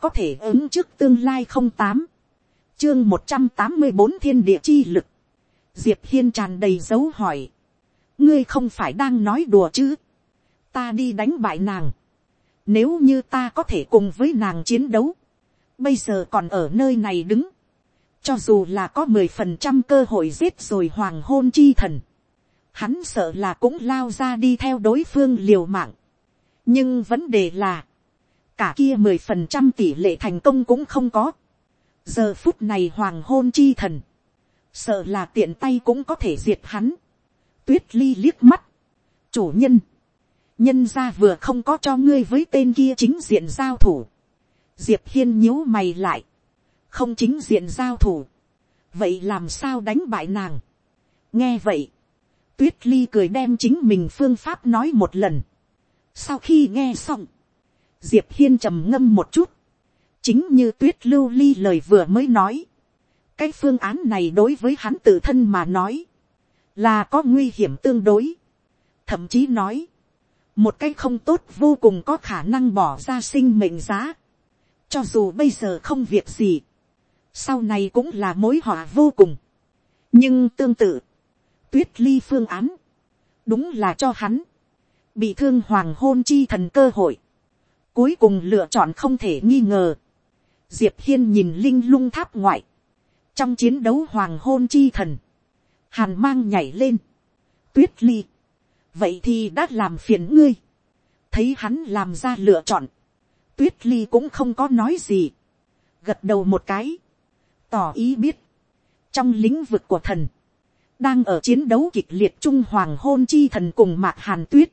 có thể ứng trước tương lai không tám, chương một trăm tám mươi bốn thiên địa chi lực, diệp hiên tràn đầy dấu hỏi, ngươi không phải đang nói đùa chứ, ta đi đánh bại nàng, nếu như ta có thể cùng với nàng chiến đấu, bây giờ còn ở nơi này đứng, cho dù là có mười phần trăm cơ hội giết rồi hoàng hôn chi thần, hắn sợ là cũng lao ra đi theo đối phương liều mạng. nhưng vấn đề là, cả kia mười phần trăm tỷ lệ thành công cũng không có. giờ phút này hoàng hôn chi thần, sợ là tiện tay cũng có thể diệt hắn. tuyết ly liếc mắt, chủ nhân, nhân ra vừa không có cho ngươi với tên kia chính diện giao thủ. diệp hiên nhíu mày lại, không chính diện giao thủ, vậy làm sao đánh bại nàng. nghe vậy, tuyết ly cười đem chính mình phương pháp nói một lần. sau khi nghe xong, diệp hiên trầm ngâm một chút, chính như tuyết lưu ly lời vừa mới nói, cái phương án này đối với hắn tự thân mà nói, là có nguy hiểm tương đối, thậm chí nói, một cái không tốt vô cùng có khả năng bỏ ra sinh mệnh giá, cho dù bây giờ không việc gì, sau này cũng là mối họa vô cùng. nhưng tương tự, tuyết ly phương án, đúng là cho hắn, bị thương hoàng hôn chi thần cơ hội, cuối cùng lựa chọn không thể nghi ngờ. diệp hiên nhìn linh lung tháp ngoại, trong chiến đấu hoàng hôn chi thần, hàn mang nhảy lên, tuyết ly, vậy thì đã làm phiền ngươi, thấy hắn làm ra lựa chọn, tuyết ly cũng không có nói gì, gật đầu một cái, tỏ ý biết, trong lĩnh vực của thần, đang ở chiến đấu kịch liệt trung hoàng hôn chi thần cùng mạc hàn tuyết,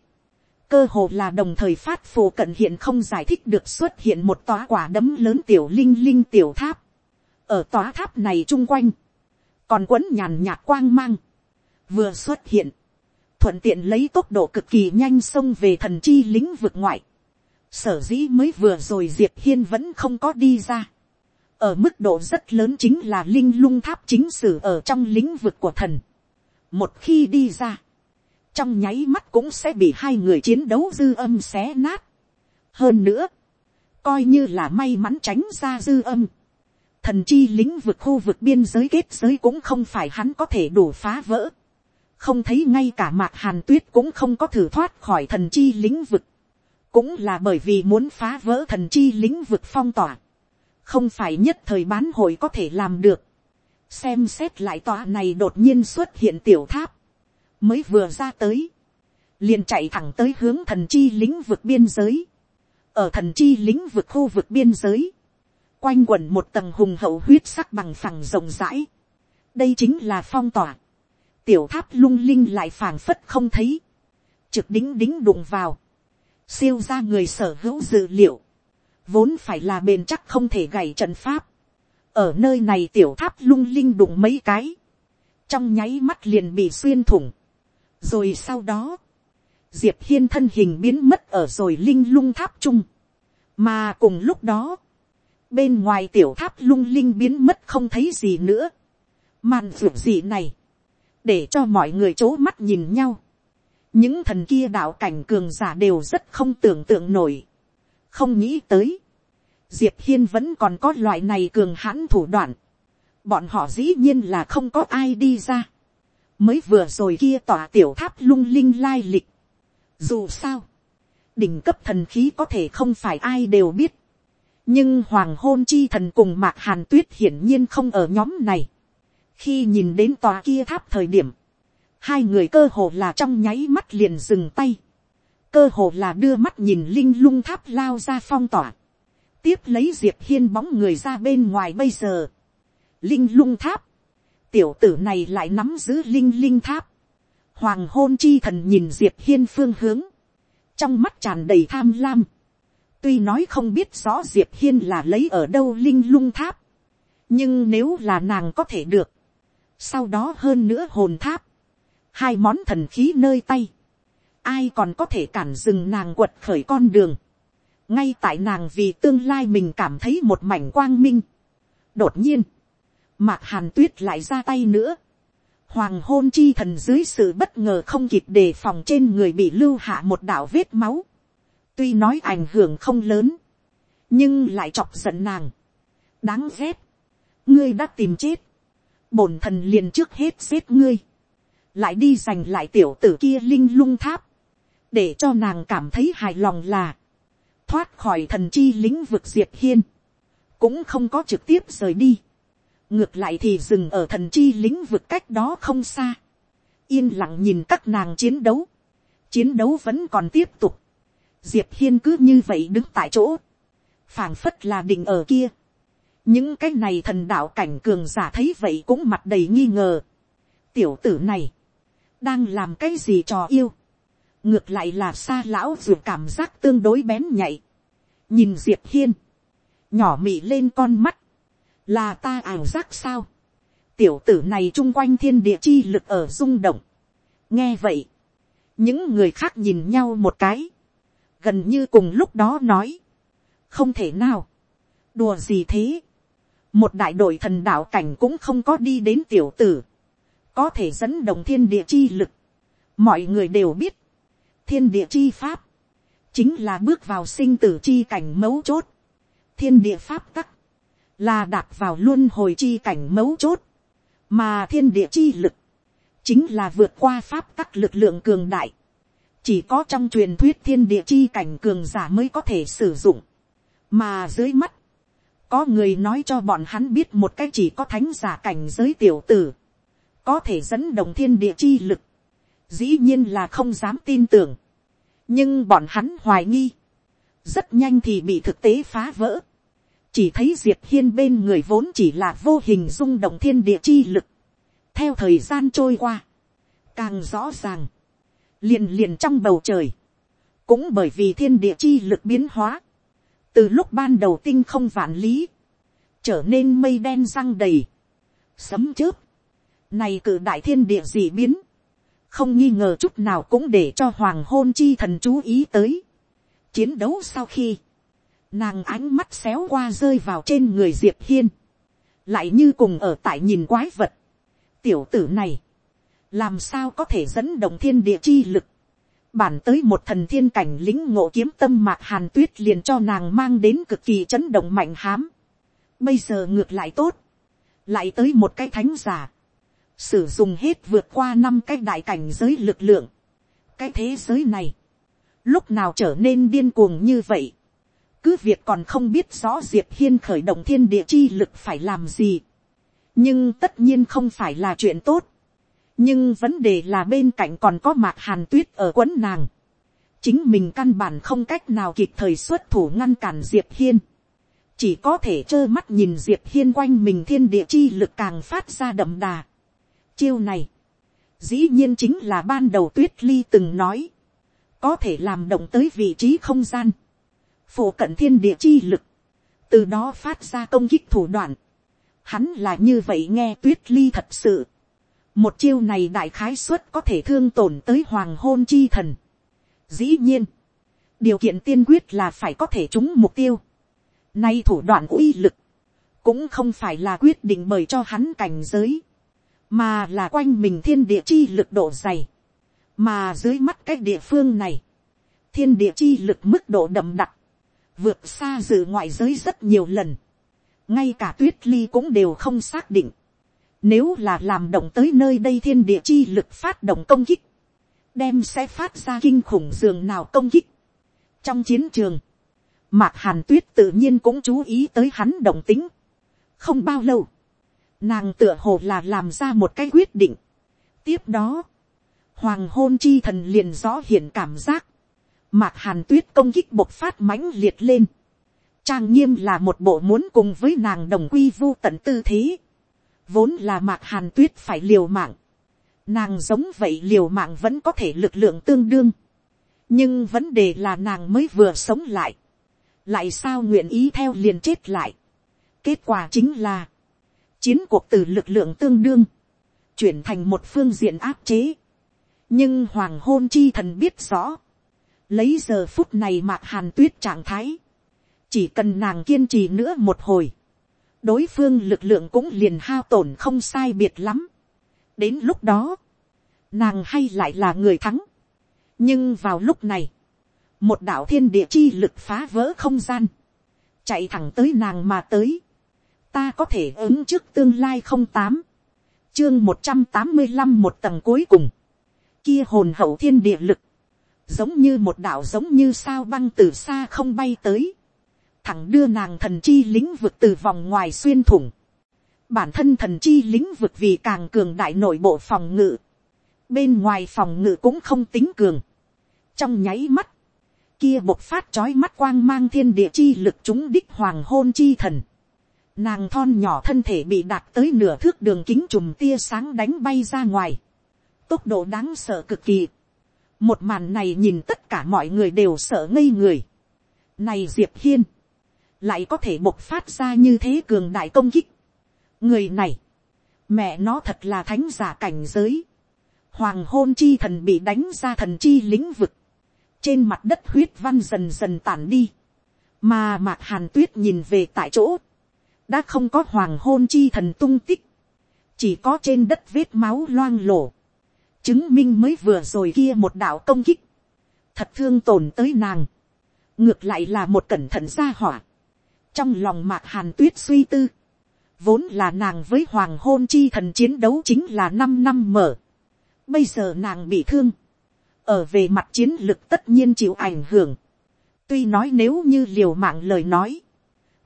cơ hồ là đồng thời phát phù cận hiện không giải thích được xuất hiện một tòa quả đấm lớn tiểu linh linh tiểu tháp, ở tòa tháp này chung quanh, còn quấn nhàn nhạt quang mang, vừa xuất hiện, thuận tiện lấy tốc độ cực kỳ nhanh xông về thần chi lĩnh vực ngoại, sở dĩ mới vừa rồi diệp hiên vẫn không có đi ra, ở mức độ rất lớn chính là linh lung tháp chính sử ở trong lĩnh vực của thần. một khi đi ra, trong nháy mắt cũng sẽ bị hai người chiến đấu dư âm xé nát. hơn nữa, coi như là may mắn tránh ra dư âm. thần chi lĩnh vực khu vực biên giới kết giới cũng không phải hắn có thể đủ phá vỡ. không thấy ngay cả mạc hàn tuyết cũng không có thử thoát khỏi thần chi lĩnh vực. cũng là bởi vì muốn phá vỡ thần chi lĩnh vực phong tỏa không phải nhất thời bán hội có thể làm được. xem xét lại tòa này đột nhiên xuất hiện tiểu tháp, mới vừa ra tới, liền chạy thẳng tới hướng thần chi lĩnh vực biên giới, ở thần chi lĩnh vực khu vực biên giới, quanh quẩn một tầng hùng hậu huyết sắc bằng phẳng rộng rãi, đây chính là phong tỏa, tiểu tháp lung linh lại phảng phất không thấy, trực đính đính đụng vào, siêu ra người sở hữu dự liệu, vốn phải là bền chắc không thể gảy trận pháp, ở nơi này tiểu tháp lung linh đụng mấy cái, trong nháy mắt liền bị xuyên thủng, rồi sau đó, diệp hiên thân hình biến mất ở rồi linh lung tháp chung, mà cùng lúc đó, bên ngoài tiểu tháp lung linh biến mất không thấy gì nữa, màn vượt gì này, để cho mọi người c h ố mắt nhìn nhau, những thần kia đạo cảnh cường giả đều rất không tưởng tượng nổi, không nghĩ tới, diệp hiên vẫn còn có loại này cường hãn thủ đoạn, bọn họ dĩ nhiên là không có ai đi ra, mới vừa rồi kia tòa tiểu tháp lung linh lai lịch. Dù sao, đỉnh cấp thần khí có thể không phải ai đều biết, nhưng hoàng hôn chi thần cùng mạc hàn tuyết hiển nhiên không ở nhóm này. khi nhìn đến tòa kia tháp thời điểm, hai người cơ hồ là trong nháy mắt liền dừng tay cơ hồ là đưa mắt nhìn linh lung tháp lao ra phong tỏa, tiếp lấy diệp hiên bóng người ra bên ngoài bây giờ, linh lung tháp, tiểu tử này lại nắm giữ linh linh tháp, hoàng hôn chi thần nhìn diệp hiên phương hướng, trong mắt tràn đầy tham lam, tuy nói không biết rõ diệp hiên là lấy ở đâu linh lung tháp, nhưng nếu là nàng có thể được, sau đó hơn nữa hồn tháp, hai món thần khí nơi tay, ai còn có thể cản dừng nàng quật khởi con đường. ngay tại nàng vì tương lai mình cảm thấy một mảnh quang minh. đột nhiên, mạc hàn tuyết lại ra tay nữa. hoàng hôn chi thần dưới sự bất ngờ không kịp đề phòng trên người bị lưu hạ một đạo vết máu. tuy nói ảnh hưởng không lớn, nhưng lại chọc giận nàng, đáng ghét, ngươi đã tìm chết, bổn thần liền trước hết giết ngươi, lại đi giành lại tiểu tử kia linh lung tháp, để cho nàng cảm thấy hài lòng là, thoát khỏi thần chi lĩnh vực diệt hiên, cũng không có trực tiếp rời đi, ngược lại thì dừng ở thần chi lĩnh vực cách đó không xa, yên lặng nhìn các nàng chiến đấu, chiến đấu vẫn còn tiếp tục, diệp hiên cứ như vậy đứng tại chỗ, phảng phất là định ở kia, những cái này thần đạo cảnh cường giả thấy vậy cũng mặt đầy nghi ngờ, tiểu tử này, đang làm cái gì trò yêu, ngược lại là xa lão ruột cảm giác tương đối bén nhạy, nhìn diệp hiên, nhỏ mị lên con mắt, là ta ảo giác sao, tiểu tử này chung quanh thiên địa chi lực ở rung động, nghe vậy, những người khác nhìn nhau một cái, gần như cùng lúc đó nói, không thể nào, đùa gì thế, một đại đội thần đạo cảnh cũng không có đi đến tiểu tử, có thể dẫn động thiên địa chi lực, mọi người đều biết, thiên địa chi pháp, chính là bước vào sinh tử chi cảnh mấu chốt, thiên địa pháp tắc, là đạp vào luôn hồi chi cảnh mấu chốt, mà thiên địa chi lực, chính là vượt qua pháp tắc lực lượng cường đại, chỉ có trong truyền thuyết thiên địa chi cảnh cường giả mới có thể sử dụng, mà dưới mắt, có người nói cho bọn hắn biết một cái chỉ có thánh giả cảnh giới tiểu tử, có thể dẫn động thiên địa chi lực, dĩ nhiên là không dám tin tưởng, nhưng bọn hắn hoài nghi, rất nhanh thì bị thực tế phá vỡ, chỉ thấy diệp hiên bên người vốn chỉ là vô hình rung động thiên địa chi lực, theo thời gian trôi qua, càng rõ ràng, liền liền trong bầu trời, cũng bởi vì thiên địa chi lực biến hóa, từ lúc ban đầu tinh không vạn lý, trở nên mây đen răng đầy, sấm chớp, này cử đại thiên địa gì biến, không nghi ngờ chút nào cũng để cho hoàng hôn chi thần chú ý tới. chiến đấu sau khi, nàng ánh mắt xéo qua rơi vào trên người diệp hiên, lại như cùng ở tại nhìn quái vật. tiểu tử này, làm sao có thể dẫn động thiên địa chi lực, bản tới một thần thiên cảnh lính ngộ kiếm tâm mạc hàn tuyết liền cho nàng mang đến cực kỳ chấn động mạnh hám. bây giờ ngược lại tốt, lại tới một cái thánh giả, sử dụng hết vượt qua năm cái đại cảnh giới lực lượng, cái thế giới này, lúc nào trở nên điên cuồng như vậy, cứ việc còn không biết rõ diệp hiên khởi động thiên địa chi lực phải làm gì, nhưng tất nhiên không phải là chuyện tốt, nhưng vấn đề là bên cạnh còn có mạc hàn tuyết ở quấn nàng, chính mình căn bản không cách nào kịp thời xuất thủ ngăn cản diệp hiên, chỉ có thể trơ mắt nhìn diệp hiên quanh mình thiên địa chi lực càng phát ra đậm đà, Chiêu này, dĩ nhiên chính là ban đầu tuyết ly từng nói, có thể làm động tới vị trí không gian, phổ cận thiên địa chi lực, từ đó phát ra công kích thủ đoạn. Hắn là như vậy nghe tuyết ly thật sự. Một chiêu này đại khái suất có thể thương tổn tới hoàng hôn chi thần. Dĩ nhiên, điều kiện tiên quyết là phải có thể trúng mục tiêu. Nay thủ đoạn uy lực, cũng không phải là quyết định bởi cho hắn cảnh giới mà là quanh mình thiên địa chi lực độ dày, mà dưới mắt cái địa phương này, thiên địa chi lực mức độ đậm đặc, vượt xa dự ngoại giới rất nhiều lần, ngay cả tuyết ly cũng đều không xác định, nếu là làm động tới nơi đây thiên địa chi lực phát động công kích, đem sẽ phát ra kinh khủng giường nào công kích. trong chiến trường, mạc hàn tuyết tự nhiên cũng chú ý tới hắn động tính. không bao lâu, Nàng tựa hồ là làm ra một cái quyết định. Tiếp đó, hoàng hôn chi thần liền rõ hiện cảm giác. Mạc hàn tuyết công kích bộc phát mãnh liệt lên. Trang nghiêm là một bộ muốn cùng với nàng đồng quy vu tận tư thế. Vốn là mạc hàn tuyết phải liều mạng. Nàng giống vậy liều mạng vẫn có thể lực lượng tương đương. Nhưng vấn đề là nàng mới vừa sống lại. Lại sao nguyện ý theo liền chết lại. Kết quả chính là chiến cuộc từ lực lượng tương đương, chuyển thành một phương diện áp chế. nhưng hoàng hôn chi thần biết rõ, lấy giờ phút này mạc hàn tuyết trạng thái, chỉ cần nàng kiên trì nữa một hồi, đối phương lực lượng cũng liền hao tổn không sai biệt lắm. đến lúc đó, nàng hay lại là người thắng. nhưng vào lúc này, một đạo thiên địa chi lực phá vỡ không gian, chạy thẳng tới nàng mà tới, ta có thể ứng trước tương lai không tám, chương một trăm tám mươi năm một tầng cuối cùng, kia hồn hậu thiên địa lực, giống như một đạo giống như sao băng từ xa không bay tới, thẳng đưa nàng thần chi lĩnh vực từ vòng ngoài xuyên thủng, bản thân thần chi lĩnh vực vì càng cường đại nội bộ phòng ngự, bên ngoài phòng ngự cũng không tính cường, trong nháy mắt, kia bộc phát trói mắt quang mang thiên địa chi lực chúng đích hoàng hôn chi thần, nàng thon nhỏ thân thể bị đạt tới nửa thước đường kính chùm tia sáng đánh bay ra ngoài, tốc độ đáng sợ cực kỳ, một màn này nhìn tất cả mọi người đều sợ ngây người, này diệp hiên, lại có thể bộc phát ra như thế cường đại công kích, người này, mẹ nó thật là thánh giả cảnh giới, hoàng hôn chi thần bị đánh ra thần chi lĩnh vực, trên mặt đất huyết văn dần dần tản đi, mà mạc hàn tuyết nhìn về tại chỗ, đã không có hoàng hôn chi thần tung tích, chỉ có trên đất vết máu loang lổ, chứng minh mới vừa rồi kia một đạo công kích, thật thương tổn tới nàng, ngược lại là một cẩn thận ra hỏa, trong lòng mạc hàn tuyết suy tư, vốn là nàng với hoàng hôn chi thần chiến đấu chính là năm năm mở, bây giờ nàng bị thương, ở về mặt chiến lược tất nhiên chịu ảnh hưởng, tuy nói nếu như liều mạng lời nói,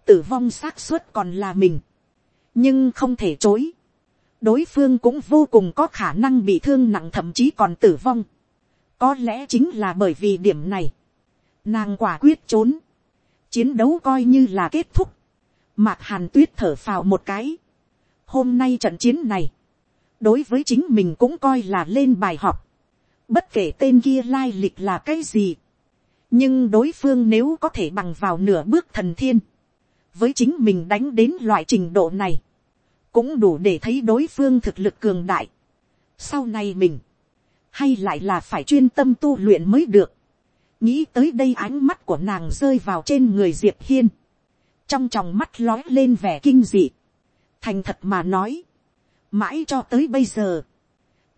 tử vong xác suất còn là mình, nhưng không thể chối, đối phương cũng vô cùng có khả năng bị thương nặng thậm chí còn tử vong, có lẽ chính là bởi vì điểm này, nàng quả quyết trốn, chiến đấu coi như là kết thúc, mạc hàn tuyết thở phào một cái, hôm nay trận chiến này, đối với chính mình cũng coi là lên bài học, bất kể tên kia lai lịch là cái gì, nhưng đối phương nếu có thể bằng vào nửa bước thần thiên, với chính mình đánh đến loại trình độ này, cũng đủ để thấy đối phương thực lực cường đại. Sau này mình, hay lại là phải chuyên tâm tu luyện mới được. nghĩ tới đây ánh mắt của nàng rơi vào trên người diệp hiên, trong tròng mắt lói lên vẻ kinh dị, thành thật mà nói, mãi cho tới bây giờ,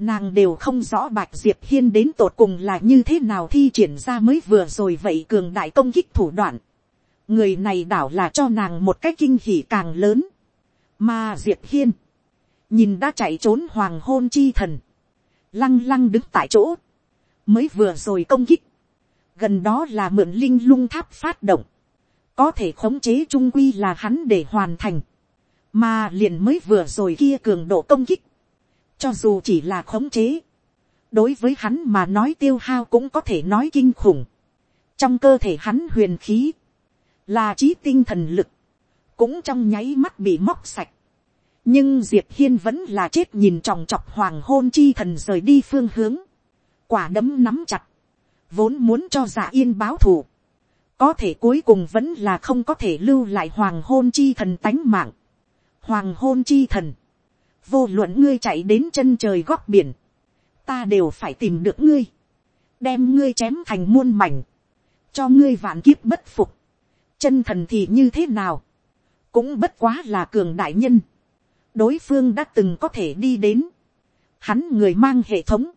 nàng đều không rõ bạch diệp hiên đến tột cùng là như thế nào thi triển ra mới vừa rồi vậy cường đại công kích thủ đoạn. người này đảo là cho nàng một cái kinh hỉ càng lớn mà diệp hiên, nhìn đã chạy trốn hoàng hôn chi thần, lăng lăng đứng tại chỗ, mới vừa rồi công kích, gần đó là mượn linh lung tháp phát động, có thể khống chế trung quy là hắn để hoàn thành, mà liền mới vừa rồi kia cường độ công kích, cho dù chỉ là khống chế, đối với hắn mà nói tiêu hao cũng có thể nói kinh khủng. trong cơ thể hắn huyền khí, là trí tinh thần lực, cũng trong nháy mắt bị móc sạch. nhưng diệp hiên vẫn là chết nhìn tròng trọc hoàng hôn chi thần rời đi phương hướng, quả đấm nắm chặt, vốn muốn cho giả yên báo thù, có thể cuối cùng vẫn là không có thể lưu lại hoàng hôn chi thần tánh mạng. hoàng hôn chi thần, vô luận ngươi chạy đến chân trời góc biển, ta đều phải tìm được ngươi, đem ngươi chém thành muôn mảnh, cho ngươi vạn kiếp bất phục, chân thần thì như thế nào, cũng bất quá là cường đại nhân, đối phương đã từng có thể đi đến, hắn người mang hệ thống,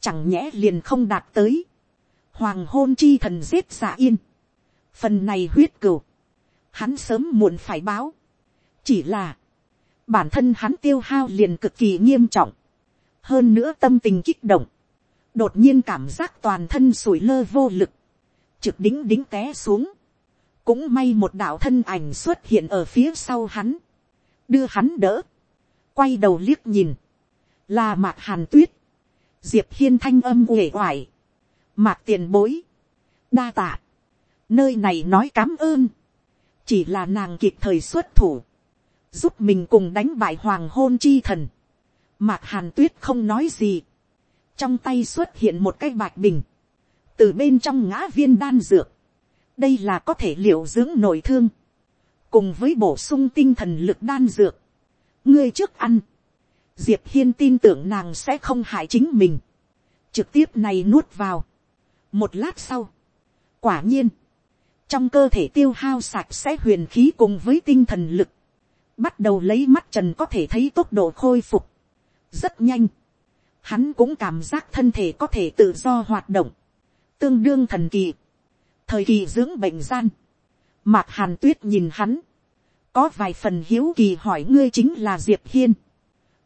chẳng nhẽ liền không đạt tới, hoàng hôn chi thần giết giả yên, phần này huyết cừu, hắn sớm muộn phải báo, chỉ là, bản thân hắn tiêu hao liền cực kỳ nghiêm trọng, hơn nữa tâm tình kích động, đột nhiên cảm giác toàn thân sủi lơ vô lực, trực đính đính té xuống, cũng may một đạo thân ảnh xuất hiện ở phía sau hắn, đưa hắn đỡ, quay đầu liếc nhìn, là mạc hàn tuyết, diệp hiên thanh âm uể oải, mạc tiền bối, đa tạ, nơi này nói cám ơn, chỉ là nàng kịp thời xuất thủ, giúp mình cùng đánh bại hoàng hôn chi thần. Mạc hàn tuyết không nói gì. Trong tay xuất hiện một cái bạch bình. Từ bên trong ngã viên đan dược. Đây là có thể liệu dưỡng nội thương. Cùng với bổ sung tinh thần lực đan dược. Ngươi trước ăn. Diệp Hiên tin tưởng nàng sẽ không hại chính mình. Trực tiếp này nuốt vào. Một lát sau. Quả nhiên. Trong cơ thể tiêu hao sạch sẽ huyền khí cùng với tinh thần lực bắt đầu lấy mắt trần có thể thấy tốc độ khôi phục, rất nhanh, hắn cũng cảm giác thân thể có thể tự do hoạt động, tương đương thần kỳ, thời kỳ dưỡng bệnh gian, Mạc hàn tuyết nhìn hắn, có vài phần hiếu kỳ hỏi ngươi chính là diệp hiên.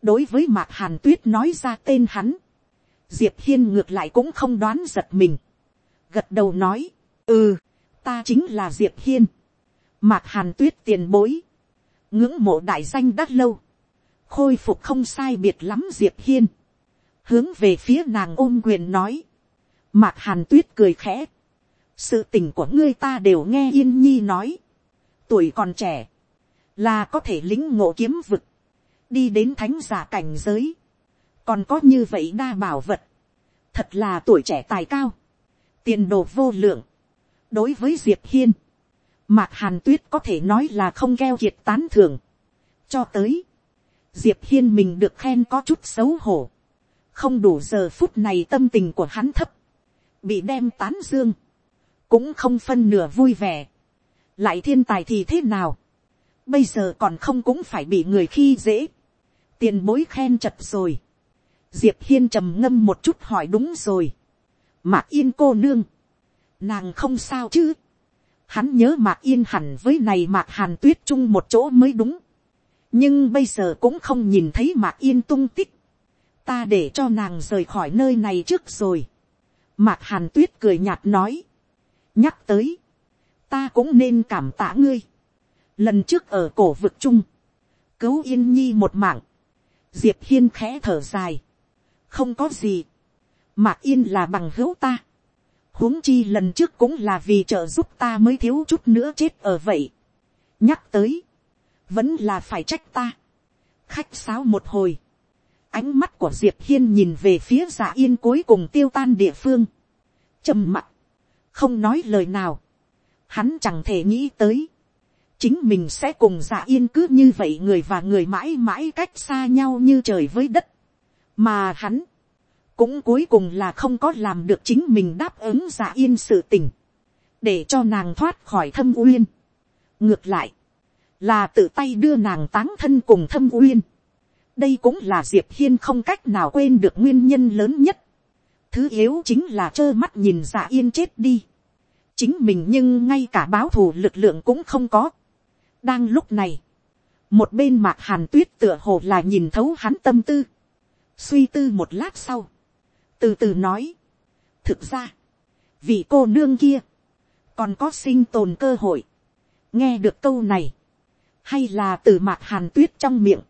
đối với mạc hàn tuyết nói ra tên hắn, diệp hiên ngược lại cũng không đoán giật mình, gật đầu nói, ừ, ta chính là diệp hiên, mạc hàn tuyết tiền bối, ngưỡng mộ đại danh đắt lâu, khôi phục không sai biệt lắm diệp hiên, hướng về phía nàng ôm quyền nói, mạc hàn tuyết cười khẽ, sự tình của ngươi ta đều nghe yên nhi nói, tuổi còn trẻ, là có thể lính ngộ kiếm vực, đi đến thánh giả cảnh giới, còn có như vậy đa bảo vật, thật là tuổi trẻ tài cao, tiền đồ vô lượng, đối với diệp hiên, mạc hàn tuyết có thể nói là không keo kiệt tán thường, cho tới, diệp hiên mình được khen có chút xấu hổ, không đủ giờ phút này tâm tình của hắn thấp, bị đem tán dương, cũng không phân nửa vui vẻ, lại thiên tài thì thế nào, bây giờ còn không cũng phải bị người khi dễ, tiền bối khen chật rồi, diệp hiên trầm ngâm một chút hỏi đúng rồi, mạc yên cô nương, nàng không sao chứ, hắn nhớ mạc yên hẳn với này mạc hàn tuyết chung một chỗ mới đúng, nhưng bây giờ cũng không nhìn thấy mạc yên tung tích, ta để cho nàng rời khỏi nơi này trước rồi, mạc hàn tuyết cười nhạt nói, nhắc tới, ta cũng nên cảm tạ ngươi, lần trước ở cổ vực chung, cứu yên nhi một mạng, diệp hiên khẽ thở dài, không có gì, mạc yên là bằng hữu ta, huống chi lần trước cũng là vì trợ giúp ta mới thiếu chút nữa chết ở vậy. nhắc tới, vẫn là phải trách ta. khách sáo một hồi, ánh mắt của diệp hiên nhìn về phía giả yên cuối cùng tiêu tan địa phương, trầm mặc, không nói lời nào, hắn chẳng thể nghĩ tới, chính mình sẽ cùng dạ yên cứ như vậy người và người mãi mãi cách xa nhau như trời với đất, mà hắn, cũng cuối cùng là không có làm được chính mình đáp ứng dạ yên sự tình, để cho nàng thoát khỏi thâm uyên. ngược lại, là tự tay đưa nàng táng thân cùng thâm uyên. đây cũng là diệp hiên không cách nào quên được nguyên nhân lớn nhất. thứ yếu chính là trơ mắt nhìn dạ yên chết đi chính mình nhưng ngay cả báo thù lực lượng cũng không có. đang lúc này, một bên mạc hàn tuyết tựa hồ là nhìn thấu hắn tâm tư. suy tư một lát sau, từ từ nói, thực ra, vị cô nương kia, còn có sinh tồn cơ hội, nghe được câu này, hay là từ mạc hàn tuyết trong miệng,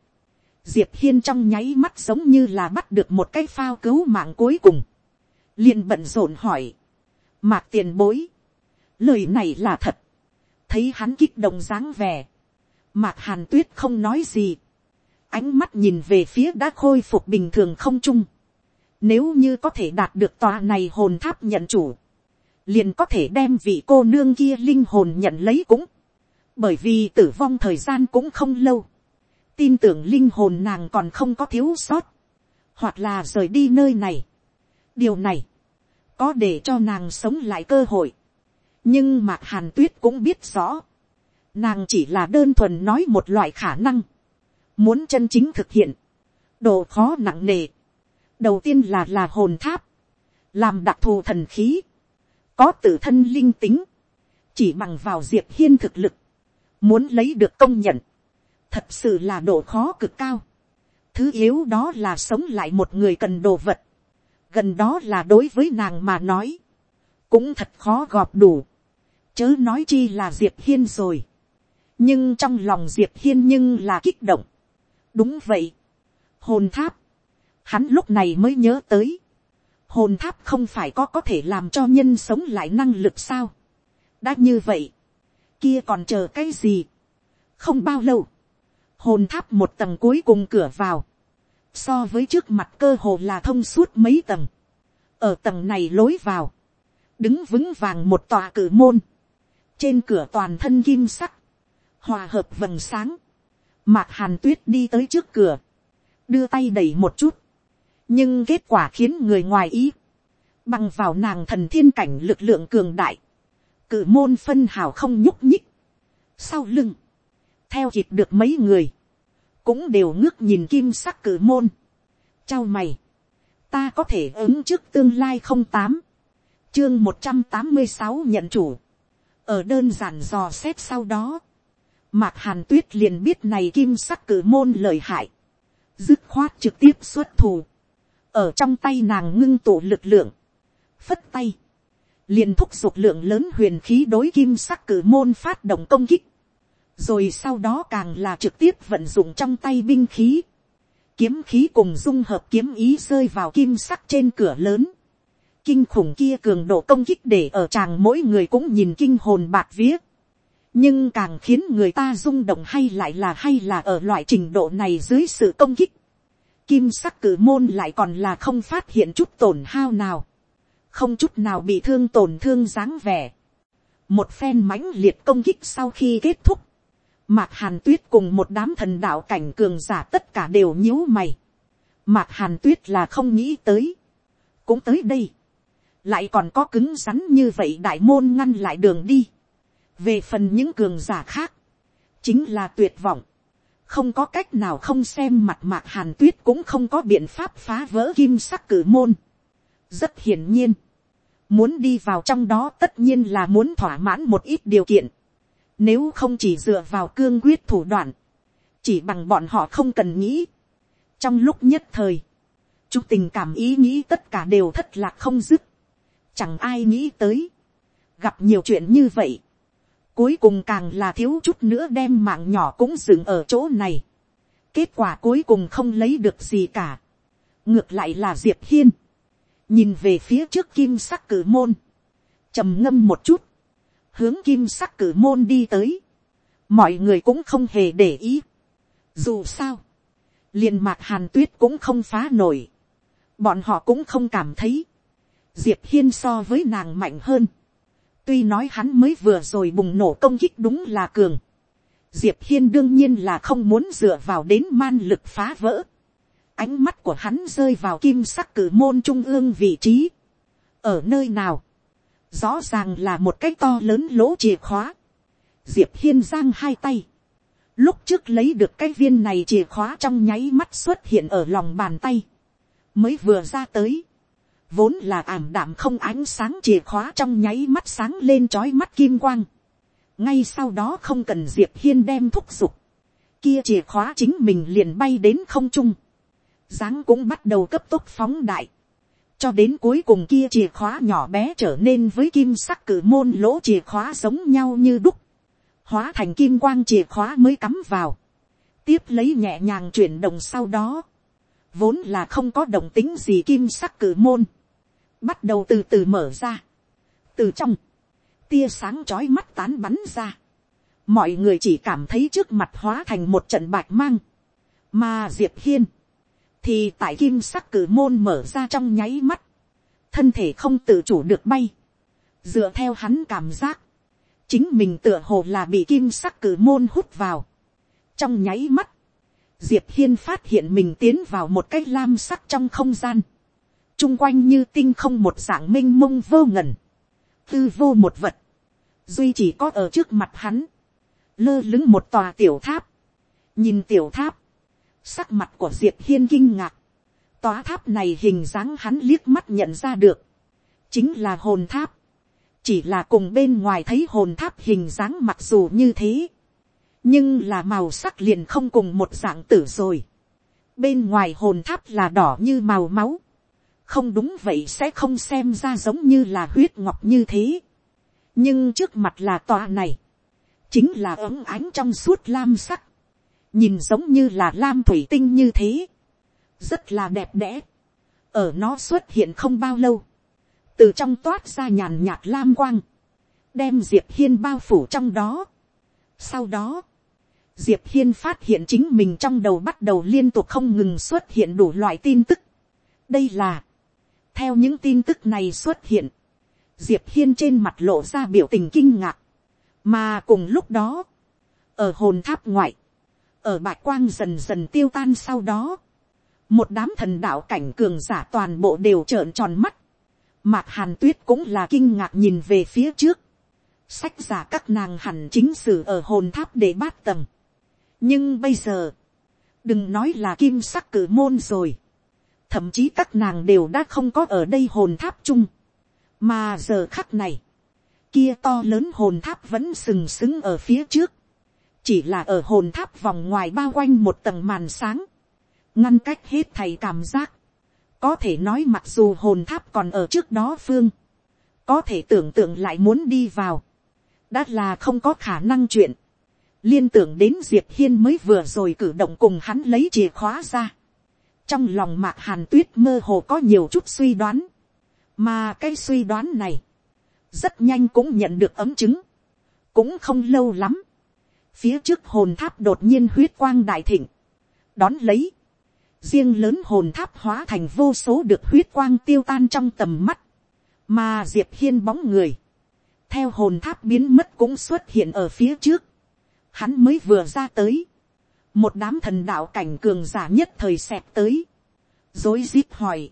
diệp hiên trong nháy mắt giống như là bắt được một cái phao cứu mạng cuối cùng, liền bận rộn hỏi, mạc tiền bối, lời này là thật, thấy hắn kích động dáng vẻ, mạc hàn tuyết không nói gì, ánh mắt nhìn về phía đã khôi phục bình thường không trung, nếu như có thể đạt được tòa này hồn tháp nhận chủ. Liền có thể đem vị cô nương kia linh hồn nhận lấy cũng. Bởi vì tử vong thời gian cũng không lâu. Tin tưởng linh hồn nàng còn không có thiếu sót. Hoặc là rời đi nơi này. Điều này. Có để cho nàng sống lại cơ hội. Nhưng Mạc Hàn Tuyết cũng biết rõ. Nàng chỉ là đơn thuần nói một loại khả năng. Muốn chân chính thực hiện. Độ khó nặng nề. Đầu tiên là là hồn tháp, làm đặc thù thần khí, có tự thân linh tính, chỉ bằng vào diệp hiên thực lực, muốn lấy được công nhận, thật sự là độ khó cực cao. thứ yếu đó là sống lại một người cần đồ vật, gần đó là đối với nàng mà nói, cũng thật khó gọp đủ, chớ nói chi là diệp hiên rồi, nhưng trong lòng diệp hiên nhưng là kích động, đúng vậy, hồn tháp, Hắn lúc này mới nhớ tới. Hồn tháp không phải có có thể làm cho nhân sống lại năng lực sao. Đã như vậy. Kia còn chờ cái gì. Không bao lâu. Hồn tháp một tầng cuối cùng cửa vào. So với trước mặt cơ hồ là thông suốt mấy tầng. Ở tầng này lối vào. Đứng vững vàng một tòa cử môn. Trên cửa toàn thân kim sắc. Hòa hợp vầng sáng. Mạc hàn tuyết đi tới trước cửa. Đưa tay đẩy một chút nhưng kết quả khiến người ngoài ý, bằng vào nàng thần thiên cảnh lực lượng cường đại, cử môn phân hào không nhúc nhích, sau lưng, theo kịp được mấy người, cũng đều ngước nhìn kim sắc cử môn, trao mày, ta có thể ứng trước tương lai không tám, chương một trăm tám mươi sáu nhận chủ, ở đơn giản dò xét sau đó, mạc hàn tuyết liền biết này kim sắc cử môn lời hại, dứt khoát trực tiếp xuất thủ, ở trong tay nàng ngưng tụ lực lượng, phất tay, liền thúc giục lượng lớn huyền khí đối kim sắc cử môn phát động công kích, rồi sau đó càng là trực tiếp vận dụng trong tay binh khí, kiếm khí cùng dung hợp kiếm ý rơi vào kim sắc trên cửa lớn, kinh khủng kia cường độ công kích để ở chàng mỗi người cũng nhìn kinh hồn bạc vía, nhưng càng khiến người ta rung động hay lại là hay là ở loại trình độ này dưới sự công kích, kim sắc cử môn lại còn là không phát hiện chút tổn hao nào, không chút nào bị thương tổn thương dáng vẻ. một phen mãnh liệt công kích sau khi kết thúc, mạc hàn tuyết cùng một đám thần đạo cảnh cường giả tất cả đều nhíu mày. mạc hàn tuyết là không nghĩ tới, cũng tới đây, lại còn có cứng rắn như vậy đại môn ngăn lại đường đi. về phần những cường giả khác, chính là tuyệt vọng không có cách nào không xem mặt mạc hàn tuyết cũng không có biện pháp phá vỡ kim sắc cử môn. rất hiển nhiên, muốn đi vào trong đó tất nhiên là muốn thỏa mãn một ít điều kiện. nếu không chỉ dựa vào cương quyết thủ đoạn, chỉ bằng bọn họ không cần nghĩ. trong lúc nhất thời, chúc tình cảm ý nghĩ tất cả đều thất lạc không dứt chẳng ai nghĩ tới. gặp nhiều chuyện như vậy Cuối cùng càng là thiếu chút nữa đem mạng nhỏ cũng dừng ở chỗ này. Kết quả cuối cùng không lấy được gì cả. Ngược lại là Diệp Hiên. Nhìn về phía trước kim sắc cử môn. trầm ngâm một chút. Hướng kim sắc cử môn đi tới. Mọi người cũng không hề để ý. Dù sao. liền mạc hàn tuyết cũng không phá nổi. Bọn họ cũng không cảm thấy. Diệp Hiên so với nàng mạnh hơn Tuy nói hắn mới vừa rồi bùng nổ công kích đúng là cường. Diệp Hiên đương nhiên là không muốn dựa vào đến man lực phá vỡ. Ánh mắt của hắn rơi vào kim sắc cử môn trung ương vị trí. Ở nơi nào? Rõ ràng là một cái to lớn lỗ chìa khóa. Diệp Hiên giang hai tay. Lúc trước lấy được cái viên này chìa khóa trong nháy mắt xuất hiện ở lòng bàn tay. Mới vừa ra tới vốn là ảm đạm không ánh sáng chìa khóa trong nháy mắt sáng lên trói mắt kim quang. ngay sau đó không cần diệp hiên đem thúc giục. kia chìa khóa chính mình liền bay đến không trung. dáng cũng bắt đầu cấp tốc phóng đại. cho đến cuối cùng kia chìa khóa nhỏ bé trở nên với kim sắc cử môn lỗ chìa khóa giống nhau như đúc. hóa thành kim quang chìa khóa mới cắm vào. tiếp lấy nhẹ nhàng chuyển động sau đó vốn là không có động tính gì kim sắc cử môn, bắt đầu từ từ mở ra. từ trong, tia sáng chói mắt tán bắn ra. mọi người chỉ cảm thấy trước mặt hóa thành một trận bạch mang. mà diệp hiên, thì tại kim sắc cử môn mở ra trong nháy mắt, thân thể không tự chủ được bay. dựa theo hắn cảm giác, chính mình tựa hồ là bị kim sắc cử môn hút vào. trong nháy mắt, diệp hiên phát hiện mình tiến vào một cái lam sắc trong không gian chung quanh như tinh không một dạng m i n h mông vô ngần, tư vô một vật, duy chỉ có ở trước mặt hắn, lơ lứng một tòa tiểu tháp, nhìn tiểu tháp, sắc mặt của diệp hiên kinh ngạc, tòa tháp này hình dáng hắn liếc mắt nhận ra được, chính là hồn tháp, chỉ là cùng bên ngoài thấy hồn tháp hình dáng mặc dù như thế, nhưng là màu sắc liền không cùng một dạng tử rồi, bên ngoài hồn tháp là đỏ như màu máu, không đúng vậy sẽ không xem ra giống như là huyết ngọc như thế. nhưng trước mặt là tòa này, chính là ấm ánh trong suốt lam sắc, nhìn giống như là lam thủy tinh như thế, rất là đẹp đẽ, ở nó xuất hiện không bao lâu, từ trong toát ra nhàn nhạt lam quang, đem diệp hiên bao phủ trong đó. sau đó, diệp hiên phát hiện chính mình trong đầu bắt đầu liên tục không ngừng xuất hiện đủ loại tin tức. đây là, theo những tin tức này xuất hiện, diệp hiên trên mặt lộ ra biểu tình kinh ngạc, mà cùng lúc đó, ở hồn tháp ngoại, ở bạch quang dần dần tiêu tan sau đó, một đám thần đạo cảnh cường giả toàn bộ đều trợn tròn mắt, mạc hàn tuyết cũng là kinh ngạc nhìn về phía trước, sách giả các nàng hẳn chính sử ở hồn tháp để bát tầng, nhưng bây giờ, đừng nói là kim sắc cử môn rồi, thậm chí các nàng đều đã không có ở đây hồn tháp chung, mà giờ khắc này, kia to lớn hồn tháp vẫn sừng sững ở phía trước, chỉ là ở hồn tháp vòng ngoài bao quanh một tầng màn sáng, ngăn cách hết thầy cảm giác, có thể nói mặc dù hồn tháp còn ở trước đó phương, có thể tưởng tượng lại muốn đi vào, đã là không có khả năng chuyện, liên tưởng đến diệp hiên mới vừa rồi cử động cùng hắn lấy chìa khóa ra, trong lòng mạc hàn tuyết mơ hồ có nhiều chút suy đoán, mà cái suy đoán này, rất nhanh cũng nhận được ấm chứng, cũng không lâu lắm, phía trước hồn tháp đột nhiên huyết quang đại thịnh, đón lấy, riêng lớn hồn tháp hóa thành vô số được huyết quang tiêu tan trong tầm mắt, mà diệp hiên bóng người, theo hồn tháp biến mất cũng xuất hiện ở phía trước, hắn mới vừa ra tới, một đám thần đạo cảnh cường giả nhất thời xẹp tới, dối rít hỏi,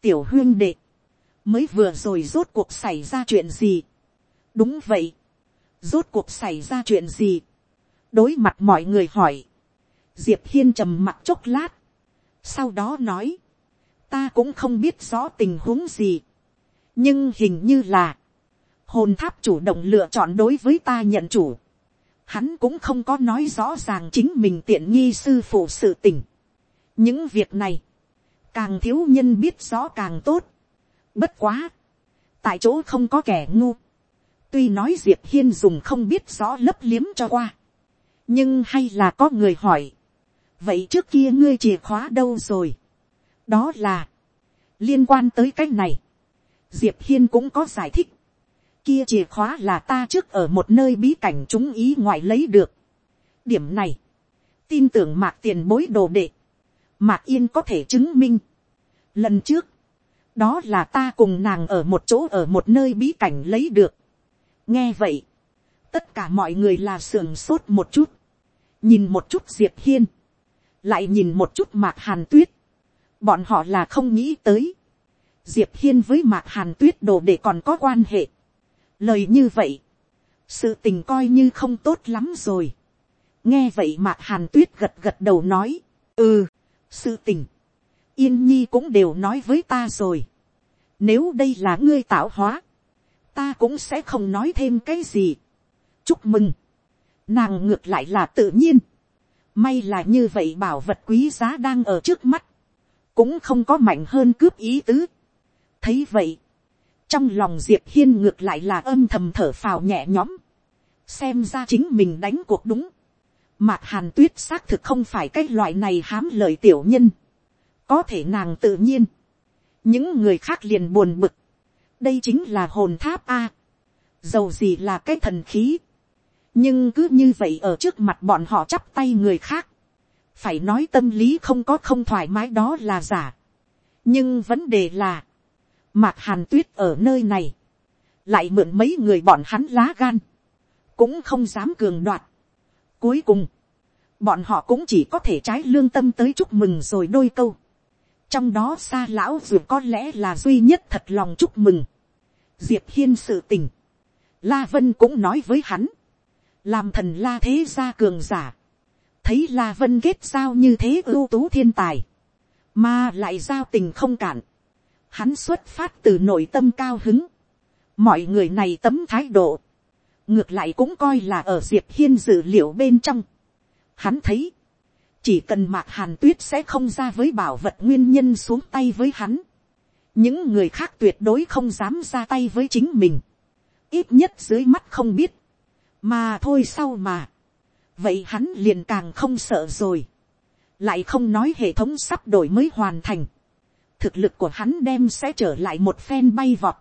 tiểu huyên đệ, mới vừa rồi rốt cuộc xảy ra chuyện gì, đúng vậy, rốt cuộc xảy ra chuyện gì, đối mặt mọi người hỏi, diệp hiên trầm mặt chốc lát, sau đó nói, ta cũng không biết rõ tình huống gì, nhưng hình như là, hồn tháp chủ động lựa chọn đối với ta nhận chủ, hắn cũng không có nói rõ ràng chính mình tiện nghi sư phụ sự tình. những việc này, càng thiếu nhân biết rõ càng tốt. bất quá, tại chỗ không có kẻ ngu. tuy nói diệp hiên dùng không biết rõ lấp liếm cho qua, nhưng hay là có người hỏi, vậy trước kia ngươi chìa khóa đâu rồi. đó là, liên quan tới cái này, diệp hiên cũng có giải thích kia chìa khóa là ta trước ở một nơi bí cảnh chúng ý ngoại lấy được. điểm này, tin tưởng mạc tiền bối đồ đệ, mạc yên có thể chứng minh. lần trước, đó là ta cùng nàng ở một chỗ ở một nơi bí cảnh lấy được. nghe vậy, tất cả mọi người là sườn sốt một chút, nhìn một chút diệp hiên, lại nhìn một chút mạc hàn tuyết, bọn họ là không nghĩ tới, diệp hiên với mạc hàn tuyết đồ để còn có quan hệ lời như vậy, sự tình coi như không tốt lắm rồi. nghe vậy mạc hàn tuyết gật gật đầu nói, ừ, sự tình, yên nhi cũng đều nói với ta rồi. nếu đây là ngươi tạo hóa, ta cũng sẽ không nói thêm cái gì. chúc mừng, nàng ngược lại là tự nhiên. may là như vậy bảo vật quý giá đang ở trước mắt, cũng không có mạnh hơn cướp ý tứ thấy vậy, trong lòng diệp hiên ngược lại là âm thầm thở phào nhẹ nhõm, xem ra chính mình đánh cuộc đúng, mạc hàn tuyết xác thực không phải cái loại này hám lời tiểu nhân, có thể nàng tự nhiên, những người khác liền buồn bực, đây chính là hồn tháp a, dầu gì là cái thần khí, nhưng cứ như vậy ở trước mặt bọn họ chắp tay người khác, phải nói tâm lý không có không thoải mái đó là giả, nhưng vấn đề là, Mạc Hàn Tuyết ở nơi này. Lại mượn mấy người bọn hắn lá gan. Cũng không dám cường đoạt. Cuối cùng. Bọn họ cũng chỉ có thể trái lương tâm tới chúc mừng rồi đôi câu. Trong đó xa lão dù có lẽ là duy nhất thật lòng chúc mừng. Diệp Hiên sự tình. La Vân cũng nói với hắn. Làm thần La thế gia cường giả. Thấy La Vân kết giao như thế ưu tú thiên tài. Mà lại giao tình không cản hắn xuất phát từ nội tâm cao hứng, mọi người này tấm thái độ, ngược lại cũng coi là ở diệp hiên dự liệu bên trong. Hắn thấy, chỉ cần mạc hàn tuyết sẽ không ra với bảo vật nguyên nhân xuống tay với hắn, những người khác tuyệt đối không dám ra tay với chính mình, ít nhất dưới mắt không biết, mà thôi sau mà, vậy hắn liền càng không sợ rồi, lại không nói hệ thống sắp đổi mới hoàn thành, thực lực của hắn đem sẽ trở lại một phen bay vọt,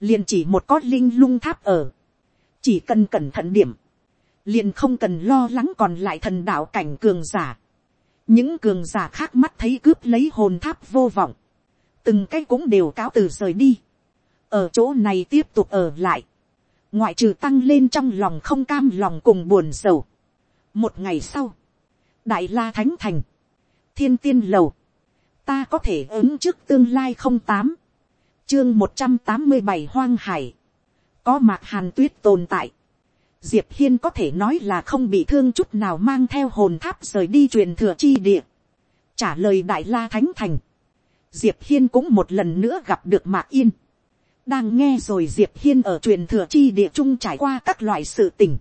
liền chỉ một có linh lung tháp ở, chỉ cần cẩn thận điểm, liền không cần lo lắng còn lại thần đạo cảnh cường giả, những cường giả khác mắt thấy cướp lấy hồn tháp vô vọng, từng cái cũng đều cáo từ rời đi, ở chỗ này tiếp tục ở lại, ngoại trừ tăng lên trong lòng không cam lòng cùng buồn sầu. một ngày sau, đại la thánh thành, thiên tiên lầu, ta có thể ứng trước tương lai không tám, chương một trăm tám mươi bảy hoang hải, có mạc hàn tuyết tồn tại, diệp hiên có thể nói là không bị thương chút nào mang theo hồn tháp rời đi truyền thừa chi địa, trả lời đại la thánh thành, diệp hiên cũng một lần nữa gặp được mạc yên, đang nghe rồi diệp hiên ở truyền thừa chi địa trung trải qua các loại sự tình,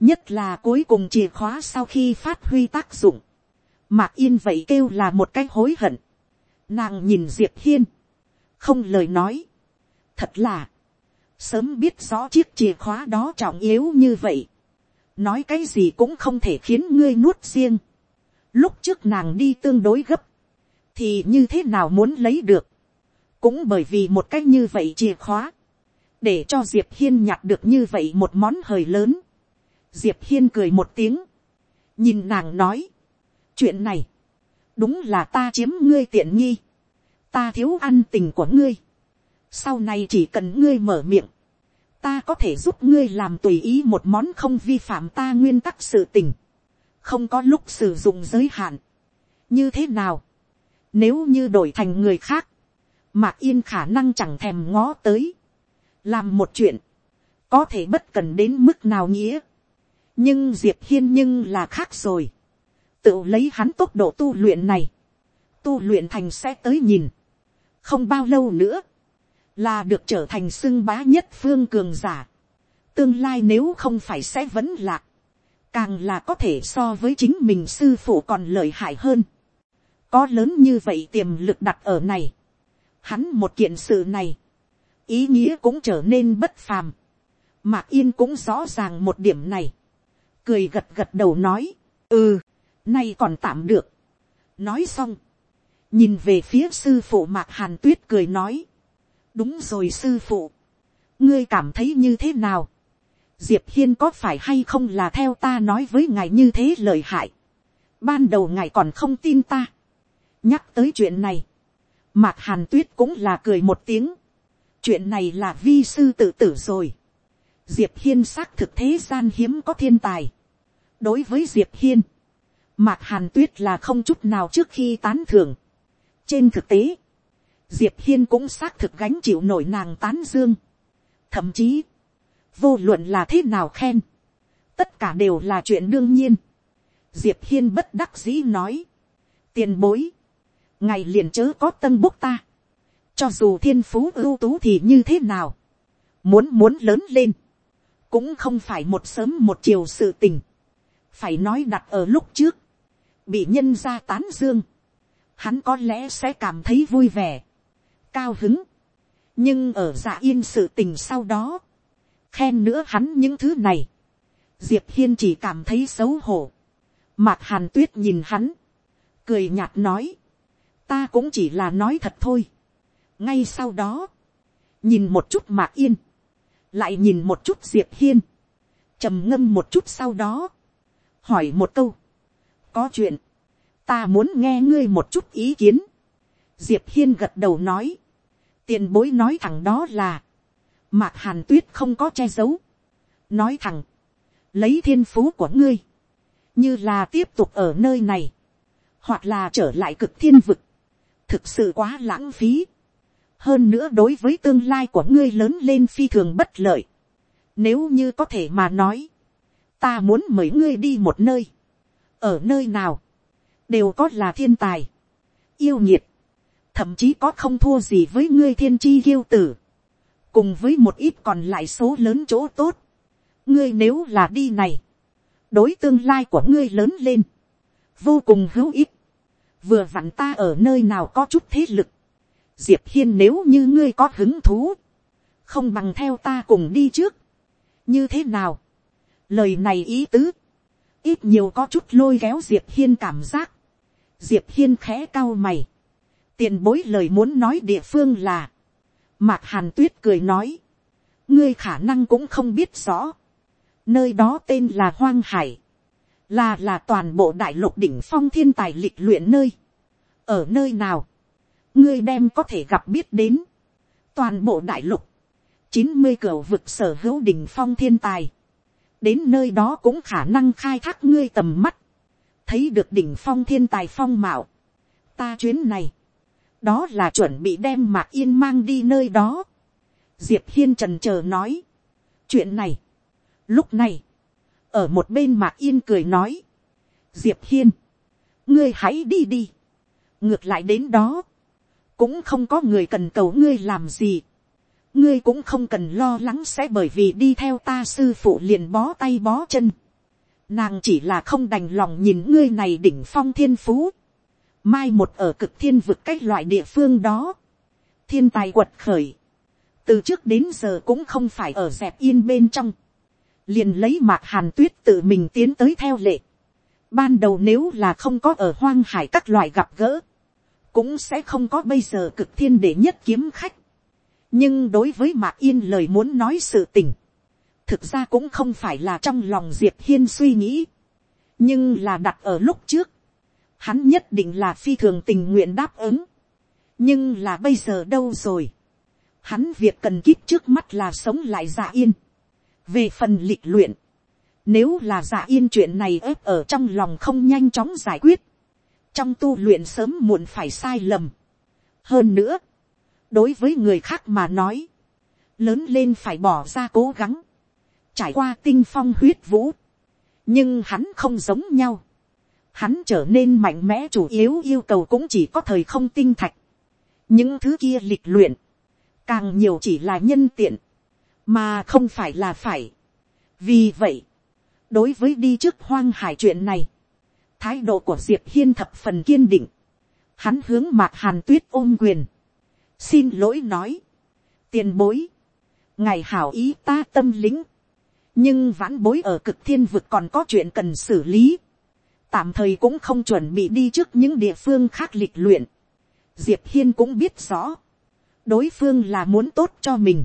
nhất là cuối cùng chìa khóa sau khi phát huy tác dụng, mạc yên vậy kêu là một cái hối hận, nàng nhìn diệp hiên, không lời nói, thật là, sớm biết rõ chiếc chìa khóa đó trọng yếu như vậy, nói cái gì cũng không thể khiến ngươi nuốt riêng, lúc trước nàng đi tương đối gấp, thì như thế nào muốn lấy được, cũng bởi vì một cách như vậy chìa khóa, để cho diệp hiên nhặt được như vậy một món hời lớn. diệp hiên cười một tiếng, nhìn nàng nói, chuyện này, đúng là ta chiếm ngươi tiện nghi, ta thiếu ăn tình của ngươi, sau này chỉ cần ngươi mở miệng, ta có thể giúp ngươi làm tùy ý một món không vi phạm ta nguyên tắc sự tình, không có lúc sử dụng giới hạn, như thế nào, nếu như đổi thành người khác, Mạc Yên khả năng chẳng thèm ngó tới. Làm một chuyện. Có thể bất cần đến mức nào nghĩa. Nhưng Diệp Hiên nhưng là khác rồi. Tự lấy hắn tốc độ tu luyện này. Tu luyện thành sẽ tới nhìn. Không bao lâu nữa. Là được trở thành xưng bá nhất phương cường giả. Tương lai nếu không phải sẽ vẫn lạc. Càng là có thể so với chính mình sư phụ còn lợi hại hơn. Có lớn như vậy tiềm lực đặt ở này hắn một kiện sự này, ý nghĩa cũng trở nên bất phàm. Mạc yên cũng rõ ràng một điểm này, cười gật gật đầu nói, ừ, nay còn tạm được. nói xong, nhìn về phía sư phụ mạc hàn tuyết cười nói, đúng rồi sư phụ, ngươi cảm thấy như thế nào, diệp hiên có phải hay không là theo ta nói với ngài như thế lời hại, ban đầu ngài còn không tin ta, nhắc tới chuyện này, Mạc Hàn Tuyết cũng là cười một tiếng. Chuyện này là vi sư tự tử rồi. Diệp Hiên xác thực thế gian hiếm có thiên tài. Đối với Diệp Hiên, Mạc Hàn Tuyết là không chút nào trước khi tán thưởng. Trên thực tế, Diệp Hiên cũng xác thực gánh chịu nổi nàng tán dương. Thậm chí, vô luận là thế nào khen. Tất cả đều là chuyện đương nhiên. Diệp Hiên bất đắc dĩ nói. Tiền bối ngày liền chớ có tân bốc ta, cho dù thiên phú ưu tú thì như thế nào, muốn muốn lớn lên, cũng không phải một sớm một chiều sự tình, phải nói đặt ở lúc trước, bị nhân ra tán dương, hắn có lẽ sẽ cảm thấy vui vẻ, cao hứng, nhưng ở dạ yên sự tình sau đó, khen nữa hắn những thứ này, diệp hiên chỉ cảm thấy xấu hổ, mạc hàn tuyết nhìn hắn, cười nhạt nói, ta cũng chỉ là nói thật thôi. ngay sau đó, nhìn một chút mạc yên, lại nhìn một chút diệp hiên, trầm ngâm một chút sau đó, hỏi một câu, có chuyện, ta muốn nghe ngươi một chút ý kiến. diệp hiên gật đầu nói, tiền bối nói thẳng đó là, mạc hàn tuyết không có che giấu, nói thẳng, lấy thiên phú của ngươi, như là tiếp tục ở nơi này, hoặc là trở lại cực thiên vực, thực sự quá lãng phí. hơn nữa đối với tương lai của ngươi lớn lên phi thường bất lợi. nếu như có thể mà nói, ta muốn mời ngươi đi một nơi ở nơi nào, đều có là thiên tài, yêu nhiệt, thậm chí có không thua gì với ngươi thiên chi yêu tử, cùng với một ít còn lại số lớn chỗ tốt. ngươi nếu là đi này, đối tương lai của ngươi lớn lên, vô cùng hữu ích. Vừa vặn ta ở nơi nào có chút thế lực, diệp hiên nếu như ngươi có hứng thú, không bằng theo ta cùng đi trước, như thế nào, lời này ý tứ, ít nhiều có chút lôi kéo diệp hiên cảm giác, diệp hiên khẽ cao mày, tiền bối lời muốn nói địa phương là, mạc hàn tuyết cười nói, ngươi khả năng cũng không biết rõ, nơi đó tên là hoang hải, là là toàn bộ đại lục đỉnh phong thiên tài lịch luyện nơi, ở nơi nào, ngươi đem có thể gặp biết đến, toàn bộ đại lục, chín mươi cửa vực sở hữu đỉnh phong thiên tài, đến nơi đó cũng khả năng khai thác ngươi tầm mắt, thấy được đỉnh phong thiên tài phong mạo, ta chuyến này, đó là chuẩn bị đem mạc yên mang đi nơi đó, diệp hiên trần chờ nói, chuyện này, lúc này, ở một bên mạc yên cười nói, diệp hiên, ngươi hãy đi đi, ngược lại đến đó, cũng không có người cần cầu ngươi làm gì, ngươi cũng không cần lo lắng sẽ bởi vì đi theo ta sư phụ liền bó tay bó chân. Nàng chỉ là không đành lòng nhìn ngươi này đỉnh phong thiên phú. Mai một ở cực thiên vực cách loại địa phương đó. Thiên tài quật khởi. Từ trước đến giờ cũng không phải ở dẹp yên bên trong. Liền lấy mạc hàn tuyết tự mình tiến tới theo lệ. Ban đầu nếu là không có ở hoang hải các loại gặp gỡ. Cũng sẽ không có bây giờ cực thiên để nhất kiếm khách nhưng đối với mạc yên lời muốn nói sự tình, thực ra cũng không phải là trong lòng diệp hiên suy nghĩ, nhưng là đặt ở lúc trước, hắn nhất định là phi thường tình nguyện đáp ứng, nhưng là bây giờ đâu rồi, hắn việc cần kíp trước mắt là sống lại dạ yên, về phần lịch luyện, nếu là dạ yên chuyện này ép ở trong lòng không nhanh chóng giải quyết, trong tu luyện sớm muộn phải sai lầm. hơn nữa, đối với người khác mà nói, lớn lên phải bỏ ra cố gắng, trải qua tinh phong huyết vũ, nhưng hắn không giống nhau, hắn trở nên mạnh mẽ chủ yếu yêu cầu cũng chỉ có thời không tinh thạch, những thứ kia lịch luyện, càng nhiều chỉ là nhân tiện, mà không phải là phải. vì vậy, đối với đi trước hoang hải chuyện này, thái độ của diệp hiên thập phần kiên định, hắn hướng mạc hàn tuyết ôm quyền, xin lỗi nói, tiền bối, ngày hảo ý ta tâm lính, nhưng vãn bối ở cực thiên vực còn có chuyện cần xử lý, tạm thời cũng không chuẩn bị đi trước những địa phương khác lịch luyện, diệp hiên cũng biết rõ, đối phương là muốn tốt cho mình,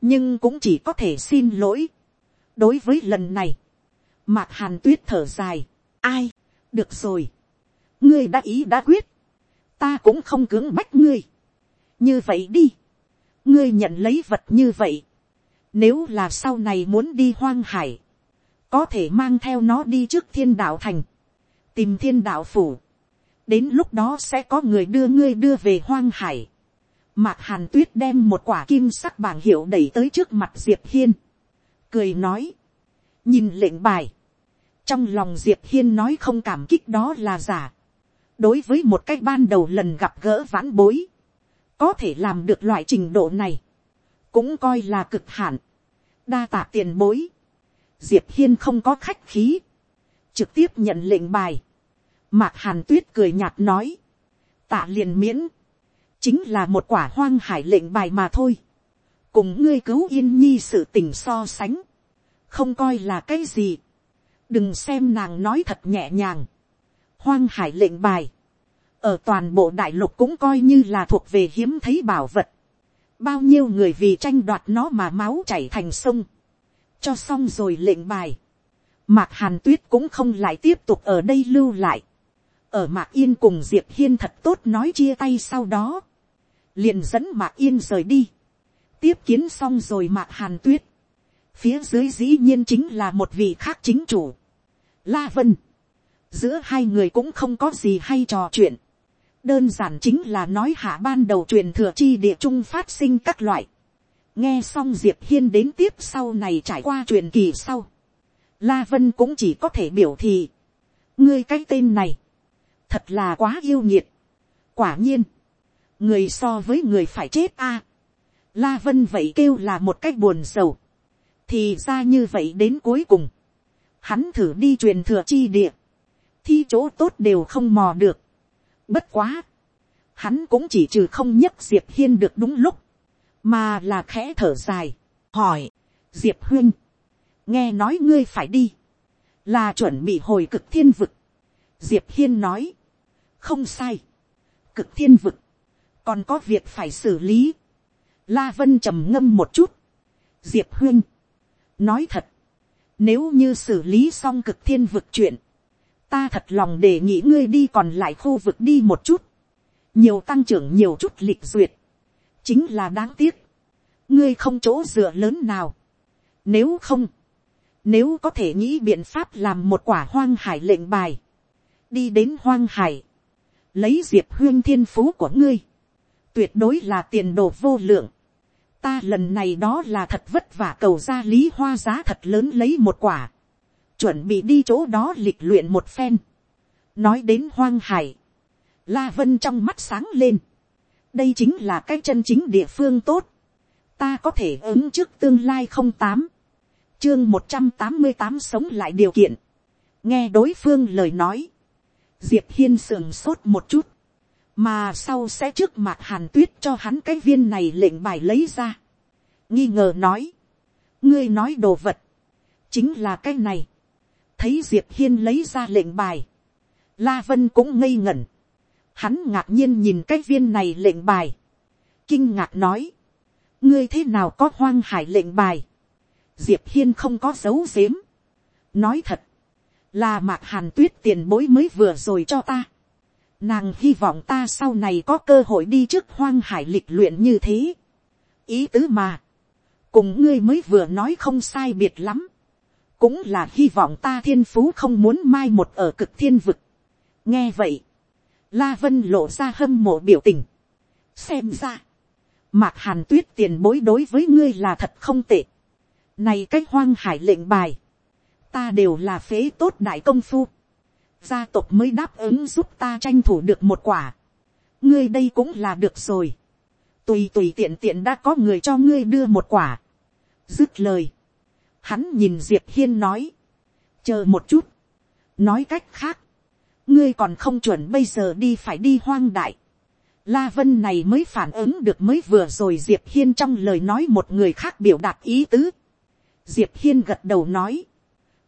nhưng cũng chỉ có thể xin lỗi. đối với lần này, mạc hàn tuyết thở dài, ai, được rồi, ngươi đã ý đã quyết, ta cũng không cưỡng bách ngươi, như vậy đi, ngươi nhận lấy vật như vậy, nếu là sau này muốn đi hoang hải, có thể mang theo nó đi trước thiên đạo thành, tìm thiên đạo phủ, đến lúc đó sẽ có người đưa ngươi đưa về hoang hải. Mạc hàn tuyết đem một quả kim sắc bảng hiệu đẩy tới trước mặt diệp hiên, cười nói, nhìn lệnh bài, trong lòng diệp hiên nói không cảm kích đó là giả, đối với một cách ban đầu lần gặp gỡ vãn bối, có thể làm được loại trình độ này, cũng coi là cực hạn, đa tạ tiền bối, diệp hiên không có khách khí, trực tiếp nhận lệnh bài, mạc hàn tuyết cười nhạt nói, tạ liền miễn, chính là một quả hoang hải lệnh bài mà thôi, cùng ngươi cứu yên nhi sự tình so sánh, không coi là cái gì, đừng xem nàng nói thật nhẹ nhàng, hoang hải lệnh bài, ở toàn bộ đại lục cũng coi như là thuộc về hiếm thấy bảo vật. bao nhiêu người vì tranh đoạt nó mà máu chảy thành sông. cho xong rồi lệnh bài. mạc hàn tuyết cũng không lại tiếp tục ở đây lưu lại. ở mạc yên cùng diệp hiên thật tốt nói chia tay sau đó. liền dẫn mạc yên rời đi. tiếp kiến xong rồi mạc hàn tuyết. phía dưới dĩ nhiên chính là một vị khác chính chủ. la vân giữa hai người cũng không có gì hay trò chuyện đơn giản chính là nói hạ ban đầu truyền thừa chi địa trung phát sinh các loại. nghe xong diệp hiên đến tiếp sau này trải qua truyền kỳ sau. la vân cũng chỉ có thể biểu thị. ngươi cái tên này, thật là quá yêu nhiệt. quả nhiên, người so với người phải chết a. la vân vậy kêu là một cách buồn sầu. thì ra như vậy đến cuối cùng, hắn thử đi truyền thừa chi địa, thi chỗ tốt đều không mò được Bất quá. Hắn cũng chỉ trừ không nhất Diệp Hiên được đúng lúc. Mà là khẽ thở dài. Hỏi. Diệp Huyên. Nghe nói ngươi phải đi. Là chuẩn bị hồi cực thiên vực. Diệp Hiên nói. Không sai. Cực thiên vực. Còn có việc phải xử lý. La Vân trầm ngâm một chút. Diệp Huyên. Nói thật. Nếu như xử lý xong cực thiên vực chuyện ta thật lòng đề nghị ngươi đi còn lại khu vực đi một chút, nhiều tăng trưởng nhiều chút lịch duyệt, chính là đáng tiếc, ngươi không chỗ dựa lớn nào, nếu không, nếu có thể nghĩ biện pháp làm một quả hoang hải lệnh bài, đi đến hoang hải, lấy diệp huyên thiên phú của ngươi, tuyệt đối là tiền đồ vô lượng, ta lần này đó là thật vất vả cầu ra lý hoa giá thật lớn lấy một quả, chuẩn bị đi chỗ đó lịch luyện một phen. nói đến hoang hải, la vân trong mắt sáng lên. đây chính là cái chân chính địa phương tốt. ta có thể ứng trước tương lai không tám, chương một trăm tám mươi tám sống lại điều kiện, nghe đối phương lời nói, diệp hiên sườn sốt một chút, mà sau sẽ trước mặt hàn tuyết cho hắn cái viên này lệnh bài lấy ra, nghi ngờ nói, ngươi nói đồ vật, chính là cái này, thấy diệp hiên lấy ra lệnh bài, la vân cũng ngây ngẩn, hắn ngạc nhiên nhìn cái viên này lệnh bài, kinh ngạc nói, ngươi thế nào có hoang hải lệnh bài, diệp hiên không có dấu dếm, nói thật, là mạc hàn tuyết tiền bối mới vừa rồi cho ta, nàng hy vọng ta sau này có cơ hội đi trước hoang hải lịch luyện như thế, ý tứ mà, cùng ngươi mới vừa nói không sai biệt lắm, cũng là hy vọng ta thiên phú không muốn mai một ở cực thiên vực. nghe vậy, la vân lộ ra hâm mộ biểu tình, xem ra, mạc hàn tuyết tiền bối đối với ngươi là thật không tệ, này cái hoang hải lệnh bài, ta đều là phế tốt đại công phu, gia tộc mới đáp ứng giúp ta tranh thủ được một quả, ngươi đây cũng là được rồi, tùy tùy tiện tiện đã có người cho ngươi đưa một quả, dứt lời, hắn nhìn diệp hiên nói, chờ một chút, nói cách khác, ngươi còn không chuẩn bây giờ đi phải đi hoang đại, La Vân này mới phản ứng được mới vừa rồi Diệp Hiên trong lời nói một người khác biểu đạt ý tứ. Diệp Hiên gật đầu nói.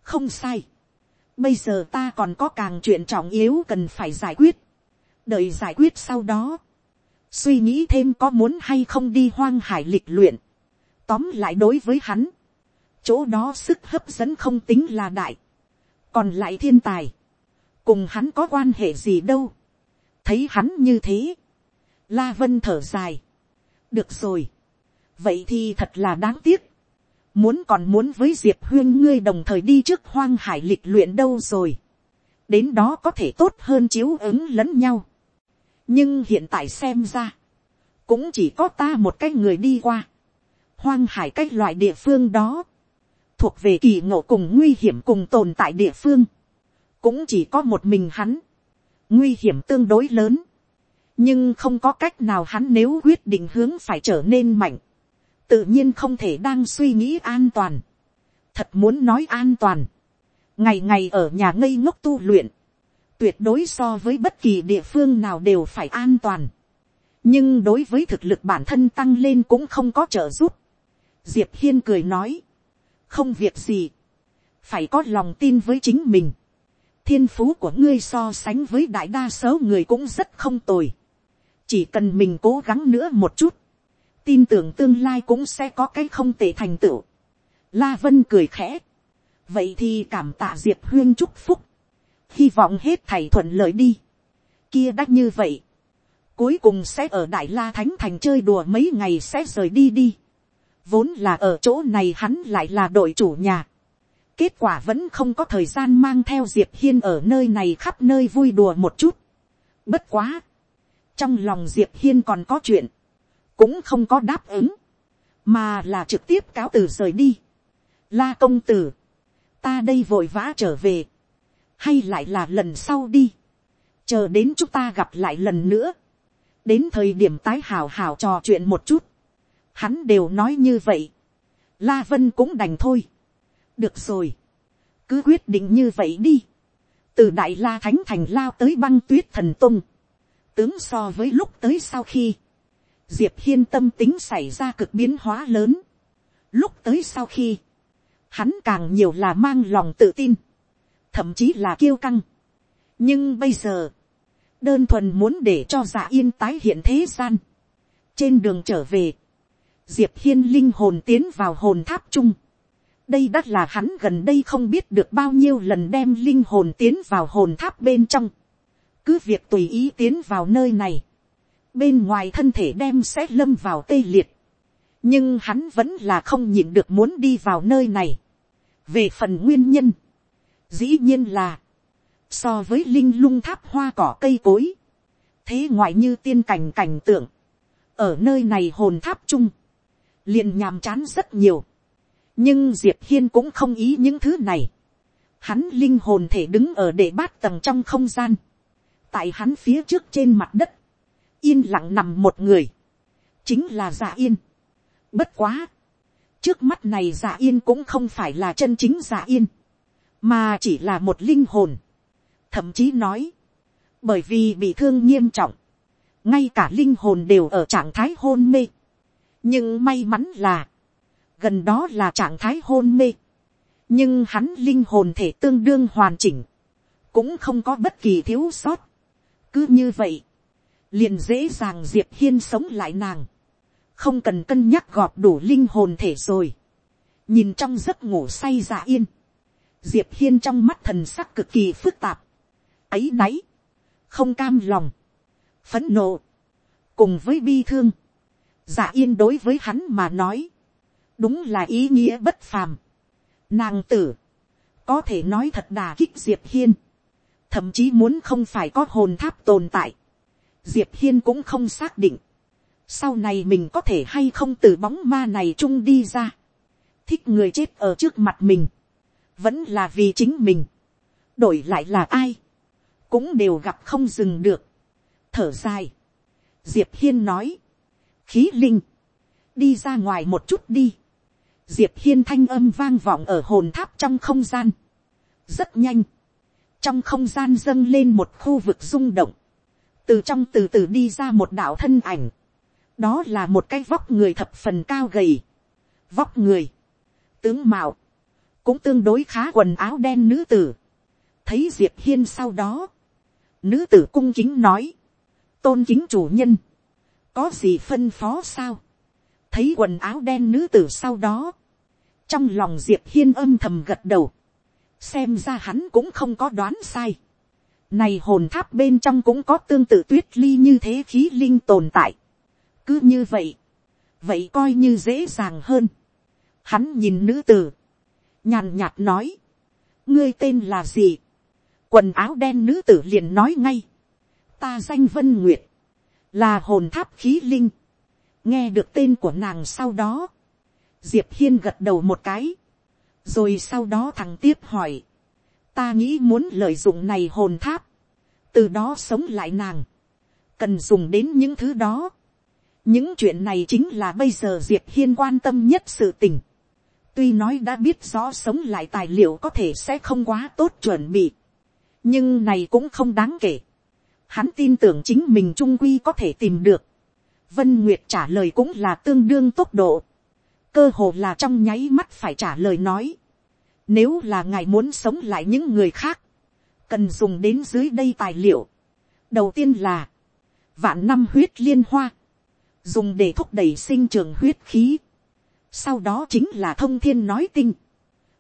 Không sai. Bây giờ ta còn có càng chuyện trọng yếu cần phải giải quyết. Đợi giải quyết sau đó. Suy nghĩ thêm có muốn hay không đi hoang hải lịch luyện. Tóm lại đối với hắn. Chỗ đó sức hấp dẫn không tính là đại. Còn lại thiên tài. Cùng hắn có quan hệ gì đâu. Thấy hắn như thế La Vân thở dài. Được rồi. Vậy thì thật là đáng tiếc. Muốn còn muốn với Diệp Huyên ngươi đồng thời đi trước hoang hải lịch luyện đâu rồi. Đến đó có thể tốt hơn chiếu ứng lẫn nhau. Nhưng hiện tại xem ra. Cũng chỉ có ta một cái người đi qua. Hoang hải cái loại địa phương đó. Thuộc về kỳ ngộ cùng nguy hiểm cùng tồn tại địa phương. Cũng chỉ có một mình hắn. Nguy hiểm tương đối lớn nhưng không có cách nào hắn nếu quyết định hướng phải trở nên mạnh, tự nhiên không thể đang suy nghĩ an toàn. thật muốn nói an toàn, ngày ngày ở nhà ngây ngốc tu luyện, tuyệt đối so với bất kỳ địa phương nào đều phải an toàn. nhưng đối với thực lực bản thân tăng lên cũng không có trợ giúp. diệp hiên cười nói, không việc gì, phải có lòng tin với chính mình. thiên phú của ngươi so sánh với đại đa số người cũng rất không tồi chỉ cần mình cố gắng nữa một chút, tin tưởng tương lai cũng sẽ có cái không tệ thành tựu. La Vân cười khẽ. Vậy thì cảm tạ Diệp Huyên chúc phúc. Hy vọng hết thầy thuận lợi đi. Kia đắt như vậy. Cuối cùng sẽ ở Đại La Thánh Thành chơi đùa mấy ngày sẽ rời đi đi. Vốn là ở chỗ này hắn lại là đội chủ nhà. Kết quả vẫn không có thời gian mang theo Diệp Hiên ở nơi này khắp nơi vui đùa một chút. Bất quá. Trong lòng diệp hiên còn có chuyện, cũng không có đáp ứng, mà là trực tiếp cáo từ rời đi. La công tử, ta đây vội vã trở về, hay lại là lần sau đi, chờ đến chúng ta gặp lại lần nữa, đến thời điểm tái hào hào trò chuyện một chút, hắn đều nói như vậy, la vân cũng đành thôi, được rồi, cứ quyết định như vậy đi, từ đại la thánh thành lao tới băng tuyết thần tung, tướng so với lúc tới sau khi, diệp hiên tâm tính xảy ra cực biến hóa lớn. lúc tới sau khi, hắn càng nhiều là mang lòng tự tin, thậm chí là kiêu căng. nhưng bây giờ, đơn thuần muốn để cho dạ yên tái hiện thế gian. trên đường trở về, diệp hiên linh hồn tiến vào hồn tháp chung. đây đã là hắn gần đây không biết được bao nhiêu lần đem linh hồn tiến vào hồn tháp bên trong cứ việc tùy ý tiến vào nơi này, bên ngoài thân thể đem sẽ lâm vào tê liệt, nhưng hắn vẫn là không nhịn được muốn đi vào nơi này. về phần nguyên nhân, dĩ nhiên là, so với linh lung tháp hoa cỏ cây cối, thế ngoại như tiên cảnh cảnh tượng, ở nơi này hồn tháp chung, liền nhàm chán rất nhiều, nhưng diệp hiên cũng không ý những thứ này, hắn linh hồn thể đứng ở để bát tầng trong không gian, tại hắn phía trước trên mặt đất, yên lặng nằm một người, chính là dạ yên. Bất quá. Trước mắt này dạ yên cũng không phải là chân chính dạ yên. Mà chỉ là một linh hồn. Thậm chí nói. Bởi vì bị thương nghiêm trọng. Ngay cả linh hồn đều ở trạng thái hôn mê. Nhưng may mắn là. Gần đó là trạng thái hôn mê. Nhưng hắn linh hồn thể tương đương hoàn chỉnh. Cũng không có bất kỳ thiếu sót. Cứ như vậy. Liền dễ dàng Diệp Hiên sống lại nàng không cần cân nhắc gọp đủ linh hồn thể rồi. nhìn trong giấc ngủ say dạ yên, diệp hiên trong mắt thần sắc cực kỳ phức tạp, ấy náy, không cam lòng, phấn nộ, cùng với bi thương, dạ yên đối với hắn mà nói, đúng là ý nghĩa bất phàm. Nàng tử, có thể nói thật đà kích diệp hiên, thậm chí muốn không phải có hồn tháp tồn tại, diệp hiên cũng không xác định, sau này mình có thể hay không từ bóng ma này chung đi ra, thích người chết ở trước mặt mình, vẫn là vì chính mình, đổi lại là ai, cũng đều gặp không dừng được, thở dài, diệp hiên nói, khí linh, đi ra ngoài một chút đi, diệp hiên thanh âm vang vọng ở hồn tháp trong không gian, rất nhanh, trong không gian dâng lên một khu vực rung động, từ trong từ từ đi ra một đạo thân ảnh, đó là một cái vóc người thập phần cao gầy, vóc người, tướng mạo, cũng tương đối khá quần áo đen nữ tử, thấy diệp hiên sau đó, nữ tử cung kính nói, tôn kính chủ nhân, có gì phân phó sao, thấy quần áo đen nữ tử sau đó, trong lòng diệp hiên âm thầm gật đầu, xem ra hắn cũng không có đoán sai, này hồn tháp bên trong cũng có tương tự tuyết ly như thế khí linh tồn tại. Cứ như vậy, vậy coi như dễ dàng hơn. Hắn nhìn nữ tử, nhàn nhạt nói, ngươi tên là gì, quần áo đen nữ tử liền nói ngay, ta danh vân nguyệt, là hồn tháp khí linh, nghe được tên của nàng sau đó, diệp hiên gật đầu một cái, rồi sau đó thằng tiếp hỏi, ta nghĩ muốn lợi dụng này hồn tháp, từ đó sống lại nàng, cần dùng đến những thứ đó, những chuyện này chính là bây giờ diệp hiên quan tâm nhất sự tình. tuy nói đã biết rõ sống lại tài liệu có thể sẽ không quá tốt chuẩn bị, nhưng này cũng không đáng kể hắn tin tưởng chính mình trung quy có thể tìm được. vân nguyệt trả lời cũng là tương đương tốc độ. cơ hồ là trong nháy mắt phải trả lời nói. nếu là ngài muốn sống lại những người khác, cần dùng đến dưới đây tài liệu. đầu tiên là vạn năm huyết liên hoa dùng để thúc đẩy sinh trường huyết khí. Sau đó chính là thông thiên nói tinh,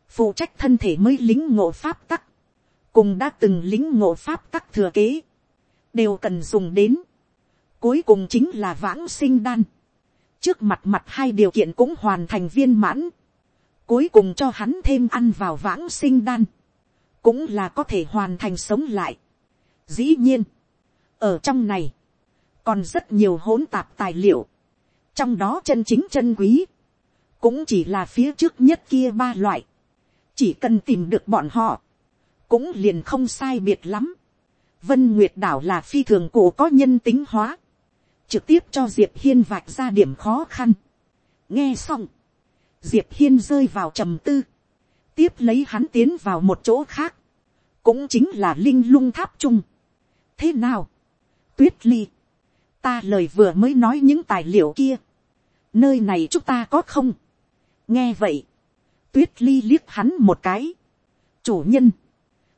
phụ trách thân thể mới lính ngộ pháp tắc, cùng đã từng lính ngộ pháp tắc thừa kế, đều cần dùng đến. Cuối cùng chính là vãng sinh đan. Trước mặt mặt hai điều kiện cũng hoàn thành viên mãn. Cuối cùng cho hắn thêm ăn vào vãng sinh đan. Cũng là có thể hoàn thành sống lại. Dĩ nhiên. Ở trong này còn rất nhiều hỗn tạp tài liệu, trong đó chân chính chân quý, cũng chỉ là phía trước nhất kia ba loại, chỉ cần tìm được bọn họ, cũng liền không sai biệt lắm. Vân Nguyệt đảo là phi thường cổ có nhân tính hóa, trực tiếp cho diệp hiên vạch ra điểm khó khăn. nghe xong, diệp hiên rơi vào trầm tư, tiếp lấy hắn tiến vào một chỗ khác, cũng chính là linh lung tháp Trung. thế nào, tuyết ly, ta lời vừa mới nói những tài liệu kia, nơi này chúng ta có không, nghe vậy, tuyết ly liếc hắn một cái, chủ nhân,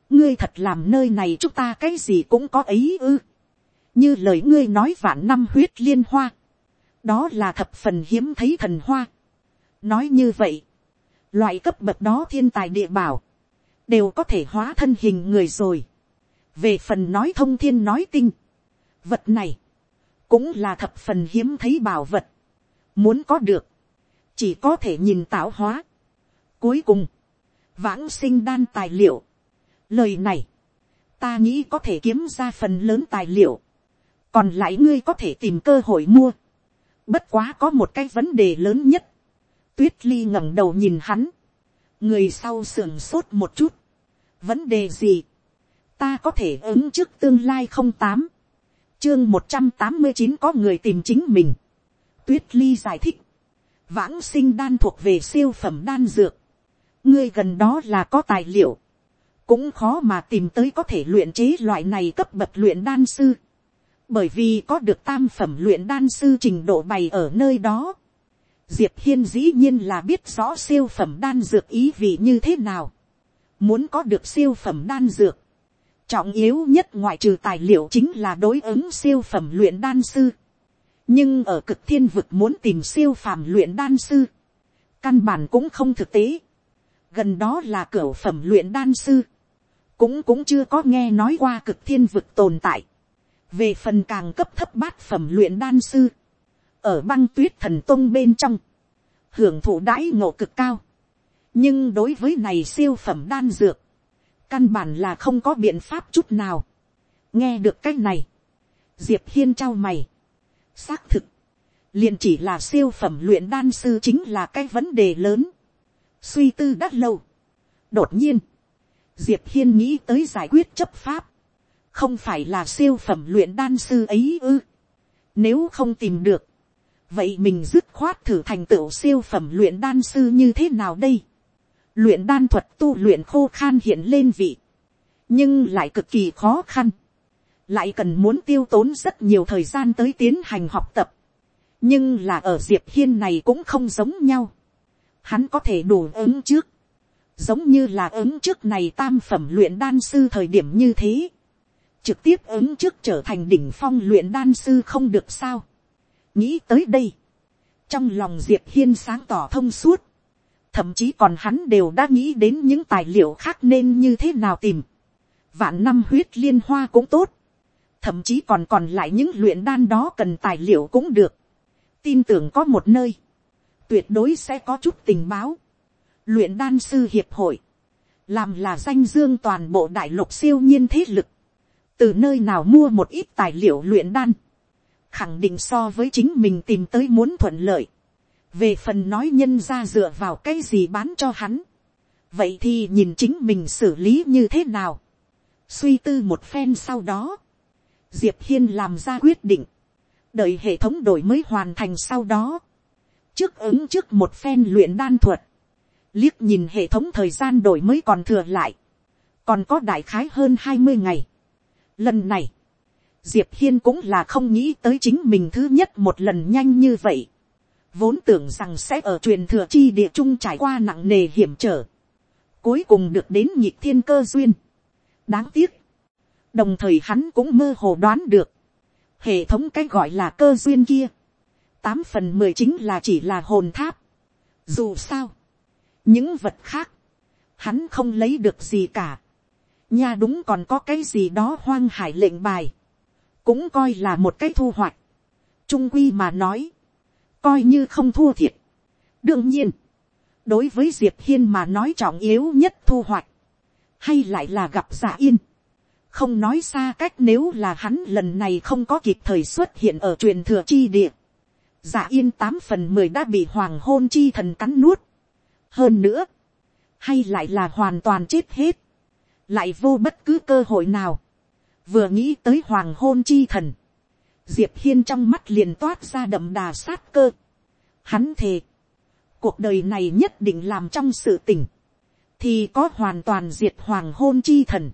ngươi thật làm nơi này chúng ta cái gì cũng có ấy ư, như lời ngươi nói vạn năm huyết liên hoa, đó là thập phần hiếm thấy thần hoa, nói như vậy, loại cấp bậc đó thiên tài địa bảo, đều có thể hóa thân hình người rồi, về phần nói thông thiên nói tinh, vật này, cũng là thập phần hiếm thấy bảo vật. Muốn có được, chỉ có thể nhìn tạo hóa. Cuối cùng, vãng sinh đan tài liệu. Lời này, ta nghĩ có thể kiếm ra phần lớn tài liệu. Còn lại ngươi có thể tìm cơ hội mua. Bất quá có một cái vấn đề lớn nhất. Tuyết ly ngẩng đầu nhìn hắn. Người sau sườn sốt một chút. Vấn đề gì? Ta có thể ứng trước tương lai không tám chương một trăm tám mươi chín có người tìm chính mình. Tuyết ly giải thích. vãng sinh đan thuộc về siêu phẩm đan dược, ngươi gần đó là có tài liệu, cũng khó mà tìm tới có thể luyện chế loại này cấp bậc luyện đan sư, bởi vì có được tam phẩm luyện đan sư trình độ bày ở nơi đó, diệp hiên dĩ nhiên là biết rõ siêu phẩm đan dược ý vị như thế nào, muốn có được siêu phẩm đan dược, trọng yếu nhất ngoại trừ tài liệu chính là đối ứng siêu phẩm luyện đan sư, nhưng ở cực thiên vực muốn tìm siêu phàm luyện đan sư, căn bản cũng không thực tế, gần đó là cửa phẩm luyện đan sư, cũng cũng chưa có nghe nói qua cực thiên vực tồn tại, về phần càng cấp thấp bát phẩm luyện đan sư, ở băng tuyết thần tông bên trong, hưởng thụ đãi ngộ cực cao, nhưng đối với này siêu phẩm đan dược, căn bản là không có biện pháp chút nào. nghe được c á c h này, diệp hiên trao mày, xác thực, liền chỉ là siêu phẩm luyện đan sư chính là cái vấn đề lớn, suy tư đắt lâu. đột nhiên, diệp hiên nghĩ tới giải quyết chấp pháp, không phải là siêu phẩm luyện đan sư ấy ư. nếu không tìm được, vậy mình dứt khoát thử thành tựu siêu phẩm luyện đan sư như thế nào đây? Luyện đan thuật tu luyện khô khan hiện lên vị, nhưng lại cực kỳ khó khăn, lại cần muốn tiêu tốn rất nhiều thời gian tới tiến hành học tập, nhưng là ở diệp hiên này cũng không giống nhau, hắn có thể đủ ứng trước, giống như là ứng trước này tam phẩm luyện đan sư thời điểm như thế, trực tiếp ứng trước trở thành đỉnh phong luyện đan sư không được sao, nghĩ tới đây, trong lòng diệp hiên sáng tỏ thông suốt, thậm chí còn hắn đều đã nghĩ đến những tài liệu khác nên như thế nào tìm. vạn năm huyết liên hoa cũng tốt, thậm chí còn còn lại những luyện đan đó cần tài liệu cũng được. tin tưởng có một nơi, tuyệt đối sẽ có chút tình báo luyện đan sư hiệp hội, làm là danh dương toàn bộ đại lục siêu nhiên thế lực, từ nơi nào mua một ít tài liệu luyện đan, khẳng định so với chính mình tìm tới muốn thuận lợi. Về phần nói nhân ra dựa vào cái gì bán cho hắn, vậy thì nhìn chính mình xử lý như thế nào. suy tư một phen sau đó, diệp hiên làm ra quyết định, đợi hệ thống đổi mới hoàn thành sau đó, trước ứng trước một phen luyện đan thuật, liếc nhìn hệ thống thời gian đổi mới còn thừa lại, còn có đại khái hơn hai mươi ngày. Lần này, diệp hiên cũng là không nghĩ tới chính mình thứ nhất một lần nhanh như vậy vốn tưởng rằng sẽ ở truyền thừa chi địa trung trải qua nặng nề hiểm trở, cuối cùng được đến nhịp thiên cơ duyên. đáng tiếc, đồng thời hắn cũng mơ hồ đoán được, hệ thống cái gọi là cơ duyên kia, tám phần mười chính là chỉ là hồn tháp. dù sao, những vật khác, hắn không lấy được gì cả. nha đúng còn có cái gì đó hoang hải lệnh bài, cũng coi là một cái thu hoạch. trung quy mà nói, coi như không thua thiệt. đương nhiên, đối với diệp hiên mà nói trọng yếu nhất thu hoạch, hay lại là gặp giả yên. không nói xa cách nếu là hắn lần này không có kịp thời xuất hiện ở truyền thừa chi địa. giả yên tám phần mười đã bị hoàng hôn chi thần cắn nuốt hơn nữa, hay lại là hoàn toàn chết hết, lại vô bất cứ cơ hội nào. vừa nghĩ tới hoàng hôn chi thần, diệp hiên trong mắt liền toát ra đậm đà sát cơ. Hắn thề, cuộc đời này nhất định làm trong sự tình, thì có hoàn toàn diệt hoàng hôn chi thần,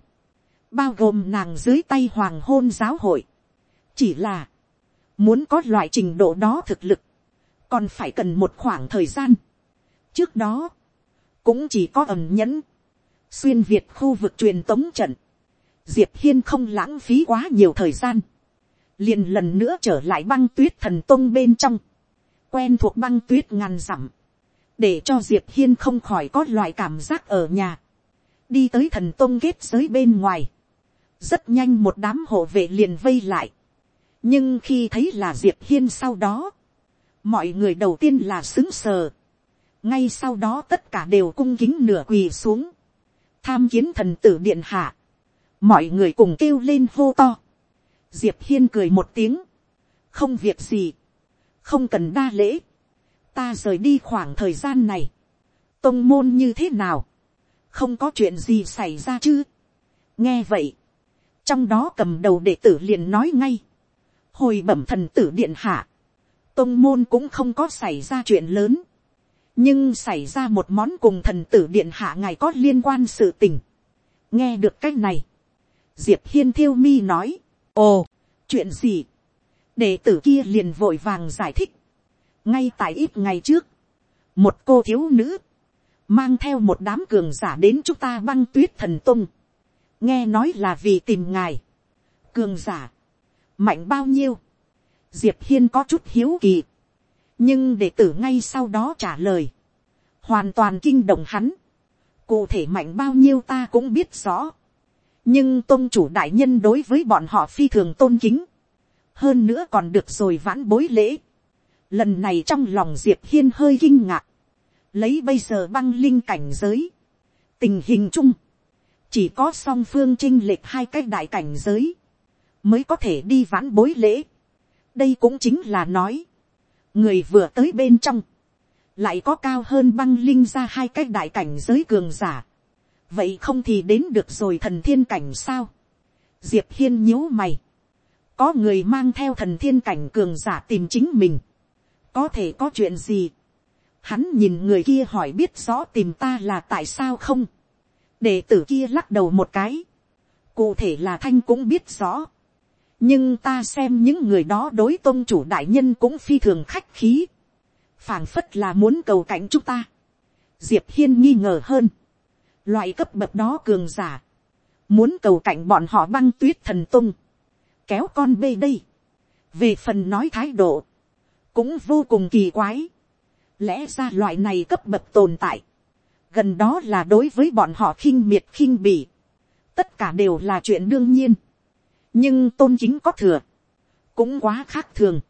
bao gồm nàng dưới tay hoàng hôn giáo hội. chỉ là, muốn có loại trình độ đó thực lực, còn phải cần một khoảng thời gian trước đó, cũng chỉ có ẩm nhẫn, xuyên việt khu vực truyền tống trận, diệp hiên không lãng phí quá nhiều thời gian, liền lần nữa trở lại băng tuyết thần tôn bên trong, quen thuộc băng tuyết ngàn dặm, để cho diệp hiên không khỏi có loại cảm giác ở nhà, đi tới thần tôn kết giới bên ngoài, rất nhanh một đám hộ vệ liền vây lại, nhưng khi thấy là diệp hiên sau đó, mọi người đầu tiên là xứng sờ, ngay sau đó tất cả đều cung kính nửa quỳ xuống, tham kiến thần tử điện hạ, mọi người cùng kêu lên hô to, diệp hiên cười một tiếng, không việc gì, không cần đa lễ, ta rời đi khoảng thời gian này, tông môn như thế nào, không có chuyện gì xảy ra chứ, nghe vậy, trong đó cầm đầu đệ tử liền nói ngay, hồi bẩm thần tử điện hạ, tông môn cũng không có xảy ra chuyện lớn, nhưng xảy ra một món cùng thần tử điện hạ ngài có liên quan sự tình. nghe được cái này, diệp hiên thiêu mi nói, ồ, chuyện gì, đệ tử kia liền vội vàng giải thích, ngay tại ít ngày trước, một cô thiếu nữ, mang theo một đám cường giả đến chúng ta băng tuyết thần tung, nghe nói là vì tìm ngài, cường giả, mạnh bao nhiêu, diệp hiên có chút hiếu kỳ, nhưng đệ tử ngay sau đó trả lời, hoàn toàn kinh động hắn, cụ thể mạnh bao nhiêu ta cũng biết rõ, nhưng tôn chủ đại nhân đối với bọn họ phi thường tôn kính, hơn nữa còn được rồi vãn bối lễ, lần này trong lòng diệp hiên hơi kinh ngạc, lấy bây giờ băng linh cảnh giới, tình hình chung, chỉ có song phương chinh lệch hai cái đại cảnh giới, mới có thể đi vãn bối lễ. đây cũng chính là nói, người vừa tới bên trong, lại có cao hơn băng linh ra hai cái đại cảnh giới cường giả. vậy không thì đến được rồi thần thiên cảnh sao. diệp hiên nhíu mày. có người mang theo thần thiên cảnh cường giả tìm chính mình. có thể có chuyện gì. hắn nhìn người kia hỏi biết rõ tìm ta là tại sao không. đệ tử kia lắc đầu một cái. cụ thể là thanh cũng biết rõ nhưng ta xem những người đó đối tôn chủ đại nhân cũng phi thường khách khí, phảng phất là muốn cầu cảnh chúng ta. diệp hiên nghi ngờ hơn, loại cấp bậc đó cường giả, muốn cầu cảnh bọn họ băng tuyết thần tung, kéo con bê đây, về phần nói thái độ, cũng vô cùng kỳ quái, lẽ ra loại này cấp bậc tồn tại, gần đó là đối với bọn họ khinh miệt khinh bỉ, tất cả đều là chuyện đương nhiên, nhưng tôn chính có thừa, cũng quá khác thường.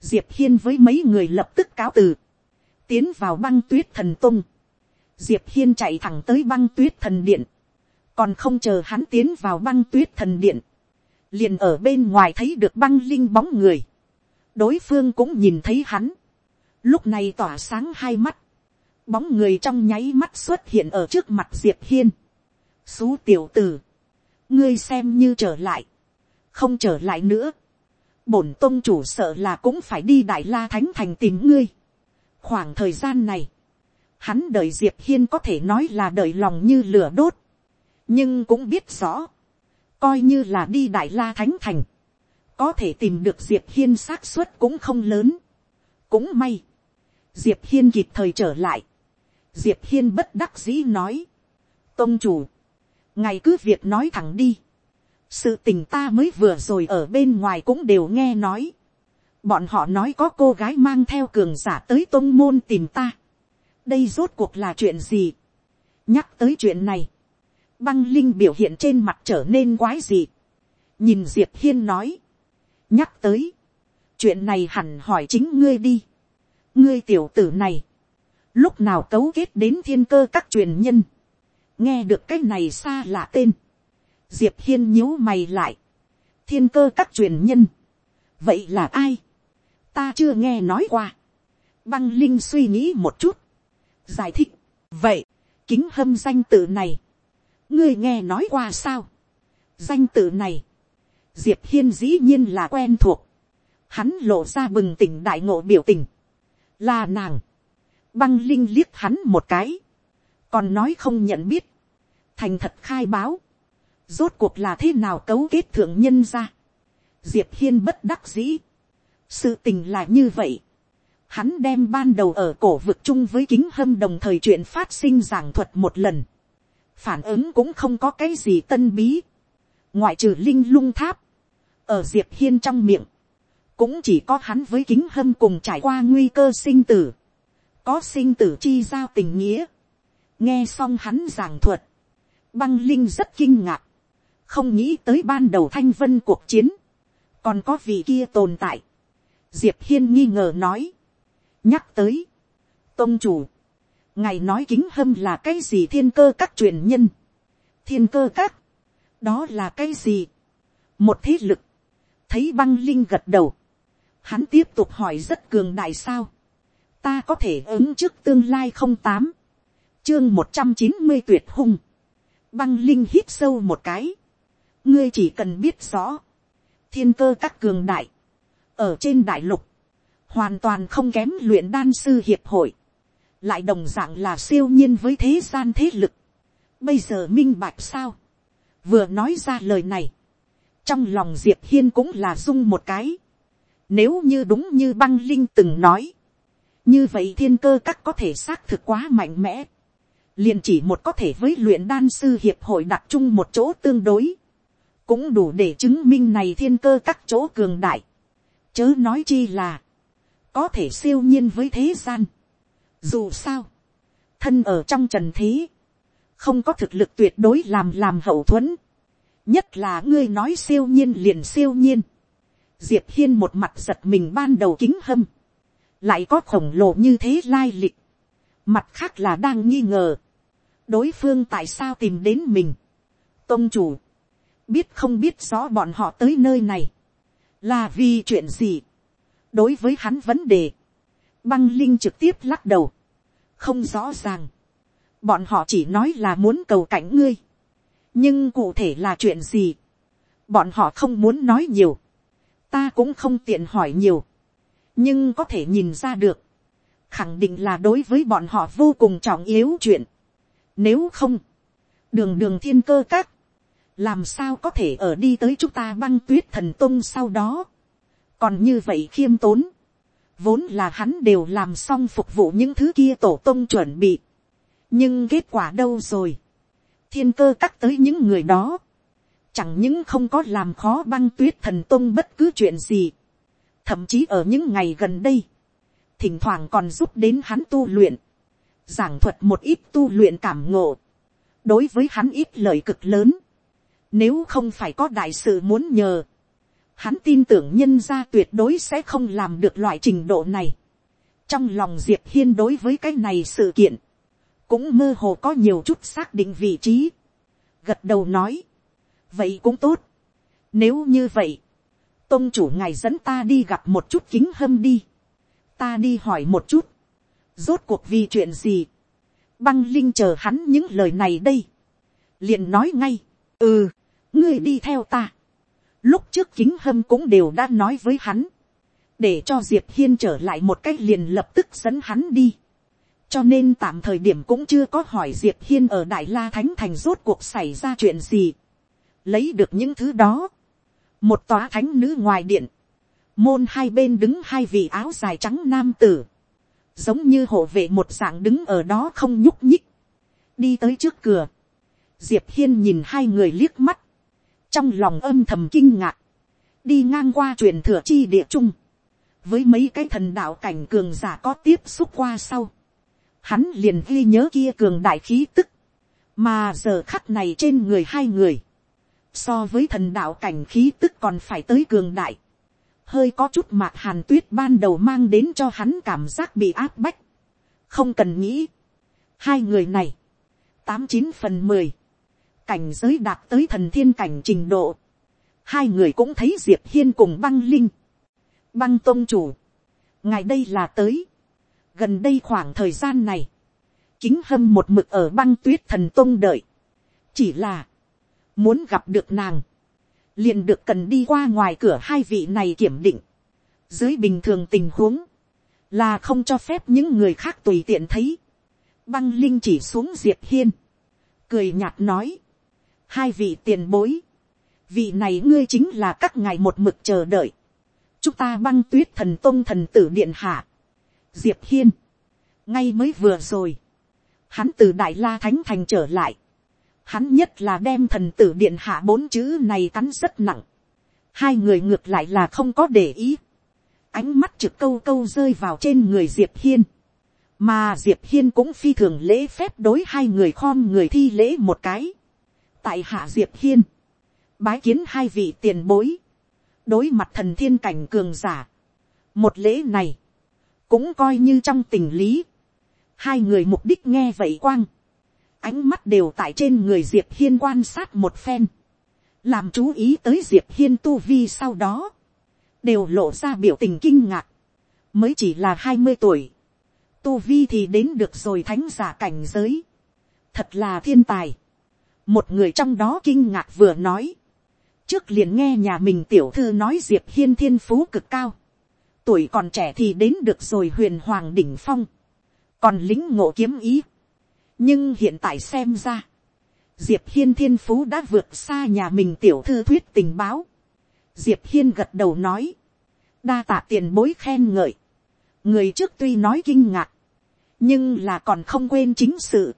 diệp hiên với mấy người lập tức cáo từ, tiến vào băng tuyết thần tung. diệp hiên chạy thẳng tới băng tuyết thần điện, còn không chờ hắn tiến vào băng tuyết thần điện, liền ở bên ngoài thấy được băng linh bóng người, đối phương cũng nhìn thấy hắn, lúc này tỏa sáng hai mắt, bóng người trong nháy mắt xuất hiện ở trước mặt diệp hiên, xú tiểu tử, ngươi xem như trở lại, không trở lại nữa. bổn tôn chủ sợ là cũng phải đi đại la thánh thành tìm ngươi. khoảng thời gian này, hắn đợi diệp hiên có thể nói là đợi lòng như lửa đốt, nhưng cũng biết rõ, coi như là đi đại la thánh thành, có thể tìm được diệp hiên xác suất cũng không lớn. cũng may, diệp hiên kịp thời trở lại, diệp hiên bất đắc dĩ nói, tôn chủ, ngày cứ việc nói thẳng đi, sự tình ta mới vừa rồi ở bên ngoài cũng đều nghe nói. bọn họ nói có cô gái mang theo cường giả tới tôn môn tìm ta. đây rốt cuộc là chuyện gì. nhắc tới chuyện này, băng linh biểu hiện trên mặt trở nên quái gì. nhìn diệp hiên nói, nhắc tới, chuyện này hẳn hỏi chính ngươi đi. ngươi tiểu tử này, lúc nào cấu kết đến thiên cơ các truyền nhân, nghe được cái này xa lạ tên, diệp hiên nhíu mày lại, thiên cơ các truyền nhân, vậy là ai, ta chưa nghe nói qua, băng linh suy nghĩ một chút, giải thích, vậy, kính hâm danh tự này, ngươi nghe nói qua sao, danh tự này, diệp hiên dĩ nhiên là quen thuộc, hắn lộ ra bừng tỉnh đại ngộ biểu tình, là nàng, băng linh liếc hắn một cái, còn nói không nhận biết, thành thật khai báo, rốt cuộc là thế nào cấu kết thượng nhân ra. diệp hiên bất đắc dĩ. sự tình là như vậy. hắn đem ban đầu ở cổ vực chung với kính hâm đồng thời chuyện phát sinh giảng thuật một lần. phản ứng cũng không có cái gì tân bí. ngoại trừ linh lung tháp. ở diệp hiên trong miệng. cũng chỉ có hắn với kính hâm cùng trải qua nguy cơ sinh tử. có sinh tử chi giao tình nghĩa. nghe xong hắn giảng thuật. băng linh rất kinh ngạc không nghĩ tới ban đầu thanh vân cuộc chiến, còn có vị kia tồn tại. diệp hiên nghi ngờ nói, nhắc tới, tôn chủ, ngài nói kính hâm là cái gì thiên cơ các truyền nhân, thiên cơ các, đó là cái gì, một thế lực, thấy băng linh gật đầu, hắn tiếp tục hỏi rất cường đại sao, ta có thể ứng trước tương lai không tám, chương một trăm chín mươi tuyệt hung, băng linh hít sâu một cái, ngươi chỉ cần biết rõ, thiên cơ các cường đại, ở trên đại lục, hoàn toàn không kém luyện đan sư hiệp hội, lại đồng d ạ n g là siêu nhiên với thế gian thế lực, bây giờ minh bạch sao, vừa nói ra lời này, trong lòng diệp hiên cũng là dung một cái, nếu như đúng như băng linh từng nói, như vậy thiên cơ các có thể xác thực quá mạnh mẽ, liền chỉ một có thể với luyện đan sư hiệp hội đặt chung một chỗ tương đối, cũng đủ để chứng minh này thiên cơ các chỗ cường đại, chớ nói chi là, có thể siêu nhiên với thế gian, dù sao, thân ở trong trần thế, không có thực lực tuyệt đối làm làm hậu thuẫn. Nhất là ngươi nói siêu nhiên liền siêu nhiên. Diệp hiên một mặt giật mình ban đầu kính hâm. Lại có khổng lồ như thế lai lịch. Mặt khác là đang nghi ngờ. Đối phương tại sao tìm đến mình. Tông chủ. Biết không biết rõ bọn họ tới nơi này. Là vì chuyện gì. Đối với hắn vấn đề Băng Linh trực tiếp lắc đầu. Không rõ ràng. Bọn họ chỉ nói là muốn cầu cảnh ngươi. Nhưng cụ thể là chuyện gì? Bọn họ không muốn nói nhiều. Ta cũng không tiện hỏi nhiều. Nhưng có thể nhìn ra được. Khẳng định là đối với bọn họ vô cùng trọng yếu chuyện. Nếu không. Đường đường thiên cơ các. Làm sao có thể ở đi tới chúng ta băng tuyết thần tông sau đó. Còn như vậy khiêm tốn vốn là hắn đều làm xong phục vụ những thứ kia tổ tông chuẩn bị. nhưng kết quả đâu rồi. thiên cơ cắt tới những người đó. chẳng những không có làm khó băng tuyết thần tông bất cứ chuyện gì. thậm chí ở những ngày gần đây, thỉnh thoảng còn giúp đến hắn tu luyện. giảng thuật một ít tu luyện cảm ngộ. đối với hắn ít lời cực lớn nếu không phải có đại sự muốn nhờ, Hắn tin tưởng nhân gia tuyệt đối sẽ không làm được loại trình độ này. Trong lòng Diệp Hiên đối với cái này sự kiện. Cũng mơ hồ có nhiều chút xác định vị trí. Gật đầu nói. Vậy cũng tốt. Nếu như vậy. Tông chủ ngài dẫn ta đi gặp một chút kính hâm đi. Ta đi hỏi một chút. Rốt cuộc vì chuyện gì. Băng Linh chờ hắn những lời này đây. liền nói ngay. Ừ. Ngươi đi theo ta Lúc trước kính hâm cũng đều đã nói với hắn. Để cho Diệp Hiên trở lại một cách liền lập tức dẫn hắn đi. Cho nên tạm thời điểm cũng chưa có hỏi Diệp Hiên ở Đại La Thánh Thành rốt cuộc xảy ra chuyện gì. Lấy được những thứ đó. Một tòa thánh nữ ngoài điện. Môn hai bên đứng hai vị áo dài trắng nam tử. Giống như hộ vệ một dạng đứng ở đó không nhúc nhích. Đi tới trước cửa. Diệp Hiên nhìn hai người liếc mắt trong lòng âm thầm kinh ngạc, đi ngang qua truyền thừa chi địa trung, với mấy cái thần đạo cảnh cường giả có tiếp xúc qua sau, hắn liền ghi nhớ kia cường đại khí tức, mà giờ khắc này trên người hai người, so với thần đạo cảnh khí tức còn phải tới cường đại, hơi có chút mạc hàn tuyết ban đầu mang đến cho hắn cảm giác bị áp bách, không cần nghĩ, hai người này, tám chín phần mười, cảnh giới đạt tới thần thiên cảnh trình độ. Hai người cũng thấy Diệp Hiên cùng băng linh. Băng tôn chủ. Ngày đây là tới. Gần đây khoảng thời gian này. Kính hâm một mực ở băng tuyết thần tôn đợi. Chỉ là. Muốn gặp được nàng. liền được cần đi qua ngoài cửa hai vị này kiểm định. Dưới bình thường tình huống. Là không cho phép những người khác tùy tiện thấy. Băng linh chỉ xuống Diệp Hiên. Cười nhạt nói hai vị tiền bối, vị này ngươi chính là các ngài một mực chờ đợi, chúng ta băng tuyết thần tôn thần tử điện hạ, diệp hiên, ngay mới vừa rồi, hắn từ đại la thánh thành trở lại, hắn nhất là đem thần tử điện hạ bốn chữ này cắn rất nặng, hai người ngược lại là không có để ý, ánh mắt trực câu câu rơi vào trên người diệp hiên, mà diệp hiên cũng phi thường lễ phép đối hai người khom người thi lễ một cái, tại hạ diệp hiên, bái kiến hai vị tiền bối, đối mặt thần thiên cảnh cường giả. một lễ này, cũng coi như trong tình lý, hai người mục đích nghe vậy quang, ánh mắt đều tại trên người diệp hiên quan sát một phen, làm chú ý tới diệp hiên tu vi sau đó, đều lộ ra biểu tình kinh ngạc, mới chỉ là hai mươi tuổi, tu vi thì đến được rồi thánh giả cảnh giới, thật là thiên tài, một người trong đó kinh ngạc vừa nói, trước liền nghe nhà mình tiểu thư nói diệp hiên thiên phú cực cao, tuổi còn trẻ thì đến được rồi huyền hoàng đỉnh phong, còn lính ngộ kiếm ý. nhưng hiện tại xem ra, diệp hiên thiên phú đã vượt xa nhà mình tiểu thư thuyết tình báo. diệp hiên gật đầu nói, đa tạ tiền bối khen ngợi, người trước tuy nói kinh ngạc, nhưng là còn không quên chính sự,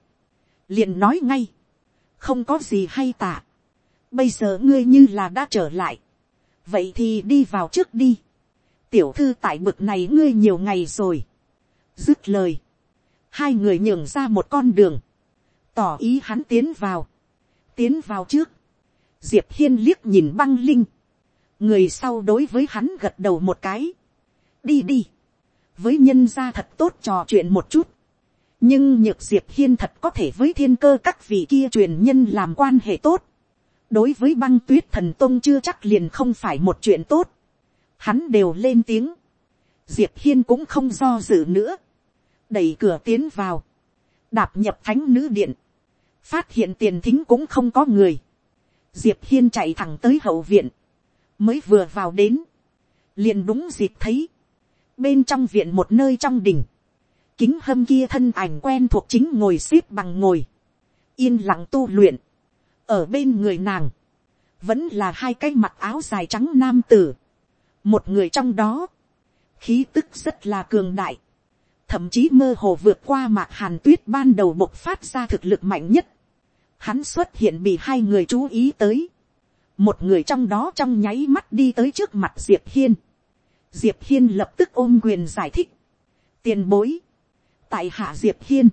liền nói ngay, không có gì hay tạ, bây giờ ngươi như là đã trở lại, vậy thì đi vào trước đi, tiểu thư tại bực này ngươi nhiều ngày rồi, dứt lời, hai người nhường ra một con đường, tỏ ý hắn tiến vào, tiến vào trước, diệp hiên liếc nhìn băng linh, người sau đối với hắn gật đầu một cái, đi đi, với nhân gia thật tốt trò chuyện một chút, nhưng nhược diệp hiên thật có thể với thiên cơ các vị kia truyền nhân làm quan hệ tốt, đối với băng tuyết thần tôn chưa chắc liền không phải một chuyện tốt, hắn đều lên tiếng, diệp hiên cũng không do dự nữa, đẩy cửa tiến vào, đạp nhập thánh nữ điện, phát hiện tiền thính cũng không có người, diệp hiên chạy thẳng tới hậu viện, mới vừa vào đến, liền đúng dịp thấy, bên trong viện một nơi trong đình, kính hâm kia thân ảnh quen thuộc chính ngồi x ế p bằng ngồi, yên lặng tu luyện, ở bên người nàng, vẫn là hai cái mặt áo dài trắng nam tử, một người trong đó, khí tức rất là cường đại, thậm chí mơ hồ vượt qua mạc hàn tuyết ban đầu bộc phát ra thực lực mạnh nhất, hắn xuất hiện bị hai người chú ý tới, một người trong đó trong nháy mắt đi tới trước mặt diệp hiên, diệp hiên lập tức ôm quyền giải thích, tiền bối, tại hạ diệp hiên,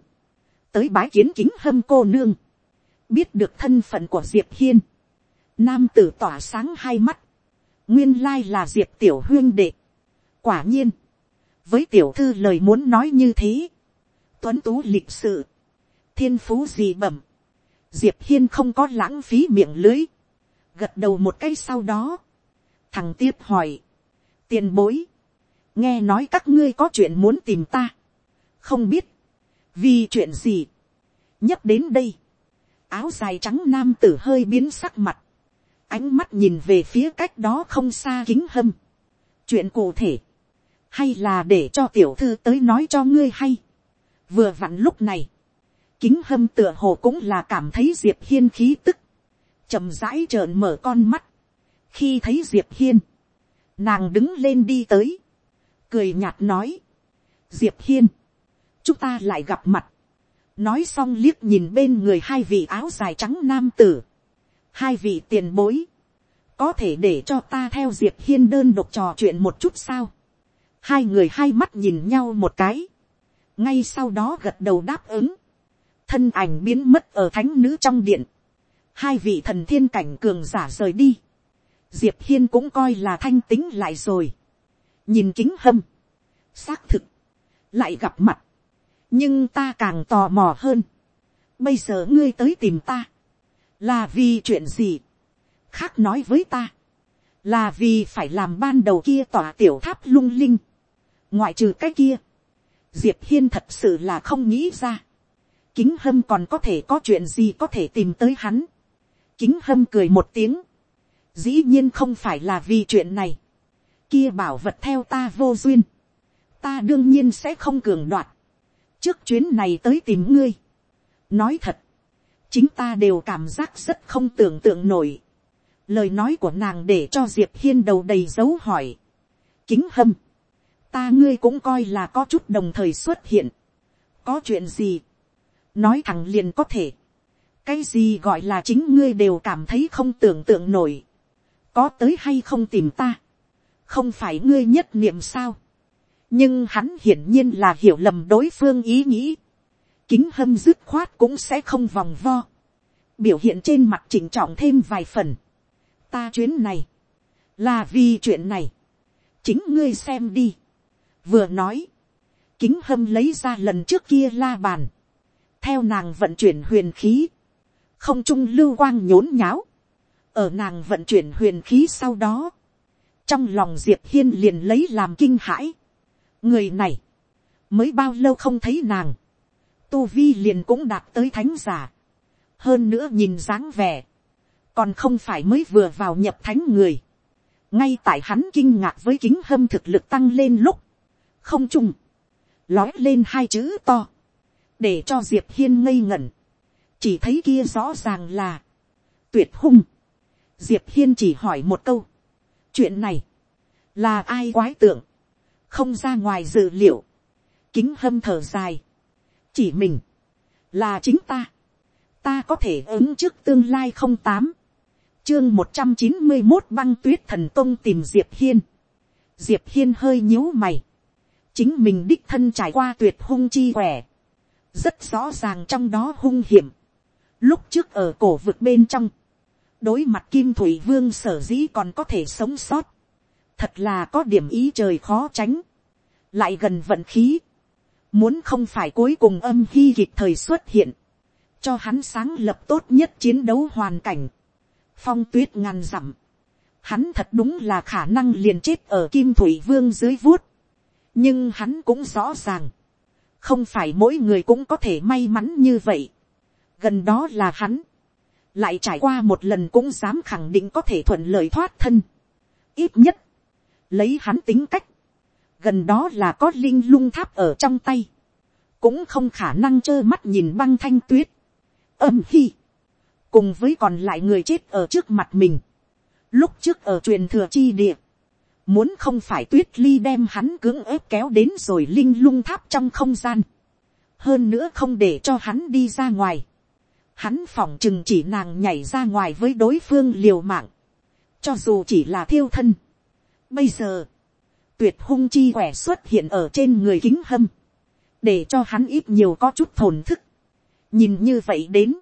tới bái kiến kính hâm cô nương, biết được thân phận của diệp hiên, nam tử tỏa sáng hai mắt, nguyên lai là diệp tiểu huyên đệ, quả nhiên, với tiểu thư lời muốn nói như thế, tuấn tú lịch sự, thiên phú gì bẩm, diệp hiên không có lãng phí miệng lưới, gật đầu một cái sau đó, thằng tiếp hỏi, tiền bối, nghe nói các ngươi có chuyện muốn tìm ta, không biết, vì chuyện gì, nhắc đến đây, áo dài trắng nam tử hơi biến sắc mặt, ánh mắt nhìn về phía cách đó không xa kính hâm, chuyện cụ thể, hay là để cho tiểu thư tới nói cho ngươi hay, vừa vặn lúc này, kính hâm tựa hồ cũng là cảm thấy diệp hiên khí tức, chậm rãi trợn mở con mắt, khi thấy diệp hiên, nàng đứng lên đi tới, cười nhạt nói, diệp hiên, chúng ta lại gặp mặt, nói xong liếc nhìn bên người hai vị áo dài trắng nam tử, hai vị tiền bối, có thể để cho ta theo diệp hiên đơn độc trò chuyện một chút sao, hai người hai mắt nhìn nhau một cái, ngay sau đó gật đầu đáp ứng, thân ảnh biến mất ở thánh nữ trong điện, hai vị thần thiên cảnh cường giả rời đi, diệp hiên cũng coi là thanh tính lại rồi, nhìn kính hâm, xác thực, lại gặp mặt, nhưng ta càng tò mò hơn, bây giờ ngươi tới tìm ta, là vì chuyện gì, khác nói với ta, là vì phải làm ban đầu kia tòa tiểu tháp lung linh, ngoại trừ cái kia, diệp hiên thật sự là không nghĩ ra, kính hâm còn có thể có chuyện gì có thể tìm tới hắn, kính hâm cười một tiếng, dĩ nhiên không phải là vì chuyện này, kia bảo vật theo ta vô duyên, ta đương nhiên sẽ không cường đoạt, trước chuyến này tới tìm ngươi, nói thật, chính ta đều cảm giác rất không tưởng tượng nổi, lời nói của nàng để cho diệp hiên đầu đầy dấu hỏi, kính hâm, ta ngươi cũng coi là có chút đồng thời xuất hiện, có chuyện gì, nói thẳng liền có thể, cái gì gọi là chính ngươi đều cảm thấy không tưởng tượng nổi, có tới hay không tìm ta, không phải ngươi nhất niệm sao, nhưng hắn hiển nhiên là hiểu lầm đối phương ý nghĩ, kính hâm dứt khoát cũng sẽ không vòng vo, biểu hiện trên mặt chỉnh trọng thêm vài phần, ta chuyến này, là vì chuyện này, chính ngươi xem đi, vừa nói, kính hâm lấy ra lần trước kia la bàn, theo nàng vận chuyển huyền khí, không trung lưu quang nhốn nháo, ở nàng vận chuyển huyền khí sau đó, trong lòng diệp hiên liền lấy làm kinh hãi, người này, mới bao lâu không thấy nàng, tu vi liền cũng đạt tới thánh giả, hơn nữa nhìn dáng vẻ, còn không phải mới vừa vào nhập thánh người, ngay tại hắn kinh ngạc với kính hâm thực lực tăng lên lúc, không trung, lói lên hai chữ to, để cho diệp hiên ngây ngẩn, chỉ thấy kia rõ ràng là, tuyệt hung, diệp hiên chỉ hỏi một câu, chuyện này, là ai quái tượng, không ra ngoài dự liệu, kính hâm thở dài, chỉ mình, là chính ta, ta có thể ứng trước tương lai không tám, chương một trăm chín mươi một băng tuyết thần tông tìm diệp hiên, diệp hiên hơi nhíu mày, chính mình đích thân trải qua tuyệt hung chi quẻ, rất rõ ràng trong đó hung hiểm, lúc trước ở cổ vực bên trong, đối mặt kim thủy vương sở dĩ còn có thể sống sót, thật là có điểm ý trời khó tránh, lại gần vận khí, muốn không phải cuối cùng âm hy kịp thời xuất hiện, cho hắn sáng lập tốt nhất chiến đấu hoàn cảnh, phong tuyết ngàn dặm, hắn thật đúng là khả năng liền chết ở kim thủy vương dưới vuốt, nhưng hắn cũng rõ ràng, không phải mỗi người cũng có thể may mắn như vậy, gần đó là hắn, lại trải qua một lần cũng dám khẳng định có thể thuận lợi thoát thân, ít nhất, lấy hắn tính cách, gần đó là có linh lung tháp ở trong tay, cũng không khả năng trơ mắt nhìn băng thanh tuyết, âm hy, cùng với còn lại người chết ở trước mặt mình, lúc trước ở truyền thừa chi địa, muốn không phải tuyết ly đem hắn cưỡng ép kéo đến rồi linh lung tháp trong không gian, hơn nữa không để cho hắn đi ra ngoài, hắn phỏng chừng chỉ nàng nhảy ra ngoài với đối phương liều mạng, cho dù chỉ là thiêu thân. Bây giờ, tuyệt hung chi quẻ xuất hiện ở trên người kính hâm, để cho hắn ít nhiều có chút thồn thức. nhìn như vậy đến,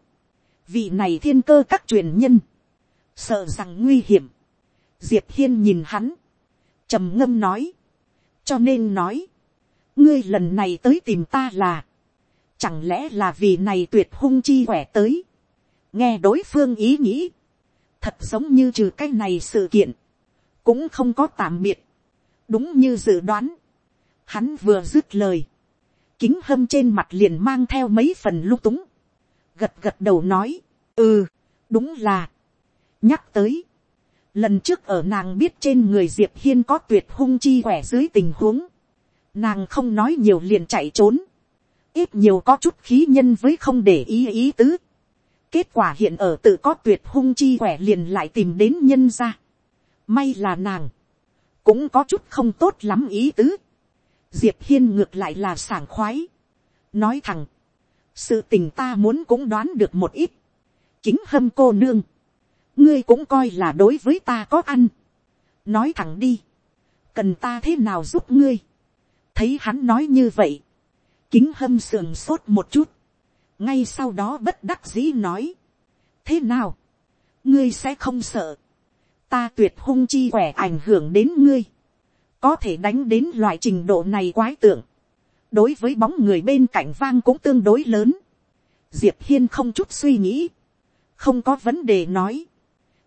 vị này thiên cơ các truyền nhân, sợ rằng nguy hiểm. diệp hiên nhìn hắn, trầm ngâm nói, cho nên nói, ngươi lần này tới tìm ta là, chẳng lẽ là vì này tuyệt hung chi quẻ tới, nghe đối phương ý nghĩ, thật giống như trừ cái này sự kiện, cũng không có tạm biệt, đúng như dự đoán, hắn vừa dứt lời, kính hâm trên mặt liền mang theo mấy phần lung túng, gật gật đầu nói, ừ, đúng là, nhắc tới, lần trước ở nàng biết trên người diệp hiên có tuyệt hung chi khỏe dưới tình huống, nàng không nói nhiều liền chạy trốn, ít nhiều có chút khí nhân với không để ý ý tứ, kết quả hiện ở tự có tuyệt hung chi khỏe liền lại tìm đến nhân ra, may là nàng, cũng có chút không tốt lắm ý tứ, diệp hiên ngược lại là sảng khoái, nói thẳng, sự tình ta muốn cũng đoán được một ít, chính hâm cô nương, ngươi cũng coi là đối với ta có ăn, nói thẳng đi, cần ta thế nào giúp ngươi, thấy hắn nói như vậy, kính hâm sườn sốt một chút, ngay sau đó bất đắc dĩ nói, thế nào, ngươi sẽ không sợ, ta tuyệt hung chi quẻ ảnh hưởng đến ngươi, có thể đánh đến loại trình độ này quái tượng, đối với bóng người bên cạnh vang cũng tương đối lớn, diệp hiên không chút suy nghĩ, không có vấn đề nói,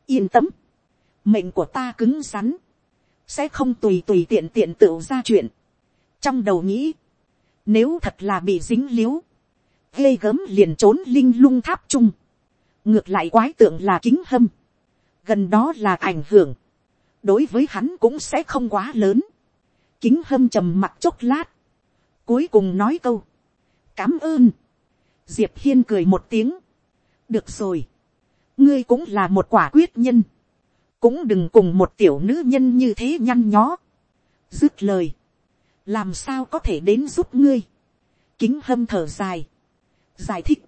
yên tâm, mệnh của ta cứng rắn, sẽ không tùy tùy tiện tiện tự ra chuyện, trong đầu nghĩ, nếu thật là bị dính l i ế u ghê gớm liền trốn linh lung tháp chung, ngược lại quái tượng là kính hâm, gần đó là ảnh hưởng, đối với hắn cũng sẽ không quá lớn, kính hâm trầm mặt chốc lát, cuối cùng nói câu, cám ơn, diệp hiên cười một tiếng, được rồi, ngươi cũng là một quả quyết nhân, cũng đừng cùng một tiểu nữ nhân như thế nhăn nhó. dứt lời, làm sao có thể đến giúp ngươi, kính hâm thở dài, giải thích,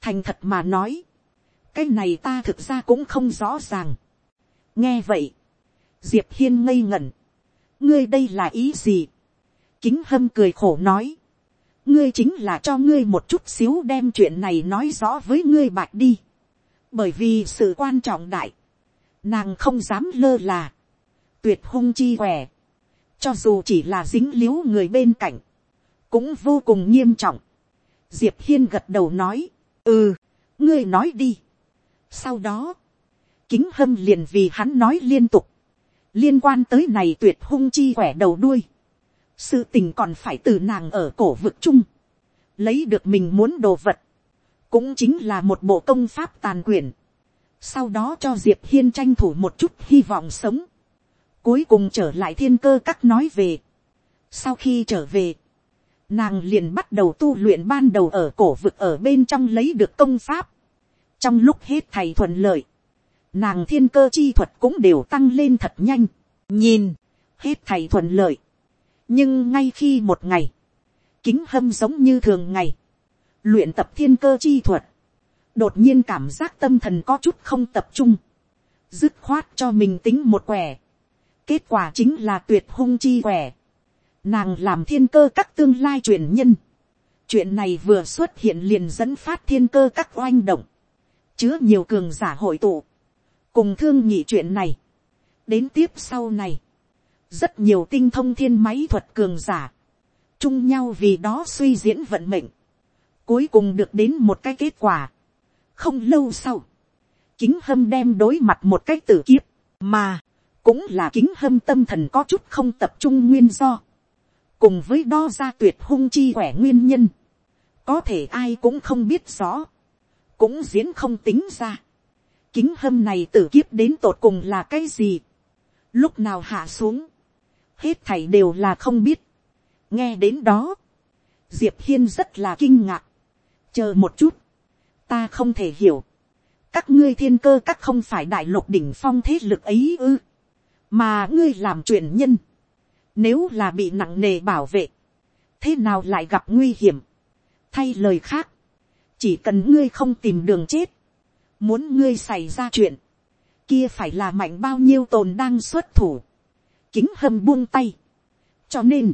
thành thật mà nói, cái này ta thực ra cũng không rõ ràng. nghe vậy, diệp hiên ngây ngẩn, ngươi đây là ý gì, kính hâm cười khổ nói, ngươi chính là cho ngươi một chút xíu đem chuyện này nói rõ với ngươi bạch đi bởi vì sự quan trọng đại, nàng không dám lơ là, tuyệt hung chi què. cho dù chỉ là dính l i u người bên cạnh, cũng vô cùng nghiêm trọng. diệp hiên gật đầu nói, ừ, ngươi nói đi sau đó, kính hâm liền vì hắn nói liên tục, liên quan tới này tuyệt hung chi quẻ đầu đuôi, sự tình còn phải từ nàng ở cổ vực chung, lấy được mình muốn đồ vật, cũng chính là một bộ công pháp tàn quyển sau đó cho diệp hiên tranh thủ một chút hy vọng sống, cuối cùng trở lại thiên cơ các nói về. sau khi trở về, nàng liền bắt đầu tu luyện ban đầu ở cổ vực ở bên trong lấy được công pháp trong lúc hết thầy thuận lợi, nàng thiên cơ chi thuật cũng đều tăng lên thật nhanh. nhìn, hết thầy thuận lợi. nhưng ngay khi một ngày, kính hâm giống như thường ngày, luyện tập thiên cơ chi thuật, đột nhiên cảm giác tâm thần có chút không tập trung, dứt khoát cho mình tính một quẻ, kết quả chính là tuyệt hung chi quẻ, nàng làm thiên cơ các tương lai truyền nhân, chuyện này vừa xuất hiện liền dẫn phát thiên cơ các oanh động, chứa nhiều cường giả hội tụ, cùng thương nhị chuyện này, đến tiếp sau này, rất nhiều tinh thông thiên máy thuật cường giả, chung nhau vì đó suy diễn vận mệnh, cuối cùng được đến một cái kết quả. không lâu sau, kính hâm đem đối mặt một cái tử kiếp, mà, cũng là kính hâm tâm thần có chút không tập trung nguyên do, cùng với đo ra tuyệt hung chi khỏe nguyên nhân, có thể ai cũng không biết rõ, cũng diễn không tính ra, kính hâm này tử kiếp đến tột cùng là cái gì, lúc nào hạ xuống, hết thảy đều là không biết, nghe đến đó, diệp hiên rất là kinh ngạc, chờ một chút, ta không thể hiểu, các ngươi thiên cơ các không phải đại lục đỉnh phong thế lực ấy ư, mà ngươi làm truyền nhân, nếu là bị nặng nề bảo vệ, thế nào lại gặp nguy hiểm, thay lời khác, chỉ cần ngươi không tìm đường chết, muốn ngươi xảy ra chuyện, kia phải là mạnh bao nhiêu tồn đang xuất thủ, kính hâm buông tay, cho nên,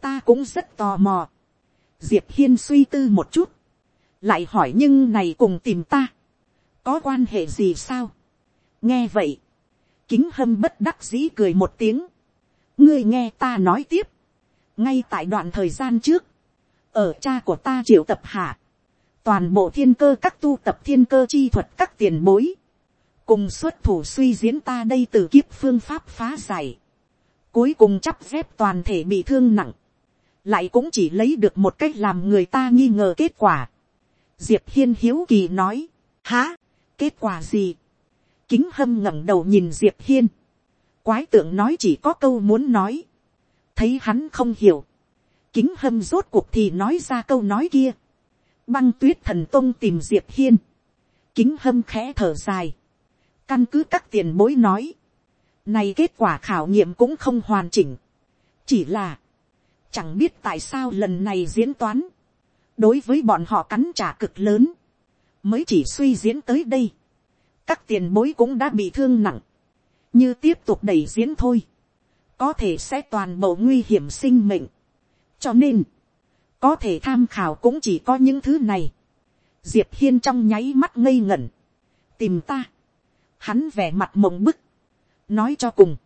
ta cũng rất tò mò, diệp hiên suy tư một chút, lại hỏi nhưng này cùng tìm ta, có quan hệ gì sao, nghe vậy, kính hâm bất đắc dĩ cười một tiếng, ngươi nghe ta nói tiếp, ngay tại đoạn thời gian trước, ở cha của ta triệu tập hạ, toàn bộ thiên cơ các tu tập thiên cơ chi thuật các tiền bối, cùng xuất thủ suy diễn ta đây từ kiếp phương pháp phá giải, cuối cùng chắp dép toàn thể bị thương nặng, lại cũng chỉ lấy được một cách làm người ta nghi ngờ kết quả. Diệp hiên hiếu kỳ nói, há, kết quả gì, kính hâm ngẩng đầu nhìn diệp hiên, quái tượng nói chỉ có câu muốn nói, thấy hắn không hiểu, kính hâm rốt cuộc thì nói ra câu nói kia, băng tuyết thần tông tìm diệp hiên, kính hâm khẽ thở dài, căn cứ các tiền bối nói, này kết quả khảo nghiệm cũng không hoàn chỉnh, chỉ là, chẳng biết tại sao lần này diễn toán, đối với bọn họ cắn trả cực lớn, mới chỉ suy diễn tới đây, các tiền bối cũng đã bị thương nặng, như tiếp tục đẩy diễn thôi, có thể sẽ toàn bộ nguy hiểm sinh mệnh. cho nên, có thể tham khảo cũng chỉ có những thứ này. diệp hiên trong nháy mắt ngây ngẩn, tìm ta, hắn vẻ mặt mộng bức, nói cho cùng,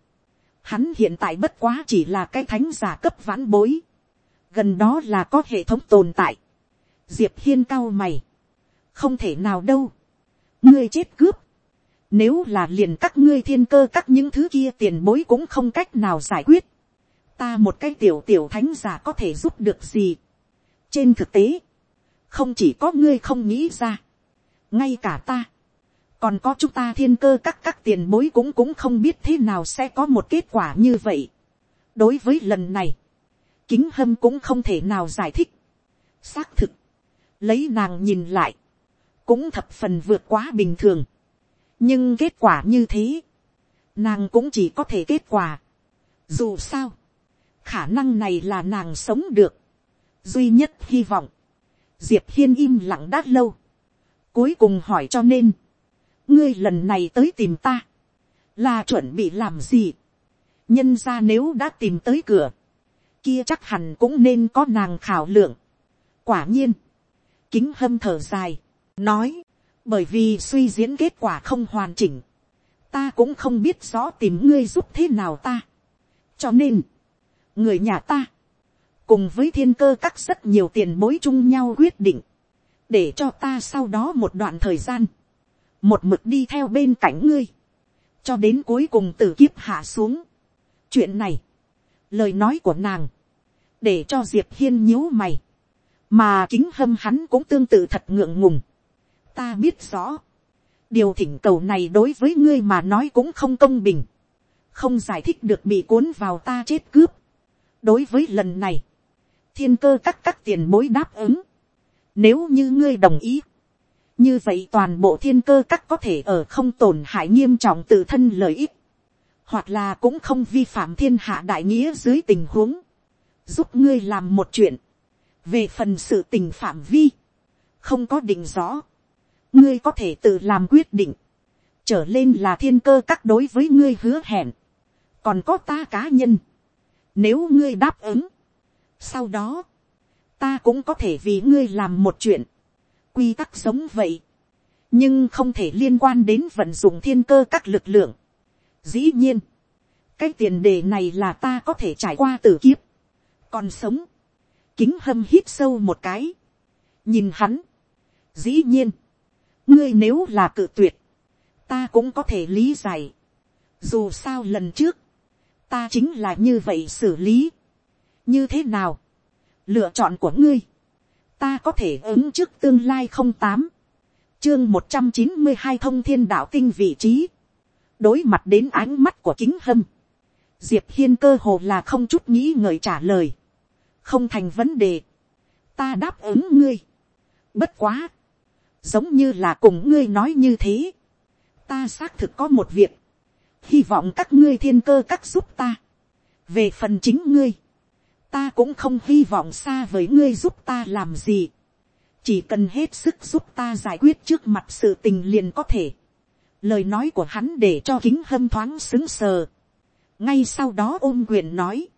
hắn hiện tại bất quá chỉ là cái thánh giả cấp vãn bối, gần đó là có hệ thống tồn tại. diệp hiên cao mày, không thể nào đâu, ngươi chết cướp, nếu là liền các ngươi thiên cơ các những thứ kia tiền bối cũng không cách nào giải quyết. Ta một cái tiểu tiểu thánh giả có thể giúp được gì. Trên thực tế, không chỉ có ngươi không nghĩ ra. Ngay cả ta. Còn có chúng ta thiên cơ các các tiền bối cũng cũng không biết thế nào sẽ có một kết quả như vậy. Đối với lần này, kính hâm cũng không thể nào giải thích. Xác thực, lấy nàng nhìn lại, cũng thập phần vượt quá bình thường nhưng kết quả như thế, nàng cũng chỉ có thể kết quả. dù sao, khả năng này là nàng sống được, duy nhất hy vọng, diệp hiên im lặng đã lâu, cuối cùng hỏi cho nên, ngươi lần này tới tìm ta, là chuẩn bị làm gì, nhân ra nếu đã tìm tới cửa, kia chắc hẳn cũng nên có nàng khảo lượng. quả nhiên, kính hâm thở dài, nói, bởi vì suy diễn kết quả không hoàn chỉnh, ta cũng không biết rõ tìm ngươi giúp thế nào ta. cho nên, người nhà ta, cùng với thiên cơ các rất nhiều tiền bối chung nhau quyết định, để cho ta sau đó một đoạn thời gian, một mực đi theo bên cạnh ngươi, cho đến cuối cùng t kiếp hạ xuống. chuyện này, lời nói của nàng, để cho diệp hiên nhíu mày, mà kính hâm hắn cũng tương tự thật ngượng ngùng ta biết rõ, điều thỉnh cầu này đối với ngươi mà nói cũng không công bình, không giải thích được bị cuốn vào ta chết cướp. đối với lần này, thiên cơ các các tiền bối đáp ứng. nếu như ngươi đồng ý, như vậy toàn bộ thiên cơ các có thể ở không tổn hại nghiêm trọng tự thân lợi ích, hoặc là cũng không vi phạm thiên hạ đại nghĩa dưới tình huống, giúp ngươi làm một chuyện, về phần sự tình phạm vi, không có định rõ, ngươi có thể tự làm quyết định, trở lên là thiên cơ các đối với ngươi hứa hẹn, còn có ta cá nhân, nếu ngươi đáp ứng, sau đó, ta cũng có thể vì ngươi làm một chuyện, quy tắc giống vậy, nhưng không thể liên quan đến vận dụng thiên cơ các lực lượng. Dĩ nhiên, cái tiền đề này là ta có thể trải qua tử kiếp, còn sống, kính hâm hít sâu một cái, nhìn hắn, dĩ nhiên, ngươi nếu là cự tuyệt, ta cũng có thể lý giải, dù sao lần trước, ta chính là như vậy xử lý, như thế nào, lựa chọn của ngươi, ta có thể ứng trước tương lai không tám, chương một trăm chín mươi hai thông thiên đạo tinh vị trí, đối mặt đến ánh mắt của kính hâm, diệp hiên cơ hồ là không chút nghĩ ngợi trả lời, không thành vấn đề, ta đáp ứng ngươi, bất quá, giống như là cùng ngươi nói như thế, ta xác thực có một việc, hy vọng các ngươi thiên cơ các giúp ta, về phần chính ngươi, ta cũng không hy vọng xa với ngươi giúp ta làm gì, chỉ cần hết sức giúp ta giải quyết trước mặt sự tình liền có thể. lời nói của hắn để cho kính hâm thoáng xứng sờ. ngay sau đó ôm quyền nói,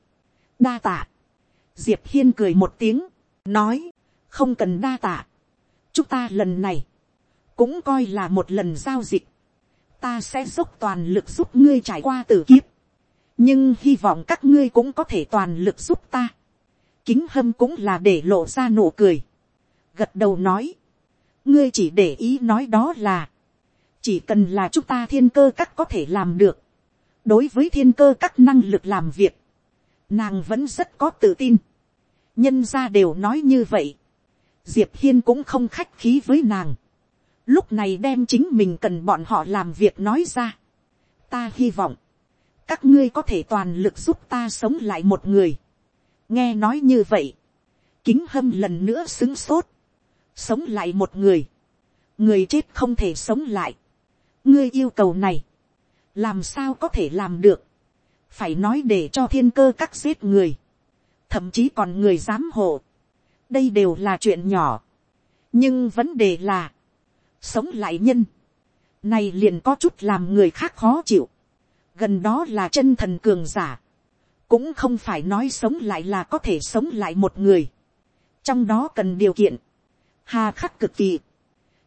đa tạ. diệp hiên cười một tiếng, nói, không cần đa tạ. chúng ta lần này, cũng coi là một lần giao dịch. ta sẽ dốc toàn lực giúp ngươi trải qua tử kiếp nhưng hy vọng các ngươi cũng có thể toàn lực giúp ta. kính hâm cũng là để lộ ra nụ cười. gật đầu nói, ngươi chỉ để ý nói đó là, chỉ cần là chúng ta thiên cơ các có thể làm được. đối với thiên cơ các năng lực làm việc, nàng vẫn rất có tự tin. nhân ra đều nói như vậy. diệp hiên cũng không khách khí với nàng. lúc này đem chính mình cần bọn họ làm việc nói ra. ta hy vọng, các ngươi có thể toàn lực giúp ta sống lại một người. nghe nói như vậy, kính hâm lần nữa xứng sốt, sống lại một người, người chết không thể sống lại. ngươi yêu cầu này, làm sao có thể làm được, phải nói để cho thiên cơ cắt giết người, thậm chí còn người dám hộ, đây đều là chuyện nhỏ, nhưng vấn đề là, sống lại nhân, này liền có chút làm người khác khó chịu, gần đó là chân thần cường giả, cũng không phải nói sống lại là có thể sống lại một người, trong đó cần điều kiện, hà khắc cực kỳ,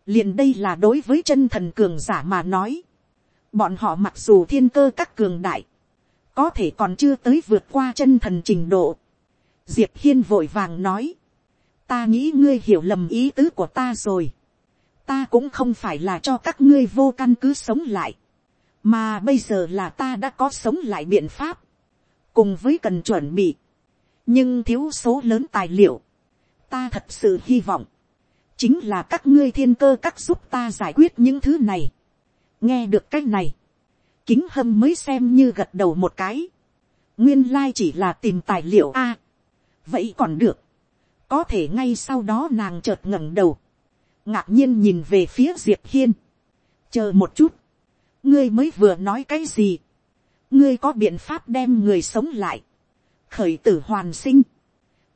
liền đây là đối với chân thần cường giả mà nói, bọn họ mặc dù thiên cơ các cường đại, có thể còn chưa tới vượt qua chân thần trình độ, diệp hiên vội vàng nói, ta nghĩ ngươi hiểu lầm ý tứ của ta rồi, ta cũng không phải là cho các ngươi vô căn cứ sống lại, mà bây giờ là ta đã có sống lại biện pháp, cùng với cần chuẩn bị, nhưng thiếu số lớn tài liệu, ta thật sự hy vọng, chính là các ngươi thiên cơ các giúp ta giải quyết những thứ này. nghe được c á c h này, kính hâm mới xem như gật đầu một cái, nguyên lai chỉ là tìm tài liệu a, vậy còn được, có thể ngay sau đó nàng chợt ngẩng đầu, ngạc nhiên nhìn về phía diệp hiên, chờ một chút, ngươi mới vừa nói cái gì, ngươi có biện pháp đem người sống lại, khởi tử hoàn sinh,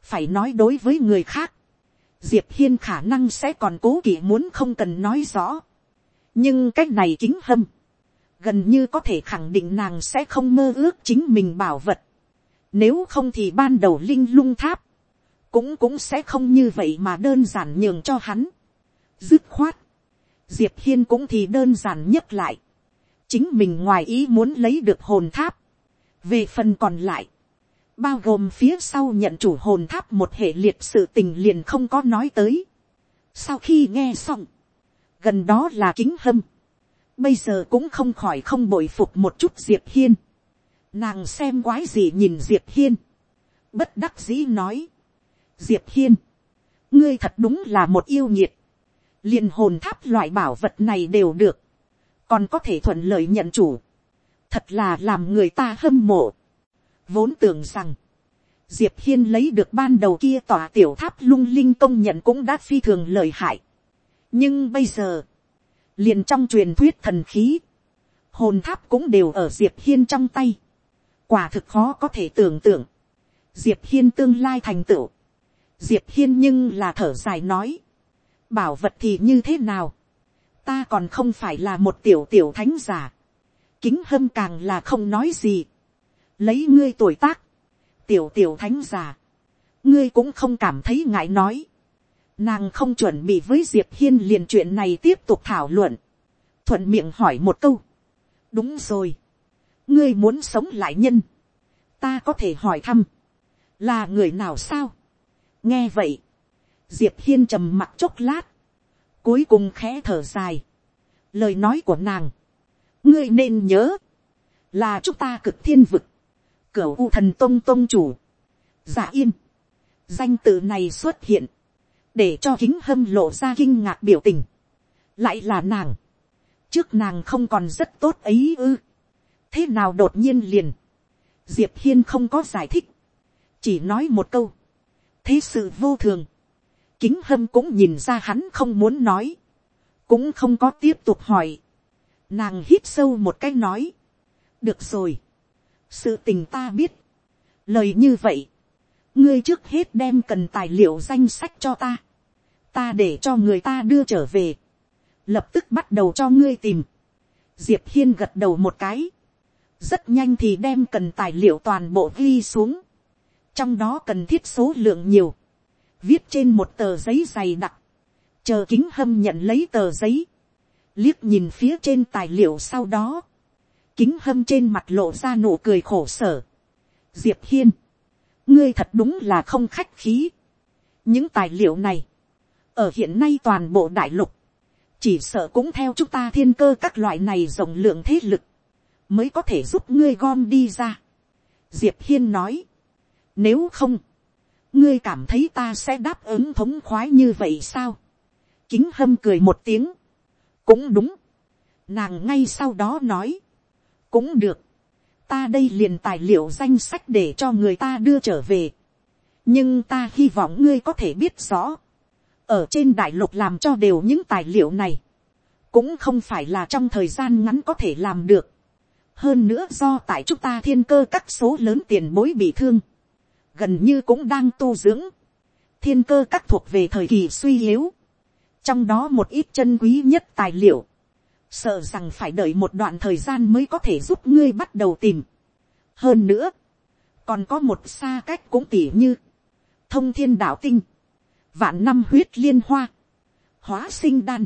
phải nói đối với người khác, diệp hiên khả năng sẽ còn cố kỵ muốn không cần nói rõ, nhưng cái này chính hâm, gần như có thể khẳng định nàng sẽ không mơ ước chính mình bảo vật, nếu không thì ban đầu linh lung tháp, cũng cũng sẽ không như vậy mà đơn giản nhường cho hắn. Dứt khoát, diệp hiên cũng thì đơn giản nhất lại chính mình ngoài ý muốn lấy được hồn tháp. về phần còn lại, bao gồm phía sau nhận chủ hồn tháp một hệ liệt sự tình liền không có nói tới. sau khi nghe xong, gần đó là kính hâm, bây giờ cũng không khỏi không bội phục một chút diệp hiên. nàng xem quái gì nhìn diệp hiên, bất đắc dĩ nói, diệp hiên, ngươi thật đúng là một yêu nhiệt, liền hồn tháp loại bảo vật này đều được, còn có thể thuận lợi nhận chủ, thật là làm người ta hâm mộ. vốn tưởng rằng, diệp hiên lấy được ban đầu kia tòa tiểu tháp lung linh công nhận cũng đã phi thường lợi hại. nhưng bây giờ, liền trong truyền thuyết thần khí, hồn tháp cũng đều ở diệp hiên trong tay. quả thực khó có thể tưởng tượng. diệp hiên tương lai thành tựu. diệp hiên nhưng là thở dài nói. bảo vật thì như thế nào ta còn không phải là một tiểu tiểu thánh giả. kính hâm càng là không nói gì. lấy ngươi tuổi tác. tiểu tiểu thánh giả. ngươi cũng không cảm thấy ngại nói. Nàng không chuẩn bị với Diệp Hiên liền chuyện này tiếp tục thảo luận. Thuận miệng hỏi một câu đúng rồi, ngươi muốn sống lại nhân, ta có thể hỏi thăm, là người nào sao, nghe vậy, diệp hiên trầm mặt chốc lát, cuối cùng khẽ thở dài, lời nói của nàng, ngươi nên nhớ, là chúng ta cực thiên vực, cửa u thần tông tông chủ, giả yên, danh tự này xuất hiện, để cho kính hâm lộ ra kinh ngạc biểu tình, lại là nàng, trước nàng không còn rất tốt ấy ư. thế nào đột nhiên liền. diệp hiên không có giải thích. chỉ nói một câu. thế sự vô thường kính hâm cũng nhìn ra hắn không muốn nói. cũng không có tiếp tục hỏi. nàng hít sâu một cái nói. được rồi. sự tình ta biết. lời như vậy. ngươi trước hết đem cần tài liệu danh sách cho ta. ta để cho người ta đưa trở về lập tức bắt đầu cho ngươi tìm. diệp hiên gật đầu một cái, rất nhanh thì đem cần tài liệu toàn bộ ghi xuống, trong đó cần thiết số lượng nhiều, viết trên một tờ giấy dày đặc, chờ kính hâm nhận lấy tờ giấy, liếc nhìn phía trên tài liệu sau đó, kính hâm trên mặt lộ ra nụ cười khổ sở. diệp hiên, ngươi thật đúng là không khách khí. những tài liệu này, ở hiện nay toàn bộ đại lục, chỉ sợ cũng theo chúng ta thiên cơ các loại này rộng lượng thế lực, mới có thể giúp ngươi gom đi ra. diệp hiên nói, nếu không, ngươi cảm thấy ta sẽ đáp ứng thống khoái như vậy sao. kính hâm cười một tiếng, cũng đúng, nàng ngay sau đó nói, cũng được, ta đây liền tài liệu danh sách để cho người ta đưa trở về, nhưng ta hy vọng ngươi có thể biết rõ, ở trên đại lục làm cho đều những tài liệu này, cũng không phải là trong thời gian ngắn có thể làm được. hơn nữa do tại chúng ta thiên cơ các số lớn tiền bối bị thương, gần như cũng đang tu dưỡng, thiên cơ các thuộc về thời kỳ suy yếu, trong đó một ít chân quý nhất tài liệu, sợ rằng phải đợi một đoạn thời gian mới có thể giúp ngươi bắt đầu tìm. hơn nữa, còn có một xa cách cũng tỉ như, thông thiên đạo tinh, vạn năm huyết liên hoa, hóa sinh đan,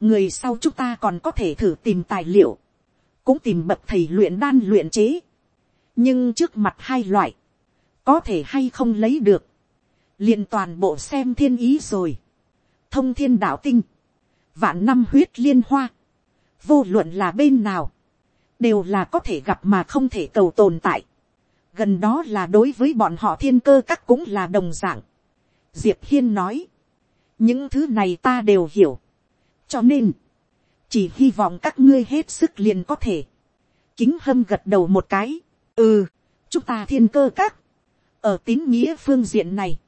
người sau chúng ta còn có thể thử tìm tài liệu, cũng tìm bậc thầy luyện đan luyện chế, nhưng trước mặt hai loại, có thể hay không lấy được, liền toàn bộ xem thiên ý rồi, thông thiên đạo tinh, vạn năm huyết liên hoa, vô luận là bên nào, đều là có thể gặp mà không thể cầu tồn tại. gần đó là đối với bọn họ thiên cơ các cũng là đồng d ạ n g diệp hiên nói, những thứ này ta đều hiểu, cho nên, chỉ hy vọng các ngươi hết sức liền có thể, kính hâm gật đầu một cái, ừ, chúng ta thiên cơ các, ở tín nghĩa phương diện này,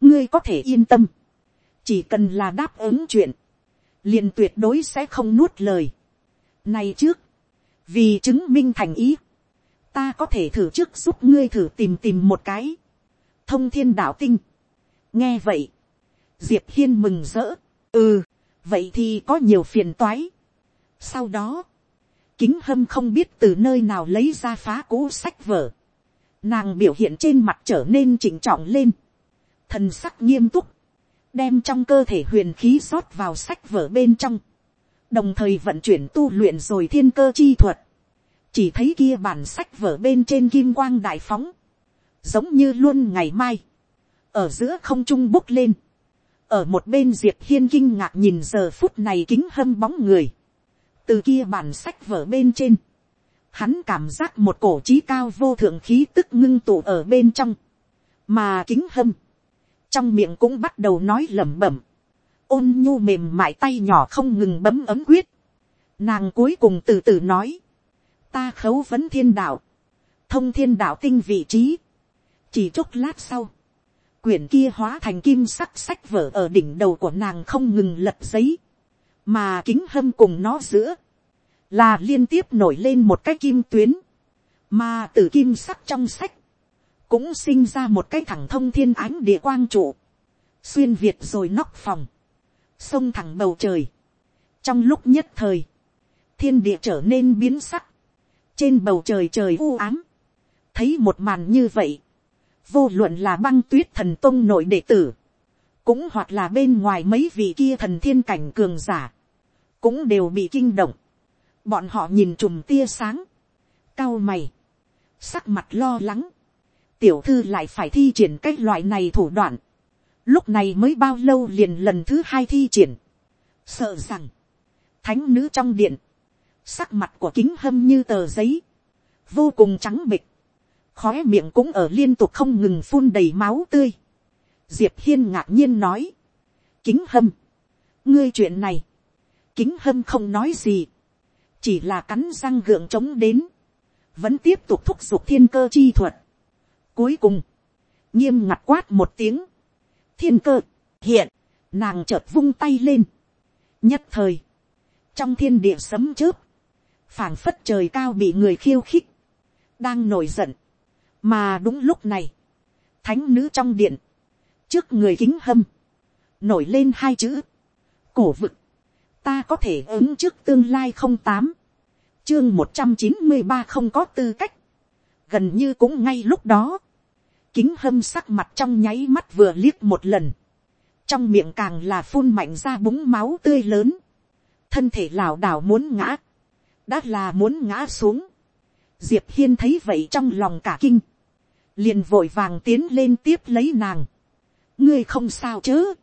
ngươi có thể yên tâm, chỉ cần là đáp ứng chuyện, liền tuyệt đối sẽ không nuốt lời. Này trước, vì chứng minh thành ý, ta có thể thử trước giúp ngươi thử tìm tìm một cái, thông thiên đạo tinh, nghe vậy, diệp hiên mừng rỡ, ừ, vậy thì có nhiều phiền toái. sau đó, kính hâm không biết từ nơi nào lấy ra phá cũ sách vở, nàng biểu hiện trên mặt trở nên chỉnh trọng lên, thần sắc nghiêm túc, đem trong cơ thể huyền khí rót vào sách vở bên trong, đồng thời vận chuyển tu luyện rồi thiên cơ chi thuật, chỉ thấy kia bản sách vở bên trên kim quang đại phóng, giống như luôn ngày mai, ở giữa không trung bốc lên, ở một bên diệp hiên kinh ngạc nhìn giờ phút này kính hâm bóng người, từ kia bản sách vở bên trên, hắn cảm giác một cổ trí cao vô thượng khí tức ngưng tụ ở bên trong, mà kính hâm, trong miệng cũng bắt đầu nói lẩm bẩm, ôn nhu mềm mại tay nhỏ không ngừng bấm ấm quyết, nàng cuối cùng từ từ nói, ta khấu vấn thiên đạo, thông thiên đạo tinh vị trí, chỉ chốc lát sau, quyển kia hóa thành kim sắc sách vở ở đỉnh đầu của nàng không ngừng lật giấy, mà kính hâm cùng nó giữa, là liên tiếp nổi lên một cái kim tuyến, mà từ kim sắc trong sách, cũng sinh ra một cái thẳng thông thiên ánh địa quang trụ, xuyên việt rồi nóc phòng, sông thẳng bầu trời. trong lúc nhất thời, thiên địa trở nên biến sắc, trên bầu trời trời u ám, thấy một màn như vậy, vô luận là băng tuyết thần tông nội đệ tử, cũng hoặc là bên ngoài mấy vị kia thần thiên cảnh cường giả, cũng đều bị kinh động. Bọn họ nhìn trùm tia sáng, cao mày, sắc mặt lo lắng, tiểu thư lại phải thi triển cái loại này thủ đoạn, lúc này mới bao lâu liền lần thứ hai thi triển, sợ rằng, thánh nữ trong điện, sắc mặt của kính hâm như tờ giấy, vô cùng trắng bịch, khói miệng cũng ở liên tục không ngừng phun đầy máu tươi. diệp hiên ngạc nhiên nói, kính hâm, ngươi chuyện này, kính hâm không nói gì, chỉ là cắn răng gượng trống đến, vẫn tiếp tục thúc giục thiên cơ chi thuật. Cuối cùng, nghiêm ngặt quát một tiếng, thiên cơ, hiện, nàng chợt vung tay lên. nhất thời, trong thiên địa sấm chớp, phảng phất trời cao bị người khiêu khích, đang nổi giận, mà đúng lúc này, thánh nữ trong điện, trước người kính hâm, nổi lên hai chữ, cổ vực, ta có thể ứng trước tương lai không tám, chương một trăm chín mươi ba không có tư cách, gần như cũng ngay lúc đó, kính hâm sắc mặt trong nháy mắt vừa liếc một lần, trong miệng càng là phun mạnh ra búng máu tươi lớn, thân thể lảo đảo muốn ngã, đã là muốn ngã xuống, diệp hiên thấy vậy trong lòng cả kinh, liền vội vàng tiến lên tiếp lấy nàng, ngươi không sao chứ,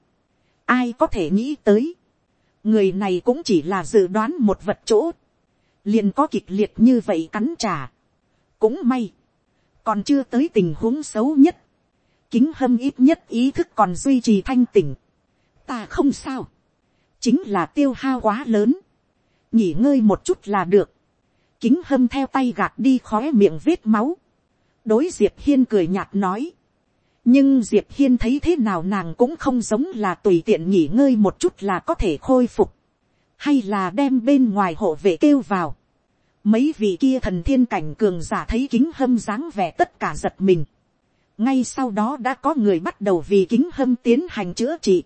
ai có thể nghĩ tới, người này cũng chỉ là dự đoán một vật chỗ, liền có kịch liệt như vậy cắn trả, cũng may, còn chưa tới tình huống xấu nhất, kính hâm ít nhất ý thức còn duy trì thanh tỉnh, ta không sao, chính là tiêu hao quá lớn, nghỉ ngơi một chút là được, kính hâm theo tay gạt đi khói miệng vết máu, đối diệp hiên cười nhạt nói, nhưng diệp hiên thấy thế nào nàng cũng không giống là tùy tiện nghỉ ngơi một chút là có thể khôi phục, hay là đem bên ngoài hộ vệ kêu vào. mấy vị kia thần thiên cảnh cường giả thấy kính hâm dáng vẻ tất cả giật mình. ngay sau đó đã có người bắt đầu vì kính hâm tiến hành chữa trị.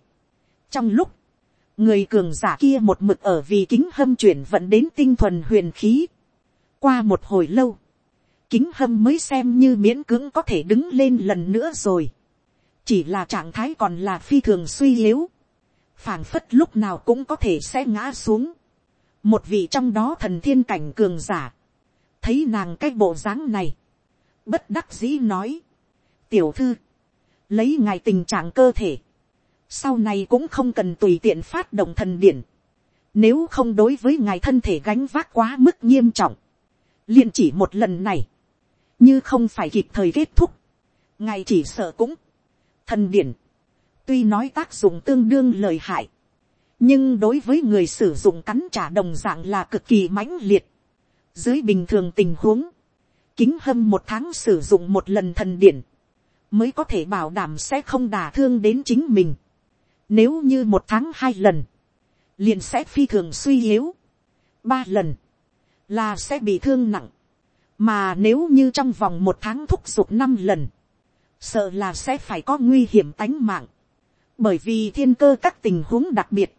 trong lúc, người cường giả kia một mực ở vì kính hâm chuyển vận đến tinh thuần huyền khí. qua một hồi lâu, kính hâm mới xem như miễn cưỡng có thể đứng lên lần nữa rồi. chỉ là trạng thái còn là phi thường suy yếu. phảng phất lúc nào cũng có thể sẽ ngã xuống. một vị trong đó thần thiên cảnh cường giả. thấy nàng cái bộ dáng này. bất đắc dĩ nói. tiểu thư, lấy ngài tình trạng cơ thể. sau này cũng không cần tùy tiện phát động thần điển. nếu không đối với ngài thân thể gánh vác quá mức nghiêm trọng. liền chỉ một lần này như không phải kịp thời kết thúc, ngài chỉ sợ cũng, thần điển, tuy nói tác dụng tương đương lời hại, nhưng đối với người sử dụng cắn trả đồng dạng là cực kỳ mãnh liệt. Dưới bình thường tình huống, kính hâm một tháng sử dụng một lần thần điển, mới có thể bảo đảm sẽ không đả thương đến chính mình. Nếu như một tháng hai lần, liền sẽ phi thường suy yếu. Ba lần, là sẽ bị thương nặng mà nếu như trong vòng một tháng thúc giục năm lần, sợ là sẽ phải có nguy hiểm tánh mạng, bởi vì thiên cơ các tình huống đặc biệt,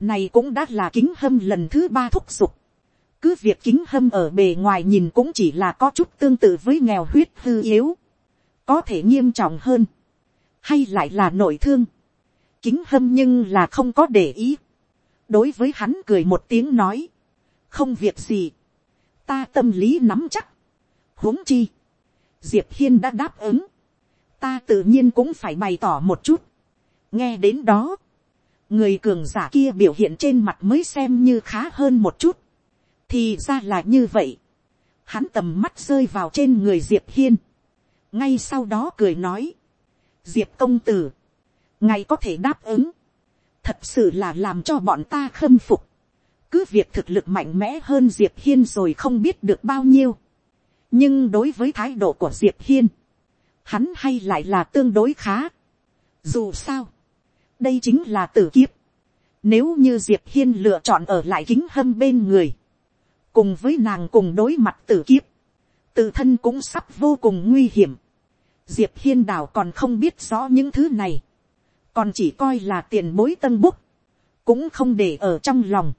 này cũng đã là kính hâm lần thứ ba thúc giục, cứ việc kính hâm ở bề ngoài nhìn cũng chỉ là có chút tương tự với nghèo huyết hư yếu, có thể nghiêm trọng hơn, hay lại là nội thương, kính hâm nhưng là không có để ý, đối với hắn cười một tiếng nói, không việc gì, ta tâm lý nắm chắc. huống chi, diệp hiên đã đáp ứng, ta tự nhiên cũng phải bày tỏ một chút. nghe đến đó, người cường giả kia biểu hiện trên mặt mới xem như khá hơn một chút. thì ra là như vậy. hắn tầm mắt rơi vào trên người diệp hiên. ngay sau đó cười nói, diệp công tử, ngài có thể đáp ứng, thật sự là làm cho bọn ta khâm phục cứ việc thực lực mạnh mẽ hơn diệp hiên rồi không biết được bao nhiêu. nhưng đối với thái độ của diệp hiên, hắn hay lại là tương đối khá. dù sao, đây chính là tử kiếp. nếu như diệp hiên lựa chọn ở lại kính hâm bên người, cùng với nàng cùng đối mặt tử kiếp, tự thân cũng sắp vô cùng nguy hiểm. diệp hiên đào còn không biết rõ những thứ này, còn chỉ coi là tiền bối tân búc, cũng không để ở trong lòng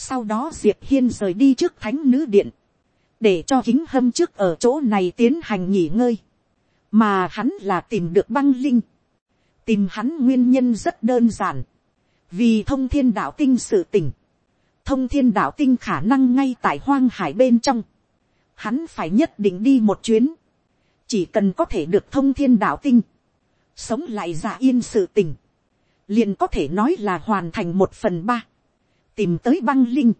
sau đó diệp hiên rời đi trước thánh nữ điện, để cho kính hâm trước ở chỗ này tiến hành nghỉ ngơi, mà hắn là tìm được băng linh, tìm hắn nguyên nhân rất đơn giản, vì thông thiên đạo tinh sự tỉnh, thông thiên đạo tinh khả năng ngay tại hoang hải bên trong, hắn phải nhất định đi một chuyến, chỉ cần có thể được thông thiên đạo tinh, sống lại giả yên sự tình, liền có thể nói là hoàn thành một phần ba, tìm tới băng linh,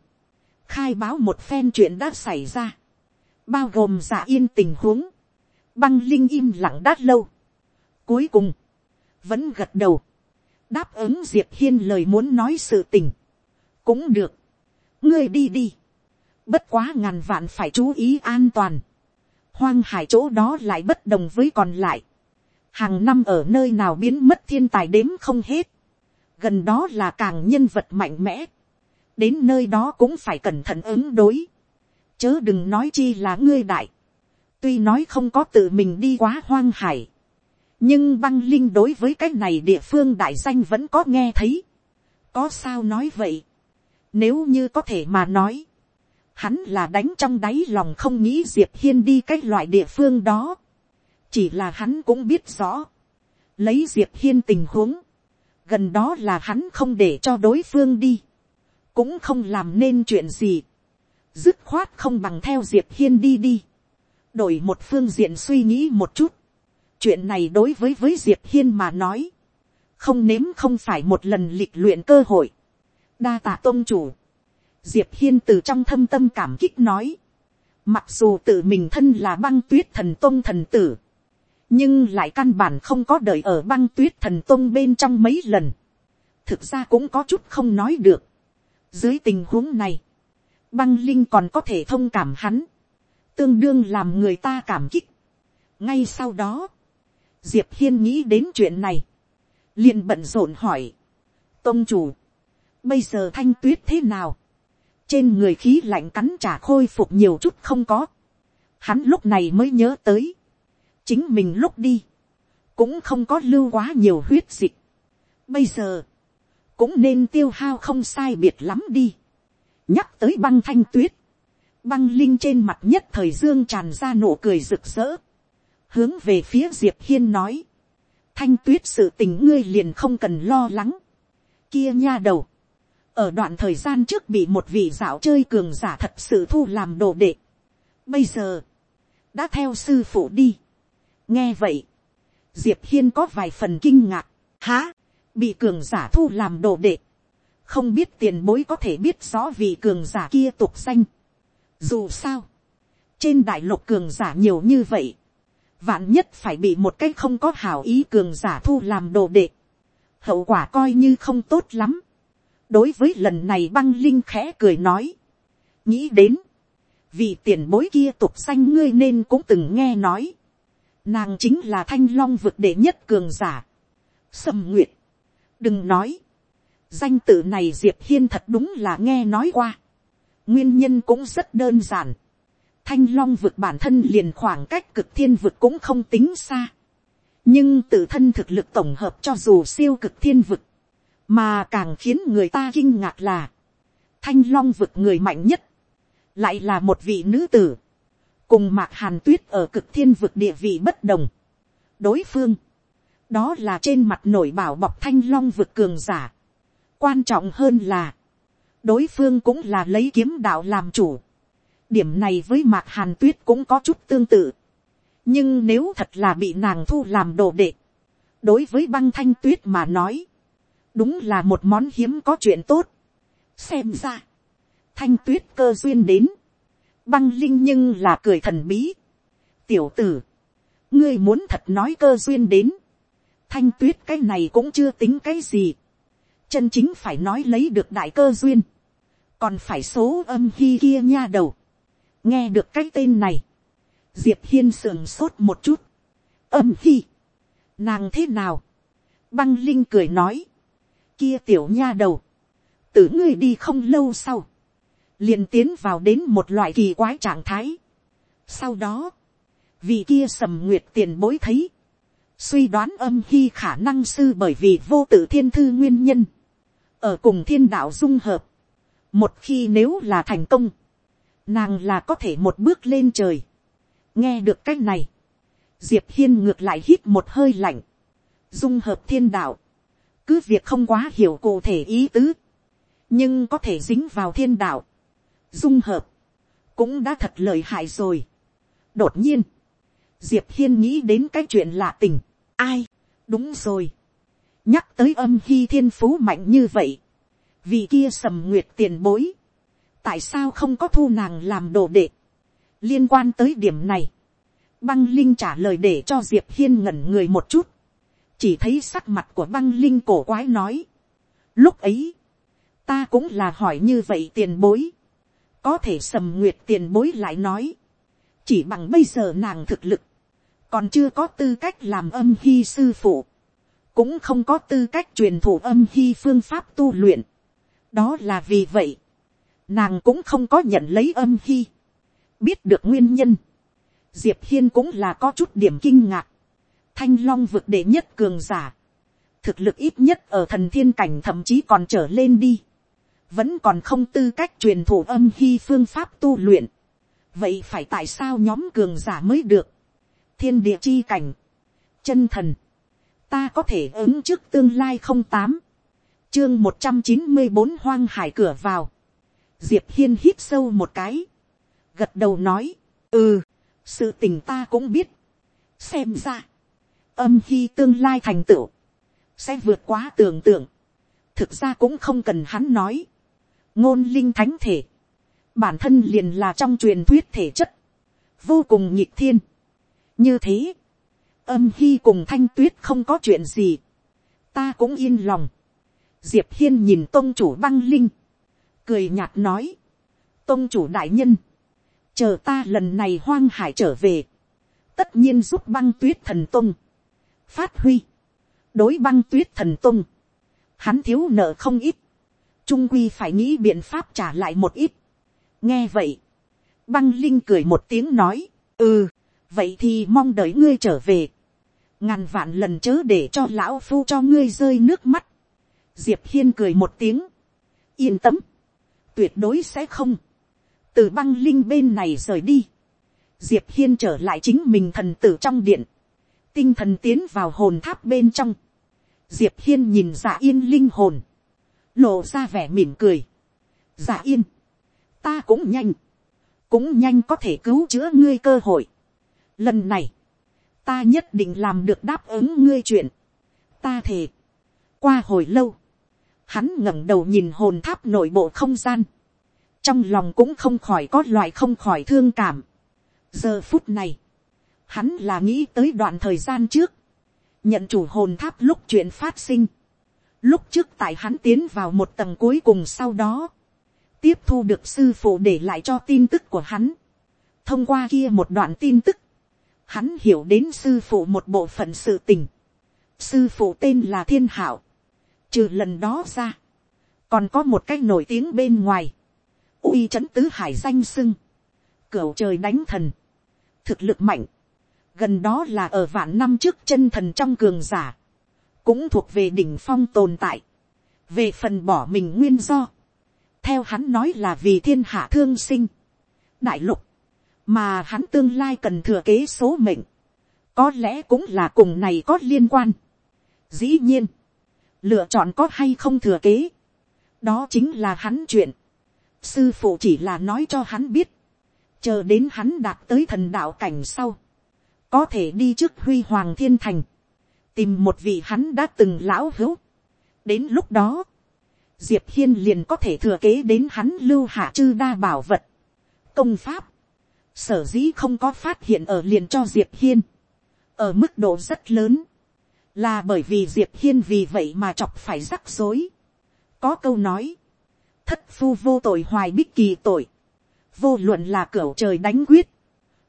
khai báo một phen chuyện đã xảy ra, bao gồm giả yên tình huống, băng linh im lặng đát lâu. Cuối cùng, vẫn gật đầu, đáp ứng diệp hiên lời muốn nói sự tình, cũng được, ngươi đi đi, bất quá ngàn vạn phải chú ý an toàn, hoang hải chỗ đó lại bất đồng với còn lại, hàng năm ở nơi nào biến mất thiên tài đếm không hết, gần đó là càng nhân vật mạnh mẽ, đến nơi đó cũng phải cẩn thận ứng đối, chớ đừng nói chi là ngươi đại, tuy nói không có tự mình đi quá hoang hải, nhưng băng linh đối với cái này địa phương đại danh vẫn có nghe thấy, có sao nói vậy, nếu như có thể mà nói, hắn là đánh trong đáy lòng không nghĩ diệp hiên đi cái loại địa phương đó, chỉ là hắn cũng biết rõ, lấy diệp hiên tình huống, gần đó là hắn không để cho đối phương đi, cũng không làm nên chuyện gì, dứt khoát không bằng theo diệp hiên đi đi, đổi một phương diện suy nghĩ một chút, chuyện này đối với với diệp hiên mà nói, không nếm không phải một lần lịch luyện cơ hội, đa tạ tôn chủ, diệp hiên từ trong thâm tâm cảm kích nói, mặc dù tự mình thân là băng tuyết thần tôn thần tử, nhưng lại căn bản không có đợi ở băng tuyết thần tôn bên trong mấy lần, thực ra cũng có chút không nói được dưới tình huống này, băng linh còn có thể thông cảm hắn, tương đương làm người ta cảm kích. ngay sau đó, diệp hiên nghĩ đến chuyện này, liền bận rộn hỏi, tôn chủ, bây giờ thanh tuyết thế nào, trên người khí lạnh cắn trả khôi phục nhiều chút không có, hắn lúc này mới nhớ tới, chính mình lúc đi, cũng không có lưu quá nhiều huyết dịch. Bây giờ, cũng nên tiêu hao không sai biệt lắm đi. Nhắc tới băng thanh tuyết, băng linh trên mặt nhất thời dương tràn ra nụ cười rực rỡ, hướng về phía diệp hiên nói, thanh tuyết sự tình ngươi liền không cần lo lắng, kia nha đầu, ở đoạn thời gian trước bị một vị dạo chơi cường giả thật sự thu làm đồ đệ, bây giờ, đã theo sư phụ đi, nghe vậy, diệp hiên có vài phần kinh ngạc, há, bị cường giả thu làm đồ đệ, không biết tiền bối có thể biết rõ vị cường giả kia tục danh. Dù sao, trên đại lục cường giả nhiều như vậy, vạn nhất phải bị một cách không có hảo ý cường giả thu làm đồ đệ, hậu quả coi như không tốt lắm. đối với lần này băng linh khẽ cười nói, nghĩ đến, vì tiền bối kia tục danh ngươi nên cũng từng nghe nói, Nàng chính là thanh long vực đệ nhất cường giả. Sầm Nguyệt. Đừng nói. Danh tự này Diệp Hiên thật đúng là nghe nói qua. Nguyên nhân cũng rất đơn giản. Thanh long vực bản thân liền khoảng cách cực thiên vực cũng không tính xa. Nhưng tự thân thực lực tổng hợp cho dù siêu cực thiên vực. Mà càng khiến người ta kinh ngạc là. Thanh long vực người mạnh nhất. Lại là một vị nữ tử cùng mạc hàn tuyết ở cực thiên vực địa vị bất đồng. đối phương, đó là trên mặt nổi bảo bọc thanh long vực cường giả. quan trọng hơn là, đối phương cũng là lấy kiếm đạo làm chủ. điểm này với mạc hàn tuyết cũng có chút tương tự. nhưng nếu thật là bị nàng thu làm đồ đệ, đối với băng thanh tuyết mà nói, đúng là một món hiếm có chuyện tốt. xem ra, thanh tuyết cơ duyên đến, băng linh nhưng là cười thần bí. tiểu tử, ngươi muốn thật nói cơ duyên đến, thanh tuyết cái này cũng chưa tính cái gì, chân chính phải nói lấy được đại cơ duyên, còn phải số âm khi kia nha đầu, nghe được cái tên này, diệp hiên sườn sốt một chút, âm khi, nàng thế nào, băng linh cười nói, kia tiểu nha đầu, tử ngươi đi không lâu sau, liền tiến vào đến một loại kỳ quái trạng thái. Sau đó, vì kia sầm nguyệt tiền bối thấy, suy đoán âm khi khả năng sư bởi vì vô tự thiên thư nguyên nhân, ở cùng thiên đạo dung hợp, một khi nếu là thành công, nàng là có thể một bước lên trời. nghe được cách này, diệp hiên ngược lại hít một hơi lạnh, dung hợp thiên đạo, cứ việc không quá hiểu cụ thể ý tứ, nhưng có thể dính vào thiên đạo, dung hợp, cũng đã thật lợi hại rồi. đột nhiên, diệp hiên nghĩ đến cái chuyện lạ tình, ai, đúng rồi, nhắc tới âm hy thiên phú mạnh như vậy, vì kia sầm nguyệt tiền bối, tại sao không có thu nàng làm đồ đệ, liên quan tới điểm này, băng linh trả lời để cho diệp hiên ngẩn người một chút, chỉ thấy sắc mặt của băng linh cổ quái nói, lúc ấy, ta cũng là hỏi như vậy tiền bối, có thể sầm nguyệt tiền bối lại nói, chỉ bằng bây giờ nàng thực lực, còn chưa có tư cách làm âm hy sư phụ, cũng không có tư cách truyền thụ âm hy phương pháp tu luyện. đó là vì vậy, nàng cũng không có nhận lấy âm hy, biết được nguyên nhân, diệp hiên cũng là có chút điểm kinh ngạc, thanh long vực đệ nhất cường giả, thực lực ít nhất ở thần thiên cảnh thậm chí còn trở lên đi, vẫn còn không tư cách truyền thụ âm hy phương pháp tu luyện, vậy phải tại sao nhóm cường giả mới được, thiên địa chi cảnh, chân thần, ta có thể ứng trước tương lai không tám, chương một trăm chín mươi bốn hoang hải cửa vào, diệp hiên hít sâu một cái, gật đầu nói, ừ, sự tình ta cũng biết, xem ra, âm khi tương lai thành tựu, sẽ vượt quá tưởng tượng, thực ra cũng không cần hắn nói, ngôn linh thánh thể, bản thân liền là trong truyền thuyết thể chất, vô cùng nhịp thiên như thế, âm hy cùng thanh tuyết không có chuyện gì, ta cũng yên lòng. diệp hiên nhìn tôn chủ băng linh, cười nhạt nói, tôn chủ đại nhân, chờ ta lần này hoang hải trở về, tất nhiên giúp băng tuyết thần tôn, phát huy, đối băng tuyết thần tôn, hắn thiếu nợ không ít, trung quy phải nghĩ biện pháp trả lại một ít. nghe vậy, băng linh cười một tiếng nói, ừ, vậy thì mong đợi ngươi trở về. ngàn vạn lần chớ để cho lão phu cho ngươi rơi nước mắt. diệp hiên cười một tiếng, yên tâm, tuyệt đối sẽ không. từ băng linh bên này rời đi, diệp hiên trở lại chính mình thần tử trong điện, tinh thần tiến vào hồn tháp bên trong. diệp hiên nhìn dạ yên linh hồn, lộ ra vẻ mỉm cười. giả yên, ta cũng nhanh, cũng nhanh có thể cứu chữa ngươi cơ hội lần này, ta nhất định làm được đáp ứng ngươi chuyện. ta thề, qua hồi lâu, hắn ngẩng đầu nhìn hồn tháp nội bộ không gian, trong lòng cũng không khỏi có loại không khỏi thương cảm. giờ phút này, hắn là nghĩ tới đoạn thời gian trước, nhận chủ hồn tháp lúc chuyện phát sinh, Lúc trước tại hắn tiến vào một tầng cuối cùng sau đó. Tiếp thu được sư phụ để lại cho tin tức của hắn. Thông qua kia một đoạn tin tức. Hắn hiểu đến sư phụ một bộ phận sự tình. Sư phụ tên là Thiên Hảo. Trừ lần đó ra. Còn có một cái nổi tiếng bên ngoài. uy trấn tứ hải danh sưng. Cửu trời đánh thần. Thực lực mạnh. Gần đó là ở vạn năm trước chân thần trong cường giả cũng thuộc về đỉnh phong tồn tại, về phần bỏ mình nguyên do, theo hắn nói là vì thiên hạ thương sinh, đại lục, mà hắn tương lai cần thừa kế số mệnh, có lẽ cũng là cùng này có liên quan. dĩ nhiên, lựa chọn có hay không thừa kế, đó chính là hắn chuyện, sư phụ chỉ là nói cho hắn biết, chờ đến hắn đạt tới thần đạo cảnh sau, có thể đi trước huy hoàng thiên thành, tìm một vị hắn đã từng lão hữu. đến lúc đó, diệp hiên liền có thể thừa kế đến hắn lưu hạ chư đa bảo vật. công pháp, sở dĩ không có phát hiện ở liền cho diệp hiên, ở mức độ rất lớn, là bởi vì diệp hiên vì vậy mà chọc phải rắc rối. có câu nói, thất phu vô tội hoài bích kỳ tội, vô luận là cửa trời đánh quyết,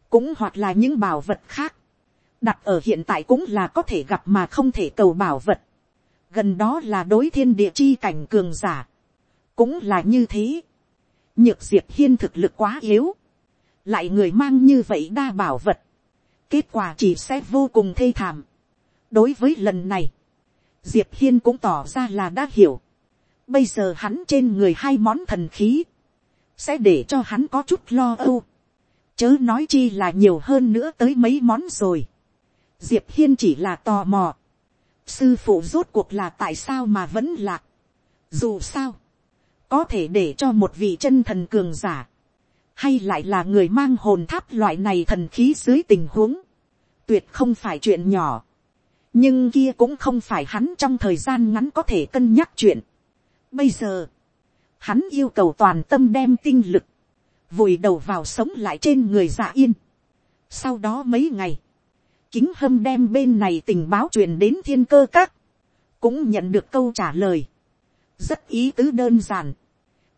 cũng hoặc là những bảo vật khác, đặt ở hiện tại cũng là có thể gặp mà không thể cầu bảo vật, gần đó là đối thiên địa chi cảnh cường giả, cũng là như thế, nhược diệp hiên thực lực quá yếu, lại người mang như vậy đa bảo vật, kết quả chỉ sẽ vô cùng thê thảm. đối với lần này, diệp hiên cũng tỏ ra là đã hiểu, bây giờ hắn trên người hai món thần khí, sẽ để cho hắn có chút lo âu, chớ nói chi là nhiều hơn nữa tới mấy món rồi. diệp hiên chỉ là tò mò, sư phụ rốt cuộc là tại sao mà vẫn lạc. dù sao, có thể để cho một vị chân thần cường giả, hay lại là người mang hồn tháp loại này thần khí dưới tình huống, tuyệt không phải chuyện nhỏ, nhưng kia cũng không phải hắn trong thời gian ngắn có thể cân nhắc chuyện. Bây giờ, hắn yêu cầu toàn tâm đem tinh lực, vùi đầu vào sống lại trên người dạ yên. Sau đó mấy ngày, kính hâm đem bên này tình báo truyền đến thiên cơ các, cũng nhận được câu trả lời. Rất ý tứ đơn giản.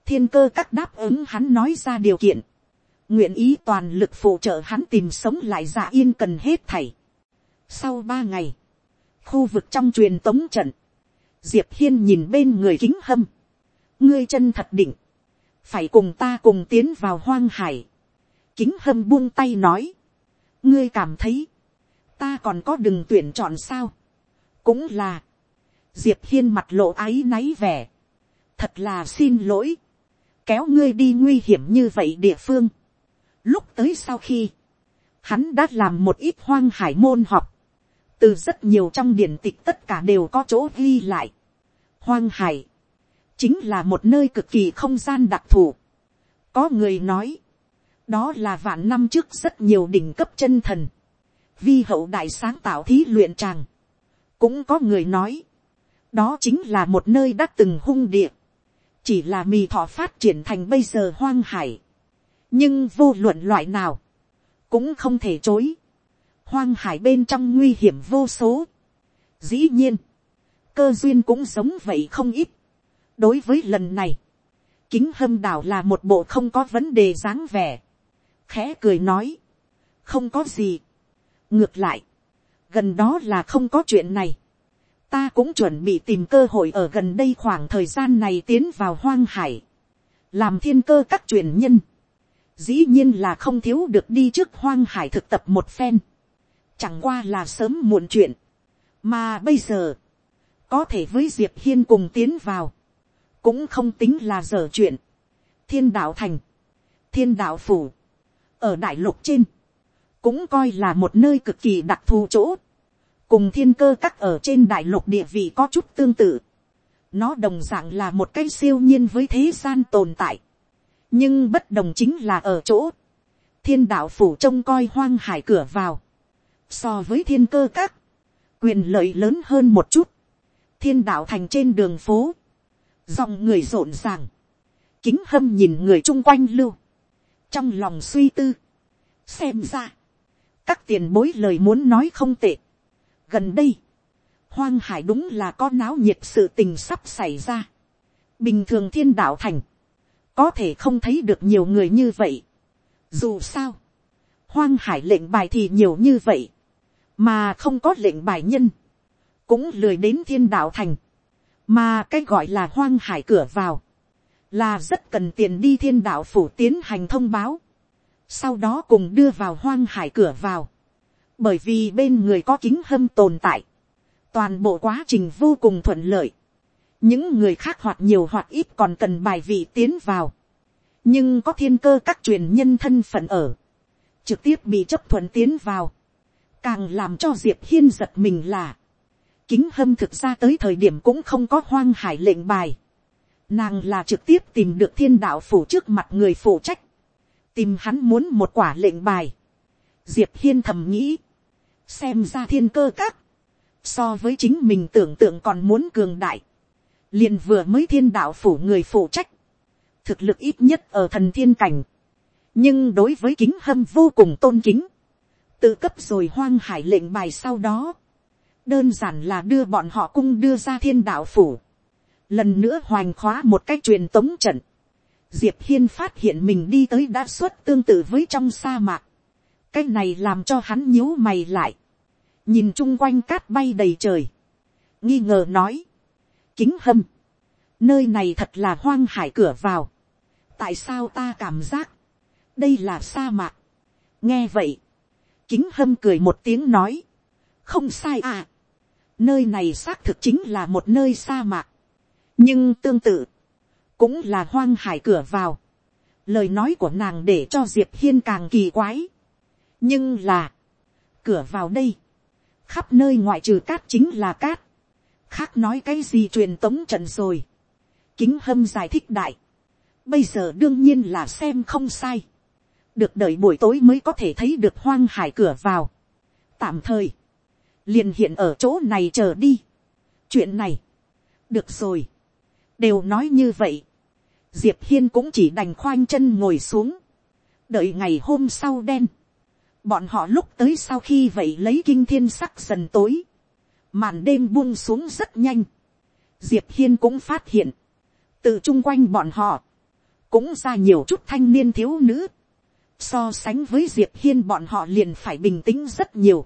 Thiên cơ các đáp ứng hắn nói ra điều kiện. Nguyện ý toàn lực phụ trợ hắn tìm sống lại dạ yên cần hết thảy. Sau ba ngày, khu vực trong truyền tống trận, diệp hiên nhìn bên người kính hâm ngươi chân thật định, phải cùng ta cùng tiến vào hoang hải. kính hâm buông tay nói, ngươi cảm thấy, ta còn có đừng tuyển chọn sao. cũng là, diệp hiên mặt lộ áy náy vẻ, thật là xin lỗi, kéo ngươi đi nguy hiểm như vậy địa phương lúc tới sau khi, hắn đã làm một ít hoang hải môn học, từ rất nhiều trong điển tịch tất cả đều có chỗ ghi lại. hoang hải, chính là một nơi cực kỳ không gian đặc thù. có người nói, đó là vạn năm trước rất nhiều đỉnh cấp chân thần, vi hậu đại sáng tạo thí luyện tràng. cũng có người nói, đó chính là một nơi đã từng hung địa, chỉ là mì thọ phát triển thành bây giờ hoang hải nhưng vô luận loại nào, cũng không thể chối. hoang hải bên trong nguy hiểm vô số. dĩ nhiên, cơ duyên cũng giống vậy không ít. Đối với lần này, kính hâm đảo là một bộ không có vấn đề dáng vẻ, khẽ cười nói, không có gì, ngược lại, gần đó là không có chuyện này, ta cũng chuẩn bị tìm cơ hội ở gần đây khoảng thời gian này tiến vào hoang hải, làm thiên cơ các truyền nhân, dĩ nhiên là không thiếu được đi trước hoang hải thực tập một phen, chẳng qua là sớm muộn chuyện, mà bây giờ, có thể với diệp hiên cùng tiến vào, cũng không tính là dở chuyện. thiên đạo thành, thiên đạo phủ, ở đại lục trên, cũng coi là một nơi cực kỳ đặc thù chỗ, cùng thiên cơ các ở trên đại lục địa vị có chút tương tự. nó đồng d ạ n g là một cái siêu nhiên với thế gian tồn tại, nhưng bất đồng chính là ở chỗ, thiên đạo phủ trông coi hoang hải cửa vào, so với thiên cơ các, quyền lợi lớn hơn một chút, thiên đạo thành trên đường phố, dòng người rộn ràng, kính hâm nhìn người chung quanh lưu, trong lòng suy tư, xem ra, các tiền bối lời muốn nói không tệ. gần đây, hoang hải đúng là có náo nhiệt sự tình sắp xảy ra. bình thường thiên đạo thành, có thể không thấy được nhiều người như vậy. dù sao, hoang hải lệnh bài thì nhiều như vậy, mà không có lệnh bài nhân, cũng lười đến thiên đạo thành. Mà cái gọi là hoang hải cửa vào, là rất cần tiền đi thiên đạo phủ tiến hành thông báo, sau đó cùng đưa vào hoang hải cửa vào, bởi vì bên người có kính hâm tồn tại, toàn bộ quá trình vô cùng thuận lợi, những người khác hoặc nhiều hoặc ít còn cần bài vị tiến vào, nhưng có thiên cơ các truyền nhân thân phận ở, trực tiếp bị chấp thuận tiến vào, càng làm cho diệp hiên giật mình là, kính hâm thực ra tới thời điểm cũng không có hoang hải lệnh bài. Nàng là trực tiếp tìm được thiên đạo phủ trước mặt người phụ trách. Tìm hắn muốn một quả lệnh bài. Diệp hiên thầm nghĩ. Xem ra thiên cơ các. So với chính mình tưởng tượng còn muốn cường đại. Liền vừa mới thiên đạo phủ người phụ trách. Thực lực ít nhất ở thần thiên cảnh. Nhưng đối với kính hâm vô cùng tôn kính. Tự cấp rồi hoang hải lệnh bài sau đó. Đơn giản là đưa bọn họ cung đưa ra thiên đạo phủ, lần nữa hoành khóa một cái truyền tống trận, diệp hiên phát hiện mình đi tới đã xuất tương tự với trong sa mạc, cái này làm cho hắn nhíu mày lại, nhìn chung quanh cát bay đầy trời, nghi ngờ nói, kính hâm, nơi này thật là hoang hải cửa vào, tại sao ta cảm giác, đây là sa mạc, nghe vậy, kính hâm cười một tiếng nói, không sai à, nơi này xác thực chính là một nơi sa mạc, nhưng tương tự, cũng là hoang hải cửa vào, lời nói của nàng để cho diệp hiên càng kỳ quái, nhưng là, cửa vào đây, khắp nơi ngoại trừ cát chính là cát, khác nói cái gì truyền tống trận rồi, kính hâm giải thích đại, bây giờ đương nhiên là xem không sai, được đợi buổi tối mới có thể thấy được hoang hải cửa vào, tạm thời, liền hiện ở chỗ này chờ đi, chuyện này, được rồi, đều nói như vậy, diệp hiên cũng chỉ đành khoanh chân ngồi xuống, đợi ngày hôm sau đen, bọn họ lúc tới sau khi vậy lấy kinh thiên sắc dần tối, màn đêm buông xuống rất nhanh, diệp hiên cũng phát hiện, từ chung quanh bọn họ, cũng ra nhiều chút thanh niên thiếu nữ, so sánh với diệp hiên bọn họ liền phải bình tĩnh rất nhiều.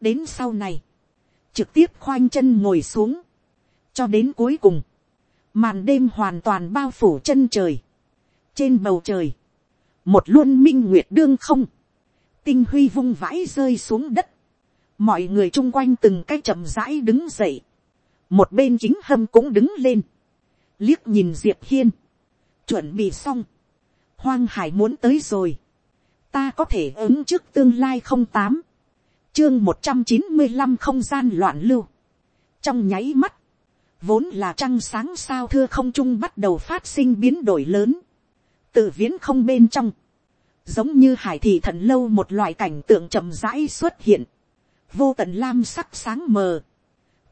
đến sau này, trực tiếp khoanh chân ngồi xuống, cho đến cuối cùng, màn đêm hoàn toàn bao phủ chân trời, trên bầu trời, một luôn minh nguyệt đương không, tinh huy vung vãi rơi xuống đất, mọi người chung quanh từng cái chậm rãi đứng dậy, một bên chính hâm cũng đứng lên, liếc nhìn diệp hiên, chuẩn bị xong, hoang hải muốn tới rồi, ta có thể ứng trước tương lai không tám, chương một trăm chín mươi năm không gian loạn lưu, trong nháy mắt, vốn là trăng sáng sao thưa không trung bắt đầu phát sinh biến đổi lớn, từ viễn không bên trong, giống như hải thị thần lâu một loại cảnh tượng chậm rãi xuất hiện, vô tận lam sắc sáng mờ,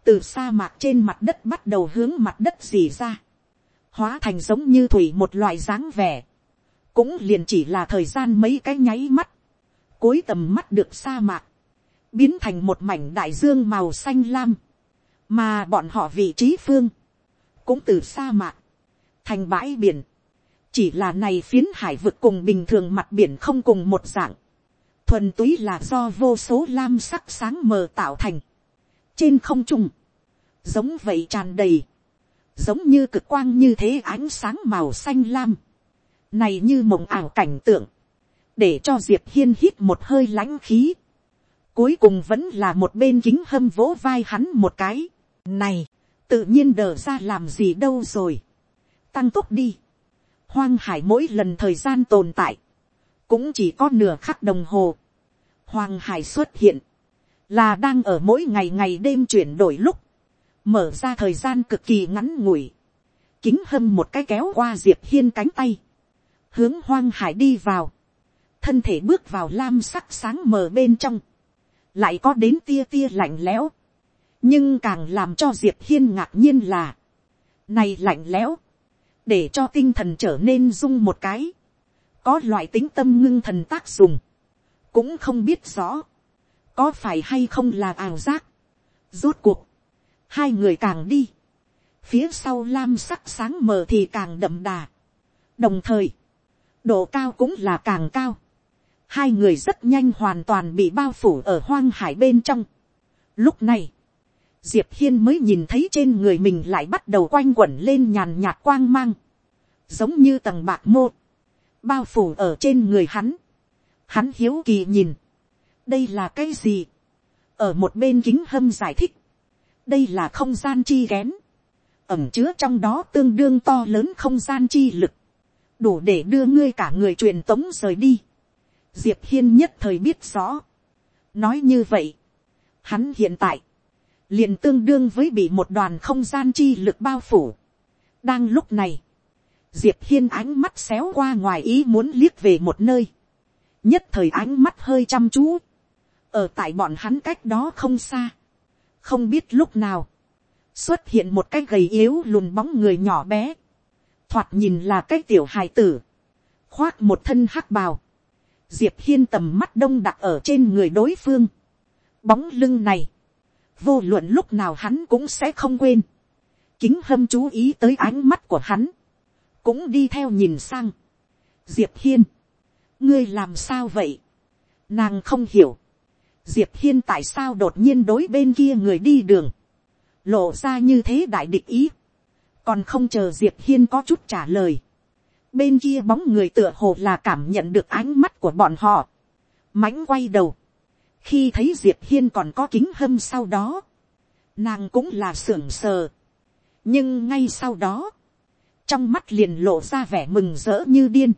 từ sa mạc trên mặt đất bắt đầu hướng mặt đất dì ra, hóa thành giống như thủy một loại dáng vẻ, cũng liền chỉ là thời gian mấy cái nháy mắt, cuối tầm mắt được sa mạc, biến thành một mảnh đại dương màu xanh lam, mà bọn họ vị trí phương, cũng từ sa mạc, thành bãi biển, chỉ là này phiến hải vực cùng bình thường mặt biển không cùng một dạng, thuần túy là do vô số lam sắc sáng mờ tạo thành, trên không trung, giống vậy tràn đầy, giống như cực quang như thế ánh sáng màu xanh lam, này như mộng ảo cảnh tượng, để cho diệp hiên hít một hơi lãnh khí, cuối cùng vẫn là một bên kính hâm vỗ vai hắn một cái, này, tự nhiên đờ ra làm gì đâu rồi, tăng tốc đi, hoang hải mỗi lần thời gian tồn tại, cũng chỉ có nửa khắc đồng hồ, hoàng hải xuất hiện, là đang ở mỗi ngày ngày đêm chuyển đổi lúc, mở ra thời gian cực kỳ ngắn ngủi, kính hâm một cái kéo qua diệp hiên cánh tay, hướng hoang hải đi vào, thân thể bước vào lam sắc sáng mờ bên trong, lại có đến tia tia lạnh lẽo, nhưng càng làm cho diệp hiên ngạc nhiên là, này lạnh lẽo, để cho tinh thần trở nên rung một cái, có loại tính tâm ngưng thần tác dụng, cũng không biết rõ, có phải hay không là ảo giác. Rốt cuộc, hai người càng đi, phía sau lam sắc sáng mờ thì càng đậm đà. đồng thời, độ cao cũng là càng cao. hai người rất nhanh hoàn toàn bị bao phủ ở hoang hải bên trong. lúc này, diệp hiên mới nhìn thấy trên người mình lại bắt đầu quanh quẩn lên nhàn nhạt quang mang, giống như tầng bạc mô, bao phủ ở trên người hắn. Hắn hiếu kỳ nhìn, đây là cái gì, ở một bên kính hâm giải thích, đây là không gian chi ghén, ẩm chứa trong đó tương đương to lớn không gian chi lực, đủ để đưa ngươi cả người truyền tống rời đi. Diệp hiên nhất thời biết rõ, nói như vậy, hắn hiện tại, liền tương đương với bị một đoàn không gian chi lực bao phủ. đang lúc này, diệp hiên ánh mắt xéo qua ngoài ý muốn liếc về một nơi, nhất thời ánh mắt hơi chăm chú, ở tại bọn hắn cách đó không xa, không biết lúc nào, xuất hiện một cái gầy yếu lùn bóng người nhỏ bé, thoạt nhìn là cái tiểu hài tử, khoác một thân hắc bào, diệp hiên tầm mắt đông đặt ở trên người đối phương, bóng lưng này, vô luận lúc nào hắn cũng sẽ không quên, kính hâm chú ý tới ánh mắt của hắn, cũng đi theo nhìn sang. diệp hiên, ngươi làm sao vậy, nàng không hiểu, diệp hiên tại sao đột nhiên đối bên kia người đi đường, lộ ra như thế đại địch ý, còn không chờ diệp hiên có chút trả lời, bên kia bóng người tựa hồ là cảm nhận được ánh mắt của bọn họ, mãnh quay đầu, khi thấy diệp hiên còn có kính hâm sau đó, nàng cũng là sưởng sờ, nhưng ngay sau đó, trong mắt liền lộ ra vẻ mừng rỡ như điên,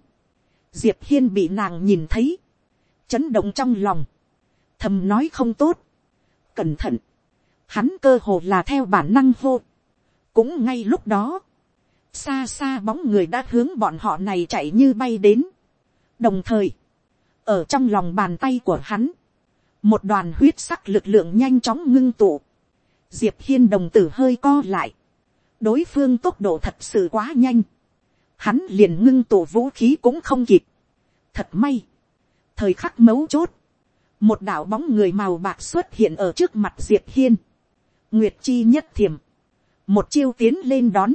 diệp hiên bị nàng nhìn thấy, chấn động trong lòng, thầm nói không tốt, cẩn thận, hắn cơ hồ là theo bản năng hô, cũng ngay lúc đó, xa xa bóng người đã hướng bọn họ này chạy như bay đến, đồng thời, ở trong lòng bàn tay của hắn, một đoàn huyết sắc lực lượng nhanh chóng ngưng tụ, diệp hiên đồng tử hơi co lại, đối phương tốc độ thật sự quá nhanh, hắn liền ngưng tổ vũ khí cũng không kịp, thật may, thời khắc mấu chốt, một đạo bóng người màu bạc xuất hiện ở trước mặt diệp hiên, nguyệt chi nhất thiềm, một chiêu tiến lên đón,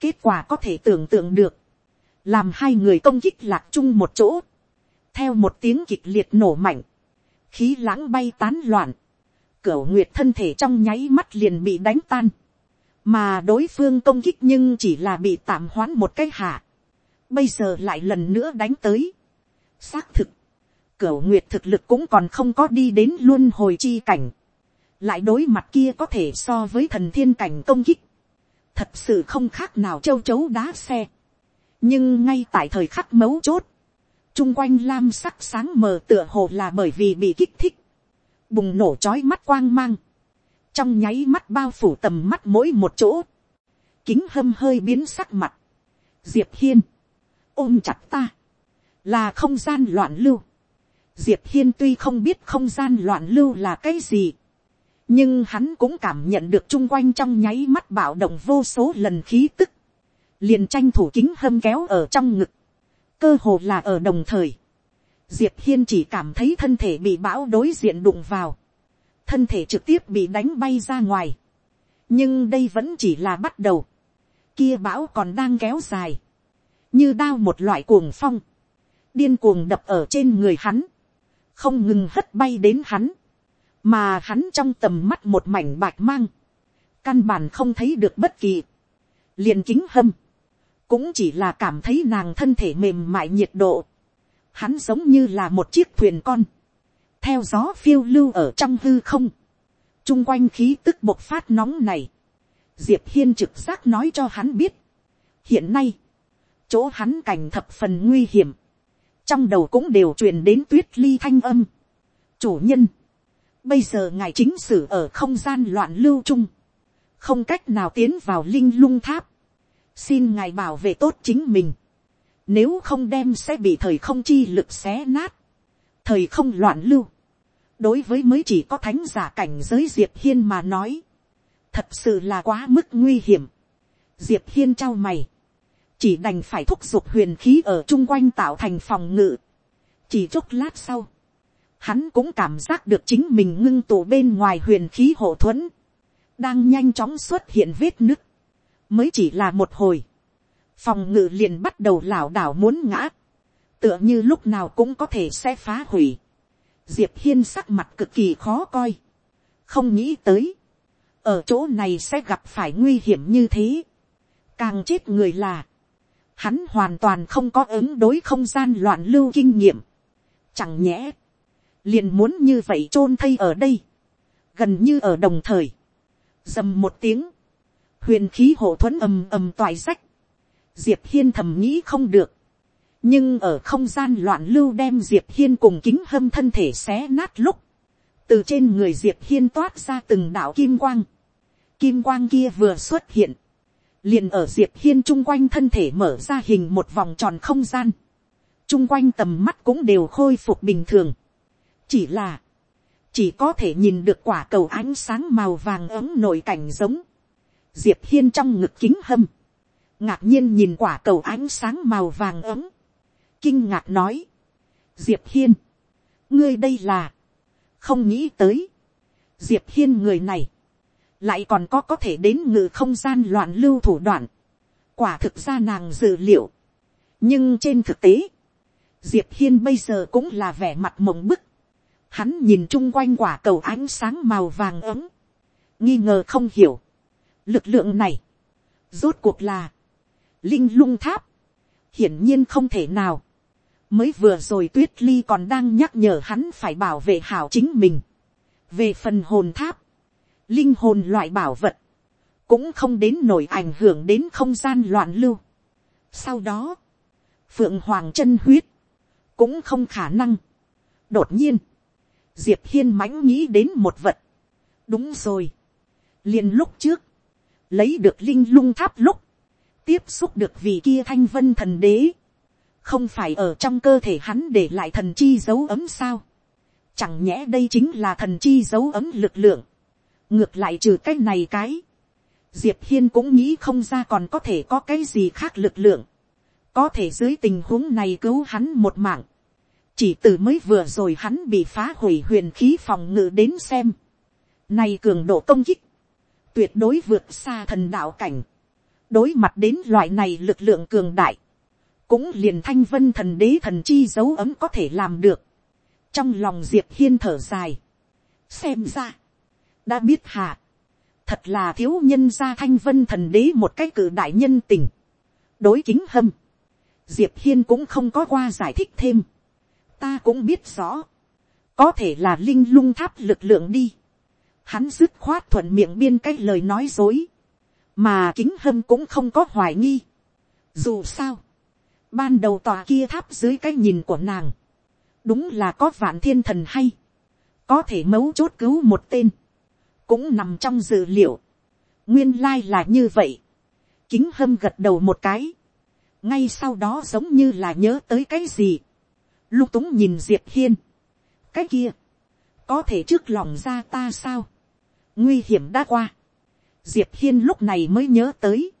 kết quả có thể tưởng tượng được, làm hai người công kích lạc chung một chỗ, theo một tiếng kịch liệt nổ mạnh, khí lãng bay tán loạn, cửa nguyệt thân thể trong nháy mắt liền bị đánh tan, mà đối phương công kích nhưng chỉ là bị tạm hoãn một cái hạ, bây giờ lại lần nữa đánh tới, xác thực, cửu nguyệt thực lực cũng còn không có đi đến luôn hồi chi cảnh, lại đối mặt kia có thể so với thần thiên cảnh công kích, thật sự không khác nào châu chấu đá xe, nhưng ngay tại thời khắc mấu chốt, chung quanh lam sắc sáng mờ tựa hồ là bởi vì bị kích thích, bùng nổ trói mắt quang mang, trong nháy mắt bao phủ tầm mắt mỗi một chỗ, kính hâm hơi biến sắc mặt, diệp hiên, ôm chặt ta, là không gian loạn lưu, diệp hiên tuy không biết không gian loạn lưu là cái gì, nhưng hắn cũng cảm nhận được chung quanh trong nháy mắt bạo động vô số lần khí tức, liền tranh thủ kính hâm kéo ở trong ngực, cơ hồ là ở đồng thời, diệp hiên chỉ cảm thấy thân thể bị bão đối diện đụng vào, thân thể trực tiếp bị đánh bay ra ngoài, nhưng đây vẫn chỉ là bắt đầu, kia bão còn đang kéo dài, như đao một loại cuồng phong, điên cuồng đập ở trên người hắn, không ngừng hất bay đến hắn, mà hắn trong tầm mắt một mảnh bạc mang, căn bản không thấy được bất kỳ, liền kính hâm, cũng chỉ là cảm thấy nàng thân thể mềm mại nhiệt độ, hắn giống như là một chiếc thuyền con, theo gió phiêu lưu ở trong hư không, chung quanh khí tức bộc phát nóng này, diệp hiên trực giác nói cho hắn biết, hiện nay, chỗ hắn cảnh thập phần nguy hiểm, trong đầu cũng đều truyền đến tuyết ly thanh âm. chủ nhân, bây giờ ngài chính sử ở không gian loạn lưu chung, không cách nào tiến vào linh lung tháp, xin ngài bảo vệ tốt chính mình, nếu không đem sẽ bị thời không chi lực xé nát, thời không loạn lưu, đối với mới chỉ có thánh giả cảnh giới diệp hiên mà nói, thật sự là quá mức nguy hiểm. diệp hiên trao mày, chỉ đành phải thúc giục huyền khí ở chung quanh tạo thành phòng ngự. chỉ chốc lát sau, hắn cũng cảm giác được chính mình ngưng tụ bên ngoài huyền khí hộ thuẫn, đang nhanh chóng xuất hiện vết nứt, mới chỉ là một hồi, phòng ngự liền bắt đầu lảo đảo muốn ngã, tựa như lúc nào cũng có thể sẽ phá hủy. Diệp hiên sắc mặt cực kỳ khó coi, không nghĩ tới, ở chỗ này sẽ gặp phải nguy hiểm như thế, càng chết người là, hắn hoàn toàn không có ứng đối không gian loạn lưu kinh nghiệm, chẳng nhẽ, liền muốn như vậy chôn thây ở đây, gần như ở đồng thời, dầm một tiếng, huyền khí hộ thuẫn ầm ầm toài sách, diệp hiên thầm nghĩ không được, nhưng ở không gian loạn lưu đem diệp hiên cùng kính hâm thân thể xé nát lúc, từ trên người diệp hiên toát ra từng đạo kim quang, kim quang kia vừa xuất hiện, liền ở diệp hiên chung quanh thân thể mở ra hình một vòng tròn không gian, chung quanh tầm mắt cũng đều khôi phục bình thường, chỉ là, chỉ có thể nhìn được quả cầu ánh sáng màu vàng ấm nội cảnh giống, diệp hiên trong ngực kính hâm, ngạc nhiên nhìn quả cầu ánh sáng màu vàng ấm, kinh ngạc nói, diệp hiên, ngươi đây là, không nghĩ tới, diệp hiên người này, lại còn có có thể đến ngự không gian loạn lưu thủ đoạn, quả thực ra nàng dự liệu, nhưng trên thực tế, diệp hiên bây giờ cũng là vẻ mặt mộng bức, hắn nhìn chung quanh quả cầu ánh sáng màu vàng ấm, nghi ngờ không hiểu, lực lượng này, rốt cuộc là, linh lung tháp, hiển nhiên không thể nào, mới vừa rồi tuyết ly còn đang nhắc nhở hắn phải bảo vệ hảo chính mình, về phần hồn tháp, linh hồn loại bảo vật, cũng không đến nổi ảnh hưởng đến không gian loạn lưu. Sau đó, phượng hoàng chân huyết, cũng không khả năng. đột nhiên, diệp hiên mãnh nghĩ đến một vật. đúng rồi, liền lúc trước, lấy được linh lung tháp lúc, tiếp xúc được vị kia thanh vân thần đế, không phải ở trong cơ thể hắn để lại thần chi dấu ấm sao. chẳng nhẽ đây chính là thần chi dấu ấm lực lượng. ngược lại trừ cái này cái, diệp hiên cũng nghĩ không ra còn có thể có cái gì khác lực lượng, có thể dưới tình huống này cứu hắn một mạng, chỉ từ mới vừa rồi hắn bị phá hủy huyền khí phòng ngự đến xem, này cường độ công kích, tuyệt đối vượt xa thần đạo cảnh, đối mặt đến loại này lực lượng cường đại, cũng liền thanh vân thần đế thần chi dấu ấm có thể làm được, trong lòng diệp hiên thở dài, xem ra, đã biết hạ, thật là thiếu nhân gia thanh vân thần đế một cái cử đại nhân tình, đối kính hâm, diệp hiên cũng không có qua giải thích thêm, ta cũng biết rõ, có thể là linh lung tháp lực lượng đi, hắn dứt khoát thuận miệng biên cái lời nói dối, mà kính hâm cũng không có hoài nghi. Dù sao, ban đầu tòa kia tháp dưới cái nhìn của nàng, đúng là có vạn thiên thần hay, có thể mấu chốt cứu một tên, cũng nằm trong dự liệu. nguyên lai là như vậy. kính hâm gật đầu một cái. ngay sau đó giống như là nhớ tới cái gì. lục túng nhìn diệp hiên. cái kia, có thể trước lòng ra ta sao. nguy hiểm đã qua. diệp hiên lúc này mới nhớ tới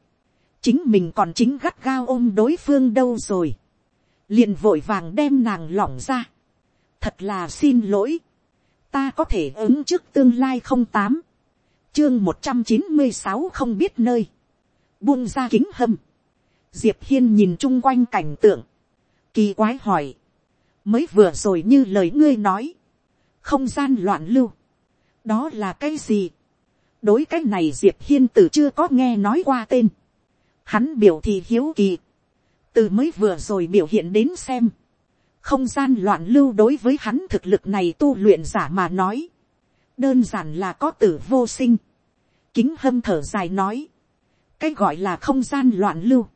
chính mình còn chính gắt gao ôm đối phương đâu rồi. liền vội vàng đem nàng lỏng ra. thật là xin lỗi. Ta có thể ứng trước tương lai không tám, chương một trăm chín mươi sáu không biết nơi, buông ra kính hâm, diệp hiên nhìn chung quanh cảnh tượng, kỳ quái hỏi, mới vừa rồi như lời ngươi nói, không gian loạn lưu, đó là cái gì, đối cái này diệp hiên từ chưa có nghe nói qua tên, hắn biểu thì hiếu kỳ, từ mới vừa rồi biểu hiện đến xem, không gian loạn lưu đối với hắn thực lực này tu luyện giả mà nói, đơn giản là có tử vô sinh. kính hâm thở dài nói, cái gọi là không gian loạn lưu,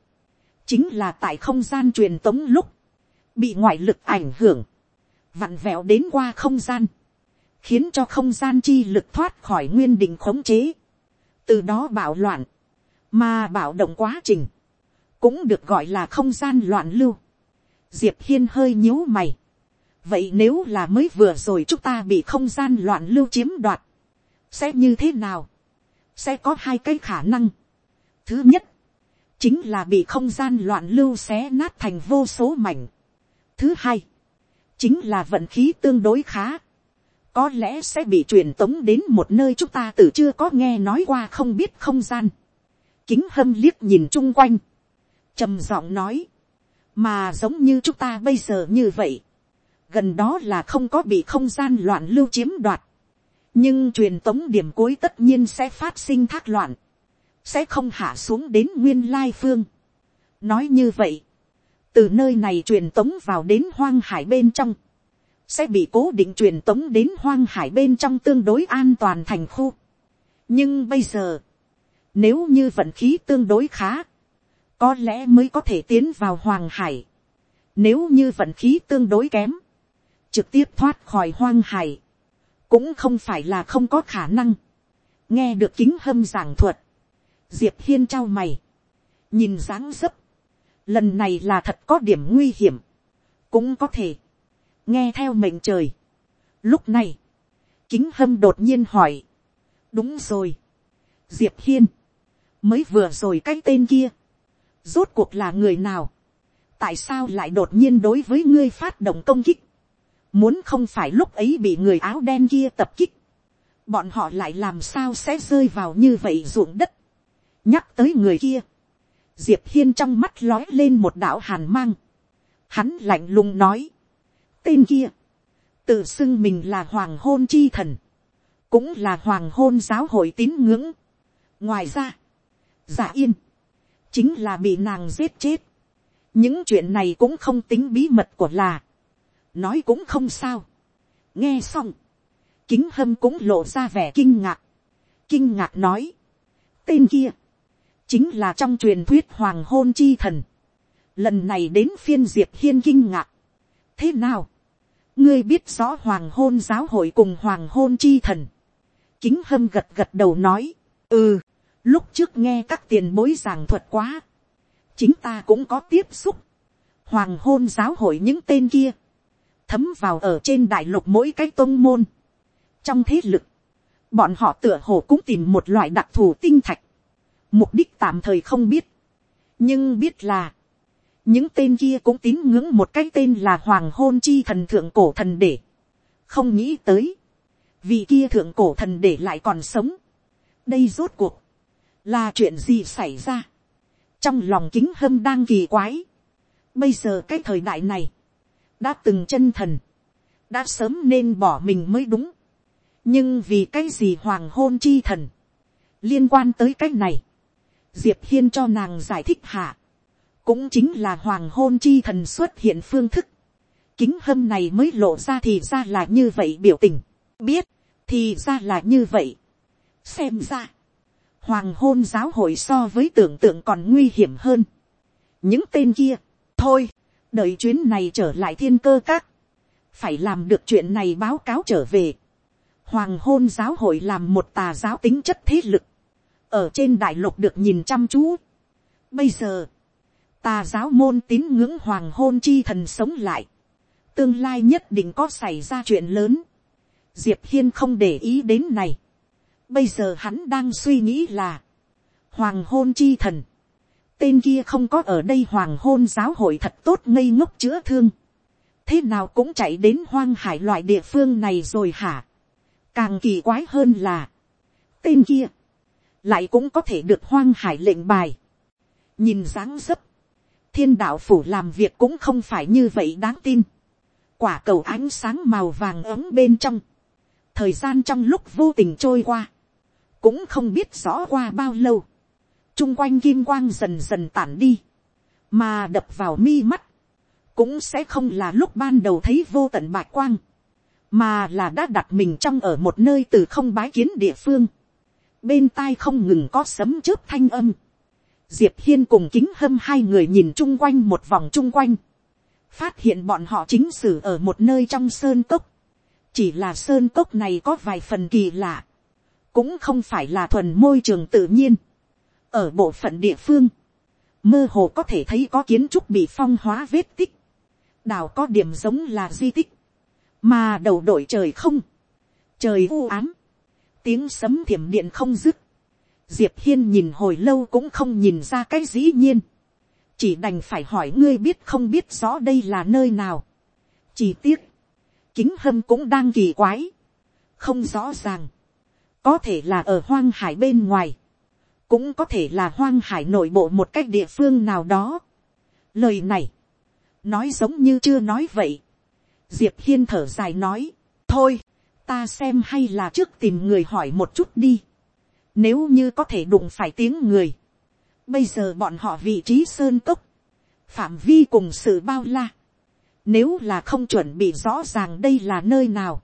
chính là tại không gian truyền tống lúc, bị ngoại lực ảnh hưởng, vặn vẹo đến qua không gian, khiến cho không gian chi lực thoát khỏi nguyên định khống chế, từ đó bạo loạn, mà bạo động quá trình, cũng được gọi là không gian loạn lưu diệp hiên hơi nhíu mày. vậy nếu là mới vừa rồi chúng ta bị không gian loạn lưu chiếm đoạt, sẽ như thế nào, sẽ có hai cái khả năng. thứ nhất, chính là bị không gian loạn lưu xé nát thành vô số mảnh. thứ hai, chính là vận khí tương đối khá. có lẽ sẽ bị truyền tống đến một nơi chúng ta từ chưa có nghe nói qua không biết không gian kính hâm liếc nhìn chung quanh, trầm giọng nói, mà giống như chúng ta bây giờ như vậy, gần đó là không có bị không gian loạn lưu chiếm đoạt, nhưng truyền tống điểm cuối tất nhiên sẽ phát sinh thác loạn, sẽ không hạ xuống đến nguyên lai phương. nói như vậy, từ nơi này truyền tống vào đến hoang hải bên trong, sẽ bị cố định truyền tống đến hoang hải bên trong tương đối an toàn thành khu. nhưng bây giờ, nếu như vận khí tương đối khá, có lẽ mới có thể tiến vào hoàng hải. Nếu như vận khí tương đối kém, trực tiếp thoát khỏi hoang hải, cũng không phải là không có khả năng. nghe được kính hâm giảng thuật, diệp hiên trao mày, nhìn dáng dấp, lần này là thật có điểm nguy hiểm, cũng có thể, nghe theo mệnh trời. Lúc này, kính hâm đột nhiên hỏi, đúng rồi, diệp hiên, mới vừa rồi cái tên kia, rốt cuộc là người nào, tại sao lại đột nhiên đối với ngươi phát động công kích, muốn không phải lúc ấy bị người áo đen kia tập kích, bọn họ lại làm sao sẽ rơi vào như vậy ruộng đất, nhắc tới người kia, diệp hiên trong mắt lói lên một đạo hàn mang, hắn lạnh lùng nói, tên kia, tự xưng mình là hoàng hôn chi thần, cũng là hoàng hôn giáo hội tín ngưỡng. ngoài ra, giả yên, chính là bị nàng giết chết. những chuyện này cũng không tính bí mật của là, nói cũng không sao. nghe xong, kính hâm cũng lộ ra vẻ kinh ngạc, kinh ngạc nói, tên kia, chính là trong truyền thuyết hoàng hôn chi thần. lần này đến phiên diệp hiên kinh ngạc. thế nào, ngươi biết rõ hoàng hôn giáo hội cùng hoàng hôn chi thần. kính hâm gật gật đầu nói, ừ, lúc trước nghe các tiền bối giảng thuật quá, chính ta cũng có tiếp xúc, hoàng hôn giáo hội những tên kia, thấm vào ở trên đại lục mỗi cái tôn môn, trong thế lực, bọn họ tựa hồ cũng tìm một loại đặc thù tinh thạch, mục đích tạm thời không biết, nhưng biết là, những tên kia cũng tín ngưỡng một cái tên là hoàng hôn chi thần thượng cổ thần để, không nghĩ tới, vì kia thượng cổ thần để lại còn sống, đây rốt cuộc, là chuyện gì xảy ra, trong lòng kính hâm đang kỳ quái, bây giờ cái thời đại này, đã từng chân thần, đã sớm nên bỏ mình mới đúng, nhưng vì cái gì hoàng hôn chi thần, liên quan tới cái này, diệp hiên cho nàng giải thích hạ, cũng chính là hoàng hôn chi thần xuất hiện phương thức, kính hâm này mới lộ ra thì ra là như vậy biểu tình, biết, thì ra là như vậy. xem ra, hoàng hôn giáo hội so với tưởng tượng còn nguy hiểm hơn. những tên kia, thôi, đợi chuyến này trở lại thiên cơ các, phải làm được chuyện này báo cáo trở về. hoàng hôn giáo hội làm một tà giáo tính chất thế lực, ở trên đại lục được nhìn chăm chú. bây giờ, tà giáo môn tín ngưỡng hoàng hôn chi thần sống lại, tương lai nhất định có xảy ra chuyện lớn. diệp hiên không để ý đến này bây giờ hắn đang suy nghĩ là, hoàng hôn chi thần, tên kia không có ở đây hoàng hôn giáo hội thật tốt ngây ngốc chữa thương, thế nào cũng chạy đến hoang hải loại địa phương này rồi hả. càng kỳ quái hơn là, tên kia, lại cũng có thể được hoang hải lệnh bài. nhìn dáng dấp, thiên đạo phủ làm việc cũng không phải như vậy đáng tin. quả cầu ánh sáng màu vàng ấm bên trong. thời gian trong lúc vô tình trôi qua cũng không biết rõ qua bao lâu. chung quanh kim quang dần dần tản đi. mà đập vào mi mắt. cũng sẽ không là lúc ban đầu thấy vô tận bạch quang. mà là đã đặt mình trong ở một nơi từ không bái kiến địa phương. bên tai không ngừng có sấm chớp thanh âm diệp hiên cùng kính hâm hai người nhìn chung quanh một vòng chung quanh, phát hiện bọn họ chính xử ở một nơi trong sơn cốc, chỉ là sơn cốc này có vài phần kỳ lạ, cũng không phải là thuần môi trường tự nhiên, ở bộ phận địa phương, mơ hồ có thể thấy có kiến trúc bị phong hóa vết tích, đào có điểm giống là di tích, mà đầu đội trời không, trời u ám, tiếng sấm thiểm điện không dứt, diệp hiên nhìn hồi lâu cũng không nhìn ra cái dĩ nhiên, chỉ đành phải hỏi ngươi biết không biết rõ đây là nơi nào. chỉ tiếc, kính hâm cũng đang kỳ quái, không rõ ràng, có thể là ở hoang hải bên ngoài, cũng có thể là hoang hải nội bộ một cách địa phương nào đó. lời này, nói giống như chưa nói vậy. diệp hiên thở dài nói, thôi, ta xem hay là trước tìm người hỏi một chút đi. Nếu như có thể đụng phải tiếng người. Bây giờ bọn họ vị trí sơn cốc. Phạm vi cùng sự bao la. Nếu là không chuẩn bị rõ ràng đây là nơi nào.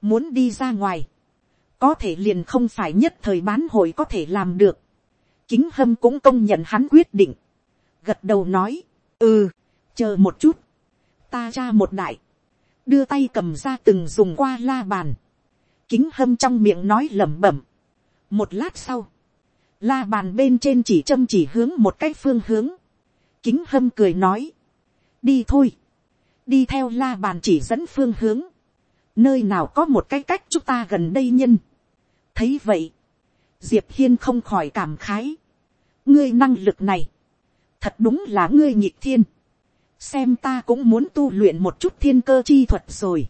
Muốn đi ra ngoài. Có thể liền không phải nhất thời bán hội có thể làm được. Kính hâm cũng công nhận hắn quyết định. Gật đầu nói. Ừ, chờ một chút. Ta ra một đại. Đưa tay cầm ra từng dùng qua la bàn. Kính hâm trong miệng nói lẩm bẩm một lát sau, la bàn bên trên chỉ châm chỉ hướng một cái phương hướng, kính hâm cười nói, đi thôi, đi theo la bàn chỉ dẫn phương hướng, nơi nào có một cái cách chúng ta gần đây nhân thấy vậy, diệp hiên không khỏi cảm khái, ngươi năng lực này, thật đúng là ngươi nhịp thiên, xem ta cũng muốn tu luyện một chút thiên cơ chi thuật rồi,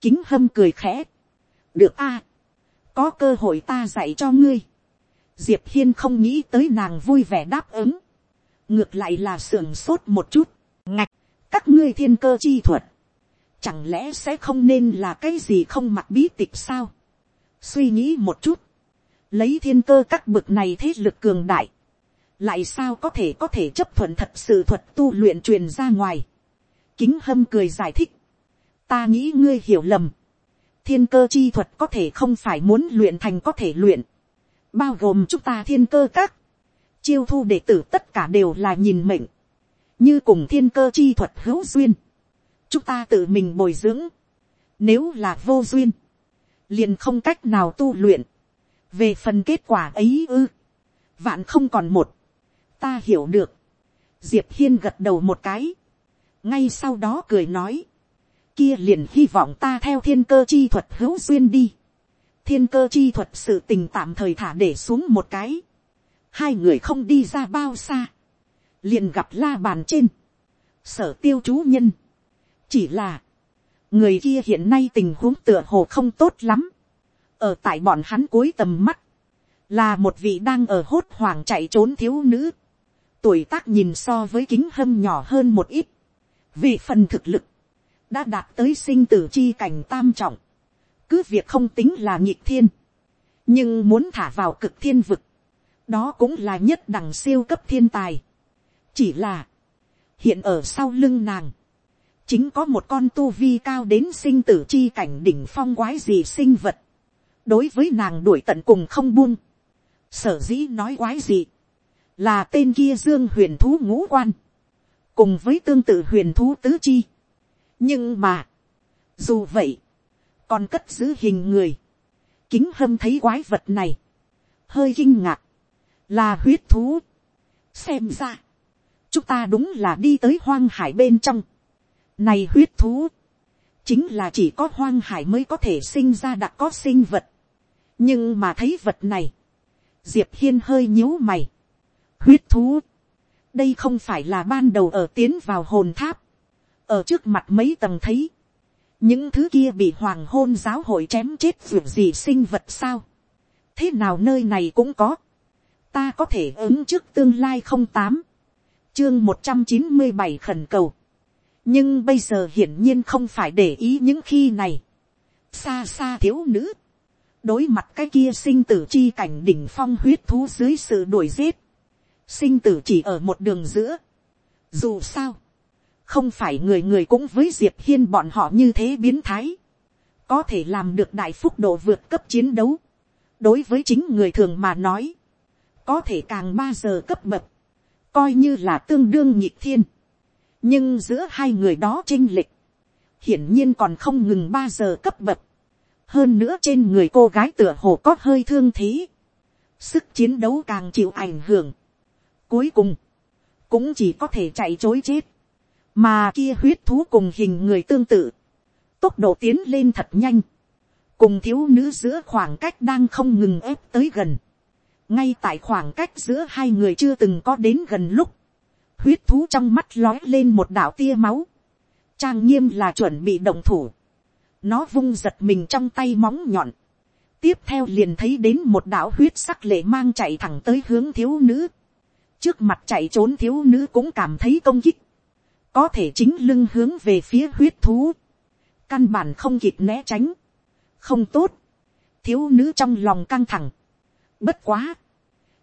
kính hâm cười khẽ, được a, có cơ hội ta dạy cho ngươi. diệp hiên không nghĩ tới nàng vui vẻ đáp ứng. ngược lại là sưởng sốt một chút, ngạch, các ngươi thiên cơ chi thuật, chẳng lẽ sẽ không nên là cái gì không mặc bí tịch sao, suy nghĩ một chút, lấy thiên cơ các bực này thế lực cường đại, lại sao có thể có thể chấp thuận thật sự thuật tu luyện truyền ra ngoài, kính hâm cười giải thích, ta nghĩ ngươi hiểu lầm, thiên cơ chi thuật có thể không phải muốn luyện thành có thể luyện, bao gồm chúng ta thiên cơ các, chiêu thu đệ tử tất cả đều là nhìn mệnh, như cùng thiên cơ chi thuật hữu duyên, chúng ta tự mình bồi dưỡng, nếu là vô duyên, liền không cách nào tu luyện, về phần kết quả ấy ư, vạn không còn một, ta hiểu được, diệp hiên gật đầu một cái, ngay sau đó cười nói, kia liền hy vọng ta theo thiên cơ chi thuật hữu duyên đi, thiên cơ chi thuật sự tình tạm thời thả để xuống một cái, hai người không đi ra bao xa, liền gặp la bàn trên, sở tiêu chú nhân, chỉ là, người kia hiện nay tình huống tựa hồ không tốt lắm, ở tại bọn hắn cuối tầm mắt, là một vị đang ở hốt hoảng chạy trốn thiếu nữ, tuổi tác nhìn so với kính hâm nhỏ hơn một ít, vì phần thực lực, đã đạt tới sinh tử chi cảnh tam trọng, cứ việc không tính là nhịp thiên, nhưng muốn thả vào cực thiên vực, đó cũng là nhất đẳng siêu cấp thiên tài. chỉ là, hiện ở sau lưng nàng, chính có một con tu vi cao đến sinh tử chi cảnh đỉnh phong quái gì sinh vật, đối với nàng đuổi tận cùng không buông, sở dĩ nói quái gì, là tên kia dương huyền thú ngũ quan, cùng với tương tự huyền thú tứ chi. nhưng mà, dù vậy, còn cất giữ hình người, kính hâm thấy quái vật này, hơi kinh ngạc, là huyết thú. xem ra, chúng ta đúng là đi tới hoang hải bên trong này huyết thú, chính là chỉ có hoang hải mới có thể sinh ra đặc có sinh vật. nhưng mà thấy vật này, diệp hiên hơi nhíu mày. huyết thú, đây không phải là ban đầu ở tiến vào hồn tháp, ở trước mặt mấy tầng thấy, những thứ kia bị hoàng hôn giáo hội chém chết vượt gì sinh vật sao, thế nào nơi này cũng có, ta có thể ứng trước tương lai không tám, chương một trăm chín mươi bảy khẩn cầu, nhưng bây giờ hiển nhiên không phải để ý những khi này, xa xa thiếu nữ, đối mặt cái kia sinh tử chi cảnh đỉnh phong huyết thú dưới sự đuổi giết, sinh tử chỉ ở một đường giữa. Dù sao, không phải người người cũng với diệp hiên bọn họ như thế biến thái, có thể làm được đại phúc độ vượt cấp chiến đấu. đối với chính người thường mà nói, có thể càng ba giờ cấp bậc, coi như là tương đương nhịp thiên nhưng giữa hai người đó chinh lịch, hiển nhiên còn không ngừng ba giờ cấp bậc. hơn nữa trên người cô gái tựa hồ có hơi thương thế. sức chiến đấu càng chịu ảnh hưởng. Cuối cùng, cũng chỉ có thể chạy chối chết. Mà kia huyết thú cùng hình người tương tự. Tốc độ tiến lên thật nhanh. Cùng thiếu nữ giữa khoảng cách đang không ngừng ép tới gần. Ngay tại khoảng cách giữa hai người chưa từng có đến gần lúc. Huyết thú trong mắt lói lên một đạo tia máu. Trang nghiêm là chuẩn bị động thủ. Nó vung giật mình trong tay móng nhọn. Tiếp theo liền thấy đến một đạo huyết sắc lệ mang chạy thẳng tới hướng thiếu nữ. Trước mặt chạy trốn thiếu nữ cũng cảm thấy công kích, có thể chính lưng hướng về phía huyết thú, căn bản không kịp né tránh, không tốt, thiếu nữ trong lòng căng thẳng, bất quá,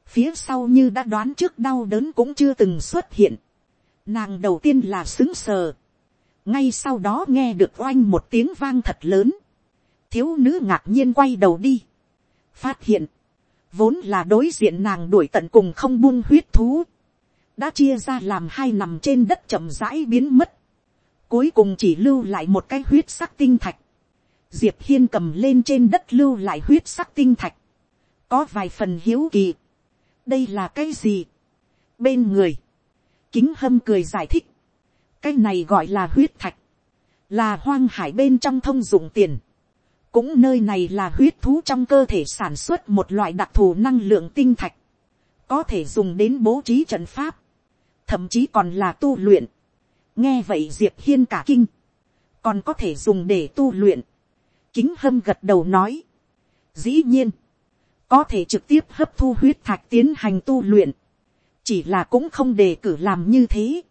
phía sau như đã đoán trước đau đớn cũng chưa từng xuất hiện, nàng đầu tiên là xứng sờ, ngay sau đó nghe được oanh một tiếng vang thật lớn, thiếu nữ ngạc nhiên quay đầu đi, phát hiện, vốn là đối diện nàng đuổi tận cùng không buông huyết thú, đã chia ra làm hai nằm trên đất chậm rãi biến mất, cuối cùng chỉ lưu lại một cái huyết sắc tinh thạch, diệp hiên cầm lên trên đất lưu lại huyết sắc tinh thạch, có vài phần hiếu kỳ, đây là cái gì, bên người, kính hâm cười giải thích, cái này gọi là huyết thạch, là hoang hải bên trong thông dụng tiền, cũng nơi này là huyết thú trong cơ thể sản xuất một loại đặc thù năng lượng tinh thạch, có thể dùng đến bố trí trận pháp, thậm chí còn là tu luyện. nghe vậy diệp hiên cả kinh, còn có thể dùng để tu luyện. kính hâm gật đầu nói, dĩ nhiên, có thể trực tiếp hấp thu huyết thạch tiến hành tu luyện, chỉ là cũng không đề cử làm như thế,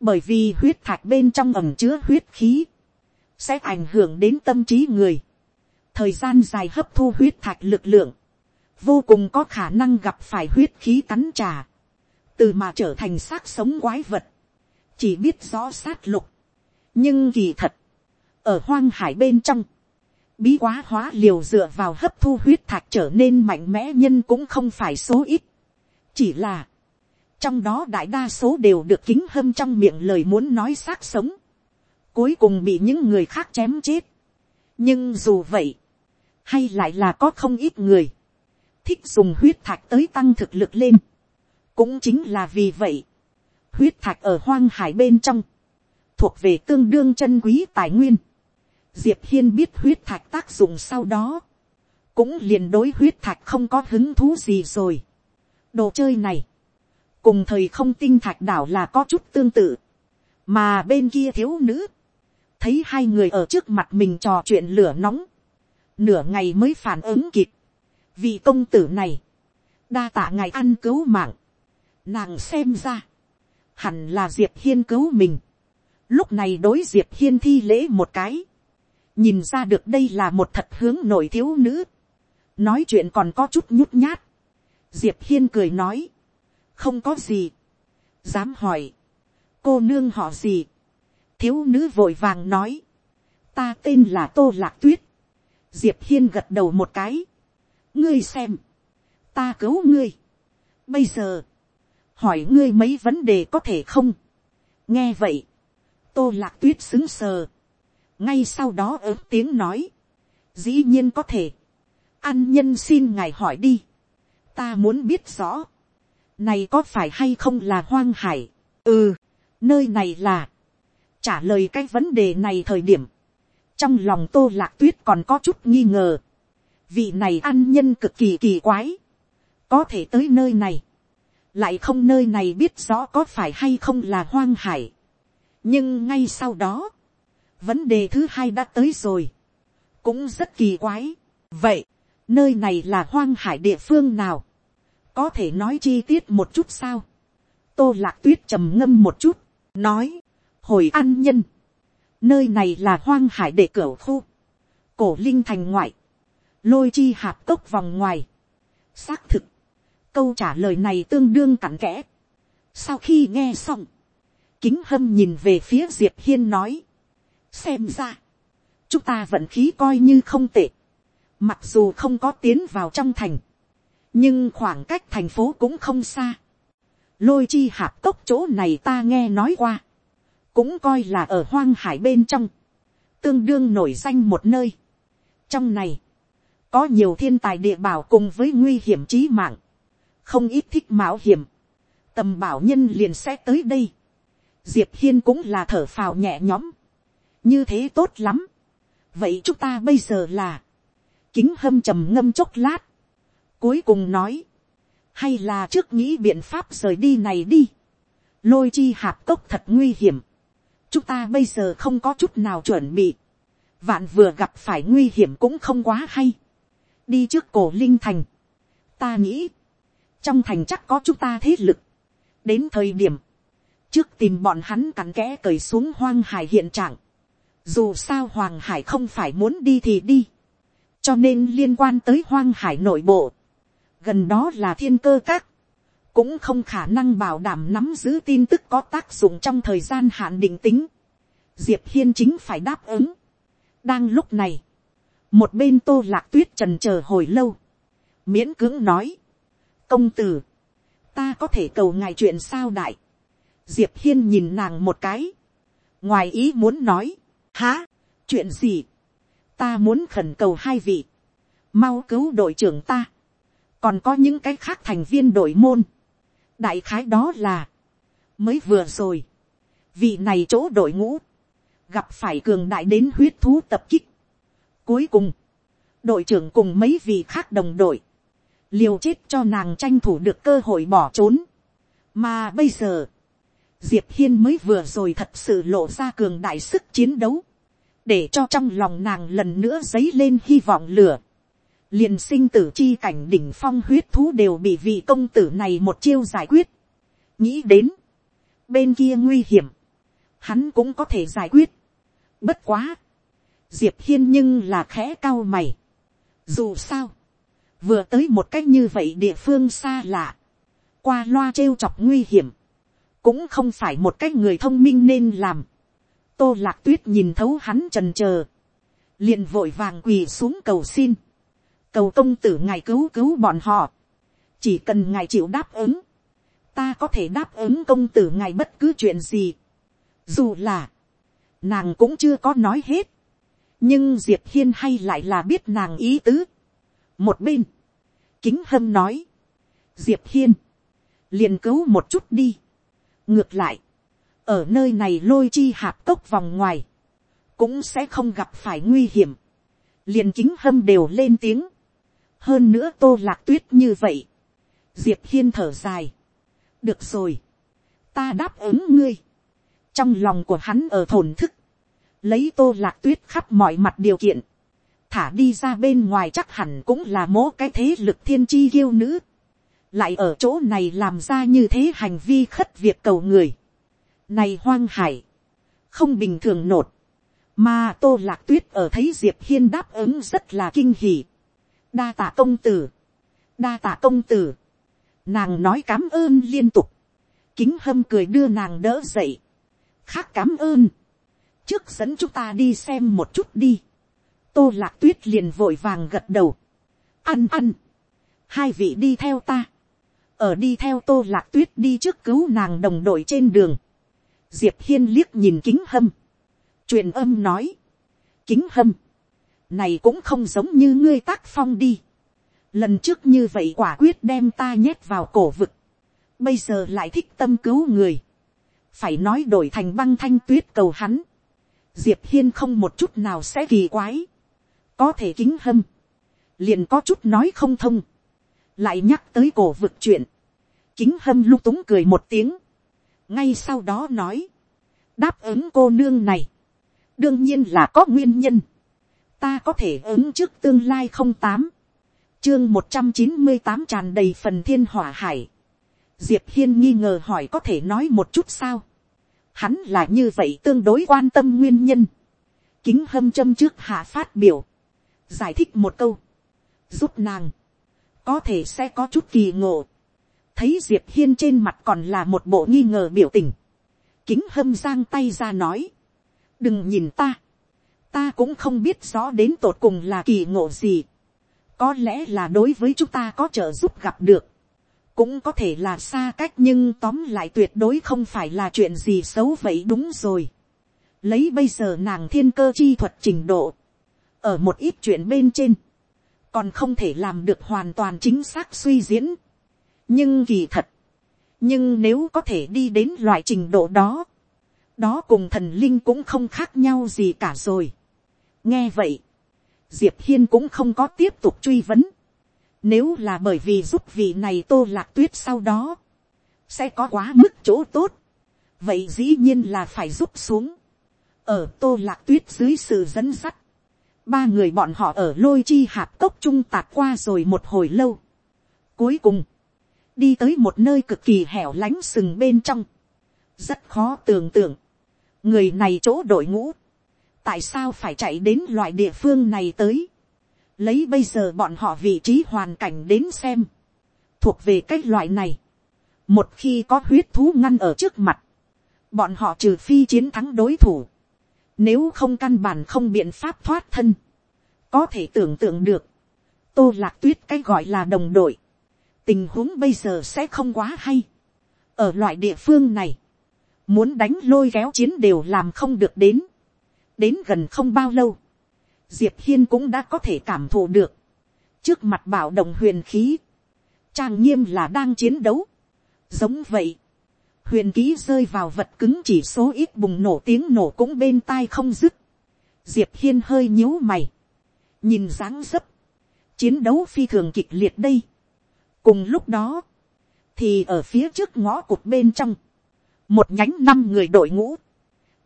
bởi vì huyết thạch bên trong ẩm chứa huyết khí, sẽ ảnh hưởng đến tâm trí người, thời gian dài hấp thu huyết thạch lực lượng, vô cùng có khả năng gặp phải huyết khí cắn trà, từ mà trở thành xác sống quái vật, chỉ biết rõ sát lục, nhưng kỳ thật, ở hoang hải bên trong, bí quá hóa liều dựa vào hấp thu huyết thạch trở nên mạnh mẽ nhân cũng không phải số ít, chỉ là, trong đó đại đa số đều được kính hâm trong miệng lời muốn nói xác sống, cuối cùng bị những người khác chém chết. nhưng dù vậy, hay lại là có không ít người, thích dùng huyết thạch tới tăng thực lực lên. cũng chính là vì vậy, huyết thạch ở hoang hải bên trong, thuộc về tương đương chân quý tài nguyên diệp hiên biết huyết thạch tác dụng sau đó, cũng liền đối huyết thạch không có hứng thú gì rồi. đồ chơi này, cùng thời không tinh thạch đảo là có chút tương tự, mà bên kia thiếu nữ, thấy hai người ở trước mặt mình trò chuyện lửa nóng, nửa ngày mới phản ứng kịp, vì công tử này, đa tạ ngày ăn cứu mạng, nàng xem ra, hẳn là diệp hiên cứu mình, lúc này đối diệp hiên thi lễ một cái, nhìn ra được đây là một thật hướng nổi thiếu nữ, nói chuyện còn có chút nhút nhát, diệp hiên cười nói, không có gì, dám hỏi, cô nương họ gì, thiếu nữ vội vàng nói, ta tên là tô lạc tuyết, diệp hiên gật đầu một cái, ngươi xem, ta cứu ngươi, bây giờ, hỏi ngươi mấy vấn đề có thể không, nghe vậy, tô lạc tuyết xứng sờ, ngay sau đó ớt tiếng nói, dĩ nhiên có thể, ăn nhân xin ngài hỏi đi, ta muốn biết rõ, này có phải hay không là hoang hải, ừ, nơi này là, trả lời cái vấn đề này thời điểm, trong lòng tô lạc tuyết còn có chút nghi ngờ, vị này ăn nhân cực kỳ kỳ quái, có thể tới nơi này, lại không nơi này biết rõ có phải hay không là hoang hải. nhưng ngay sau đó, vấn đề thứ hai đã tới rồi, cũng rất kỳ quái. vậy, nơi này là hoang hải địa phương nào, có thể nói chi tiết một chút sao, tô lạc tuyết trầm ngâm một chút, nói, hồi an nhân, nơi này là hoang hải để cửa khu, cổ linh thành ngoại, lôi chi hạp cốc vòng ngoài, xác thực, câu trả lời này tương đương cặn kẽ. sau khi nghe xong, kính hâm nhìn về phía diệp hiên nói, xem ra, chúng ta vận khí coi như không tệ, mặc dù không có tiến vào trong thành, nhưng khoảng cách thành phố cũng không xa. lôi chi hạp cốc chỗ này ta nghe nói qua, cũng coi là ở hoang hải bên trong, tương đương nổi danh một nơi. trong này, có nhiều thiên tài địa bảo cùng với nguy hiểm trí mạng, không ít thích mạo hiểm, tầm bảo nhân liền sẽ tới đây. diệp hiên cũng là thở phào nhẹ nhõm, như thế tốt lắm. vậy chúng ta bây giờ là, kính hâm trầm ngâm chốc lát, cuối cùng nói, hay là trước nghĩ biện pháp rời đi này đi, lôi chi hạp cốc thật nguy hiểm, chúng ta bây giờ không có chút nào chuẩn bị, vạn vừa gặp phải nguy hiểm cũng không quá hay, đi trước cổ linh thành, ta nghĩ, trong thành chắc có chúng ta thế lực, đến thời điểm, trước tìm bọn hắn cắn kẽ cởi xuống hoang hải hiện trạng, dù sao hoàng hải không phải muốn đi thì đi, cho nên liên quan tới hoang hải nội bộ, gần đó là thiên cơ các, cũng không khả năng bảo đảm nắm giữ tin tức có tác dụng trong thời gian hạn định tính. Diệp hiên chính phải đáp ứng. đang lúc này, một bên tô lạc tuyết trần chờ hồi lâu, miễn cưỡng nói, công tử, ta có thể cầu ngài chuyện sao đại, diệp hiên nhìn nàng một cái, ngoài ý muốn nói, há, chuyện gì, ta muốn khẩn cầu hai vị, mau cứu đội trưởng ta, còn có những cái khác thành viên đội môn, đại khái đó là, mới vừa rồi, vị này chỗ đội ngũ, gặp phải cường đại đến huyết thú tập kích. Cuối cùng, đội trưởng cùng mấy vị khác đồng đội, liều chết cho nàng tranh thủ được cơ hội bỏ trốn. Mà bây giờ, diệp hiên mới vừa rồi thật sự lộ ra cường đại sức chiến đấu, để cho trong lòng nàng lần nữa dấy lên hy vọng lửa liền sinh tử chi cảnh đỉnh phong huyết thú đều bị vị công tử này một chiêu giải quyết. nghĩ đến, bên kia nguy hiểm, hắn cũng có thể giải quyết. Bất quá, diệp hiên nhưng là khẽ cao mày. dù sao, vừa tới một cách như vậy địa phương xa lạ, qua loa trêu chọc nguy hiểm, cũng không phải một cách người thông minh nên làm. tô lạc tuyết nhìn thấu hắn trần chờ liền vội vàng quỳ xuống cầu xin, cầu công tử ngài cứu cứu bọn họ, chỉ cần ngài chịu đáp ứng, ta có thể đáp ứng công tử ngài bất cứ chuyện gì, dù là, nàng cũng chưa có nói hết, nhưng diệp hiên hay lại là biết nàng ý tứ. một bên, kính hâm nói, diệp hiên, liền cứu một chút đi ngược lại, ở nơi này lôi chi hạp cốc vòng ngoài, cũng sẽ không gặp phải nguy hiểm. liền chính hâm đều lên tiếng. hơn nữa tô lạc tuyết như vậy. diệp hiên thở dài. được rồi. ta đáp ứng ngươi. trong lòng của hắn ở thổn thức. lấy tô lạc tuyết khắp mọi mặt điều kiện. thả đi ra bên ngoài chắc hẳn cũng là mố cái thế lực thiên chi yêu nữ lại ở chỗ này làm ra như thế hành vi khất việc cầu người. này hoang hải. không bình thường nột mà tô lạc tuyết ở thấy diệp hiên đáp ứng rất là kinh hỉ. đa tạ công tử, đa tạ công tử. nàng nói cảm ơn liên tục. kính hâm cười đưa nàng đỡ dậy. khác cảm ơn. trước dẫn chúng ta đi xem một chút đi. tô lạc tuyết liền vội vàng gật đầu. ăn ăn. hai vị đi theo ta ở đi theo tô lạc tuyết đi trước cứu nàng đồng đội trên đường. diệp hiên liếc nhìn kính hâm truyền âm nói, kính hâm, này cũng không giống như ngươi tác phong đi. Lần trước như vậy quả quyết đem ta nhét vào cổ vực. Bây giờ lại thích tâm cứu người. Phải nói đổi thành băng thanh tuyết cầu hắn. Diệp Hiên không một chút nào sẽ kỳ quái. Có thể kính hâm. Liền có chút nói không thông. Lại nhắc tới cổ vực chuyện. Kính hâm lung túng cười một tiếng. Ngay sau đó nói. Đáp ứng cô nương này đương nhiên là có nguyên nhân. ta có thể ứng trước tương lai không tám, chương một trăm chín mươi tám tràn đầy phần thiên hỏa hải. diệp hiên nghi ngờ hỏi có thể nói một chút sao. hắn là như vậy tương đối quan tâm nguyên nhân. kính hâm châm trước hạ phát biểu, giải thích một câu, giúp nàng, có thể sẽ có chút kỳ ngộ thấy diệp hiên trên mặt còn là một bộ nghi ngờ biểu tình. kính hâm giang tay ra nói, đừng nhìn ta, ta cũng không biết rõ đến tột cùng là kỳ ngộ gì, có lẽ là đối với chúng ta có trợ giúp gặp được, cũng có thể là xa cách nhưng tóm lại tuyệt đối không phải là chuyện gì xấu vậy đúng rồi. lấy bây giờ nàng thiên cơ chi thuật trình độ, ở một ít chuyện bên trên, còn không thể làm được hoàn toàn chính xác suy diễn nhưng kỳ thật, nhưng nếu có thể đi đến loại trình độ đó, đó cùng thần linh cũng không khác nhau gì cả rồi. nghe vậy, diệp hiên cũng không có tiếp tục truy vấn. nếu là bởi vì giúp vị này tô lạc tuyết sau đó, sẽ có quá mức chỗ tốt. vậy dĩ nhiên là phải giúp xuống. ở tô lạc tuyết dưới sự dẫn dắt, ba người bọn họ ở lôi chi hạp cốc trung tạc qua rồi một hồi lâu. cuối cùng, đi tới một nơi cực kỳ hẻo lánh sừng bên trong. rất khó tưởng tượng, người này chỗ đội ngũ, tại sao phải chạy đến loại địa phương này tới, lấy bây giờ bọn họ vị trí hoàn cảnh đến xem, thuộc về cái loại này, một khi có huyết thú ngăn ở trước mặt, bọn họ trừ phi chiến thắng đối thủ, nếu không căn bản không biện pháp thoát thân, có thể tưởng tượng được, tô lạc tuyết cái gọi là đồng đội, tình huống bây giờ sẽ không quá hay. ở loại địa phương này, muốn đánh lôi kéo chiến đều làm không được đến, đến gần không bao lâu, diệp hiên cũng đã có thể cảm thụ được, trước mặt bảo động huyền khí, trang nghiêm là đang chiến đấu, giống vậy, huyền ký rơi vào vật cứng chỉ số ít bùng nổ tiếng nổ cũng bên tai không dứt, diệp hiên hơi nhíu mày, nhìn dáng dấp, chiến đấu phi thường kịch liệt đây, cùng lúc đó, thì ở phía trước ngõ cụt bên trong, một nhánh năm người đội ngũ,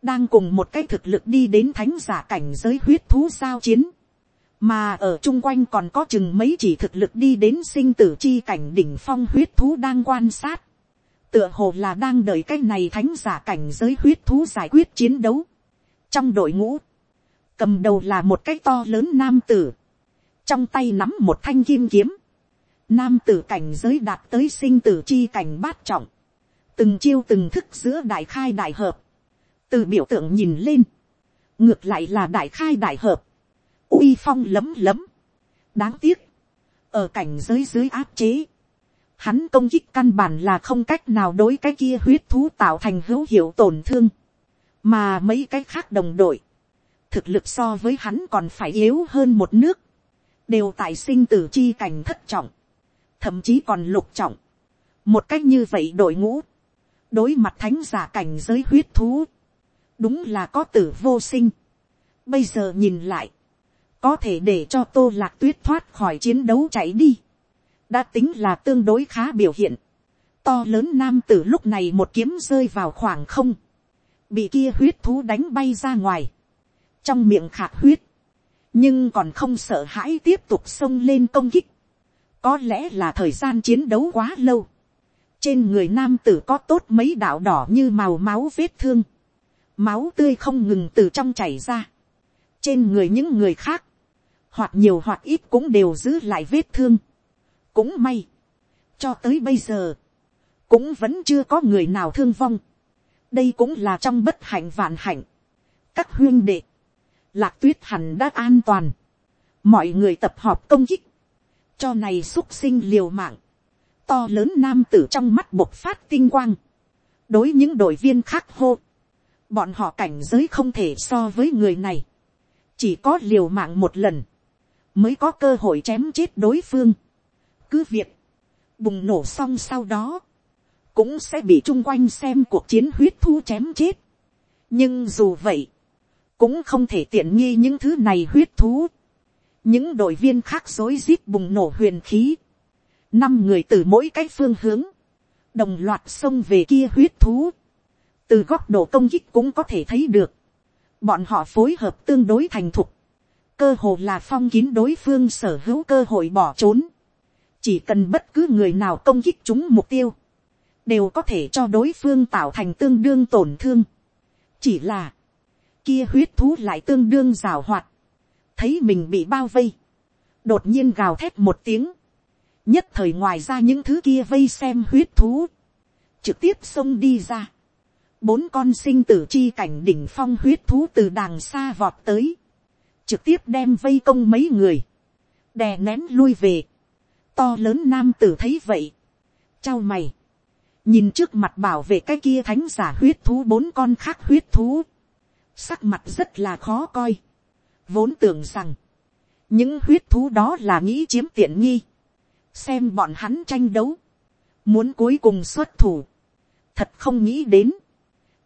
đang cùng một cái thực lực đi đến thánh giả cảnh giới huyết thú giao chiến, mà ở chung quanh còn có chừng mấy chỉ thực lực đi đến sinh tử chi cảnh đỉnh phong huyết thú đang quan sát, tựa hồ là đang đợi cái này thánh giả cảnh giới huyết thú giải quyết chiến đấu. trong đội ngũ, cầm đầu là một cái to lớn nam tử, trong tay nắm một thanh kim kiếm, nam tử cảnh giới đạt tới sinh tử chi cảnh bát trọng, từng chiêu từng thức giữa đại khai đại hợp, từ biểu tượng nhìn lên, ngược lại là đại khai đại hợp, uy phong lấm lấm, đáng tiếc, ở cảnh giới dưới áp chế, hắn công kích căn bản là không cách nào đối cái kia huyết thú tạo thành hữu hiệu tổn thương, mà mấy cái khác đồng đội, thực lực so với hắn còn phải yếu hơn một nước, đều tại sinh tử chi cảnh thất trọng, thậm chí còn lục trọng, một cách như vậy đội ngũ, đối mặt thánh giả cảnh giới huyết thú, đúng là có tử vô sinh. Bây giờ nhìn lại, có thể để cho tô lạc tuyết thoát khỏi chiến đấu chạy đi, đã tính là tương đối khá biểu hiện. To lớn nam tử lúc này một kiếm rơi vào khoảng không, bị kia huyết thú đánh bay ra ngoài, trong miệng khạc huyết, nhưng còn không sợ hãi tiếp tục xông lên công kích có lẽ là thời gian chiến đấu quá lâu, trên người nam tử có tốt mấy đạo đỏ như màu máu vết thương, máu tươi không ngừng từ trong chảy ra, trên người những người khác, hoặc nhiều hoặc ít cũng đều giữ lại vết thương, cũng may, cho tới bây giờ, cũng vẫn chưa có người nào thương vong, đây cũng là trong bất hạnh vạn hạnh, các huyên đệ, lạc tuyết hẳn đã an toàn, mọi người tập họp công kích, cho này xúc sinh liều mạng, to lớn nam tử trong mắt bộc phát tinh quang, đối những đội viên khác hô, bọn họ cảnh giới không thể so với người này, chỉ có liều mạng một lần, mới có cơ hội chém chết đối phương. cứ việc, bùng nổ xong sau đó, cũng sẽ bị chung quanh xem cuộc chiến huyết thu chém chết. nhưng dù vậy, cũng không thể tiện nghi những thứ này huyết thú những đội viên khác dối rít bùng nổ huyền khí, năm người từ mỗi cái phương hướng, đồng loạt xông về kia huyết thú. từ góc độ công kích cũng có thể thấy được, bọn họ phối hợp tương đối thành thục, cơ hồ là phong kín đối phương sở hữu cơ hội bỏ trốn. chỉ cần bất cứ người nào công kích chúng mục tiêu, đều có thể cho đối phương tạo thành tương đương tổn thương. chỉ là, kia huyết thú lại tương đương rào hoạt, thấy mình bị bao vây, đột nhiên gào thét một tiếng, nhất thời ngoài ra những thứ kia vây xem huyết thú, trực tiếp xông đi ra, bốn con sinh tử chi cảnh đỉnh phong huyết thú từ đàng xa vọt tới, trực tiếp đem vây công mấy người, đè nén lui về, to lớn nam tử thấy vậy, trao mày, nhìn trước mặt bảo vệ cái kia thánh giả huyết thú bốn con khác huyết thú, sắc mặt rất là khó coi, vốn tưởng rằng, những huyết thú đó là nghĩ chiếm tiện nghi, xem bọn hắn tranh đấu, muốn cuối cùng xuất thủ, thật không nghĩ đến,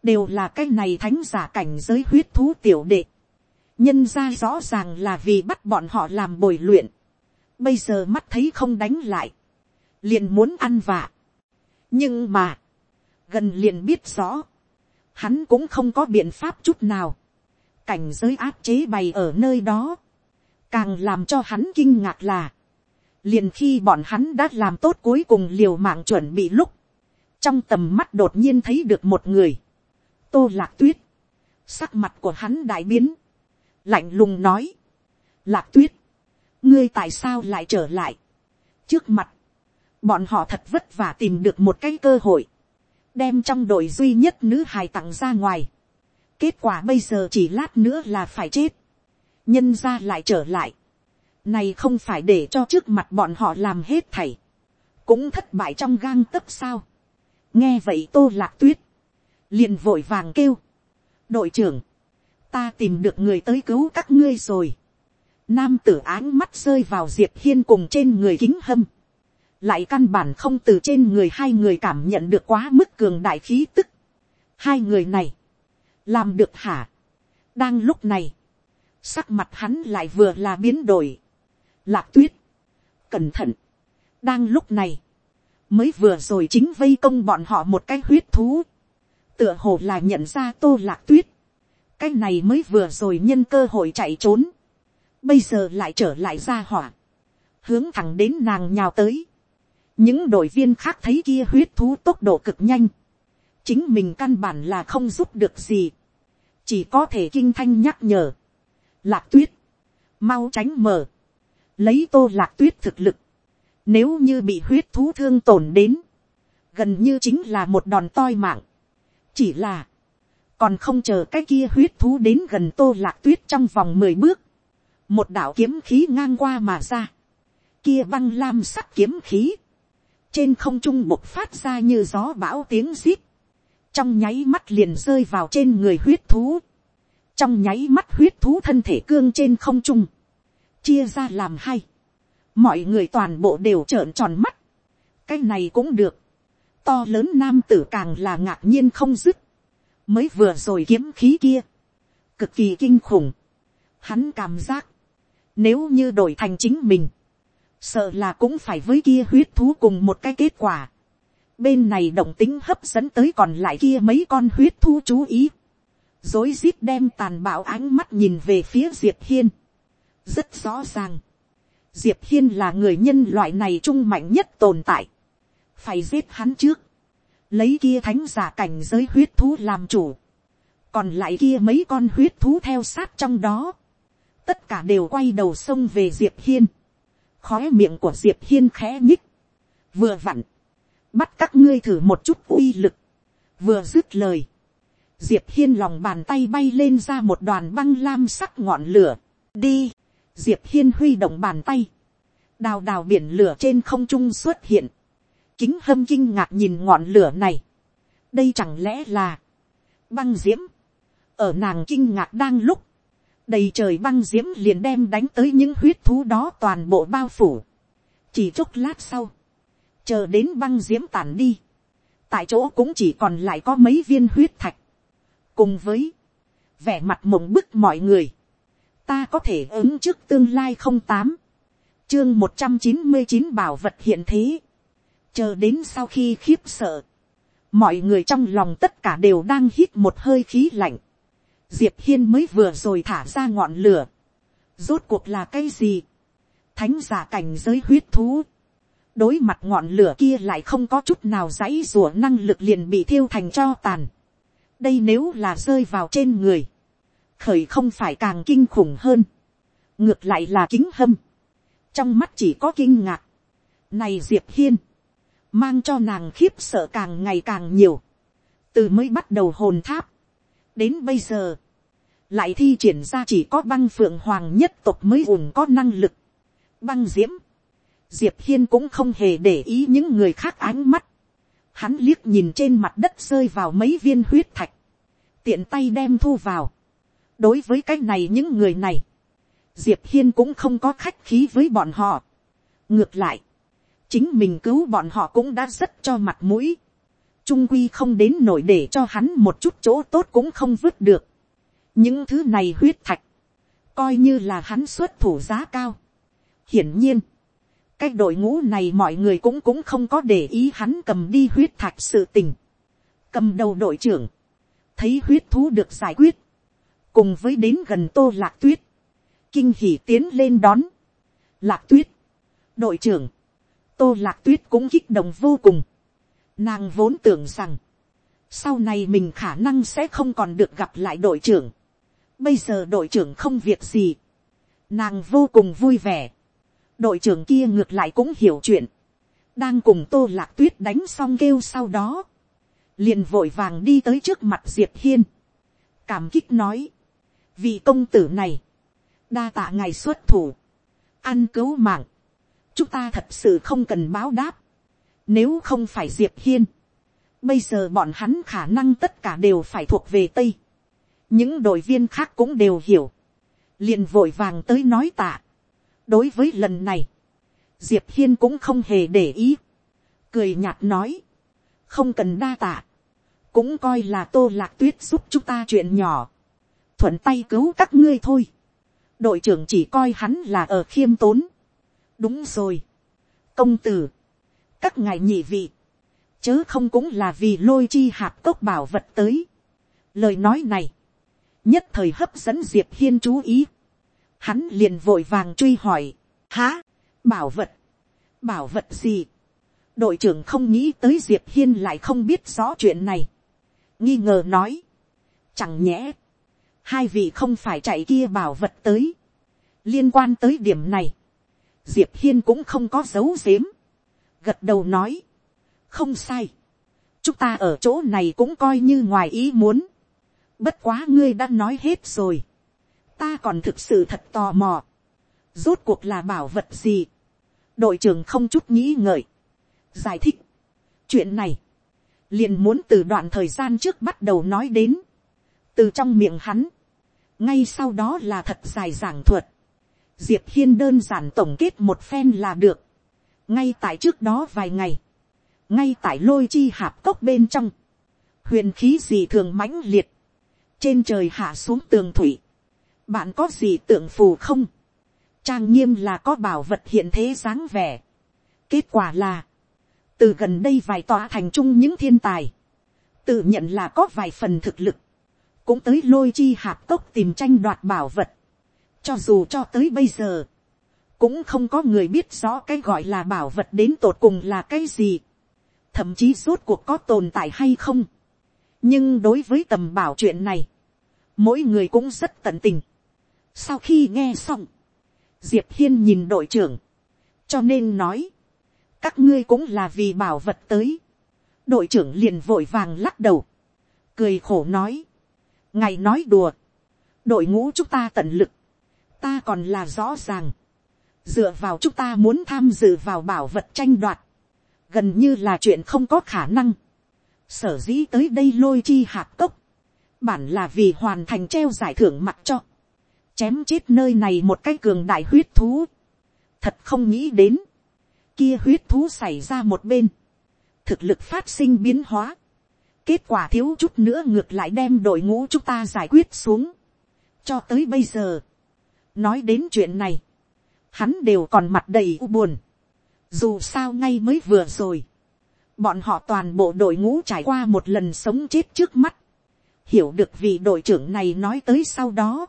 đều là cái này thánh giả cảnh giới huyết thú tiểu đệ, nhân ra rõ ràng là vì bắt bọn họ làm bồi luyện, bây giờ mắt thấy không đánh lại, liền muốn ăn vạ, nhưng mà, gần liền biết rõ, hắn cũng không có biện pháp chút nào, cảnh giới áp chế bày ở nơi đó, càng làm cho hắn kinh ngạc là, liền khi bọn hắn đã làm tốt cuối cùng liều mạng chuẩn bị lúc, trong tầm mắt đột nhiên thấy được một người, tô lạc tuyết, sắc mặt của hắn đại biến, lạnh lùng nói, lạc tuyết, ngươi tại sao lại trở lại, trước mặt, bọn họ thật vất vả tìm được một cái cơ hội, đem trong đội duy nhất nữ hài tặng ra ngoài, kết quả bây giờ chỉ lát nữa là phải chết, nhân ra lại trở lại, này không phải để cho trước mặt bọn họ làm hết thảy. Cũng thất bại trong gang tấc sao. Nghe vậy tô lạc tuyết. liền vội vàng kêu. Đội trưởng. Ta tìm được người tới cứu các ngươi rồi. Nam tử áng mắt rơi vào diệp hiên cùng trên người kính hâm. Lại căn bản không từ trên người hai người cảm nhận được quá mức cường đại khí tức. Hai người này. Làm được hả? Đang lúc này. Sắc mặt hắn lại vừa là biến đổi Lạc tuyết. Cẩn thận. Đang lúc này. Mới vừa rồi chính vây công bọn họ một cái huyết thú. Tựa hồ là nhận ra tô lạc tuyết. Cái này mới vừa rồi nhân cơ hội chạy trốn. Bây giờ lại trở lại ra hỏa. Hướng thẳng đến nàng nhào tới. những đội viên khác thấy kia huyết thú tốc độ cực nhanh, chính mình căn bản là không giúp được gì, chỉ có thể kinh thanh nhắc nhở, lạc tuyết, mau tránh mở, lấy tô lạc tuyết thực lực, nếu như bị huyết thú thương tổn đến, gần như chính là một đòn toi mạng, chỉ là, còn không chờ cái kia huyết thú đến gần tô lạc tuyết trong vòng mười bước, một đạo kiếm khí ngang qua mà ra, kia băng lam sắc kiếm khí, trên không trung bộc phát ra như gió bão tiếng rít, trong nháy mắt liền rơi vào trên người huyết thú, trong nháy mắt huyết thú thân thể cương trên không trung, chia ra làm hai, mọi người toàn bộ đều trợn tròn mắt, cái này cũng được, to lớn nam tử càng là ngạc nhiên không dứt, mới vừa rồi kiếm khí kia, cực kỳ kinh khủng, hắn cảm giác, nếu như đổi thành chính mình, sợ là cũng phải với kia huyết thú cùng một cái kết quả. Bên này động tính hấp dẫn tới còn lại kia mấy con huyết thú chú ý. Dối rít đem tàn bạo ánh mắt nhìn về phía Diệp Hiên. Rất rõ ràng. Diệp Hiên là người nhân loại này trung mạnh nhất tồn tại. Phải giết hắn trước. Lấy kia thánh giả cảnh giới huyết thú làm chủ. Còn lại kia mấy con huyết thú theo sát trong đó. Tất cả đều quay đầu sông về Diệp Hiên khóe miệng của diệp hiên khẽ nhích, vừa vặn, bắt các ngươi thử một chút uy lực, vừa dứt lời, diệp hiên lòng bàn tay bay lên ra một đoàn băng lam sắc ngọn lửa, đi, diệp hiên huy động bàn tay, đào đào biển lửa trên không trung xuất hiện, kính hâm kinh ngạc nhìn ngọn lửa này, đây chẳng lẽ là băng diễm, ở nàng kinh ngạc đang lúc, đầy trời băng diễm liền đem đánh tới những huyết thú đó toàn bộ bao phủ. chỉ chốc lát sau, chờ đến băng diễm tản đi, tại chỗ cũng chỉ còn lại có mấy viên huyết thạch, cùng với vẻ mặt mộng bức mọi người, ta có thể ứng trước tương lai không tám, chương một trăm chín mươi chín bảo vật hiện thế, chờ đến sau khi khiếp sợ, mọi người trong lòng tất cả đều đang hít một hơi khí lạnh, diệp hiên mới vừa rồi thả ra ngọn lửa. rốt cuộc là cái gì. thánh giả cảnh giới huyết thú đối mặt ngọn lửa kia lại không có chút nào dãy rủa năng lực liền bị thiêu thành cho tàn. đây nếu là rơi vào trên người. khởi không phải càng kinh khủng hơn. ngược lại là kính hâm. trong mắt chỉ có kinh ngạc. này diệp hiên. mang cho nàng khiếp sợ càng ngày càng nhiều. từ mới bắt đầu hồn tháp đến bây giờ, lại thi triển ra chỉ có băng phượng hoàng nhất tộc mới ủng có năng lực. băng diễm, diệp hiên cũng không hề để ý những người khác ánh mắt. hắn liếc nhìn trên mặt đất rơi vào mấy viên huyết thạch, tiện tay đem thu vào. đối với cái này những người này, diệp hiên cũng không có khách khí với bọn họ. ngược lại, chính mình cứu bọn họ cũng đã rất cho mặt mũi trung quy không đến nổi để cho hắn một chút chỗ tốt cũng không vứt được. những thứ này huyết thạch, coi như là hắn xuất thủ giá cao. hiển nhiên, cái đội ngũ này mọi người cũng cũng không có để ý hắn cầm đi huyết thạch sự tình. cầm đầu đội trưởng, thấy huyết thú được giải quyết, cùng với đến gần tô lạc tuyết, kinh hỉ tiến lên đón. lạc tuyết, đội trưởng, tô lạc tuyết cũng kích động vô cùng Nàng vốn tưởng rằng, sau này mình khả năng sẽ không còn được gặp lại đội trưởng. Bây giờ đội trưởng không việc gì. Nàng vô cùng vui vẻ. Đội trưởng kia ngược lại cũng hiểu chuyện. Đang cùng tô lạc tuyết đánh xong kêu sau đó. Liền vội vàng đi tới trước mặt Diệp Hiên. Cảm kích nói. Vì công tử này. Đa tạ ngài xuất thủ. Ăn cứu mạng. Chúng ta thật sự không cần báo đáp nếu không phải Diệp Hiên. Bây giờ bọn hắn khả năng tất cả đều phải thuộc về Tây. Những đội viên khác cũng đều hiểu. liền vội vàng tới nói tạ. Đối với lần này. Diệp Hiên cũng không hề để ý. Cười nhạt nói. Không cần đa tạ. Cũng coi là tô lạc tuyết giúp chúng ta chuyện nhỏ. Thuận tay cứu các ngươi thôi. Đội trưởng chỉ coi hắn là ở khiêm tốn. Đúng rồi. Công tử các ngài nhị vị, chớ không cũng là vì lôi chi hạp cốc bảo vật tới. Lời nói này, nhất thời hấp dẫn diệp hiên chú ý. Hắn liền vội vàng truy hỏi, há, bảo vật, bảo vật gì. đội trưởng không nghĩ tới diệp hiên lại không biết rõ chuyện này, nghi ngờ nói, chẳng nhẽ, hai vị không phải chạy kia bảo vật tới, liên quan tới điểm này, diệp hiên cũng không có dấu dếm, gật đầu nói, không sai, chúng ta ở chỗ này cũng coi như ngoài ý muốn, bất quá ngươi đã nói hết rồi, ta còn thực sự thật tò mò, rốt cuộc là bảo vật gì, đội trưởng không chút nghĩ ngợi, giải thích, chuyện này, liền muốn từ đoạn thời gian trước bắt đầu nói đến, từ trong miệng hắn, ngay sau đó là thật dài giảng thuật, diệp hiên đơn giản tổng kết một phen là được, ngay tại trước đó vài ngày, ngay tại lôi chi hạp cốc bên trong, huyền khí gì thường mãnh liệt, trên trời hạ xuống tường thủy, bạn có gì tượng phù không, trang nghiêm là có bảo vật hiện thế dáng vẻ, kết quả là, từ gần đây vài tòa thành trung những thiên tài, tự nhận là có vài phần thực lực, cũng tới lôi chi hạp cốc tìm tranh đoạt bảo vật, cho dù cho tới bây giờ, cũng không có người biết rõ cái gọi là bảo vật đến tột cùng là cái gì, thậm chí rốt cuộc có tồn tại hay không. nhưng đối với tầm bảo chuyện này, mỗi người cũng rất tận tình sau khi nghe xong, diệp hiên nhìn đội trưởng, cho nên nói, các ngươi cũng là vì bảo vật tới. đội trưởng liền vội vàng lắc đầu, cười khổ nói, ngày nói đùa, đội ngũ chúng ta tận lực, ta còn là rõ ràng, dựa vào chúng ta muốn tham dự vào bảo vật tranh đoạt, gần như là chuyện không có khả năng. sở dĩ tới đây lôi chi hạt cốc, bản là vì hoàn thành treo giải thưởng mặt cho, chém chết nơi này một cái cường đại huyết thú, thật không nghĩ đến, kia huyết thú xảy ra một bên, thực lực phát sinh biến hóa, kết quả thiếu chút nữa ngược lại đem đội ngũ chúng ta giải quyết xuống, cho tới bây giờ, nói đến chuyện này, hắn đều còn mặt đầy u buồn, dù sao ngay mới vừa rồi, bọn họ toàn bộ đội ngũ trải qua một lần sống chết trước mắt, hiểu được vì đội trưởng này nói tới sau đó,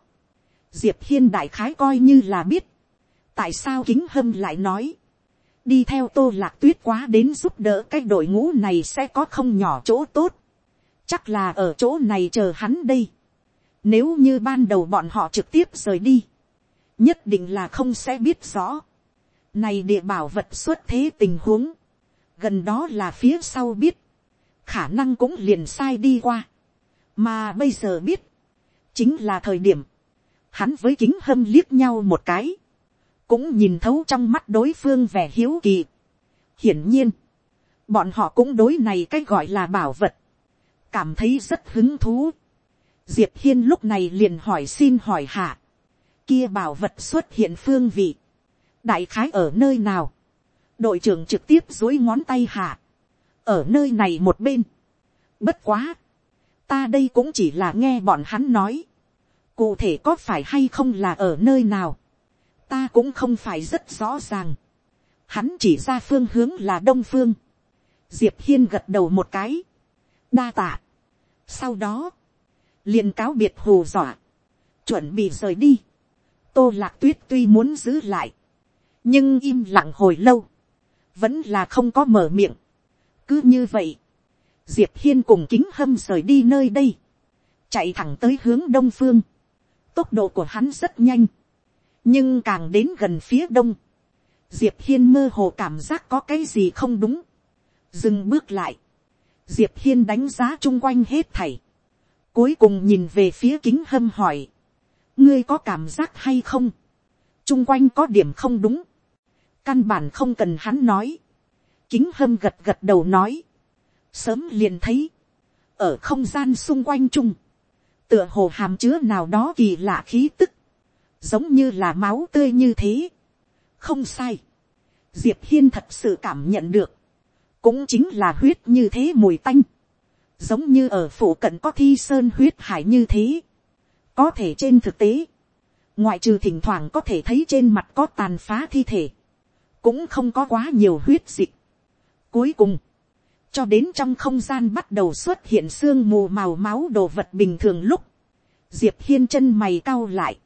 diệp hiên đại khái coi như là biết, tại sao kính hâm lại nói, đi theo tô lạc tuyết quá đến giúp đỡ cái đội ngũ này sẽ có không nhỏ chỗ tốt, chắc là ở chỗ này chờ hắn đây, nếu như ban đầu bọn họ trực tiếp rời đi, nhất định là không sẽ biết rõ, này địa bảo vật xuất thế tình huống, gần đó là phía sau biết, khả năng cũng liền sai đi qua, mà bây giờ biết, chính là thời điểm, hắn với kính hâm liếc nhau một cái, cũng nhìn thấu trong mắt đối phương vẻ hiếu kỳ. hiển nhiên, bọn họ cũng đối này cái gọi là bảo vật, cảm thấy rất hứng thú. diệp hiên lúc này liền hỏi xin hỏi hạ, kia bảo vật xuất hiện phương vị, đại khái ở nơi nào, đội trưởng trực tiếp dối ngón tay hạ, ở nơi này một bên, bất quá, ta đây cũng chỉ là nghe bọn hắn nói, cụ thể có phải hay không là ở nơi nào, ta cũng không phải rất rõ ràng, hắn chỉ ra phương hướng là đông phương, diệp hiên gật đầu một cái, đa tạ, sau đó, liền cáo biệt hù dọa, chuẩn bị rời đi, tô lạc tuyết tuy muốn giữ lại, nhưng im lặng hồi lâu, vẫn là không có mở miệng. cứ như vậy, diệp hiên cùng kính hâm rời đi nơi đây, chạy thẳng tới hướng đông phương, tốc độ của hắn rất nhanh, nhưng càng đến gần phía đông, diệp hiên mơ hồ cảm giác có cái gì không đúng, dừng bước lại, diệp hiên đánh giá chung quanh hết thảy, cuối cùng nhìn về phía kính hâm hỏi, ngươi có cảm giác hay không, chung quanh có điểm không đúng, căn bản không cần hắn nói, kính hâm gật gật đầu nói, sớm liền thấy, ở không gian xung quanh chung, tựa hồ hàm chứa nào đó kỳ lạ khí tức, giống như là máu tươi như thế. không sai, diệp hiên thật sự cảm nhận được, cũng chính là huyết như thế mùi tanh, giống như ở phủ cận có thi sơn huyết hải như thế. có thể trên thực tế, ngoại trừ thỉnh thoảng có thể thấy trên mặt có tàn phá thi thể, cũng không có quá nhiều huyết dịch. Cuối cùng, cho đến trong không gian bắt đầu xuất hiện sương mù màu máu đồ vật bình thường lúc, diệp hiên chân mày cau lại,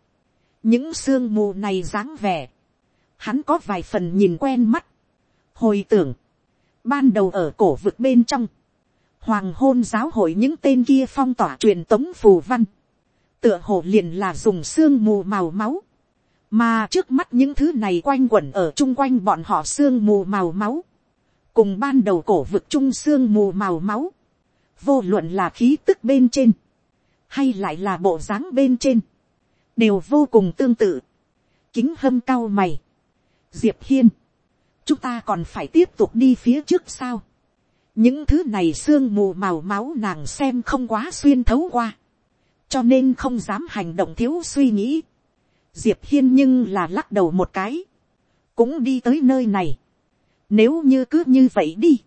những sương mù này dáng vẻ, hắn có vài phần nhìn quen mắt, hồi tưởng, ban đầu ở cổ vực bên trong, hoàng hôn giáo hội những tên kia phong tỏa truyền tống phù văn, tựa hồ liền là dùng xương mù màu máu, mà trước mắt những thứ này quanh quẩn ở chung quanh bọn họ xương mù màu máu, cùng ban đầu cổ vực trung xương mù màu máu, vô luận là khí tức bên trên, hay lại là bộ dáng bên trên, đều vô cùng tương tự, kính hâm cao mày, diệp hiên, chúng ta còn phải tiếp tục đi phía trước sao, những thứ này sương mù màu máu nàng xem không quá xuyên thấu qua, cho nên không dám hành động thiếu suy nghĩ. diệp hiên nhưng là lắc đầu một cái, cũng đi tới nơi này nếu như cứ như vậy đi,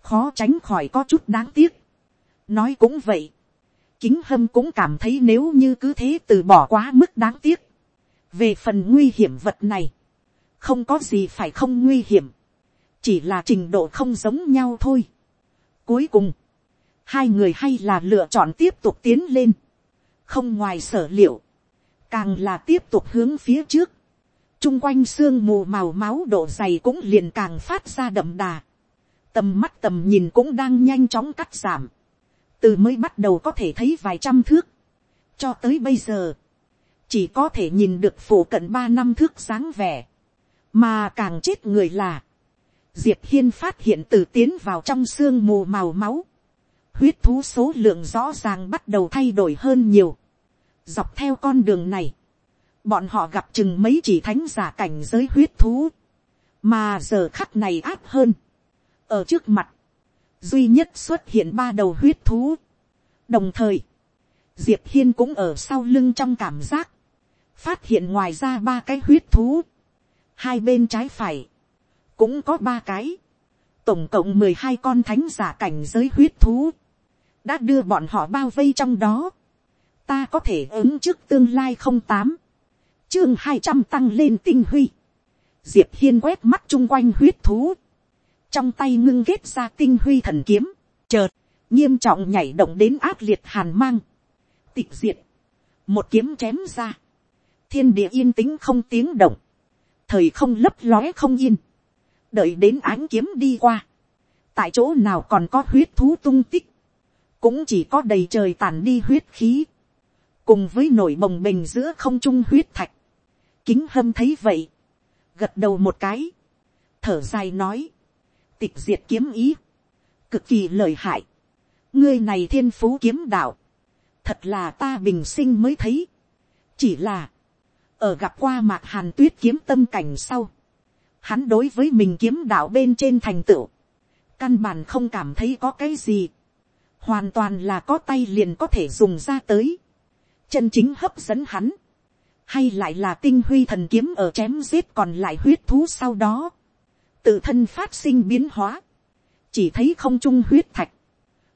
khó tránh khỏi có chút đáng tiếc. nói cũng vậy, kính hâm cũng cảm thấy nếu như cứ thế từ bỏ quá mức đáng tiếc. về phần nguy hiểm vật này, không có gì phải không nguy hiểm, chỉ là trình độ không giống nhau thôi. Cuối cùng, hai người hay là lựa chọn tiếp tục tiến lên, không ngoài sở liệu, càng là tiếp tục hướng phía trước, chung quanh sương mù màu máu độ dày cũng liền càng phát ra đậm đà, tầm mắt tầm nhìn cũng đang nhanh chóng cắt giảm, từ mới bắt đầu có thể thấy vài trăm thước, cho tới bây giờ, chỉ có thể nhìn được phủ cận ba năm thước sáng vẻ, mà càng chết người là, diệp hiên phát hiện từ tiến vào trong xương mù màu máu, huyết thú số lượng rõ ràng bắt đầu thay đổi hơn nhiều. dọc theo con đường này, bọn họ gặp chừng mấy chỉ thánh giả cảnh giới huyết thú, mà giờ khắc này áp hơn. ở trước mặt, duy nhất xuất hiện ba đầu huyết thú. đồng thời, diệp hiên cũng ở sau lưng trong cảm giác, phát hiện ngoài ra ba cái huyết thú, hai bên trái phải, cũng có ba cái, tổng cộng mười hai con thánh giả cảnh giới huyết thú, đã đưa bọn họ bao vây trong đó, ta có thể ứng trước tương lai không tám, chương hai trăm tăng lên tinh huy, diệp hiên quét mắt chung quanh huyết thú, trong tay ngưng kết ra tinh huy thần kiếm, chợt, nghiêm trọng nhảy động đến ác liệt hàn mang, tịch diệt, một kiếm chém ra, thiên địa yên tĩnh không tiếng động, thời không lấp lóe không yên, đợi đến ánh kiếm đi qua, tại chỗ nào còn có huyết thú tung tích, cũng chỉ có đầy trời tàn đi huyết khí, cùng với nổi bồng bềnh giữa không trung huyết thạch, kính hâm thấy vậy, gật đầu một cái, thở dài nói, tịch diệt kiếm ý, cực kỳ lời hại, ngươi này thiên phú kiếm đạo, thật là ta bình sinh mới thấy, chỉ là, ở gặp qua mạc hàn tuyết kiếm tâm cảnh sau, hắn đối với mình kiếm đạo bên trên thành tựu, căn bản không cảm thấy có cái gì, hoàn toàn là có tay liền có thể dùng ra tới, chân chính hấp dẫn hắn, hay lại là tinh huy thần kiếm ở chém giết còn lại huyết thú sau đó, tự thân phát sinh biến hóa, chỉ thấy không trung huyết thạch,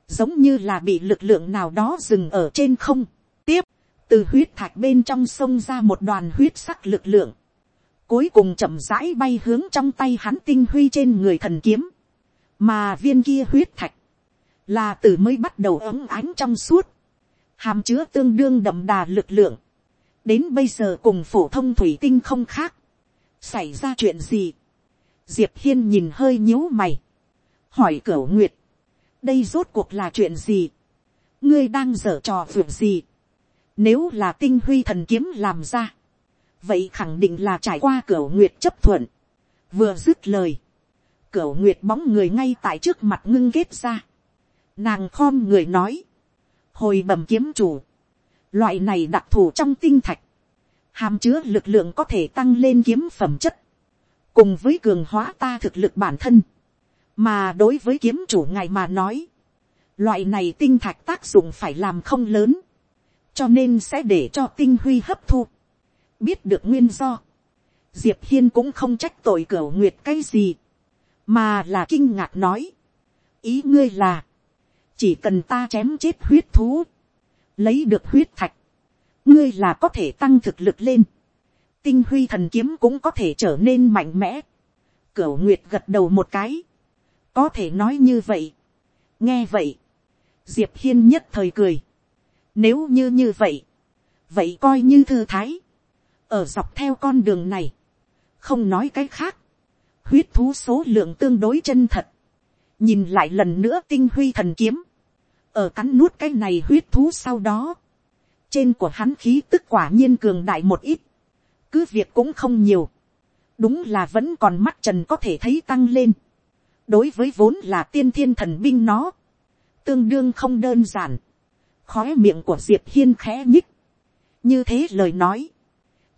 giống như là bị lực lượng nào đó dừng ở trên không, tiếp, từ huyết thạch bên trong sông ra một đoàn huyết sắc lực lượng, cuối cùng chậm rãi bay hướng trong tay hắn tinh huy trên người thần kiếm, mà viên kia huyết thạch, là từ mới bắt đầu ấm ánh trong suốt, hàm chứa tương đương đậm đà lực lượng, đến bây giờ cùng phổ thông thủy tinh không khác, xảy ra chuyện gì, diệp hiên nhìn hơi nhíu mày, hỏi cửa nguyệt, đây rốt cuộc là chuyện gì, ngươi đang dở trò việc gì, nếu là tinh huy thần kiếm làm ra, vậy khẳng định là trải qua cửa nguyệt chấp thuận, vừa dứt lời, cửa nguyệt bóng người ngay tại trước mặt ngưng kết ra, nàng khom người nói, hồi bẩm kiếm chủ, loại này đặc thù trong tinh thạch, hàm chứa lực lượng có thể tăng lên kiếm phẩm chất, cùng với cường hóa ta thực lực bản thân, mà đối với kiếm chủ ngài mà nói, loại này tinh thạch tác dụng phải làm không lớn, cho nên sẽ để cho tinh huy hấp thu, biết được nguyên do, diệp hiên cũng không trách tội cửa nguyệt cái gì, mà là kinh ngạc nói, ý ngươi là, chỉ cần ta chém chết huyết thú, lấy được huyết thạch, ngươi là có thể tăng thực lực lên, tinh huy thần kiếm cũng có thể trở nên mạnh mẽ, cửu nguyệt gật đầu một cái, có thể nói như vậy, nghe vậy, diệp hiên nhất thời cười, nếu như như vậy, vậy coi như thư thái, ở dọc theo con đường này, không nói cái khác, huyết thú số lượng tương đối chân thật, nhìn lại lần nữa tinh huy thần kiếm, ở cắn nuốt cái này huyết thú sau đó, trên của hắn khí tức quả nhiên cường đại một ít, cứ việc cũng không nhiều, đúng là vẫn còn mắt trần có thể thấy tăng lên, đối với vốn là tiên thiên thần binh nó, tương đương không đơn giản, khói miệng của diệp hiên khẽ nhích, như thế lời nói,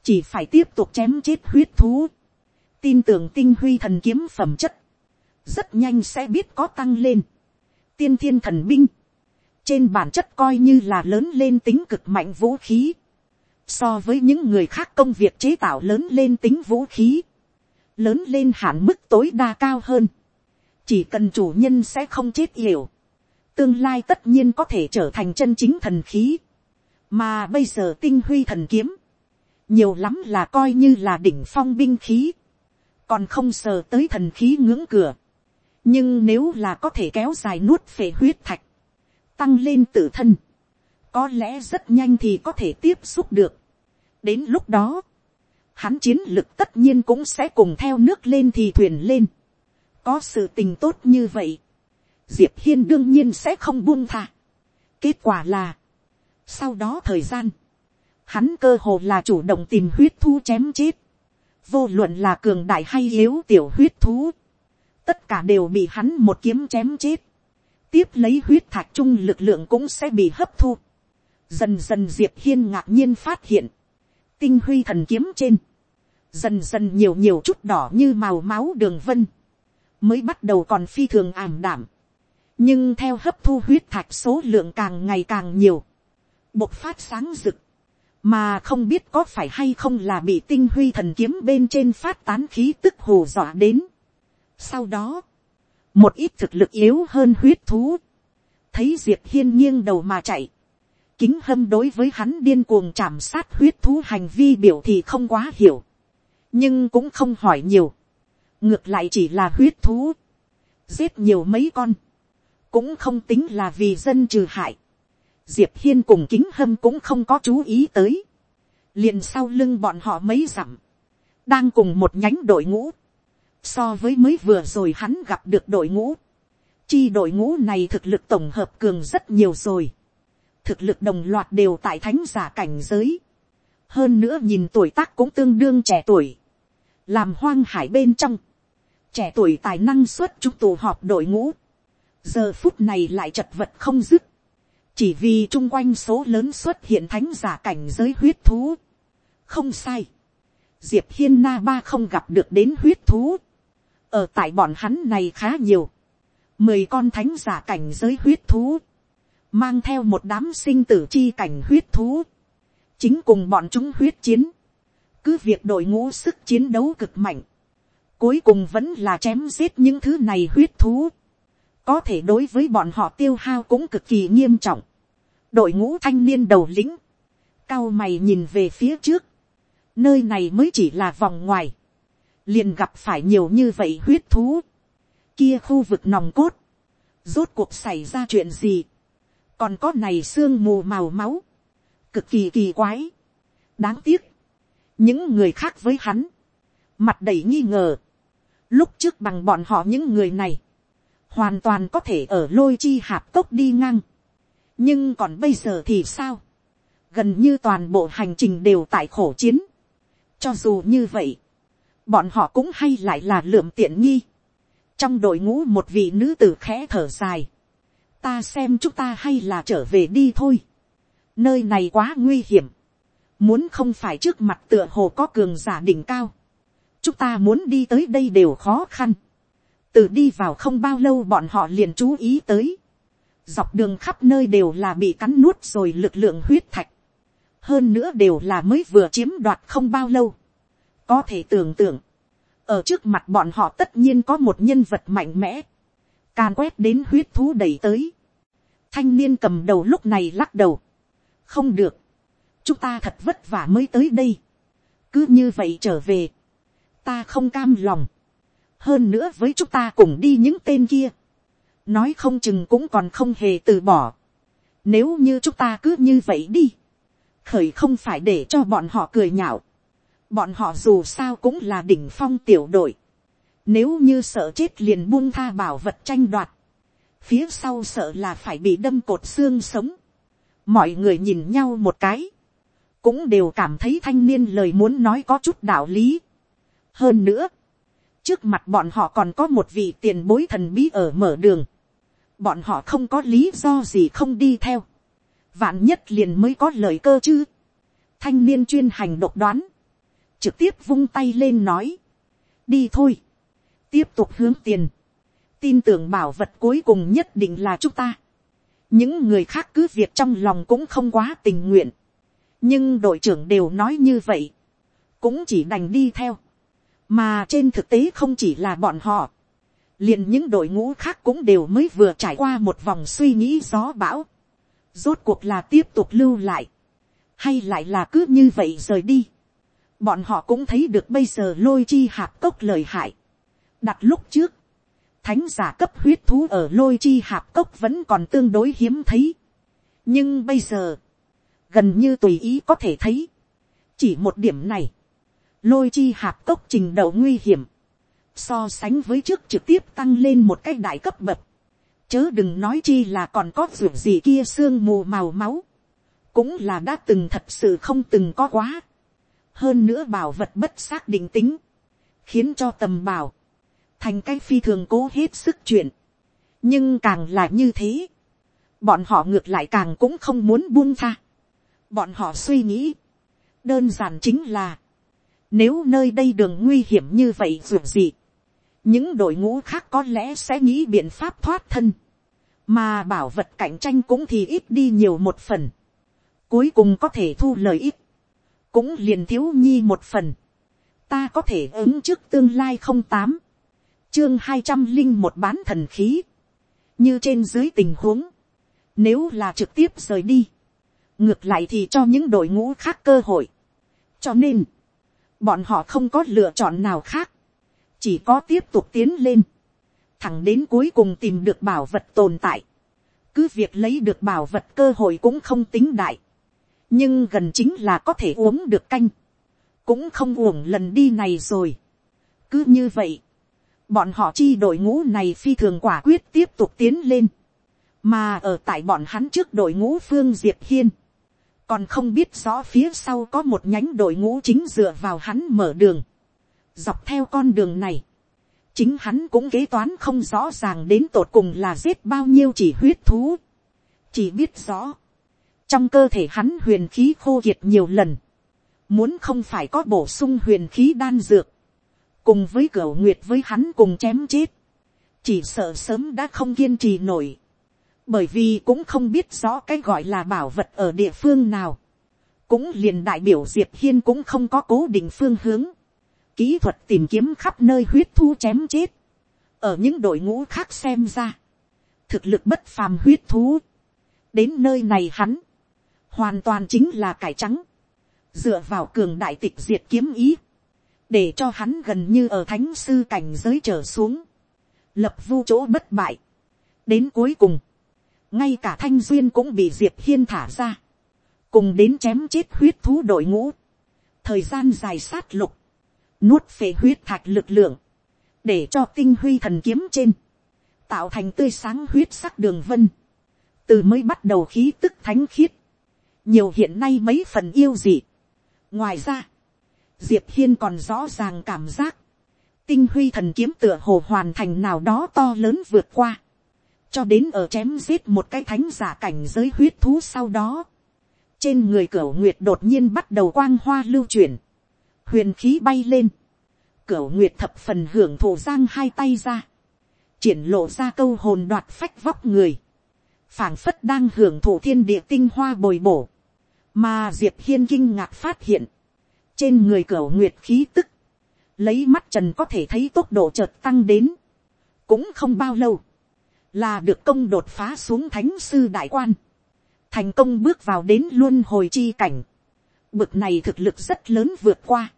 chỉ phải tiếp tục chém chết huyết thú, tin tưởng tinh huy thần kiếm phẩm chất, rất nhanh sẽ biết có tăng lên. tiên thiên thần binh, trên bản chất coi như là lớn lên tính cực mạnh vũ khí, so với những người khác công việc chế tạo lớn lên tính vũ khí, lớn lên hạn mức tối đa cao hơn, chỉ cần chủ nhân sẽ không chết hiểu, tương lai tất nhiên có thể trở thành chân chính thần khí, mà bây giờ tinh huy thần kiếm, nhiều lắm là coi như là đỉnh phong binh khí, còn không sờ tới thần khí ngưỡng cửa. nhưng nếu là có thể kéo dài nuốt phệ huyết thạch, tăng lên tự thân, có lẽ rất nhanh thì có thể tiếp xúc được. đến lúc đó, hắn chiến lực tất nhiên cũng sẽ cùng theo nước lên thì thuyền lên. có sự tình tốt như vậy, diệp hiên đương nhiên sẽ không buông tha. kết quả là, sau đó thời gian, hắn cơ hồ là chủ động tìm huyết thu chém chết vô luận là cường đại hay yếu tiểu huyết thú, tất cả đều bị hắn một kiếm chém chết, tiếp lấy huyết thạch trung lực lượng cũng sẽ bị hấp thu. Dần dần diệp hiên ngạc nhiên phát hiện, tinh huy thần kiếm trên, dần dần nhiều nhiều chút đỏ như màu máu đường vân, mới bắt đầu còn phi thường ảm đảm, nhưng theo hấp thu huyết thạch số lượng càng ngày càng nhiều, bộc phát sáng rực, mà không biết có phải hay không là bị tinh huy thần kiếm bên trên phát tán khí tức hồ dọa đến. Sau đó, một ít thực lực yếu hơn huyết thú, thấy diệp hiên nghiêng đầu mà chạy, kính hâm đối với hắn điên cuồng chạm sát huyết thú hành vi biểu thì không quá hiểu, nhưng cũng không hỏi nhiều, ngược lại chỉ là huyết thú, giết nhiều mấy con, cũng không tính là vì dân trừ hại, diệp hiên cùng kính hâm cũng không có chú ý tới, liền sau lưng bọn họ mấy dặm, đang cùng một nhánh đội ngũ, so với mới vừa rồi hắn gặp được đội ngũ, chi đội ngũ này thực lực tổng hợp cường rất nhiều rồi, thực lực đồng loạt đều tại thánh giả cảnh giới, hơn nữa nhìn tuổi tác cũng tương đương trẻ tuổi, làm hoang hải bên trong, trẻ tuổi tài năng xuất chúng tù họp đội ngũ, giờ phút này lại chật vật không dứt, chỉ vì chung quanh số lớn xuất hiện thánh giả cảnh giới huyết thú. không sai, diệp hiên na ba không gặp được đến huyết thú ở tại bọn hắn này khá nhiều, mười con thánh giả cảnh giới huyết thú, mang theo một đám sinh tử chi cảnh huyết thú, chính cùng bọn chúng huyết chiến, cứ việc đội ngũ sức chiến đấu cực mạnh, cuối cùng vẫn là chém giết những thứ này huyết thú. Có thể đối với bọn họ tiêu hao cũng cực kỳ nghiêm trọng. đội ngũ thanh niên đầu lĩnh, cao mày nhìn về phía trước, nơi này mới chỉ là vòng ngoài, liền gặp phải nhiều như vậy huyết thú, kia khu vực nòng cốt, rốt cuộc xảy ra chuyện gì, còn có này sương mù màu máu, cực kỳ kỳ quái, đáng tiếc, những người khác với hắn, mặt đầy nghi ngờ, lúc trước bằng bọn họ những người này, hoàn toàn có thể ở lôi chi hạp cốc đi ngang. nhưng còn bây giờ thì sao, gần như toàn bộ hành trình đều tại khổ chiến. cho dù như vậy, bọn họ cũng hay lại là lượm tiện nghi. trong đội ngũ một vị nữ tử khẽ thở dài, ta xem chúng ta hay là trở về đi thôi. nơi này quá nguy hiểm, muốn không phải trước mặt tựa hồ có cường giả đỉnh cao, chúng ta muốn đi tới đây đều khó khăn. Từ đi vào không bao lâu bọn họ liền chú ý tới, dọc đường khắp nơi đều là bị cắn nuốt rồi lực lượng huyết thạch, hơn nữa đều là mới vừa chiếm đoạt không bao lâu, có thể tưởng tượng, ở trước mặt bọn họ tất nhiên có một nhân vật mạnh mẽ, can quét đến huyết thú đẩy tới, thanh niên cầm đầu lúc này lắc đầu, không được, chúng ta thật vất vả mới tới đây, cứ như vậy trở về, ta không cam lòng, hơn nữa với chúng ta cùng đi những tên kia, nói không chừng cũng còn không hề từ bỏ. Nếu như chúng ta cứ như vậy đi, khởi không phải để cho bọn họ cười nhạo. Bọn họ dù sao cũng là đỉnh phong tiểu đội. Nếu như sợ chết liền buông tha bảo vật tranh đoạt. Phía sau sợ là phải bị đâm cột xương sống. Mọi người nhìn nhau một cái. Cũng đều cảm thấy thanh niên lời muốn nói có chút đạo lý. Hơn nữa. Trước mặt bọn họ còn có một vị tiền bối thần bí ở mở đường. Bọn họ không có lý do gì không đi theo. Vạn nhất liền mới có lời cơ chứ. Thanh niên chuyên hành độc đoán. Trực tiếp vung tay lên nói. Đi thôi. Tiếp tục hướng tiền, tin tưởng bảo vật cuối cùng nhất định là chúng ta. những người khác cứ việc trong lòng cũng không quá tình nguyện, nhưng đội trưởng đều nói như vậy, cũng chỉ đành đi theo, mà trên thực tế không chỉ là bọn họ, liền những đội ngũ khác cũng đều mới vừa trải qua một vòng suy nghĩ gió bão, rốt cuộc là tiếp tục lưu lại, hay lại là cứ như vậy rời đi. Bọn họ cũng thấy được bây giờ lôi chi hạp cốc lời hại. Đặt lúc trước, thánh giả cấp huyết thú ở lôi chi hạp cốc vẫn còn tương đối hiếm thấy. nhưng bây giờ, gần như tùy ý có thể thấy, chỉ một điểm này, lôi chi hạp cốc trình độ nguy hiểm, so sánh với trước trực tiếp tăng lên một cái đại cấp bậc, chớ đừng nói chi là còn có ruột gì kia sương mù màu máu, cũng là đã từng thật sự không từng có quá, hơn nữa bảo vật bất xác định tính, khiến cho tầm bảo, thành cái phi thường cố hết sức chuyện. nhưng càng là như thế, bọn họ ngược lại càng cũng không muốn buông tha. bọn họ suy nghĩ, đơn giản chính là, nếu nơi đây đường nguy hiểm như vậy dù gì, những đội ngũ khác có lẽ sẽ nghĩ biện pháp thoát thân, mà bảo vật cạnh tranh cũng thì ít đi nhiều một phần, cuối cùng có thể thu lời ít, cũng liền thiếu nhi một phần, ta có thể ứng trước tương lai không tám, chương hai trăm linh một bán thần khí, như trên dưới tình huống, nếu là trực tiếp rời đi, ngược lại thì cho những đội ngũ khác cơ hội, cho nên, bọn họ không có lựa chọn nào khác, chỉ có tiếp tục tiến lên, thẳng đến cuối cùng tìm được bảo vật tồn tại, cứ việc lấy được bảo vật cơ hội cũng không tính đại, nhưng gần chính là có thể uống được canh, cũng không uổng lần đi này rồi. cứ như vậy, bọn họ chi đội ngũ này phi thường quả quyết tiếp tục tiến lên, mà ở tại bọn hắn trước đội ngũ phương diệp hiên, còn không biết rõ phía sau có một nhánh đội ngũ chính dựa vào hắn mở đường, dọc theo con đường này, chính hắn cũng kế toán không rõ ràng đến tột cùng là giết bao nhiêu chỉ huyết thú, chỉ biết rõ, trong cơ thể hắn huyền khí khô kiệt nhiều lần, muốn không phải có bổ sung huyền khí đan dược, cùng với cửa nguyệt với hắn cùng chém chết, chỉ sợ sớm đã không kiên trì nổi, bởi vì cũng không biết rõ cái gọi là bảo vật ở địa phương nào, cũng liền đại biểu diệp hiên cũng không có cố định phương hướng, kỹ thuật tìm kiếm khắp nơi huyết thu chém chết, ở những đội ngũ khác xem ra, thực lực bất phàm huyết thú, đến nơi này hắn, hoàn toàn chính là cải trắng, dựa vào cường đại tịch diệt kiếm ý, để cho hắn gần như ở thánh sư cảnh giới trở xuống, lập vu chỗ bất bại. đến cuối cùng, ngay cả thanh duyên cũng bị diệp hiên thả ra, cùng đến chém chết huyết thú đội ngũ, thời gian dài sát lục, nuốt phệ huyết thạch lực lượng, để cho tinh huy thần kiếm trên, tạo thành tươi sáng huyết sắc đường vân, từ mới bắt đầu khí tức thánh khiết, nhiều hiện nay mấy phần yêu dị. ngoài ra, diệp hiên còn rõ ràng cảm giác, tinh huy thần kiếm tựa hồ hoàn thành nào đó to lớn vượt qua, cho đến ở chém giết một cái thánh giả cảnh giới huyết thú sau đó, trên người cửa nguyệt đột nhiên bắt đầu quang hoa lưu chuyển, huyền khí bay lên, cửa nguyệt thập phần hưởng thụ giang hai tay ra, triển lộ ra câu hồn đoạt phách vóc người, phảng phất đang hưởng thụ thiên địa tinh hoa bồi bổ, mà diệp hiên kinh ngạc phát hiện, trên người cửa nguyệt khí tức, lấy mắt trần có thể thấy tốc độ chợt tăng đến, cũng không bao lâu, là được công đột phá xuống thánh sư đại quan, thành công bước vào đến luôn hồi chi cảnh, bực này thực lực rất lớn vượt qua,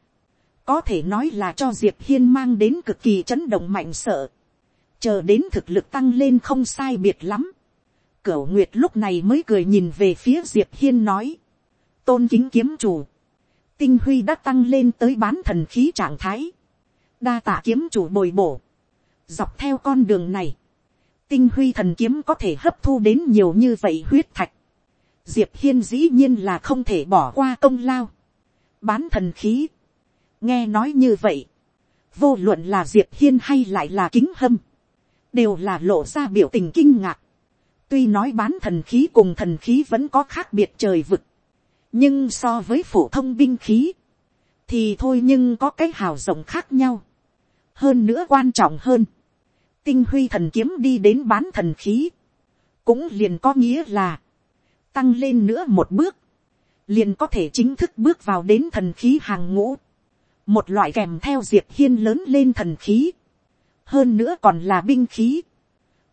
có thể nói là cho diệp hiên mang đến cực kỳ chấn động mạnh sợ, chờ đến thực lực tăng lên không sai biệt lắm, cửu nguyệt lúc này mới cười nhìn về phía diệp hiên nói, tôn kính kiếm chủ, tinh huy đã tăng lên tới bán thần khí trạng thái, đa tạ kiếm chủ bồi bổ, dọc theo con đường này, tinh huy thần kiếm có thể hấp thu đến nhiều như vậy huyết thạch, diệp hiên dĩ nhiên là không thể bỏ qua công lao, bán thần khí, nghe nói như vậy, vô luận là diệp hiên hay lại là kính hâm, đều là lộ ra biểu tình kinh ngạc, tuy nói bán thần khí cùng thần khí vẫn có khác biệt trời vực, nhưng so với phổ thông binh khí, thì thôi nhưng có cái hào rộng khác nhau. hơn nữa quan trọng hơn, tinh huy thần kiếm đi đến bán thần khí, cũng liền có nghĩa là, tăng lên nữa một bước, liền có thể chính thức bước vào đến thần khí hàng ngũ, một loại kèm theo diệp hiên lớn lên thần khí, hơn nữa còn là binh khí,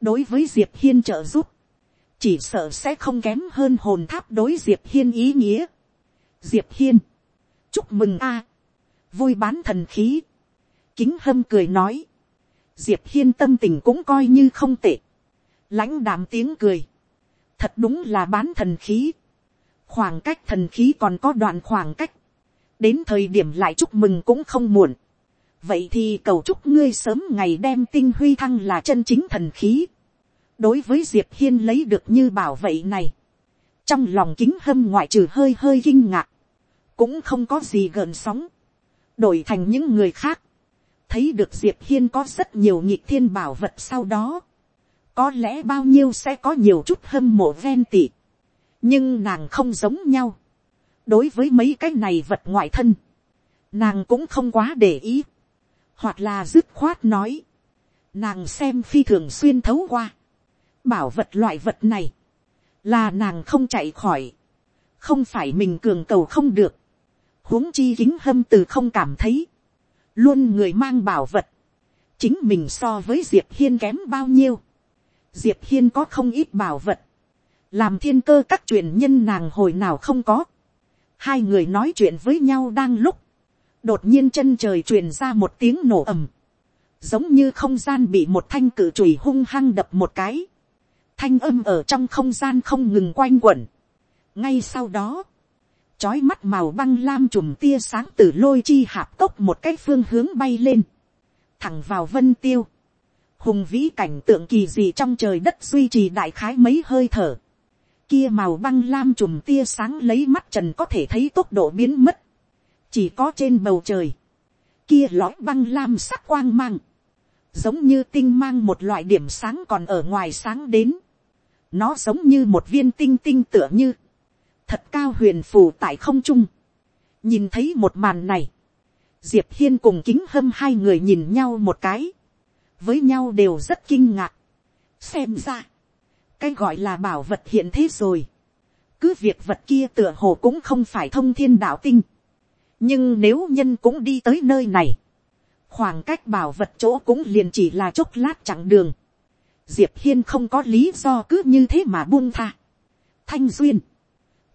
đối với diệp hiên trợ giúp, chỉ sợ sẽ không kém hơn hồn tháp đối diệp hiên ý nghĩa. diệp hiên, chúc mừng a, vui bán thần khí, kính hâm cười nói, diệp hiên tâm tình cũng coi như không tệ, lãnh đạm tiếng cười, thật đúng là bán thần khí, khoảng cách thần khí còn có đoạn khoảng cách, đến thời điểm lại chúc mừng cũng không muộn, vậy thì cầu chúc ngươi sớm ngày đem tinh huy thăng là chân chính thần khí, đối với diệp hiên lấy được như bảo vệ này, trong lòng kính hâm ngoại trừ hơi hơi kinh ngạc, cũng không có gì gợn sóng, đổi thành những người khác, thấy được diệp hiên có rất nhiều nhịp thiên bảo vật sau đó, có lẽ bao nhiêu sẽ có nhiều chút hâm mộ ven tị, nhưng nàng không giống nhau, đối với mấy cái này vật ngoại thân, nàng cũng không quá để ý, hoặc là dứt khoát nói, nàng xem phi thường xuyên thấu qua, bảo vật loại vật này, là nàng không chạy khỏi, không phải mình cường cầu không được, huống chi kính hâm từ không cảm thấy, luôn người mang bảo vật, chính mình so với diệp hiên kém bao nhiêu, diệp hiên có không ít bảo vật, làm thiên cơ các truyền nhân nàng hồi nào không có, hai người nói chuyện với nhau đang lúc, đột nhiên chân trời truyền ra một tiếng nổ ầm, giống như không gian bị một thanh cự chùy hung hăng đập một cái, thanh âm ở trong không gian không ngừng quanh quẩn. ngay sau đó, chói mắt màu băng lam chùm tia sáng từ lôi chi hạp tốc một cái phương hướng bay lên, thẳng vào vân tiêu, hùng vĩ cảnh tượng kỳ dị trong trời đất duy trì đại khái mấy hơi thở, kia màu băng lam chùm tia sáng lấy mắt trần có thể thấy tốc độ biến mất, chỉ có trên bầu trời, kia lõi băng lam sắc quang mang, giống như tinh mang một loại điểm sáng còn ở ngoài sáng đến, nó giống như một viên tinh tinh tựa như, thật cao huyền phù tại không trung. nhìn thấy một màn này, diệp hiên cùng kính hâm hai người nhìn nhau một cái, với nhau đều rất kinh ngạc. xem ra, cái gọi là bảo vật hiện thế rồi. cứ việc vật kia tựa hồ cũng không phải thông thiên đạo tinh. nhưng nếu nhân cũng đi tới nơi này, khoảng cách bảo vật chỗ cũng liền chỉ là chốc lát chặng đường diệp hiên không có lý do cứ như thế mà buông tha. thanh duyên,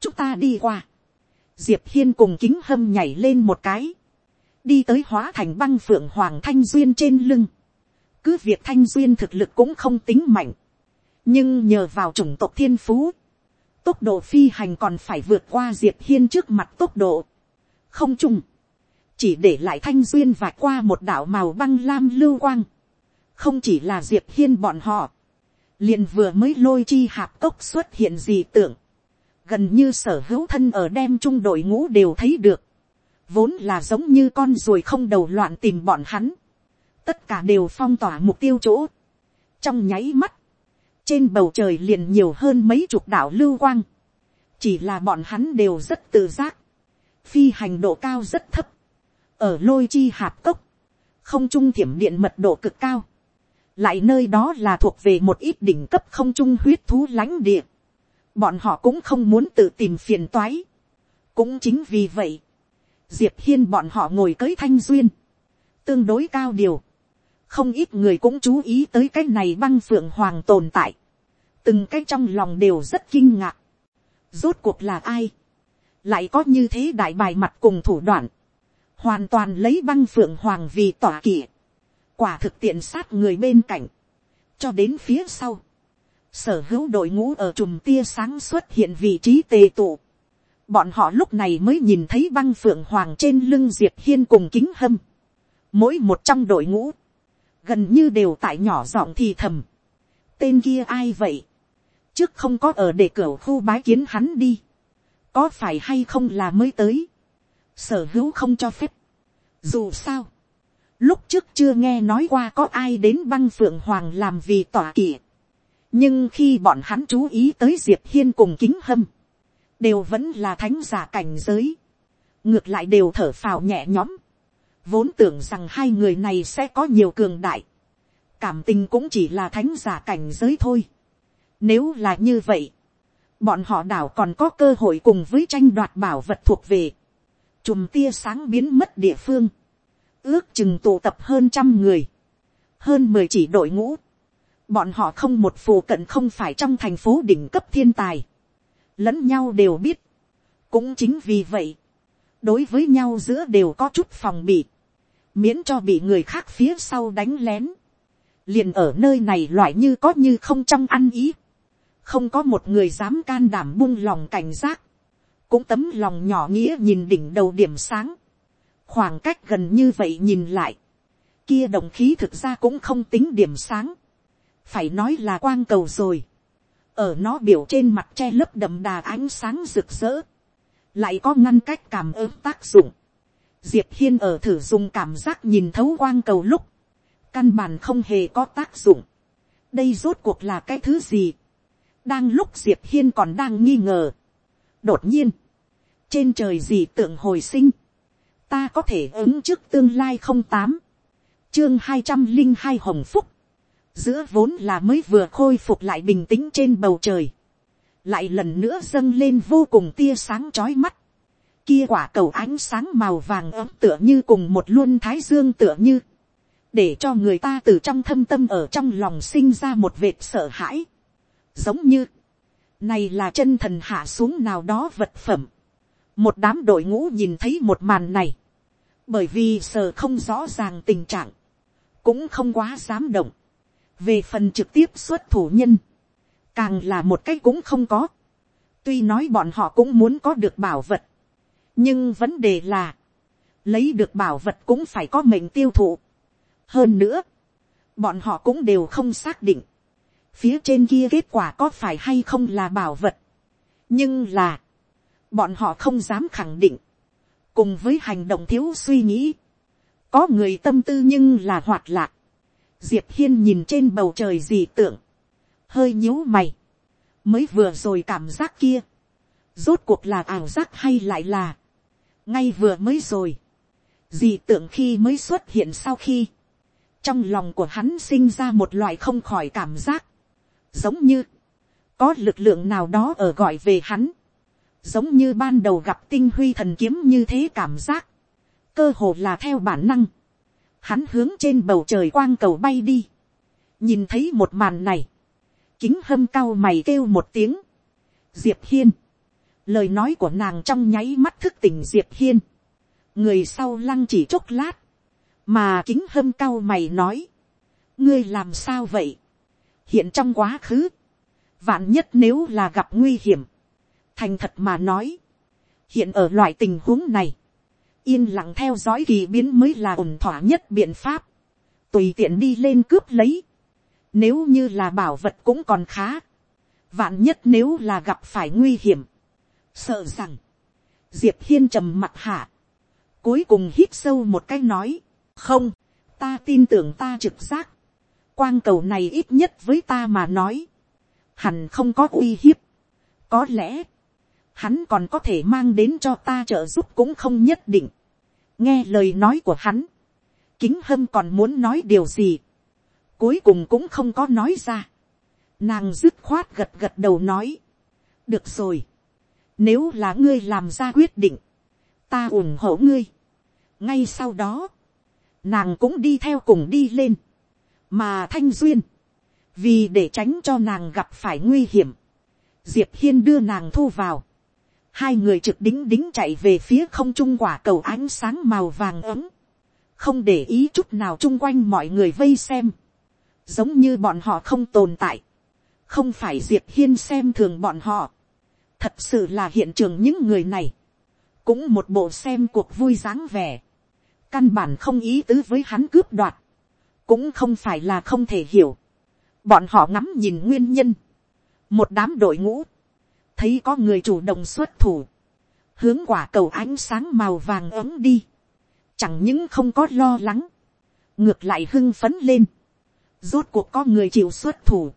chúng ta đi qua. diệp hiên cùng kính hâm nhảy lên một cái, đi tới hóa thành băng phượng hoàng thanh duyên trên lưng. cứ việc thanh duyên thực lực cũng không tính mạnh, nhưng nhờ vào chủng tộc thiên phú, tốc độ phi hành còn phải vượt qua diệp hiên trước mặt tốc độ. không chung, chỉ để lại thanh duyên và qua một đảo màu băng lam lưu quang không chỉ là diệp hiên bọn họ, liền vừa mới lôi chi hạp cốc xuất hiện gì tưởng, gần như sở hữu thân ở đem trung đội ngũ đều thấy được, vốn là giống như con ruồi không đầu loạn tìm bọn hắn, tất cả đều phong tỏa mục tiêu chỗ, trong nháy mắt, trên bầu trời liền nhiều hơn mấy chục đảo lưu quang, chỉ là bọn hắn đều rất tự giác, phi hành độ cao rất thấp, ở lôi chi hạp cốc, không trung thiểm điện mật độ cực cao, lại nơi đó là thuộc về một ít đỉnh cấp không trung huyết thú lãnh địa, bọn họ cũng không muốn tự tìm phiền toái. cũng chính vì vậy, diệp hiên bọn họ ngồi cưới thanh duyên, tương đối cao điều, không ít người cũng chú ý tới cái này băng phượng hoàng tồn tại, từng cái trong lòng đều rất kinh ngạc, rốt cuộc là ai, lại có như thế đại bài mặt cùng thủ đoạn, hoàn toàn lấy băng phượng hoàng vì tỏa kỷ quả thực tiện sát người bên cạnh, cho đến phía sau, sở hữu đội ngũ ở chùm tia sáng xuất hiện vị trí tề tụ, bọn họ lúc này mới nhìn thấy băng phượng hoàng trên lưng diệp hiên cùng kính hâm, mỗi một trong đội ngũ, gần như đều tại nhỏ giọng thì thầm, tên kia ai vậy, trước không có ở để cửa khu bái kiến hắn đi, có phải hay không là mới tới, sở hữu không cho phép, dù sao, lúc trước chưa nghe nói qua có ai đến băng phượng hoàng làm vì tỏa kỷ. nhưng khi bọn hắn chú ý tới diệp hiên cùng kính hâm, đều vẫn là thánh giả cảnh giới, ngược lại đều thở phào nhẹ nhõm, vốn tưởng rằng hai người này sẽ có nhiều cường đại, cảm tình cũng chỉ là thánh giả cảnh giới thôi. Nếu là như vậy, bọn họ đảo còn có cơ hội cùng với tranh đoạt bảo vật thuộc về, chùm tia sáng biến mất địa phương, ước chừng tụ tập hơn trăm người, hơn mười chỉ đội ngũ, bọn họ không một phù cận không phải trong thành phố đỉnh cấp thiên tài, lẫn nhau đều biết, cũng chính vì vậy, đối với nhau giữa đều có chút phòng bị, miễn cho bị người khác phía sau đánh lén, liền ở nơi này loại như có như không trong ăn ý, không có một người dám can đảm buông lòng cảnh giác, cũng tấm lòng nhỏ nghĩa nhìn đỉnh đầu điểm sáng, khoảng cách gần như vậy nhìn lại, kia đồng khí thực ra cũng không tính điểm sáng, phải nói là quang cầu rồi, ở nó biểu trên mặt che lớp đậm đà ánh sáng rực rỡ, lại có ngăn cách cảm ứng tác dụng. Diệp hiên ở thử dùng cảm giác nhìn thấu quang cầu lúc, căn bản không hề có tác dụng. đây rốt cuộc là cái thứ gì. đang lúc diệp hiên còn đang nghi ngờ. đột nhiên, trên trời gì tượng hồi sinh, ta có thể ứng trước tương lai không tám, chương hai trăm linh hai hồng phúc, giữa vốn là mới vừa khôi phục lại bình tĩnh trên bầu trời, lại lần nữa dâng lên vô cùng tia sáng chói mắt, kia quả cầu ánh sáng màu vàng ấm tựa như cùng một luân thái dương tựa như, để cho người ta từ trong thâm tâm ở trong lòng sinh ra một vệt sợ hãi, giống như, này là chân thần hạ xuống nào đó vật phẩm, một đám đội ngũ nhìn thấy một màn này, bởi vì sợ không rõ ràng tình trạng, cũng không quá dám động, về phần trực tiếp xuất thủ nhân, càng là một cái cũng không có. tuy nói bọn họ cũng muốn có được bảo vật, nhưng vấn đề là, lấy được bảo vật cũng phải có mệnh tiêu thụ. hơn nữa, bọn họ cũng đều không xác định, phía trên kia kết quả có phải hay không là bảo vật. nhưng là, bọn họ không dám khẳng định, cùng với hành động thiếu suy nghĩ, có người tâm tư nhưng là hoạt lạc, diệp hiên nhìn trên bầu trời gì tưởng, hơi nhíu mày, mới vừa rồi cảm giác kia, rốt cuộc là ảo giác hay lại là, ngay vừa mới rồi, dị tưởng khi mới xuất hiện sau khi, trong lòng của hắn sinh ra một loại không khỏi cảm giác, giống như, có lực lượng nào đó ở gọi về hắn, giống như ban đầu gặp tinh huy thần kiếm như thế cảm giác, cơ hồ là theo bản năng, hắn hướng trên bầu trời quang cầu bay đi, nhìn thấy một màn này, kính hâm cao mày kêu một tiếng, diệp hiên, lời nói của nàng trong nháy mắt thức tỉnh diệp hiên, người sau lăng chỉ chốc lát, mà kính hâm cao mày nói, ngươi làm sao vậy, hiện trong quá khứ, vạn nhất nếu là gặp nguy hiểm, thành thật mà nói, hiện ở loại tình huống này, yên lặng theo dõi kỳ biến mới là ổn thỏa nhất biện pháp, tùy tiện đi lên cướp lấy, nếu như là bảo vật cũng còn khá, vạn nhất nếu là gặp phải nguy hiểm, sợ rằng, diệp hiên trầm mặt hạ, cuối cùng hít sâu một cái nói, không, ta tin tưởng ta trực giác, quang cầu này ít nhất với ta mà nói, hẳn không có uy hiếp, có lẽ, hắn còn có thể mang đến cho ta trợ giúp cũng không nhất định. nghe lời nói của hắn, kính hâm còn muốn nói điều gì, cuối cùng cũng không có nói ra. nàng dứt khoát gật gật đầu nói, được rồi, nếu là ngươi làm ra quyết định, ta ủng hộ ngươi. ngay sau đó, nàng cũng đi theo cùng đi lên, mà thanh duyên, vì để tránh cho nàng gặp phải nguy hiểm, diệp hiên đưa nàng thu vào, hai người trực đính đính chạy về phía không trung quả cầu ánh sáng màu vàng ấm, không để ý chút nào chung quanh mọi người vây xem, giống như bọn họ không tồn tại, không phải diệp hiên xem thường bọn họ, thật sự là hiện trường những người này, cũng một bộ xem cuộc vui dáng vẻ, căn bản không ý tứ với hắn cướp đoạt, cũng không phải là không thể hiểu. bọn họ ngắm nhìn nguyên nhân, một đám đội ngũ, thấy có người chủ động xuất thủ, hướng quả cầu ánh sáng màu vàng ấm đi, chẳng những không có lo lắng, ngược lại hưng phấn lên, rốt cuộc có người chịu xuất thủ,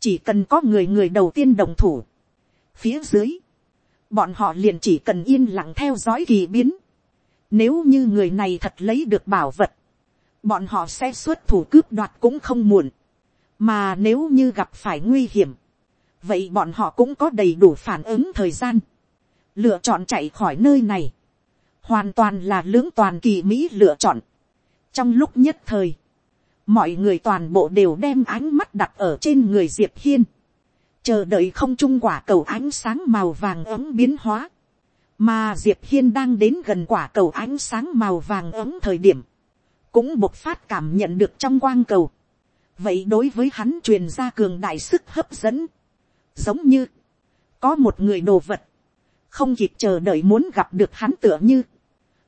chỉ cần có người người đầu tiên đồng thủ, phía dưới, bọn họ liền chỉ cần yên lặng theo dõi kỳ biến, nếu như người này thật lấy được bảo vật, bọn họ sẽ xuất thủ cướp đoạt cũng không muộn, mà nếu như gặp phải nguy hiểm, vậy bọn họ cũng có đầy đủ phản ứng thời gian, lựa chọn chạy khỏi nơi này, hoàn toàn là lưỡng toàn kỳ mỹ lựa chọn. trong lúc nhất thời, mọi người toàn bộ đều đem ánh mắt đặt ở trên người diệp hiên, chờ đợi không trung quả cầu ánh sáng màu vàng ấm biến hóa, mà diệp hiên đang đến gần quả cầu ánh sáng màu vàng ấm thời điểm, cũng bộc phát cảm nhận được trong quang cầu. vậy đối với hắn truyền ra cường đại sức hấp dẫn, giống như, có một người đồ vật, không kịp chờ đợi muốn gặp được hắn tựa như,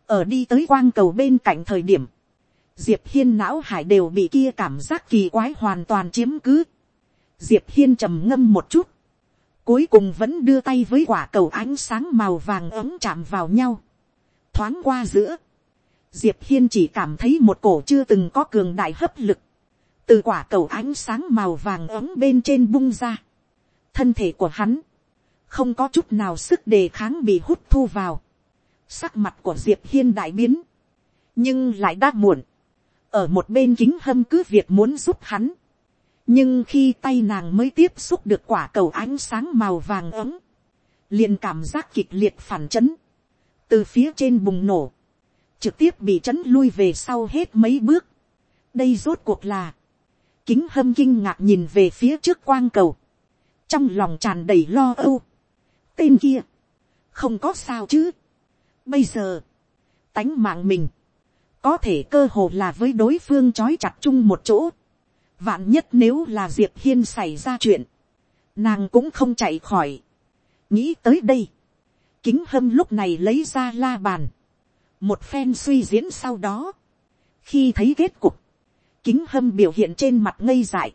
ở đi tới quang cầu bên cạnh thời điểm, diệp hiên não hải đều bị kia cảm giác kỳ quái hoàn toàn chiếm cứ. diệp hiên trầm ngâm một chút, cuối cùng vẫn đưa tay với quả cầu ánh sáng màu vàng ấm chạm vào nhau, thoáng qua giữa, diệp hiên chỉ cảm thấy một cổ chưa từng có cường đại hấp lực, từ quả cầu ánh sáng màu vàng ấm bên trên bung ra, thân thể của hắn, không có chút nào sức đề kháng bị hút thu vào, sắc mặt của diệp hiên đại biến, nhưng lại đã muộn, ở một bên kính hâm cứ việc muốn giúp hắn, nhưng khi tay nàng mới tiếp xúc được quả cầu ánh sáng màu vàng ấm, liền cảm giác kịch liệt phản chấn, từ phía trên bùng nổ, trực tiếp bị chấn lui về sau hết mấy bước. đây rốt cuộc là, kính hâm kinh ngạc nhìn về phía trước quang cầu, trong lòng tràn đầy lo âu. tên kia, không có sao chứ. bây giờ, tánh mạng mình, có thể cơ hồ là với đối phương trói chặt chung một chỗ. vạn nhất nếu là diệp hiên xảy ra chuyện, nàng cũng không chạy khỏi. nghĩ tới đây, kính hâm lúc này lấy ra la bàn, một phen suy diễn sau đó, khi thấy kết cục, kính hâm biểu hiện trên mặt ngây dại,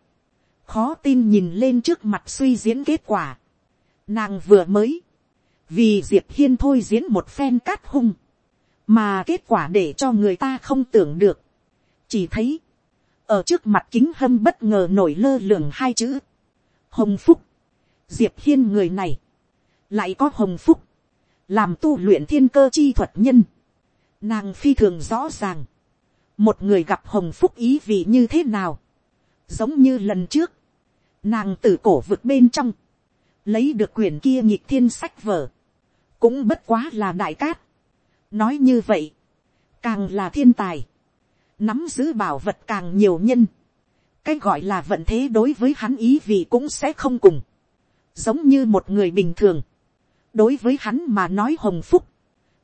khó tin nhìn lên trước mặt suy diễn kết quả. Nàng vừa mới, vì diệp hiên thôi diễn một phen cát hung, mà kết quả để cho người ta không tưởng được. chỉ thấy, ở trước mặt kính hâm bất ngờ nổi lơ lửng hai chữ, hồng phúc, diệp hiên người này, lại có hồng phúc, làm tu luyện thiên cơ chi thuật nhân, nàng phi thường rõ ràng, một người gặp hồng phúc ý vị như thế nào, giống như lần trước, nàng từ cổ vực bên trong, lấy được quyển kia nhịp thiên sách vở, cũng bất quá là đại cát. nói như vậy, càng là thiên tài, nắm giữ bảo vật càng nhiều nhân, cái gọi là vận thế đối với hắn ý vì cũng sẽ không cùng, giống như một người bình thường, đối với hắn mà nói hồng phúc,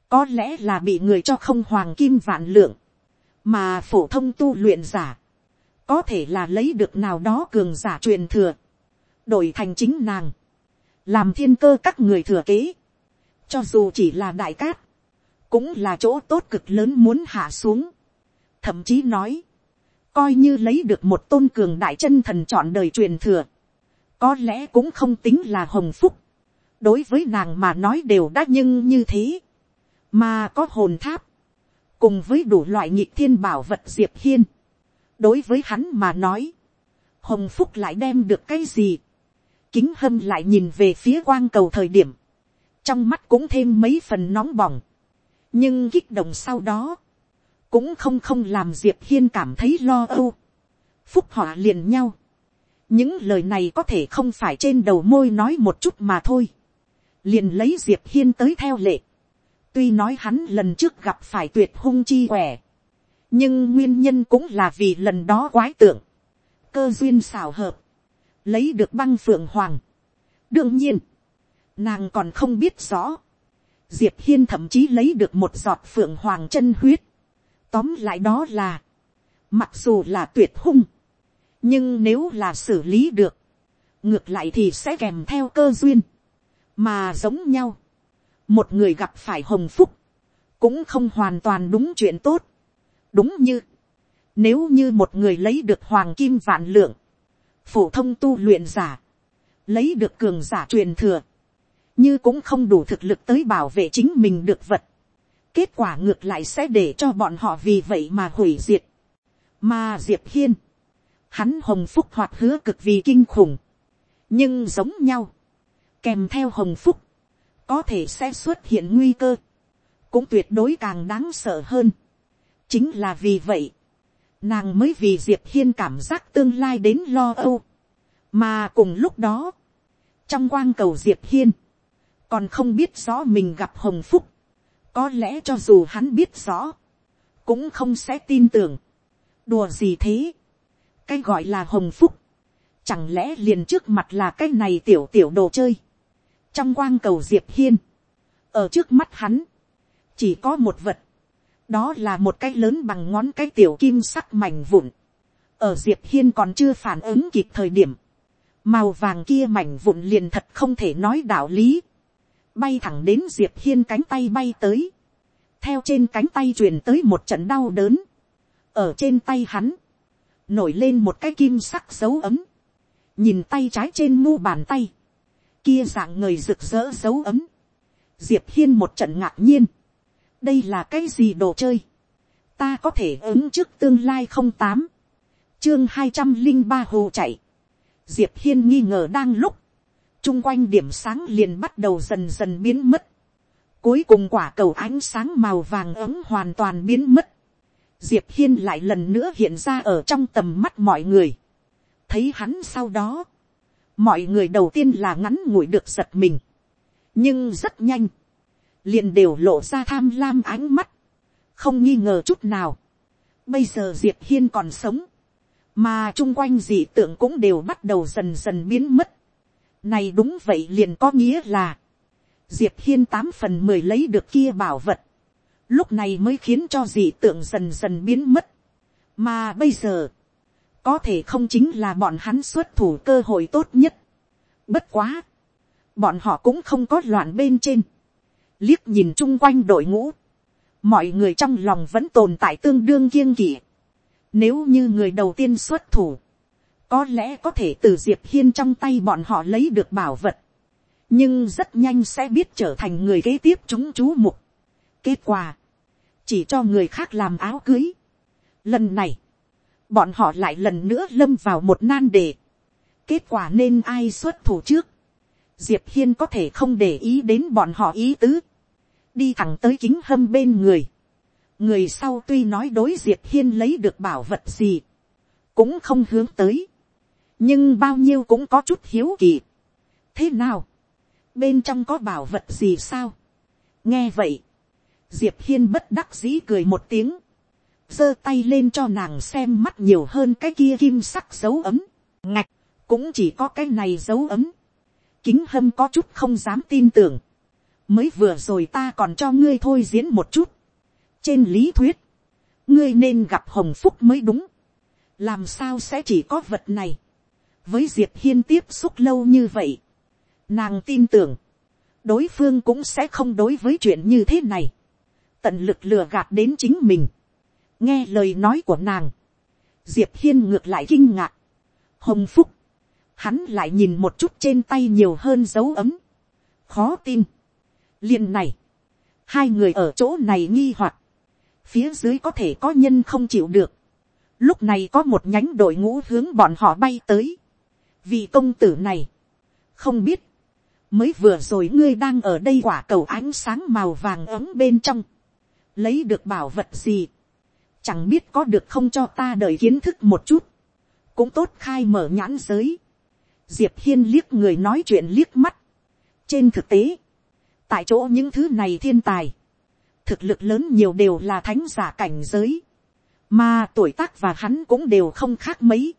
có lẽ là bị người cho không hoàng kim vạn lượng, mà phổ thông tu luyện giả, có thể là lấy được nào đó cường giả truyền thừa, đổi thành chính nàng, làm thiên cơ các người thừa kế, cho dù chỉ là đại cát, cũng là chỗ tốt cực lớn muốn hạ xuống, thậm chí nói, coi như lấy được một tôn cường đại chân thần chọn đời truyền thừa, có lẽ cũng không tính là hồng phúc, đối với nàng mà nói đều đã nhưng như thế, mà có hồn tháp, cùng với đủ loại nhịp thiên bảo vật diệp hiên, đối với hắn mà nói, hồng phúc lại đem được cái gì, kính hâm lại nhìn về phía quang cầu thời điểm, trong mắt cũng thêm mấy phần nóng bỏng, nhưng kích động sau đó, cũng không không làm diệp hiên cảm thấy lo âu, phúc họ liền nhau, những lời này có thể không phải trên đầu môi nói một chút mà thôi, liền lấy diệp hiên tới theo lệ, tuy nói hắn lần trước gặp phải tuyệt hung chi quẻ, nhưng nguyên nhân cũng là vì lần đó quái tượng, cơ duyên xào hợp, lấy được băng phượng hoàng. đương nhiên, nàng còn không biết rõ, diệp hiên thậm chí lấy được một giọt phượng hoàng chân huyết. tóm lại đó là, mặc dù là tuyệt hung, nhưng nếu là xử lý được, ngược lại thì sẽ kèm theo cơ duyên, mà giống nhau, một người gặp phải hồng phúc, cũng không hoàn toàn đúng chuyện tốt, đúng như, nếu như một người lấy được hoàng kim vạn lượng, phổ thông tu luyện giả, lấy được cường giả truyền thừa, như cũng không đủ thực lực tới bảo vệ chính mình được vật. Kết quả ngược lại sẽ để cho bọn họ vì vậy mà hủy diệt. Mà Diệp Hiên, hắn hồng phúc hoạt hứa cực vì kinh khủng, nhưng giống nhau, kèm theo hồng phúc, có thể sẽ xuất hiện nguy cơ, cũng tuyệt đối càng đáng sợ hơn chính là vì vậy, nàng mới vì diệp hiên cảm giác tương lai đến lo âu, mà cùng lúc đó, trong quang cầu diệp hiên, còn không biết rõ mình gặp hồng phúc, có lẽ cho dù hắn biết rõ, cũng không sẽ tin tưởng, đùa gì thế, cái gọi là hồng phúc, chẳng lẽ liền trước mặt là cái này tiểu tiểu đồ chơi, trong quang cầu diệp hiên, ở trước mắt hắn, chỉ có một vật, đó là một cái lớn bằng ngón cái tiểu kim sắc mảnh vụn, ở diệp hiên còn chưa phản ứng kịp thời điểm, màu vàng kia mảnh vụn liền thật không thể nói đạo lý, bay thẳng đến diệp hiên cánh tay bay tới, theo trên cánh tay truyền tới một trận đau đớn, ở trên tay hắn, nổi lên một cái kim sắc dấu ấm, nhìn tay trái trên mu bàn tay, kia dạng người rực rỡ dấu ấm, diệp hiên một trận ngạc nhiên, đây là cái gì đồ chơi, ta có thể ứng trước tương lai không tám, chương hai trăm linh ba hồ chạy, diệp hiên nghi ngờ đang lúc, chung quanh điểm sáng liền bắt đầu dần dần biến mất, cuối cùng quả cầu ánh sáng màu vàng ấm hoàn toàn biến mất, diệp hiên lại lần nữa hiện ra ở trong tầm mắt mọi người, thấy hắn sau đó, mọi người đầu tiên là ngắn ngủi được giật mình, nhưng rất nhanh, liền đều lộ ra tham lam ánh mắt, không nghi ngờ chút nào. Bây giờ diệp hiên còn sống, mà chung quanh dị tượng cũng đều bắt đầu dần dần biến mất. Này đúng vậy liền có nghĩa là, diệp hiên tám phần mười lấy được kia bảo vật, lúc này mới khiến cho dị tượng dần dần biến mất. mà bây giờ, có thể không chính là bọn hắn xuất thủ cơ hội tốt nhất. bất quá, bọn họ cũng không có loạn bên trên liếc nhìn chung quanh đội ngũ, mọi người trong lòng vẫn tồn tại tương đương kiêng kỵ. Nếu như người đầu tiên xuất thủ, có lẽ có thể từ diệp hiên trong tay bọn họ lấy được bảo vật, nhưng rất nhanh sẽ biết trở thành người kế tiếp chúng chú mục. kết quả, chỉ cho người khác làm áo cưới. lần này, bọn họ lại lần nữa lâm vào một nan đề. kết quả nên ai xuất thủ trước, diệp hiên có thể không để ý đến bọn họ ý tứ, đi thẳng tới kính hâm bên người. người sau tuy nói đối diệp hiên lấy được bảo vật gì, cũng không hướng tới, nhưng bao nhiêu cũng có chút hiếu kỳ. thế nào, bên trong có bảo vật gì sao, nghe vậy, diệp hiên bất đắc dĩ cười một tiếng, giơ tay lên cho nàng xem mắt nhiều hơn cái kia kim sắc dấu ấm, ngạch, cũng chỉ có cái này dấu ấm, kính hâm có chút không dám tin tưởng, mới vừa rồi ta còn cho ngươi thôi diễn một chút. trên lý thuyết, ngươi nên gặp hồng phúc mới đúng. làm sao sẽ chỉ có vật này. với diệp hiên tiếp xúc lâu như vậy, nàng tin tưởng, đối phương cũng sẽ không đối với chuyện như thế này. tận lực lừa gạt đến chính mình. nghe lời nói của nàng, diệp hiên ngược lại kinh ngạc. hồng phúc, hắn lại nhìn một chút trên tay nhiều hơn dấu ấm. khó tin. Liền này, hai người ở chỗ này nghi hoặc, phía dưới có thể có nhân không chịu được, lúc này có một nhánh đội ngũ hướng bọn họ bay tới, vì công tử này, không biết, mới vừa rồi ngươi đang ở đây quả cầu ánh sáng màu vàng ấm bên trong, lấy được bảo vật gì, chẳng biết có được không cho ta đợi kiến thức một chút, cũng tốt khai mở nhãn giới, diệp hiên liếc người nói chuyện liếc mắt, trên thực tế, tại chỗ những thứ này thiên tài, thực lực lớn nhiều đều là thánh giả cảnh giới, mà tuổi tác và hắn cũng đều không khác mấy,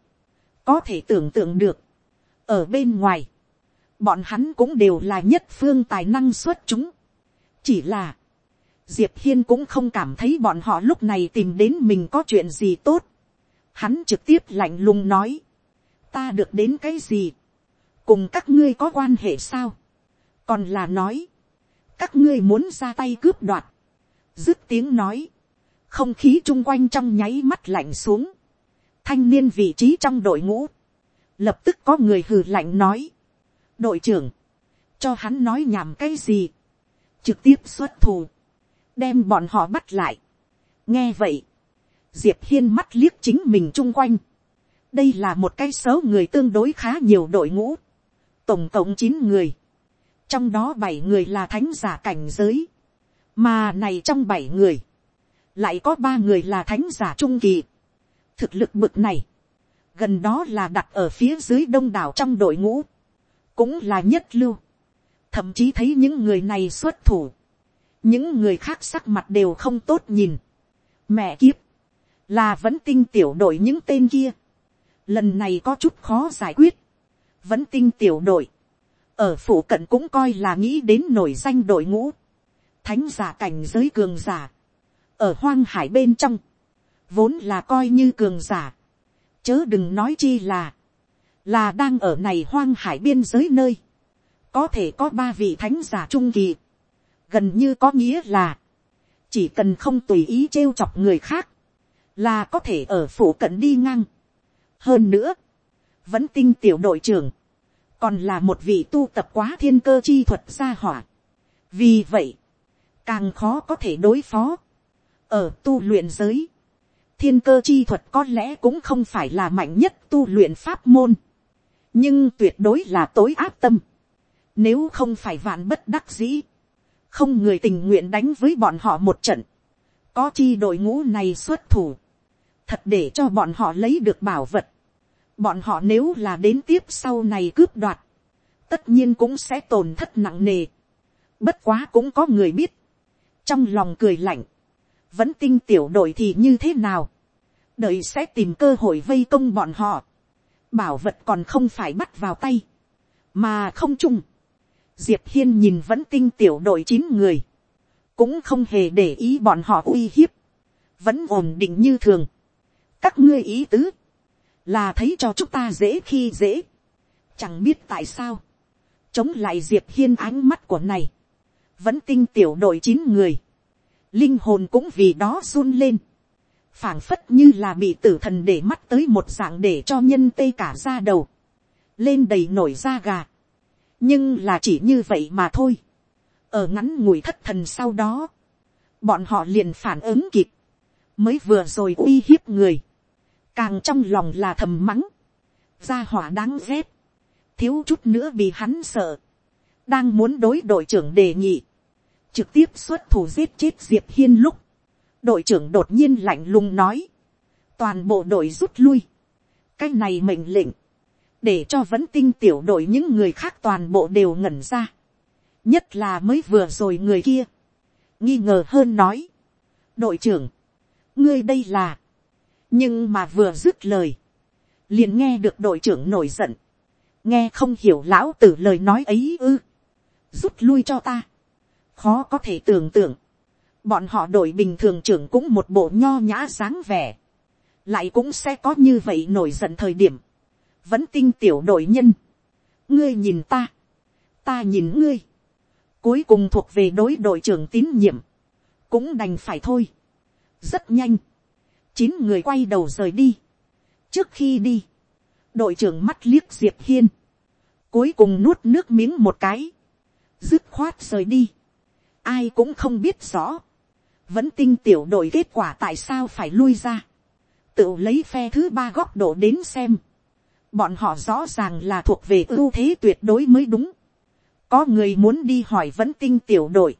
có thể tưởng tượng được, ở bên ngoài, bọn hắn cũng đều là nhất phương tài năng xuất chúng, chỉ là, diệp hiên cũng không cảm thấy bọn họ lúc này tìm đến mình có chuyện gì tốt, hắn trực tiếp lạnh lùng nói, ta được đến cái gì, cùng các ngươi có quan hệ sao, còn là nói, các ngươi muốn ra tay cướp đoạt, dứt tiếng nói, không khí chung quanh trong nháy mắt lạnh xuống, thanh niên vị trí trong đội ngũ, lập tức có người hừ lạnh nói, đội trưởng, cho hắn nói nhảm cái gì, trực tiếp xuất thù, đem bọn họ bắt lại. nghe vậy, diệp hiên mắt liếc chính mình chung quanh, đây là một cái số người tương đối khá nhiều đội ngũ, tổng cộng chín người, trong đó bảy người là thánh giả cảnh giới, mà này trong bảy người, lại có ba người là thánh giả trung kỳ. thực lực bực này, gần đó là đặt ở phía dưới đông đảo trong đội ngũ, cũng là nhất lưu, thậm chí thấy những người này xuất thủ, những người khác sắc mặt đều không tốt nhìn. mẹ kiếp, là vẫn tinh tiểu đội những tên kia, lần này có chút khó giải quyết, vẫn tinh tiểu đội, ở phủ cận cũng coi là nghĩ đến nổi danh đội ngũ, thánh giả cảnh giới cường giả, ở hoang hải bên trong, vốn là coi như cường giả, chớ đừng nói chi là, là đang ở này hoang hải biên giới nơi, có thể có ba vị thánh giả trung kỳ, gần như có nghĩa là, chỉ cần không tùy ý trêu chọc người khác, là có thể ở phủ cận đi ngang hơn nữa, vẫn tinh tiểu đội trưởng, còn là một vị tu tập quá thiên cơ chi thuật gia hỏa. vì vậy, càng khó có thể đối phó. ở tu luyện giới, thiên cơ chi thuật có lẽ cũng không phải là mạnh nhất tu luyện pháp môn, nhưng tuyệt đối là tối áp tâm. nếu không phải vạn bất đắc dĩ, không người tình nguyện đánh với bọn họ một trận, có chi đội ngũ này xuất thủ, thật để cho bọn họ lấy được bảo vật, bọn họ nếu là đến tiếp sau này cướp đoạt, tất nhiên cũng sẽ tổn thất nặng nề, bất quá cũng có người biết, trong lòng cười lạnh, vẫn tinh tiểu đội thì như thế nào, đợi sẽ tìm cơ hội vây công bọn họ, bảo vật còn không phải bắt vào tay, mà không chung, diệp hiên nhìn vẫn tinh tiểu đội chín người, cũng không hề để ý bọn họ uy hiếp, vẫn ổn định như thường. các ngươi ý tứ, là thấy cho chúng ta dễ khi dễ, chẳng biết tại sao, chống lại diệp hiên ánh mắt của này, vẫn tinh tiểu đội chín người, linh hồn cũng vì đó run lên, phảng phất như là bị tử thần để mắt tới một dạng để cho nhân tây cả ra đầu, lên đầy nổi da gà, nhưng là chỉ như vậy mà thôi, ở ngắn ngủi thất thần sau đó, bọn họ liền phản ứng kịp, mới vừa rồi uy hiếp người, càng trong lòng là thầm mắng, gia hỏa đáng ghét, thiếu chút nữa bị hắn sợ, đang muốn đối đội trưởng đề nghị, trực tiếp xuất thủ giết chết diệp hiên lúc, đội trưởng đột nhiên lạnh lùng nói, toàn bộ đội rút lui, cái này mệnh lệnh, để cho vẫn tinh tiểu đội những người khác toàn bộ đều ngẩn ra, nhất là mới vừa rồi người kia, nghi ngờ hơn nói, đội trưởng, ngươi đây là, nhưng mà vừa dứt lời, liền nghe được đội trưởng nổi giận, nghe không hiểu lão t ử lời nói ấy ư, rút lui cho ta, khó có thể tưởng tượng, bọn họ đội bình thường trưởng cũng một bộ nho nhã dáng vẻ, lại cũng sẽ có như vậy nổi giận thời điểm, vẫn tinh tiểu đội nhân, ngươi nhìn ta, ta nhìn ngươi, cuối cùng thuộc về đối đội trưởng tín nhiệm, cũng đành phải thôi, rất nhanh, chín người quay đầu rời đi, trước khi đi, đội trưởng mắt liếc diệp hiên, cuối cùng nuốt nước miếng một cái, dứt khoát rời đi, ai cũng không biết rõ, vẫn tinh tiểu đội kết quả tại sao phải lui ra, tự lấy phe thứ ba góc độ đến xem, bọn họ rõ ràng là thuộc về ưu thế tuyệt đối mới đúng, có người muốn đi hỏi vẫn tinh tiểu đội,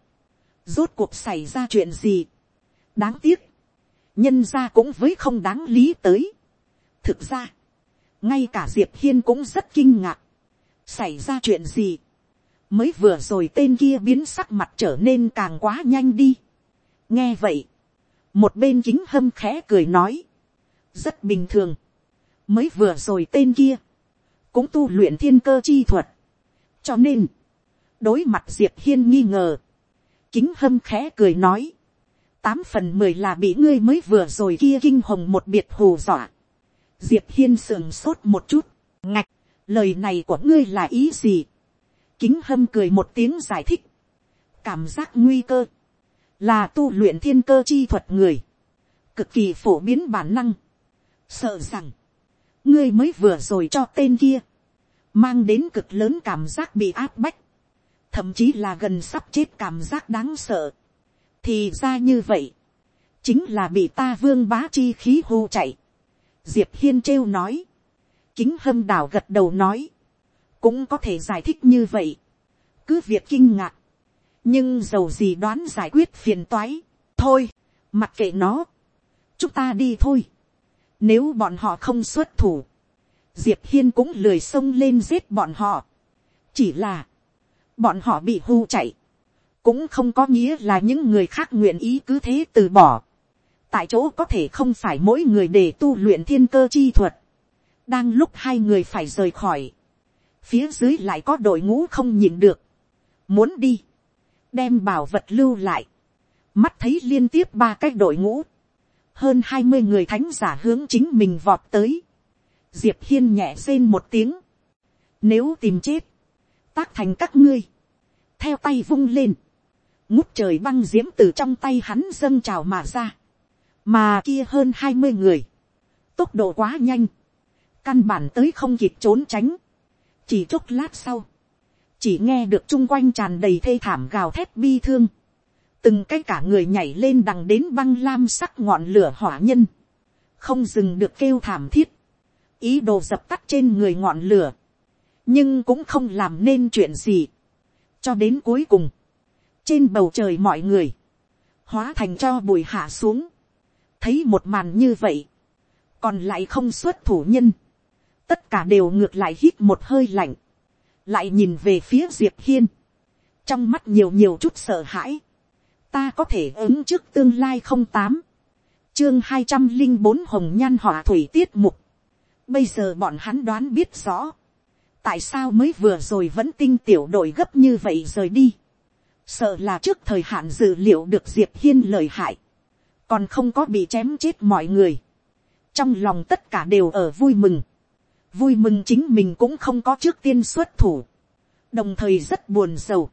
rốt cuộc xảy ra chuyện gì, đáng tiếc, nhân ra cũng với không đáng lý tới. thực ra, ngay cả diệp hiên cũng rất kinh ngạc, xảy ra chuyện gì, mới vừa rồi tên kia biến sắc mặt trở nên càng quá nhanh đi. nghe vậy, một bên kính hâm khẽ cười nói, rất bình thường, mới vừa rồi tên kia, cũng tu luyện thiên cơ chi thuật, cho nên, đối mặt diệp hiên nghi ngờ, kính hâm khẽ cười nói, tám phần mười là bị ngươi mới vừa rồi kia kinh hồng một biệt hù dọa. diệp hiên sườn sốt một chút, ngạch, lời này của ngươi là ý gì. kính hâm cười một tiếng giải thích, cảm giác nguy cơ, là tu luyện thiên cơ chi thuật người, cực kỳ phổ biến bản năng, sợ rằng, ngươi mới vừa rồi cho tên kia, mang đến cực lớn cảm giác bị áp bách, thậm chí là gần sắp chết cảm giác đáng sợ, thì ra như vậy, chính là bị ta vương bá chi khí hô chạy. diệp hiên trêu nói, kính hâm Đào gật đầu nói, cũng có thể giải thích như vậy, cứ việc kinh ngạc, nhưng dầu gì đoán giải quyết phiền toái, thôi, mặc kệ nó, chúng ta đi thôi, nếu bọn họ không xuất thủ, diệp hiên cũng lười xông lên giết bọn họ, chỉ là, bọn họ bị hưu chạy, cũng không có nghĩa là những người khác nguyện ý cứ thế từ bỏ. tại chỗ có thể không phải mỗi người để tu luyện thiên cơ chi thuật. đang lúc hai người phải rời khỏi, phía dưới lại có đội ngũ không nhìn được, muốn đi, đem bảo vật lưu lại, mắt thấy liên tiếp ba cái đội ngũ, hơn hai mươi người thánh giả hướng chính mình vọt tới, diệp hiên nhẹ xên một tiếng, nếu tìm chết, tác thành các ngươi, theo tay vung lên, ngút trời băng d i ễ m từ trong tay hắn dâng trào mà ra, mà kia hơn hai mươi người, tốc độ quá nhanh, căn bản tới không kịp trốn tránh, chỉ chốc lát sau, chỉ nghe được chung quanh tràn đầy thê thảm gào thét bi thương, từng cái cả người nhảy lên đằng đến băng lam sắc ngọn lửa hỏa nhân, không dừng được kêu thảm thiết, ý đồ dập tắt trên người ngọn lửa, nhưng cũng không làm nên chuyện gì, cho đến cuối cùng, trên bầu trời mọi người, hóa thành cho bùi hạ xuống, thấy một màn như vậy, còn lại không xuất thủ nhân, tất cả đều ngược lại hít một hơi lạnh, lại nhìn về phía diệp hiên, trong mắt nhiều nhiều chút sợ hãi, ta có thể ứng trước tương lai không tám, chương hai trăm linh bốn hồng nhan hỏa thủy tiết mục, bây giờ bọn hắn đoán biết rõ, tại sao mới vừa rồi vẫn tinh tiểu đội gấp như vậy rời đi, sợ là trước thời hạn dự liệu được diệp hiên lời hại, còn không có bị chém chết mọi người, trong lòng tất cả đều ở vui mừng, vui mừng chính mình cũng không có trước tiên xuất thủ, đồng thời rất buồn sầu,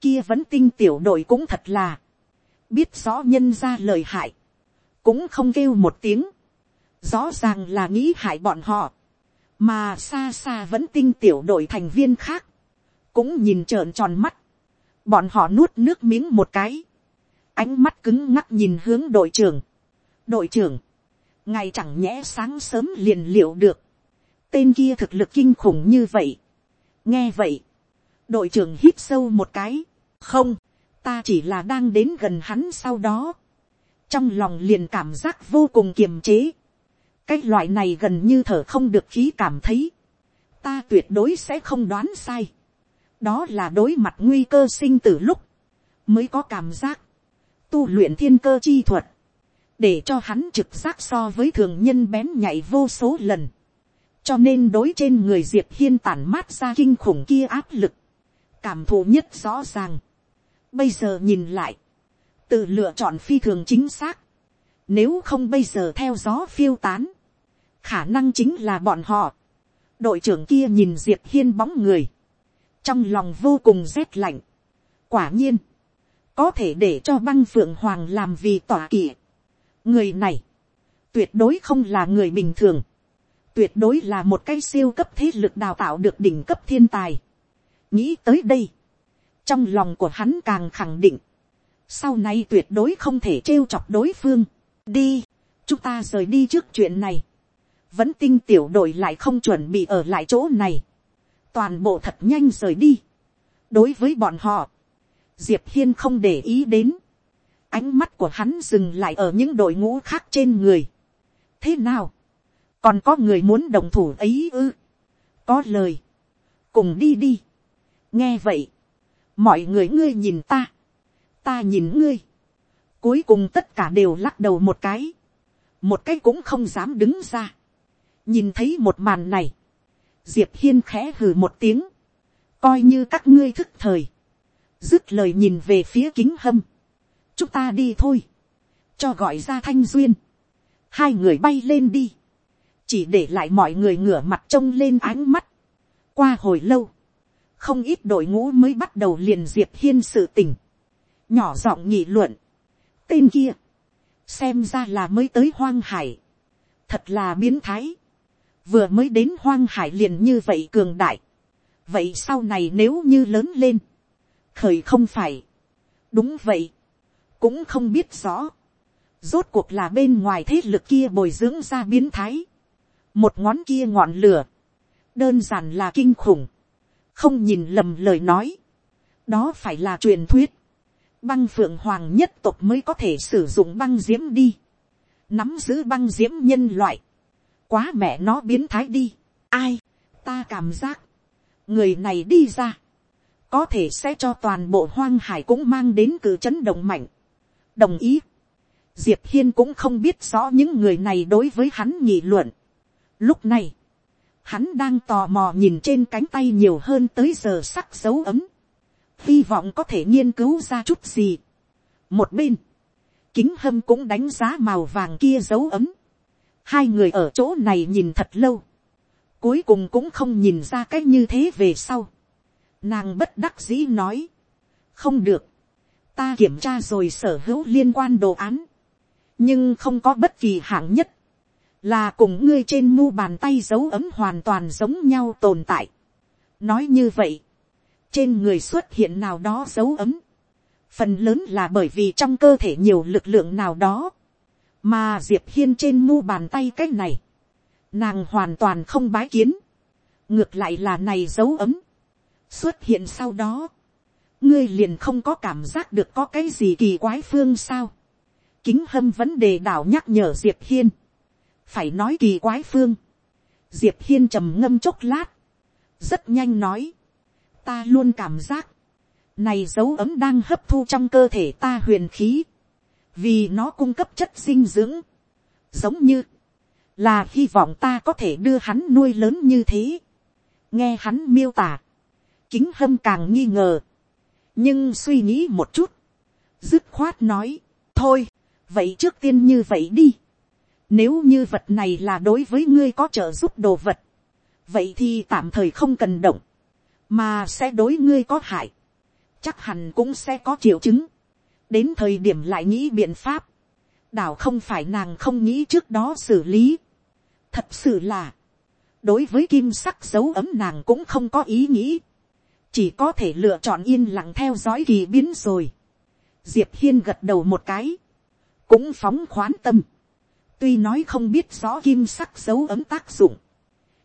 kia vẫn tinh tiểu đội cũng thật là, biết rõ nhân ra lời hại, cũng không kêu một tiếng, rõ ràng là nghĩ hại bọn họ, mà xa xa vẫn tinh tiểu đội thành viên khác, cũng nhìn trợn tròn mắt, bọn họ nuốt nước miếng một cái, ánh mắt cứng ngắc nhìn hướng đội trưởng, đội trưởng, ngày chẳng nhẽ sáng sớm liền liệu được, tên kia thực lực kinh khủng như vậy, nghe vậy, đội trưởng hít sâu một cái, không, ta chỉ là đang đến gần hắn sau đó, trong lòng liền cảm giác vô cùng kiềm chế, cái loại này gần như thở không được khí cảm thấy, ta tuyệt đối sẽ không đoán sai, đó là đối mặt nguy cơ sinh tử lúc, mới có cảm giác, tu luyện thiên cơ chi thuật, để cho hắn trực giác so với thường nhân bén nhảy vô số lần, cho nên đối trên người diệp hiên tản mát ra kinh khủng kia áp lực, cảm thụ nhất rõ ràng. bây giờ nhìn lại, tự lựa chọn phi thường chính xác, nếu không bây giờ theo gió phiêu tán, khả năng chính là bọn họ. đội trưởng kia nhìn diệp hiên bóng người, trong lòng vô cùng rét lạnh. quả nhiên, có thể để cho băng phượng hoàng làm vì tỏa kỵ. người này, tuyệt đối không là người bình thường, tuyệt đối là một cái siêu cấp thế lực đào tạo được đỉnh cấp thiên tài. nghĩ tới đây, trong lòng của hắn càng khẳng định, sau này tuyệt đối không thể trêu chọc đối phương. đi, chúng ta rời đi trước chuyện này. vẫn tinh tiểu đội lại không chuẩn bị ở lại chỗ này toàn bộ thật nhanh rời đi. đối với bọn họ, diệp hiên không để ý đến. ánh mắt của hắn dừng lại ở những đội ngũ khác trên người. thế nào, còn có người muốn đồng thủ ấy ư. có lời, cùng đi đi. nghe vậy, mọi người ngươi nhìn ta, ta nhìn ngươi. cuối cùng tất cả đều lắc đầu một cái, một cái cũng không dám đứng ra. nhìn thấy một màn này, diệp hiên khẽ hừ một tiếng, coi như các ngươi thức thời, dứt lời nhìn về phía kính hâm, chúng ta đi thôi, cho gọi ra thanh duyên, hai người bay lên đi, chỉ để lại mọi người ngửa mặt trông lên ánh mắt, qua hồi lâu, không ít đội ngũ mới bắt đầu liền diệp hiên sự tình, nhỏ giọng nhị luận, tên kia, xem ra là mới tới hoang hải, thật là biến thái, vừa mới đến hoang hải liền như vậy cường đại, vậy sau này nếu như lớn lên, khởi không phải, đúng vậy, cũng không biết rõ, rốt cuộc là bên ngoài thế lực kia bồi dưỡng ra biến thái, một ngón kia ngọn lửa, đơn giản là kinh khủng, không nhìn lầm lời nói, đó phải là truyền thuyết, băng phượng hoàng nhất tộc mới có thể sử dụng băng diễm đi, nắm giữ băng diễm nhân loại, quá mẹ nó biến thái đi, ai, ta cảm giác, người này đi ra, có thể sẽ cho toàn bộ hoang hải cũng mang đến cử chấn động mạnh, đồng ý, diệp hiên cũng không biết rõ những người này đối với hắn nghị luận. Lúc này, hắn đang tò mò nhìn trên cánh tay nhiều hơn tới giờ sắc dấu ấm, hy vọng có thể nghiên cứu ra chút gì. một bên, kính hâm cũng đánh giá màu vàng kia dấu ấm, hai người ở chỗ này nhìn thật lâu, cuối cùng cũng không nhìn ra cái như thế về sau. Nàng bất đắc dĩ nói, không được, ta kiểm tra rồi sở hữu liên quan đồ án, nhưng không có bất kỳ hạng nhất, là cùng ngươi trên mu bàn tay dấu ấm hoàn toàn giống nhau tồn tại. nói như vậy, trên người xuất hiện nào đó dấu ấm, phần lớn là bởi vì trong cơ thể nhiều lực lượng nào đó, mà diệp hiên trên mu bàn tay cái này, nàng hoàn toàn không bái kiến, ngược lại là này dấu ấm, xuất hiện sau đó, ngươi liền không có cảm giác được có cái gì kỳ quái phương sao, kính hâm vấn đề đảo nhắc nhở diệp hiên, phải nói kỳ quái phương, diệp hiên trầm ngâm chốc lát, rất nhanh nói, ta luôn cảm giác, này dấu ấm đang hấp thu trong cơ thể ta huyền khí, vì nó cung cấp chất dinh dưỡng, giống như, là hy vọng ta có thể đưa hắn nuôi lớn như thế. nghe hắn miêu tả, kính hâm càng nghi ngờ, nhưng suy nghĩ một chút, dứt khoát nói, thôi, vậy trước tiên như vậy đi. Nếu như vật này là đối với ngươi có trợ giúp đồ vật, vậy thì tạm thời không cần động, mà sẽ đối ngươi có hại, chắc hẳn cũng sẽ có triệu chứng, đến thời điểm lại nghĩ biện pháp, đảo không phải nàng không nghĩ trước đó xử lý, thật sự là, đối với kim sắc dấu ấm nàng cũng không có ý nghĩ, chỉ có thể lựa chọn yên lặng theo dõi kỳ biến rồi. diệp hiên gật đầu một cái, cũng phóng khoán tâm, tuy nói không biết rõ kim sắc dấu ấm tác dụng,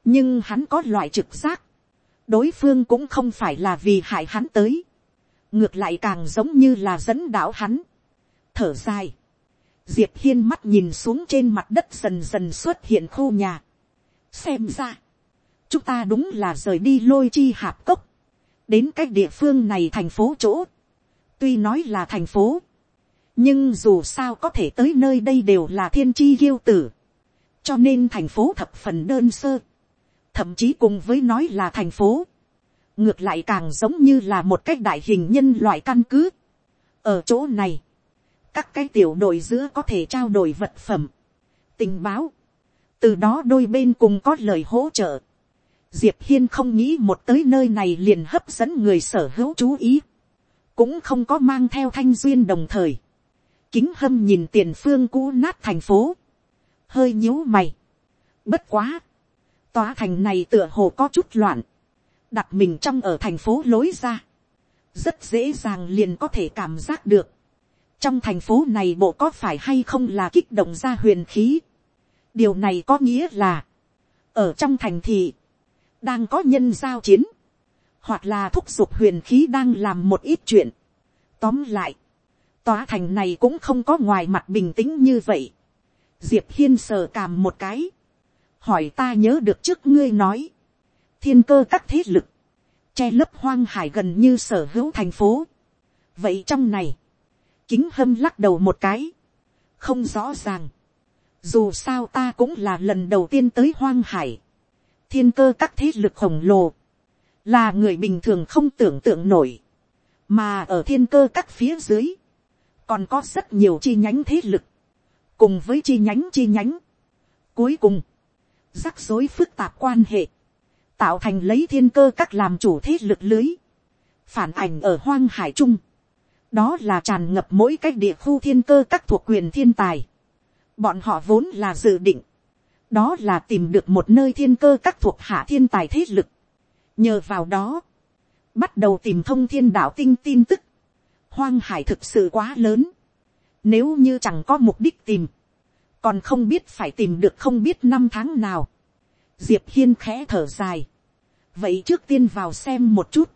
nhưng hắn có loại trực giác, đối phương cũng không phải là vì hại hắn tới, ngược lại càng giống như là dẫn đạo hắn, thở dài, diệp hiên mắt nhìn xuống trên mặt đất dần dần xuất hiện khu nhà, xem ra, chúng ta đúng là rời đi lôi chi hạp cốc, đến cái địa phương này thành phố chỗ, tuy nói là thành phố, nhưng dù sao có thể tới nơi đây đều là thiên chi kiêu tử, cho nên thành phố thập phần đơn sơ, thậm chí cùng với nói là thành phố, ngược lại càng giống như là một cách đại hình nhân loại căn cứ. ở chỗ này, các cái tiểu đội giữa có thể trao đổi vật phẩm, tình báo, từ đó đôi bên cùng có lời hỗ trợ. Diệp hiên không nghĩ một tới nơi này liền hấp dẫn người sở hữu chú ý, cũng không có mang theo thanh duyên đồng thời. kính hâm nhìn tiền phương cũ nát thành phố, hơi nhíu mày. bất quá, tòa thành này tựa hồ có chút loạn, đặt mình trong ở thành phố lối ra, rất dễ dàng liền có thể cảm giác được, trong thành phố này bộ có phải hay không là kích động ra huyền khí. điều này có nghĩa là, ở trong thành thị, đang có nhân giao chiến, hoặc là thúc giục huyền khí đang làm một ít chuyện. tóm lại, tòa thành này cũng không có ngoài mặt bình tĩnh như vậy. diệp hiên sờ càm một cái, hỏi ta nhớ được trước ngươi nói, thiên cơ các thế lực, che lấp hoang hải gần như sở hữu thành phố. vậy trong này, kính hâm lắc đầu một cái, không rõ ràng, dù sao ta cũng là lần đầu tiên tới hoang hải, thiên cơ các thế lực khổng lồ, là người bình thường không tưởng tượng nổi, mà ở thiên cơ các phía dưới, còn có rất nhiều chi nhánh thế lực, cùng với chi nhánh chi nhánh. Cuối cùng, rắc rối phức tạp quan hệ, tạo thành lấy thiên cơ các làm chủ thế lực lưới, phản ảnh ở hoang hải trung, đó là tràn ngập mỗi cách địa khu thiên cơ các thuộc quyền thiên tài, Bọn họ vốn là dự định. Đó là tìm được một nơi thiên cơ các thuộc hạ thiên tài thế lực. Nhờ vào đó. Bắt đầu tìm thông thiên đạo tinh tin tức. Hoang hải thực sự quá lớn. Nếu như chẳng có mục đích tìm. Còn không biết phải tìm được không biết năm tháng nào. Diệp Hiên khẽ thở dài. Vậy trước tiên vào xem một chút.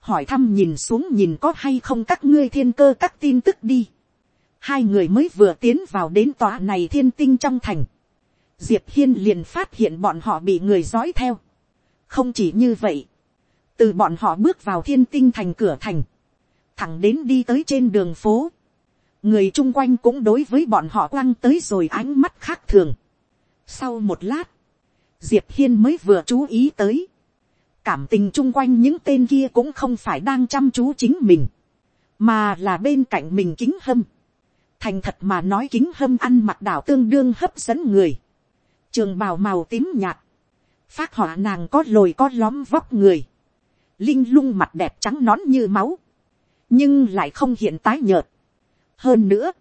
Hỏi thăm nhìn xuống nhìn có hay không các ngươi thiên cơ các tin tức đi hai người mới vừa tiến vào đến tòa này thiên tinh trong thành. Diệp hiên liền phát hiện bọn họ bị người dõi theo. không chỉ như vậy, từ bọn họ bước vào thiên tinh thành cửa thành, thẳng đến đi tới trên đường phố, người chung quanh cũng đối với bọn họ quăng tới rồi ánh mắt khác thường. sau một lát, diệp hiên mới vừa chú ý tới, cảm tình chung quanh những tên kia cũng không phải đang chăm chú chính mình, mà là bên cạnh mình kính hâm. Thành thật mà nói kính hâm ăn mặc đảo tương đương hấp dẫn người, trường bào màu tím nhạt, phát họa nàng có lồi có lóm vóc người, linh lung mặt đẹp trắng nón như máu, nhưng lại không hiện tái nhợt. hơn nữa,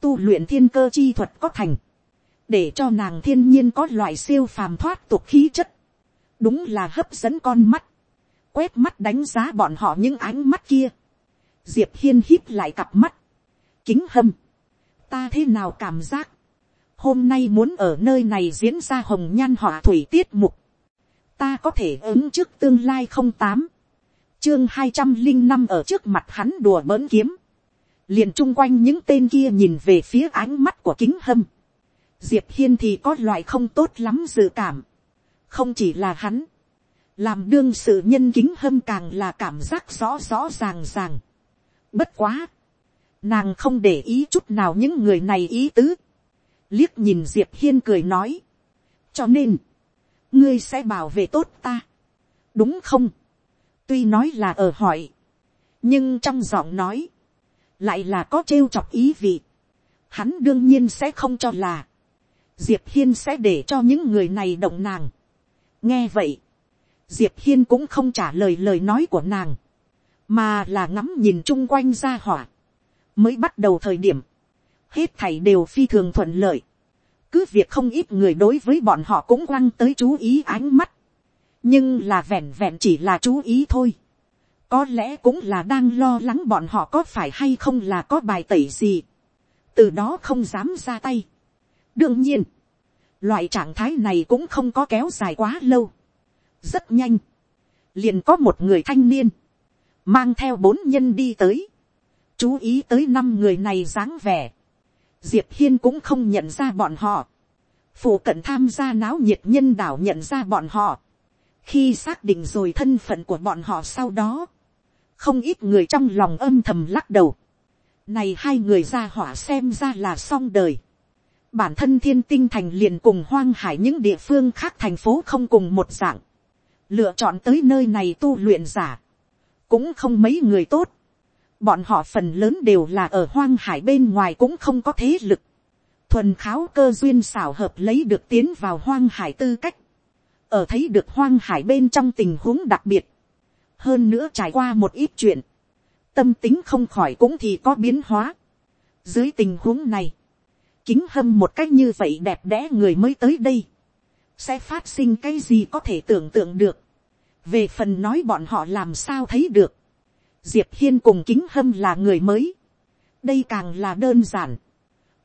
tu luyện thiên cơ chi thuật có thành, để cho nàng thiên nhiên có loại siêu phàm thoát tục khí chất, đúng là hấp dẫn con mắt, quét mắt đánh giá bọn họ những ánh mắt kia, diệp hiên hít lại cặp mắt, kính hâm, ta thế nào cảm giác, hôm nay muốn ở nơi này diễn ra hồng nhan họa thủy tiết mục, ta có thể ứng trước tương lai không tám, chương hai trăm linh năm ở trước mặt hắn đùa bỡn kiếm, liền chung quanh những tên kia nhìn về phía ánh mắt của kính hâm, diệp hiên thì có loại không tốt lắm dự cảm, không chỉ là hắn, làm đương sự nhân kính hâm càng là cảm giác rõ rõ ràng ràng. Bất quá, Nàng không để ý chút nào những người này ý tứ. Liếc nhìn Diệp Hiên cười nói. Cho nên, ngươi sẽ bảo vệ tốt ta. Đúng không? Tuy nói là ở hỏi. Nhưng trong giọng nói, lại là có trêu chọc ý vị. Hắn đương nhiên sẽ không cho là. Diệp Hiên sẽ để cho những người này động nàng. Nghe vậy, Diệp Hiên cũng không trả lời lời nói của nàng, mà là ngắm nhìn chung quanh ra hỏa mới bắt đầu thời điểm, hết thảy đều phi thường thuận lợi. cứ việc không ít người đối với bọn họ cũng quăng tới chú ý ánh mắt, nhưng là vẹn vẹn chỉ là chú ý thôi. có lẽ cũng là đang lo lắng bọn họ có phải hay không là có bài tẩy gì, từ đó không dám ra tay. đương nhiên, loại trạng thái này cũng không có kéo dài quá lâu. rất nhanh, liền có một người thanh niên, mang theo bốn nhân đi tới, chú ý tới năm người này dáng vẻ, diệp hiên cũng không nhận ra bọn họ, phụ cận tham gia náo nhiệt nhân đảo nhận ra bọn họ, khi xác định rồi thân phận của bọn họ sau đó, không ít người trong lòng âm thầm lắc đầu, này hai người ra hỏa xem ra là xong đời, bản thân thiên tinh thành liền cùng hoang hải những địa phương khác thành phố không cùng một dạng, lựa chọn tới nơi này tu luyện giả, cũng không mấy người tốt, bọn họ phần lớn đều là ở hoang hải bên ngoài cũng không có thế lực. thuần kháo cơ duyên xảo hợp lấy được tiến vào hoang hải tư cách. ở thấy được hoang hải bên trong tình huống đặc biệt. hơn nữa trải qua một ít chuyện. tâm tính không khỏi cũng thì có biến hóa. dưới tình huống này, kính hâm một cách như vậy đẹp đẽ người mới tới đây. sẽ phát sinh cái gì có thể tưởng tượng được. về phần nói bọn họ làm sao thấy được diệp hiên cùng kính hâm là người mới. đây càng là đơn giản.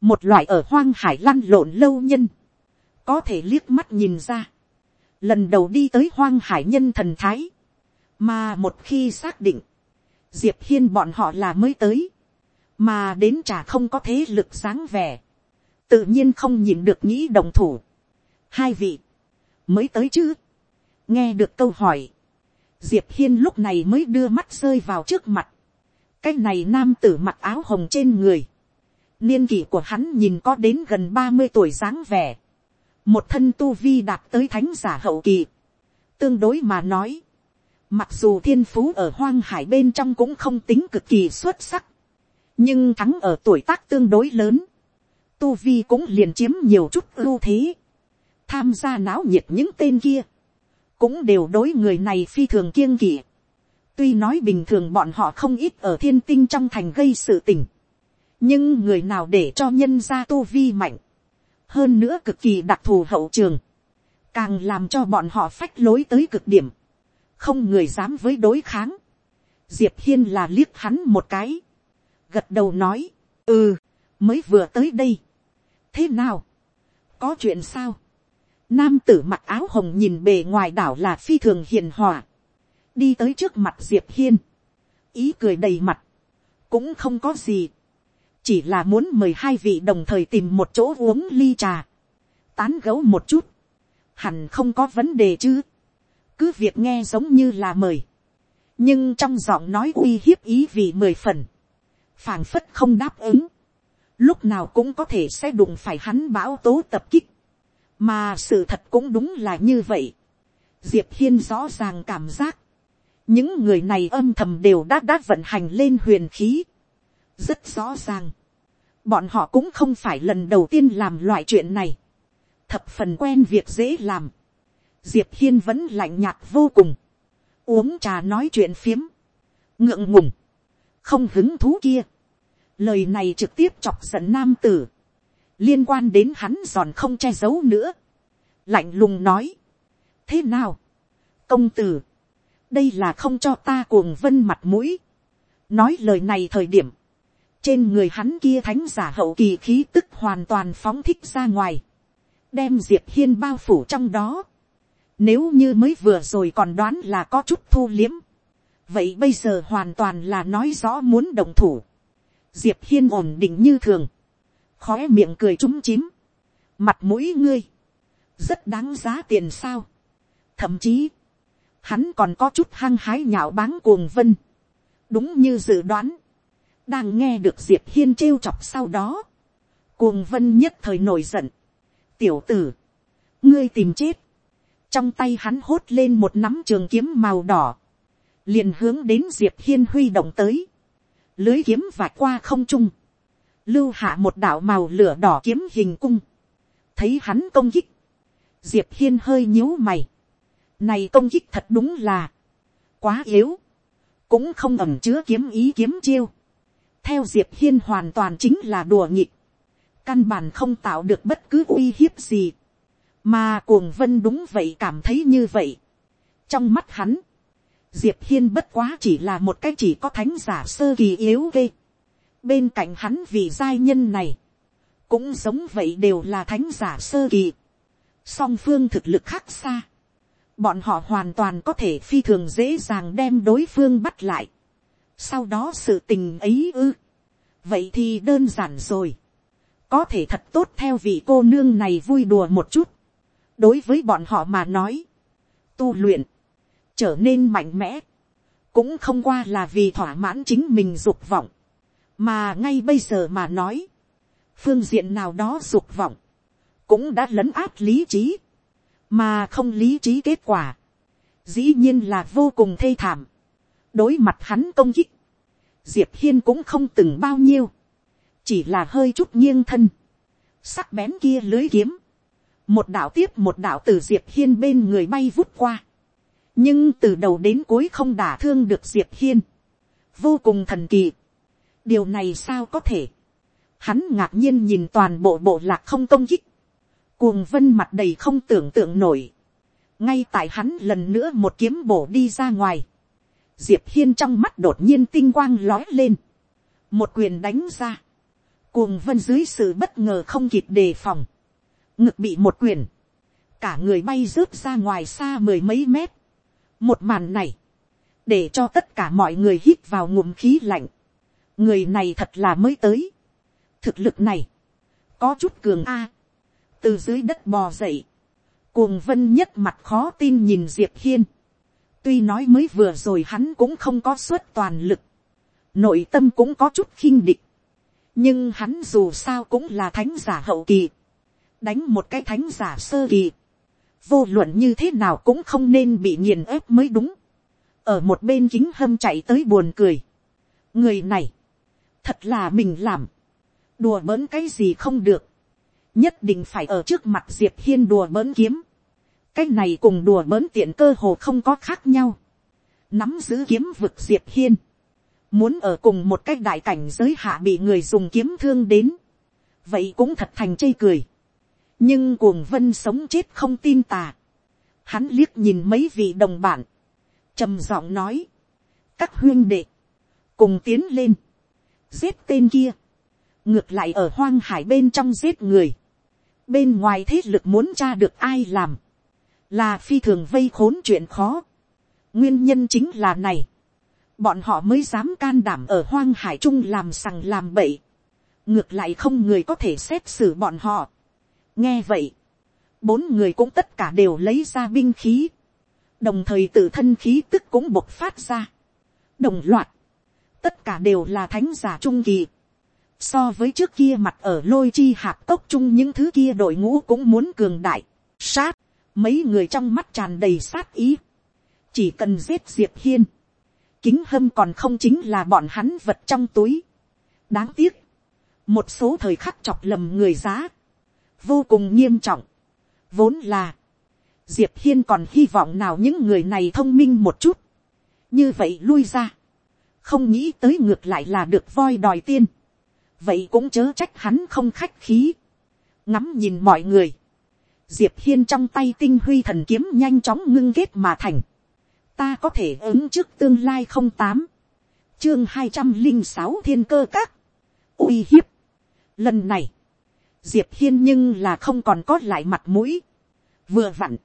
một loại ở hoang hải lăn lộn lâu nhân. có thể liếc mắt nhìn ra. lần đầu đi tới hoang hải nhân thần thái. mà một khi xác định, diệp hiên bọn họ là mới tới. mà đến chả không có thế lực dáng vẻ tự nhiên không nhìn được nghĩ đồng thủ. hai vị, mới tới chứ. nghe được câu hỏi diệp hiên lúc này mới đưa mắt rơi vào trước mặt. cái này nam tử mặc áo hồng trên người. niên kỷ của hắn nhìn có đến gần ba mươi tuổi dáng vẻ. một thân tu vi đạt tới thánh giả hậu kỳ. tương đối mà nói. mặc dù thiên phú ở hoang hải bên trong cũng không tính cực kỳ xuất sắc. nhưng thắng ở tuổi tác tương đối lớn tu vi cũng liền chiếm nhiều chút ưu thế. tham gia náo nhiệt những tên kia cũng đều đối người này phi thường kiêng kỵ. tuy nói bình thường bọn họ không ít ở thiên tinh trong thành gây sự tình, nhưng người nào để cho nhân gia tu vi mạnh, hơn nữa cực kỳ đặc thù hậu trường, càng làm cho bọn họ phách lối tới cực điểm, không người dám với đối kháng. Diệp hiên là liếc hắn một cái, gật đầu nói, ừ, mới vừa tới đây thế nào, có chuyện sao, nam tử mặc áo hồng nhìn bề ngoài đảo là phi thường hiền hòa, đi tới trước mặt diệp hiên, ý cười đầy mặt, cũng không có gì, chỉ là muốn mời hai vị đồng thời tìm một chỗ uống ly trà, tán gấu một chút, hẳn không có vấn đề chứ, cứ việc nghe giống như là mời, nhưng trong giọng nói uy hiếp ý vì mười phần, phảng phất không đáp ứng, lúc nào cũng có thể sẽ đụng phải hắn bão tố tập kích, mà sự thật cũng đúng là như vậy. Diệp hiên rõ ràng cảm giác, những người này âm thầm đều đã đã vận hành lên huyền khí, rất rõ ràng, bọn họ cũng không phải lần đầu tiên làm loại chuyện này, thập phần quen việc dễ làm, diệp hiên vẫn lạnh nhạt vô cùng, uống trà nói chuyện phiếm, ngượng ngùng, không hứng thú kia, lời này trực tiếp chọc giận nam tử, liên quan đến hắn giòn không che giấu nữa, lạnh lùng nói, thế nào, công tử, đây là không cho ta cuồng vân mặt mũi, nói lời này thời điểm, trên người hắn kia thánh giả hậu kỳ khí tức hoàn toàn phóng thích ra ngoài, đem diệp hiên bao phủ trong đó, nếu như mới vừa rồi còn đoán là có chút thu liếm, vậy bây giờ hoàn toàn là nói rõ muốn đồng thủ, diệp hiên ổn định như thường, khói miệng cười trúng chím, mặt mũi ngươi, rất đáng giá tiền sao, thậm chí, hắn còn có chút hăng hái nhạo báng cuồng vân, đúng như dự đoán, đang nghe được diệp hiên trêu chọc sau đó, cuồng vân nhất thời nổi giận, tiểu tử, ngươi tìm chết, trong tay hắn hốt lên một nắm trường kiếm màu đỏ, liền hướng đến diệp hiên huy động tới, lưới kiếm vạch qua không trung, lưu hạ một đạo màu lửa đỏ kiếm hình cung, thấy hắn công kích, diệp hiên hơi nhíu mày, này công kích thật đúng là quá yếu, cũng không ẩm chứa kiếm ý kiếm chiêu, theo diệp hiên hoàn toàn chính là đùa nhịp, căn bản không tạo được bất cứ uy hiếp gì, mà cuồng vân đúng vậy cảm thấy như vậy. trong mắt hắn, diệp hiên bất quá chỉ là một cái chỉ có thánh giả sơ kỳ yếu ghê. bên cạnh hắn vì giai nhân này, cũng giống vậy đều là thánh giả sơ kỳ. song phương thực lực khác xa. bọn họ hoàn toàn có thể phi thường dễ dàng đem đối phương bắt lại. sau đó sự tình ấy ư. vậy thì đơn giản rồi. có thể thật tốt theo vị cô nương này vui đùa một chút đối với bọn họ mà nói, tu luyện, trở nên mạnh mẽ, cũng không qua là vì thỏa mãn chính mình dục vọng, mà ngay bây giờ mà nói, phương diện nào đó dục vọng, cũng đã lấn át lý trí, mà không lý trí kết quả, dĩ nhiên là vô cùng thê thảm, đối mặt hắn công kích, diệp hiên cũng không từng bao nhiêu, chỉ là hơi chút nghiêng thân, sắc bén kia lưới kiếm, một đạo tiếp một đạo từ diệp hiên bên người bay vút qua, nhưng từ đầu đến cuối không đả thương được diệp hiên, vô cùng thần kỳ. điều này sao có thể, hắn ngạc nhiên nhìn toàn bộ bộ lạc không công kích, cuồng vân mặt đầy không tưởng tượng nổi, ngay tại hắn lần nữa một kiếm bổ đi ra ngoài, diệp hiên trong mắt đột nhiên tinh quang lói lên, một quyền đánh ra, cuồng vân dưới sự bất ngờ không kịp đề phòng, ngực bị một quyền, cả người bay rớt ra ngoài xa mười mấy mét một màn này, để cho tất cả mọi người hít vào ngụm khí lạnh. người này thật là mới tới. thực lực này, có chút cường a. từ dưới đất bò dậy, cuồng vân nhất mặt khó tin nhìn diệp hiên. tuy nói mới vừa rồi hắn cũng không có suất toàn lực, nội tâm cũng có chút khinh địch. nhưng hắn dù sao cũng là thánh giả hậu kỳ đánh một cái thánh giả sơ kỳ, vô luận như thế nào cũng không nên bị nghiền ép mới đúng, ở một bên kính hâm chạy tới buồn cười, người này, thật là mình làm, đùa bỡn cái gì không được, nhất định phải ở trước mặt diệp hiên đùa bỡn kiếm, cái này cùng đùa bỡn tiện cơ hồ không có khác nhau, nắm giữ kiếm vực diệp hiên, muốn ở cùng một cái đại cảnh giới hạ bị người dùng kiếm thương đến, vậy cũng thật thành chây cười, nhưng cuồng vân sống chết không tin tà, hắn liếc nhìn mấy vị đồng bạn, trầm giọng nói, các huyên đệ, cùng tiến lên, giết tên kia, ngược lại ở hoang hải bên trong giết người, bên ngoài thế lực muốn tra được ai làm, là phi thường vây khốn chuyện khó, nguyên nhân chính là này, bọn họ mới dám can đảm ở hoang hải trung làm sằng làm bậy, ngược lại không người có thể xét xử bọn họ nghe vậy, bốn người cũng tất cả đều lấy ra binh khí, đồng thời tự thân khí tức cũng bộc phát ra, đồng loạt, tất cả đều là thánh giả trung kỳ, so với trước kia mặt ở lôi chi hạp cốc chung những thứ kia đội ngũ cũng muốn cường đại, sát, mấy người trong mắt tràn đầy sát ý, chỉ cần giết diệp hiên, kính hâm còn không chính là bọn hắn vật trong túi. đáng tiếc, một số thời khắc chọc lầm người giá, vô cùng nghiêm trọng, vốn là, diệp hiên còn hy vọng nào những người này thông minh một chút, như vậy lui ra, không nghĩ tới ngược lại là được voi đòi tiên, vậy cũng chớ trách hắn không khách khí, ngắm nhìn mọi người, diệp hiên trong tay tinh huy thần kiếm nhanh chóng ngưng kết mà thành, ta có thể ứng trước tương lai không tám, chương hai trăm linh sáu thiên cơ các, uy hiếp. Lần này, diệp hiên nhưng là không còn có lại mặt mũi, vừa vặn,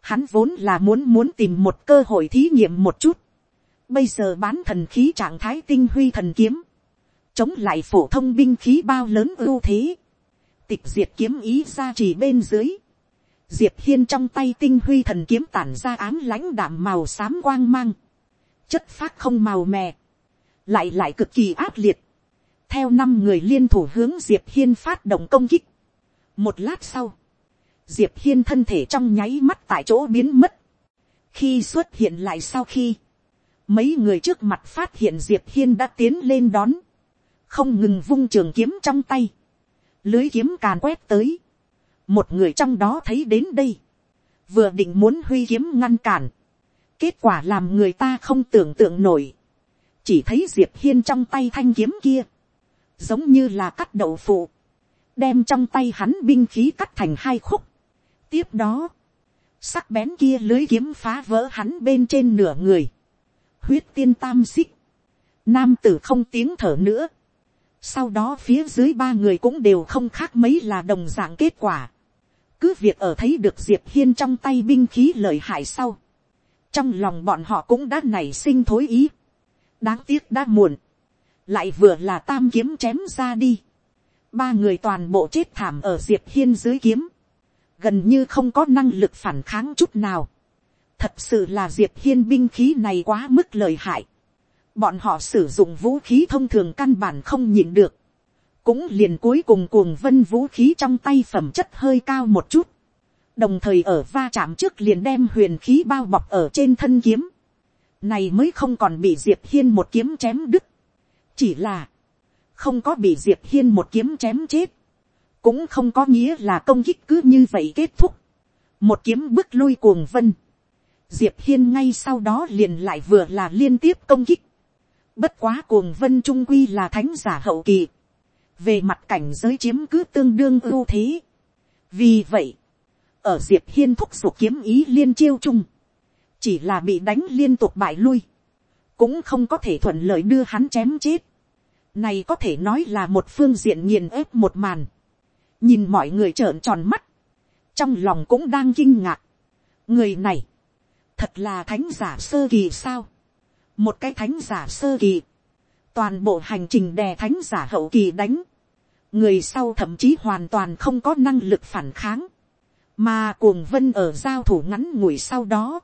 hắn vốn là muốn muốn tìm một cơ hội thí nghiệm một chút, bây giờ bán thần khí trạng thái tinh huy thần kiếm, chống lại phổ thông binh khí bao lớn ưu thế, tịch diệt kiếm ý ra chỉ bên dưới, diệp hiên trong tay tinh huy thần kiếm tản ra ám lãnh đảm màu xám quang mang, chất phát không màu mè, lại lại cực kỳ ác liệt, theo năm người liên thủ hướng diệp hiên phát động công kích. một lát sau, diệp hiên thân thể trong nháy mắt tại chỗ biến mất, khi xuất hiện lại sau khi, mấy người trước mặt phát hiện diệp hiên đã tiến lên đón, không ngừng vung trường kiếm trong tay, lưới kiếm càn quét tới, một người trong đó thấy đến đây, vừa định muốn huy kiếm ngăn cản, kết quả làm người ta không tưởng tượng nổi, chỉ thấy diệp hiên trong tay thanh kiếm kia, giống như là cắt đậu phụ, đem trong tay hắn binh khí cắt thành hai khúc. tiếp đó, sắc bén kia lưới kiếm phá vỡ hắn bên trên nửa người, huyết tiên tam xích, nam tử không tiếng thở nữa, sau đó phía dưới ba người cũng đều không khác mấy là đồng dạng kết quả. Cứ việc ở thấy được diệp hiên trong tay binh khí lợi hại sau, trong lòng bọn họ cũng đã nảy sinh thối ý, đáng tiếc đã muộn, lại vừa là tam kiếm chém ra đi, ba người toàn bộ chết thảm ở diệp hiên dưới kiếm, gần như không có năng lực phản kháng chút nào, thật sự là diệp hiên binh khí này quá mức lợi hại, bọn họ sử dụng vũ khí thông thường căn bản không nhịn được, cũng liền cuối cùng cuồng vân vũ khí trong tay phẩm chất hơi cao một chút, đồng thời ở va chạm trước liền đem huyền khí bao bọc ở trên thân kiếm, này mới không còn bị diệp hiên một kiếm chém đứt, chỉ là, không có bị diệp hiên một kiếm chém chết, cũng không có nghĩa là công kích cứ như vậy kết thúc, một kiếm bước lui cuồng vân, diệp hiên ngay sau đó liền lại vừa là liên tiếp công kích, bất quá cuồng vân trung quy là thánh giả hậu kỳ, về mặt cảnh giới chiếm cứ tương đương ưu thế. vì vậy, ở diệp hiên thúc giục kiếm ý liên chiêu chung, chỉ là bị đánh liên tục bại lui, cũng không có thể thuận lợi đưa hắn chém chết. này có thể nói là một phương diện nghiền ép một màn, nhìn mọi người trợn tròn mắt, trong lòng cũng đang kinh ngạc. người này, thật là thánh giả sơ kỳ sao, một cái thánh giả sơ kỳ, toàn bộ hành trình đè thánh giả hậu kỳ đánh, người sau thậm chí hoàn toàn không có năng lực phản kháng, mà cuồng vân ở giao thủ ngắn ngủi sau đó,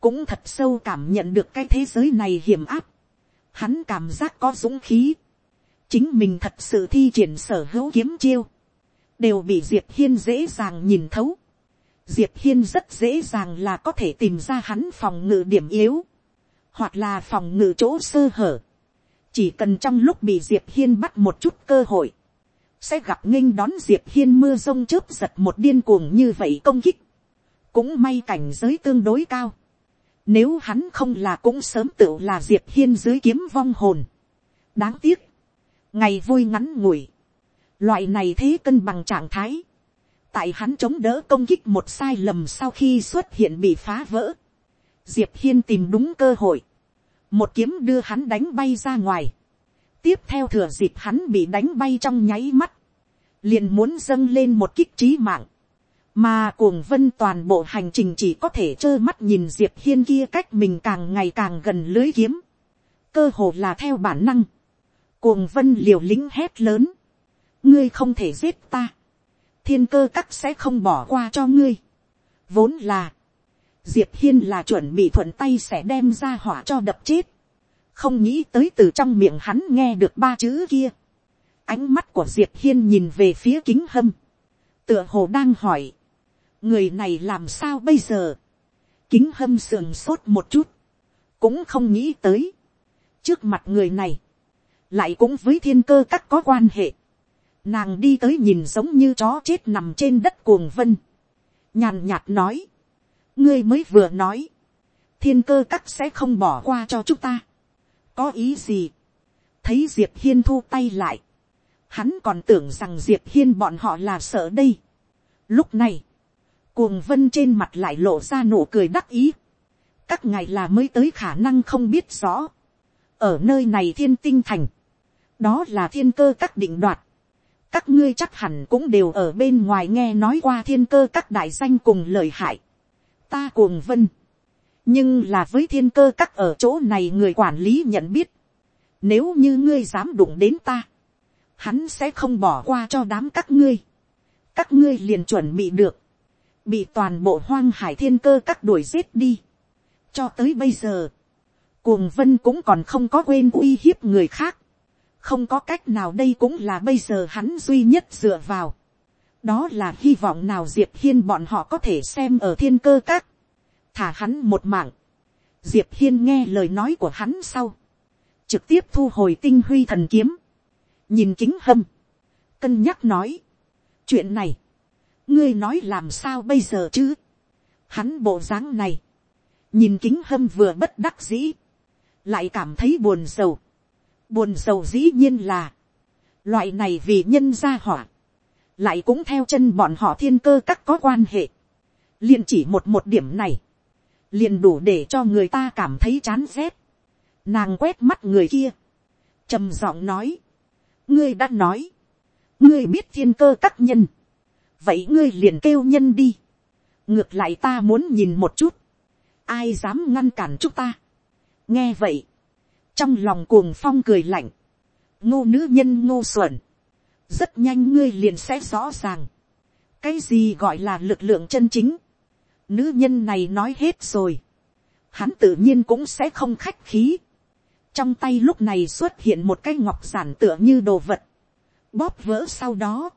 cũng thật sâu cảm nhận được cái thế giới này hiểm áp, hắn cảm giác có dũng khí, chính mình thật sự thi triển sở hữu kiếm chiêu, đều bị diệp hiên dễ dàng nhìn thấu, diệp hiên rất dễ dàng là có thể tìm ra hắn phòng ngự điểm yếu, hoặc là phòng ngự chỗ sơ hở, chỉ cần trong lúc bị diệp hiên bắt một chút cơ hội, sẽ gặp nghênh đón diệp hiên mưa rông chớp giật một điên cuồng như vậy công kích, cũng may cảnh giới tương đối cao, nếu hắn không là cũng sớm tự là diệp hiên dưới kiếm vong hồn, đáng tiếc, ngày vui ngắn ngủi, loại này thế cân bằng trạng thái, tại hắn chống đỡ công kích một sai lầm sau khi xuất hiện bị phá vỡ, diệp hiên tìm đúng cơ hội, một kiếm đưa hắn đánh bay ra ngoài, tiếp theo thừa dịp hắn bị đánh bay trong nháy mắt, liền muốn dâng lên một kích trí mạng, mà cuồng vân toàn bộ hành trình chỉ có thể trơ mắt nhìn diệp hiên kia cách mình càng ngày càng gần lưới kiếm, cơ hồ là theo bản năng, cuồng vân liều lĩnh hét lớn, ngươi không thể giết ta, thiên cơ các sẽ không bỏ qua cho ngươi, vốn là, diệp hiên là chuẩn bị thuận tay sẽ đem ra hỏa cho đập chết, không nghĩ tới từ trong miệng hắn nghe được ba chữ kia, ánh mắt của diệp hiên nhìn về phía kính hâm, tựa hồ đang hỏi, người này làm sao bây giờ, kính hâm sườn sốt một chút, cũng không nghĩ tới, trước mặt người này, lại cũng với thiên cơ các có quan hệ, nàng đi tới nhìn giống như chó chết nằm trên đất cuồng vân, nhàn nhạt nói, ngươi mới vừa nói, thiên cơ các sẽ không bỏ qua cho chúng ta, có ý gì, thấy diệp hiên thu tay lại, hắn còn tưởng rằng diệp hiên bọn họ là sợ đây. Lúc này, cuồng vân trên mặt lại lộ ra nụ cười đắc ý. các ngài là mới tới khả năng không biết rõ. ở nơi này thiên tinh thành, đó là thiên cơ các định đoạt. các ngươi chắc hẳn cũng đều ở bên ngoài nghe nói qua thiên cơ các đại danh cùng lời hại. ta cuồng vân. nhưng là với thiên cơ các ở chỗ này người quản lý nhận biết. nếu như ngươi dám đụng đến ta, hắn sẽ không bỏ qua cho đám các ngươi. các ngươi liền chuẩn bị được, bị toàn bộ hoang hải thiên cơ các đuổi giết đi. cho tới bây giờ, cuồng vân cũng còn không có quên uy hiếp người khác. không có cách nào đây cũng là bây giờ hắn duy nhất dựa vào. đó là hy vọng nào diệp hiên bọn họ có thể xem ở thiên cơ các. thả hắn một mạng. diệp hiên nghe lời nói của hắn sau. trực tiếp thu hồi tinh huy thần kiếm nhìn kính hâm, cân nhắc nói, chuyện này, ngươi nói làm sao bây giờ chứ, hắn bộ dáng này, nhìn kính hâm vừa bất đắc dĩ, lại cảm thấy buồn sầu, buồn sầu dĩ nhiên là, loại này vì nhân gia hỏa, lại cũng theo chân bọn họ thiên cơ các có quan hệ, liền chỉ một một điểm này, liền đủ để cho người ta cảm thấy chán rét, nàng quét mắt người kia, trầm giọng nói, ngươi đã nói, ngươi biết thiên cơ các nhân, vậy ngươi liền kêu nhân đi, ngược lại ta muốn nhìn một chút, ai dám ngăn cản chúng ta. nghe vậy, trong lòng cuồng phong cười lạnh, ngô nữ nhân ngô xuẩn, rất nhanh ngươi liền sẽ rõ ràng, cái gì gọi là lực lượng chân chính, nữ nhân này nói hết rồi, hắn tự nhiên cũng sẽ không khách khí, trong tay lúc này xuất hiện một cái ngọc giản tựa như đồ vật, bóp vỡ sau đó,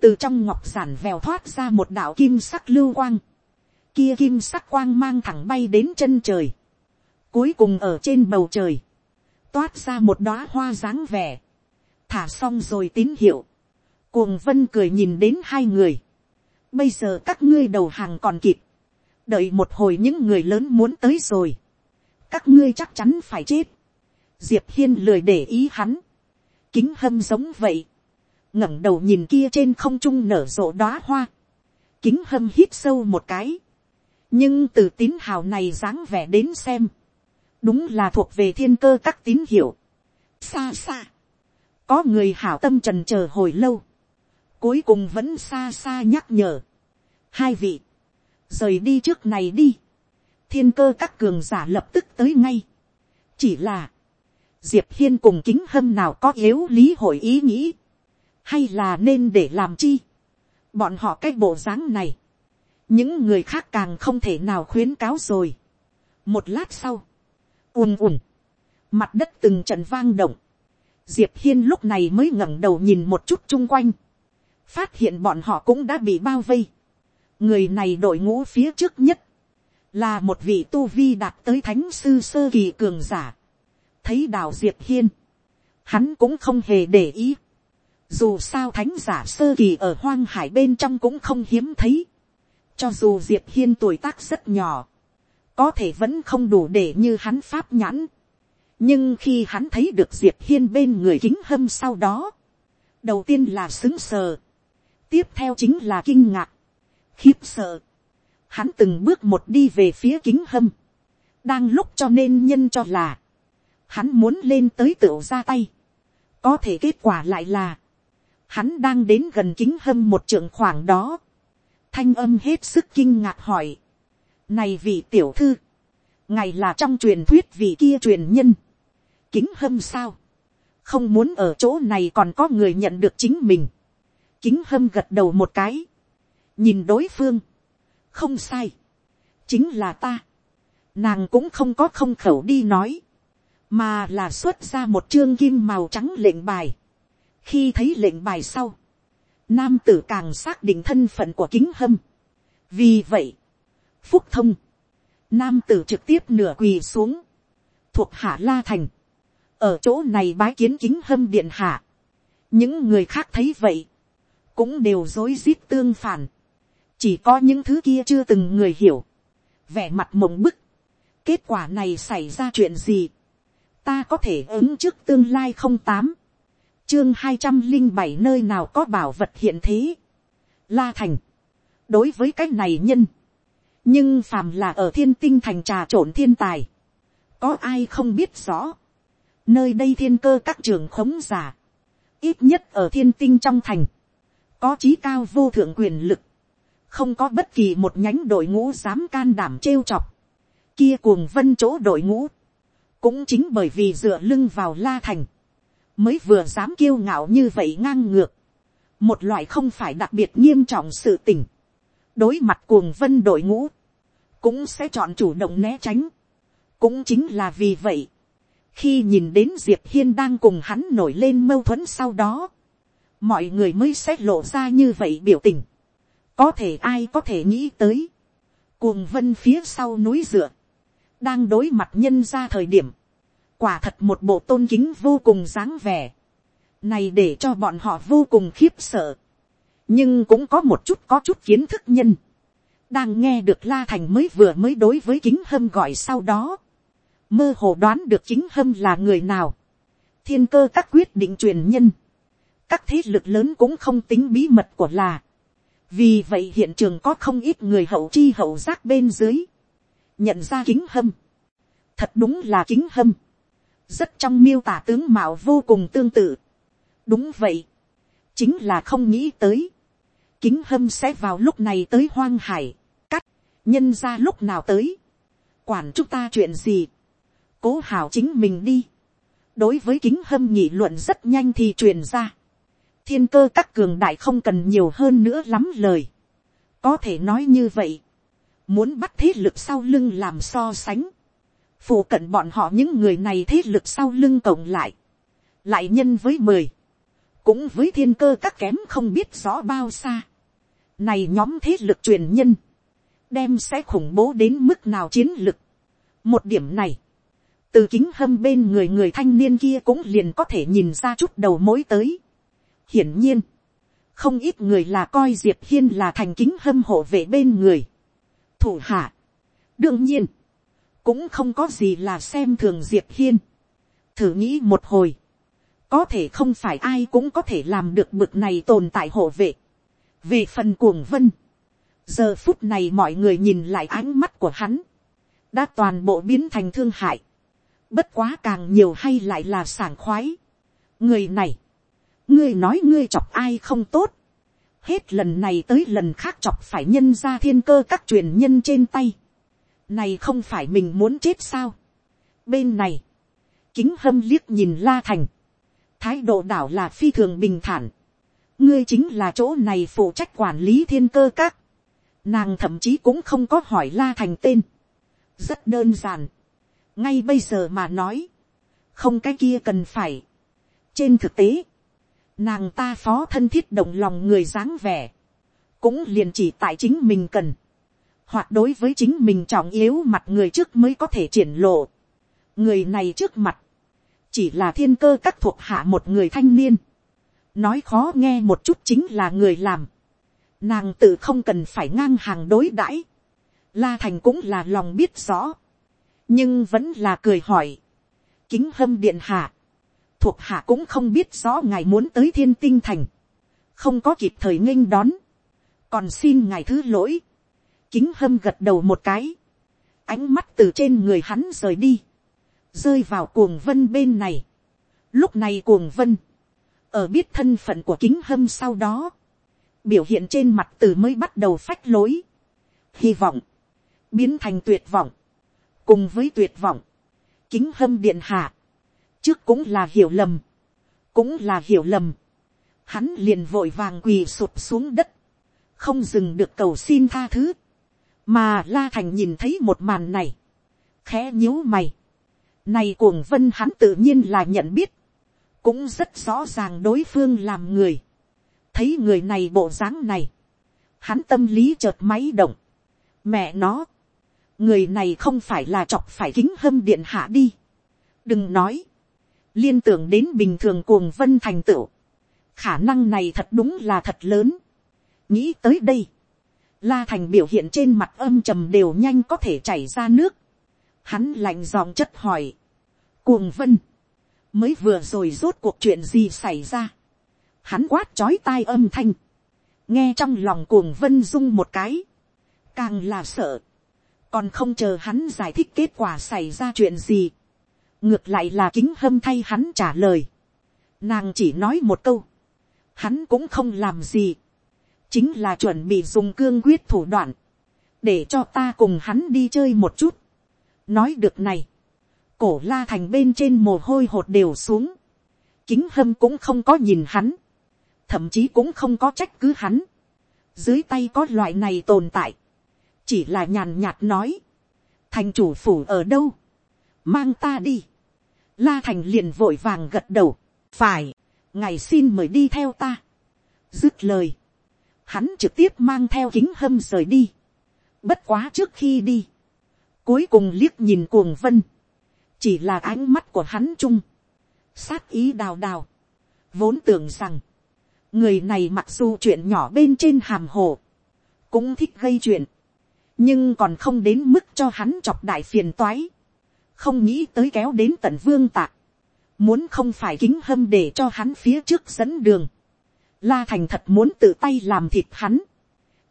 từ trong ngọc giản vèo thoát ra một đạo kim sắc lưu quang, kia kim sắc quang mang thẳng bay đến chân trời, cuối cùng ở trên bầu trời, toát ra một đóa hoa dáng vẻ, thả xong rồi tín hiệu, cuồng vân cười nhìn đến hai người, bây giờ các ngươi đầu hàng còn kịp, đợi một hồi những người lớn muốn tới rồi, các ngươi chắc chắn phải chết, diệp hiên lười để ý hắn, kính hâm giống vậy, ngẩng đầu nhìn kia trên không trung nở rộ đóa hoa, kính hâm hít sâu một cái, nhưng từ tín hào này dáng vẻ đến xem, đúng là thuộc về thiên cơ các tín hiệu, xa xa, có người hảo tâm trần chờ hồi lâu, cuối cùng vẫn xa xa nhắc nhở, hai vị, rời đi trước này đi, thiên cơ các cường giả lập tức tới ngay, chỉ là, diệp hiên cùng kính hâm nào có yếu lý hội ý nghĩ, hay là nên để làm chi, bọn họ cái bộ dáng này, những người khác càng không thể nào khuyến cáo rồi. một lát sau, ùm ùm, mặt đất từng trận vang động, diệp hiên lúc này mới ngẩng đầu nhìn một chút chung quanh, phát hiện bọn họ cũng đã bị bao vây. người này đội ngũ phía trước nhất, là một vị tu vi đạt tới thánh sư sơ kỳ cường giả thấy đào diệp hiên, hắn cũng không hề để ý. Dù sao thánh giả sơ kỳ ở hoang hải bên trong cũng không hiếm thấy. Cho dù diệp hiên tuổi tác rất nhỏ, có thể vẫn không đủ để như hắn pháp nhãn. nhưng khi hắn thấy được diệp hiên bên người kính hâm sau đó, đầu tiên là xứng sờ. tiếp theo chính là kinh ngạc, khiếp sợ, hắn từng bước một đi về phía kính hâm, đang lúc cho nên nhân cho là, hắn muốn lên tới tựu ra tay, có thể kết quả lại là, hắn đang đến gần kính hâm một trường khoảng đó, thanh âm hết sức kinh ngạc hỏi, này vị tiểu thư, ngày là trong truyền thuyết vị kia truyền nhân, kính hâm sao, không muốn ở chỗ này còn có người nhận được chính mình, kính hâm gật đầu một cái, nhìn đối phương, không sai, chính là ta, nàng cũng không có không khẩu đi nói, mà là xuất ra một chương kim màu trắng lệnh bài, khi thấy lệnh bài sau, nam tử càng xác định thân phận của kính hâm. vì vậy, phúc thông, nam tử trực tiếp nửa quỳ xuống, thuộc hạ la thành, ở chỗ này bái kiến kính hâm điện hạ. những người khác thấy vậy, cũng đều rối rít tương phản, chỉ có những thứ kia chưa từng người hiểu, vẻ mặt mộng bức, kết quả này xảy ra chuyện gì, ta có thể ứng trước tương lai không tám, chương hai trăm linh bảy nơi nào có bảo vật hiện thế, la thành, đối với cái này nhân, nhưng phàm là ở thiên tinh thành trà trộn thiên tài, có ai không biết rõ, nơi đây thiên cơ các trường khống giả, ít nhất ở thiên tinh trong thành, có trí cao vô thượng quyền lực, không có bất kỳ một nhánh đội ngũ dám can đảm trêu chọc, kia cuồng vân chỗ đội ngũ, cũng chính bởi vì dựa lưng vào la thành, mới vừa dám kiêu ngạo như vậy ngang ngược, một loại không phải đặc biệt nghiêm trọng sự tình, đối mặt cuồng vân đội ngũ, cũng sẽ chọn chủ động né tránh, cũng chính là vì vậy, khi nhìn đến diệp hiên đang cùng hắn nổi lên mâu thuẫn sau đó, mọi người mới sẽ lộ ra như vậy biểu tình, có thể ai có thể nghĩ tới, cuồng vân phía sau núi dựa, đang đối mặt nhân ra thời điểm, quả thật một bộ tôn kính vô cùng dáng vẻ, này để cho bọn họ vô cùng khiếp sợ, nhưng cũng có một chút có chút kiến thức nhân, đang nghe được la thành mới vừa mới đối với kính hâm gọi sau đó, mơ hồ đoán được chính hâm là người nào, thiên cơ các quyết định truyền nhân, các thế lực lớn cũng không tính bí mật của là, vì vậy hiện trường có không ít người hậu chi hậu giác bên dưới, nhận ra kính hâm, thật đúng là kính hâm, rất trong miêu tả tướng mạo vô cùng tương tự. đúng vậy, chính là không nghĩ tới, kính hâm sẽ vào lúc này tới hoang hải, cắt, nhân ra lúc nào tới, quản chúng ta chuyện gì, cố hảo chính mình đi, đối với kính hâm nghị luận rất nhanh thì truyền ra, thiên cơ các cường đại không cần nhiều hơn nữa lắm lời, có thể nói như vậy, muốn bắt thế lực sau lưng làm so sánh, phụ cận bọn họ những người này thế lực sau lưng cộng lại, lại nhân với mười, cũng với thiên cơ các kém không biết rõ bao xa. Này nhóm thế lực truyền nhân, đem sẽ khủng bố đến mức nào chiến lực. Một điểm này, từ kính hâm bên người người thanh niên kia cũng liền có thể nhìn ra chút đầu mối tới. Hiển nhiên, không ít người là coi diệp hiên là thành kính hâm hộ vệ bên người. Thủ hạ, đương nhiên, cũng không có gì là xem thường diệp hiên. thử nghĩ một hồi, có thể không phải ai cũng có thể làm được bực này tồn tại hộ vệ. về phần cuồng vân, giờ phút này mọi người nhìn lại ánh mắt của hắn, đã toàn bộ biến thành thương hại, bất quá càng nhiều hay lại là sảng khoái. người này, ngươi nói ngươi chọc ai không tốt, hết lần này tới lần khác chọc phải nhân ra thiên cơ các truyền nhân trên tay, này không phải mình muốn chết sao. bên này, kính hâm liếc nhìn la thành, thái độ đảo là phi thường bình thản, ngươi chính là chỗ này phụ trách quản lý thiên cơ các, nàng thậm chí cũng không có hỏi la thành tên, rất đơn giản, ngay bây giờ mà nói, không cái kia cần phải. trên thực tế, nàng ta phó thân thiết động lòng người dáng vẻ, cũng liền chỉ tại chính mình cần, hoặc đối với chính mình trọng yếu mặt người trước mới có thể triển lộ. người này trước mặt, chỉ là thiên cơ các thuộc hạ một người thanh niên, nói khó nghe một chút chính là người làm, nàng tự không cần phải ngang hàng đối đãi, la thành cũng là lòng biết rõ, nhưng vẫn là cười hỏi, kính hâm điện hạ, thuộc hạ cũng không biết rõ ngài muốn tới thiên tinh thành, không có kịp thời nghênh đón, còn xin ngài thứ lỗi, kính hâm gật đầu một cái, ánh mắt từ trên người hắn rời đi, rơi vào cuồng vân bên này. Lúc này cuồng vân, ở biết thân phận của kính hâm sau đó, biểu hiện trên mặt từ mới bắt đầu phách lối, hy vọng, biến thành tuyệt vọng, cùng với tuyệt vọng, kính hâm điện hạ, trước cũng là hiểu lầm, cũng là hiểu lầm, hắn liền vội vàng quỳ sụp xuống đất, không dừng được cầu xin tha thứ, mà la thành nhìn thấy một màn này, khẽ nhíu mày, này cuồng vân hắn tự nhiên là nhận biết, cũng rất rõ ràng đối phương làm người, thấy người này bộ dáng này, hắn tâm lý chợt máy động, mẹ nó, người này không phải là chọc phải kính hâm điện hạ đi, đừng nói, liên tưởng đến bình thường cuồng vân thành tựu, khả năng này thật đúng là thật lớn, nghĩ tới đây, la thành biểu hiện trên mặt âm trầm đều nhanh có thể chảy ra nước, hắn lạnh giọng chất hỏi, cuồng vân, mới vừa rồi rốt cuộc chuyện gì xảy ra, hắn quát chói tai âm thanh, nghe trong lòng cuồng vân rung một cái, càng là sợ, còn không chờ hắn giải thích kết quả xảy ra chuyện gì, ngược lại là kính hâm thay hắn trả lời, nàng chỉ nói một câu, hắn cũng không làm gì, chính là chuẩn bị dùng cương quyết thủ đoạn, để cho ta cùng hắn đi chơi một chút. nói được này, cổ la thành bên trên mồ hôi hột đều xuống, kính hâm cũng không có nhìn hắn, thậm chí cũng không có trách cứ hắn, dưới tay có loại này tồn tại, chỉ là nhàn nhạt nói, thành chủ phủ ở đâu, mang ta đi, la thành liền vội vàng gật đầu, phải, ngài xin mời đi theo ta, dứt lời, hắn trực tiếp mang theo kính hâm rời đi, bất quá trước khi đi, cuối cùng liếc nhìn cuồng vân, chỉ là ánh mắt của hắn chung, sát ý đào đào, vốn tưởng rằng, người này mặc dù chuyện nhỏ bên trên hàm hồ, cũng thích gây chuyện, nhưng còn không đến mức cho hắn chọc đại phiền toái, không nghĩ tới kéo đến tận vương tạc, muốn không phải kính hâm để cho hắn phía trước dẫn đường, la thành thật muốn tự tay làm thịt hắn,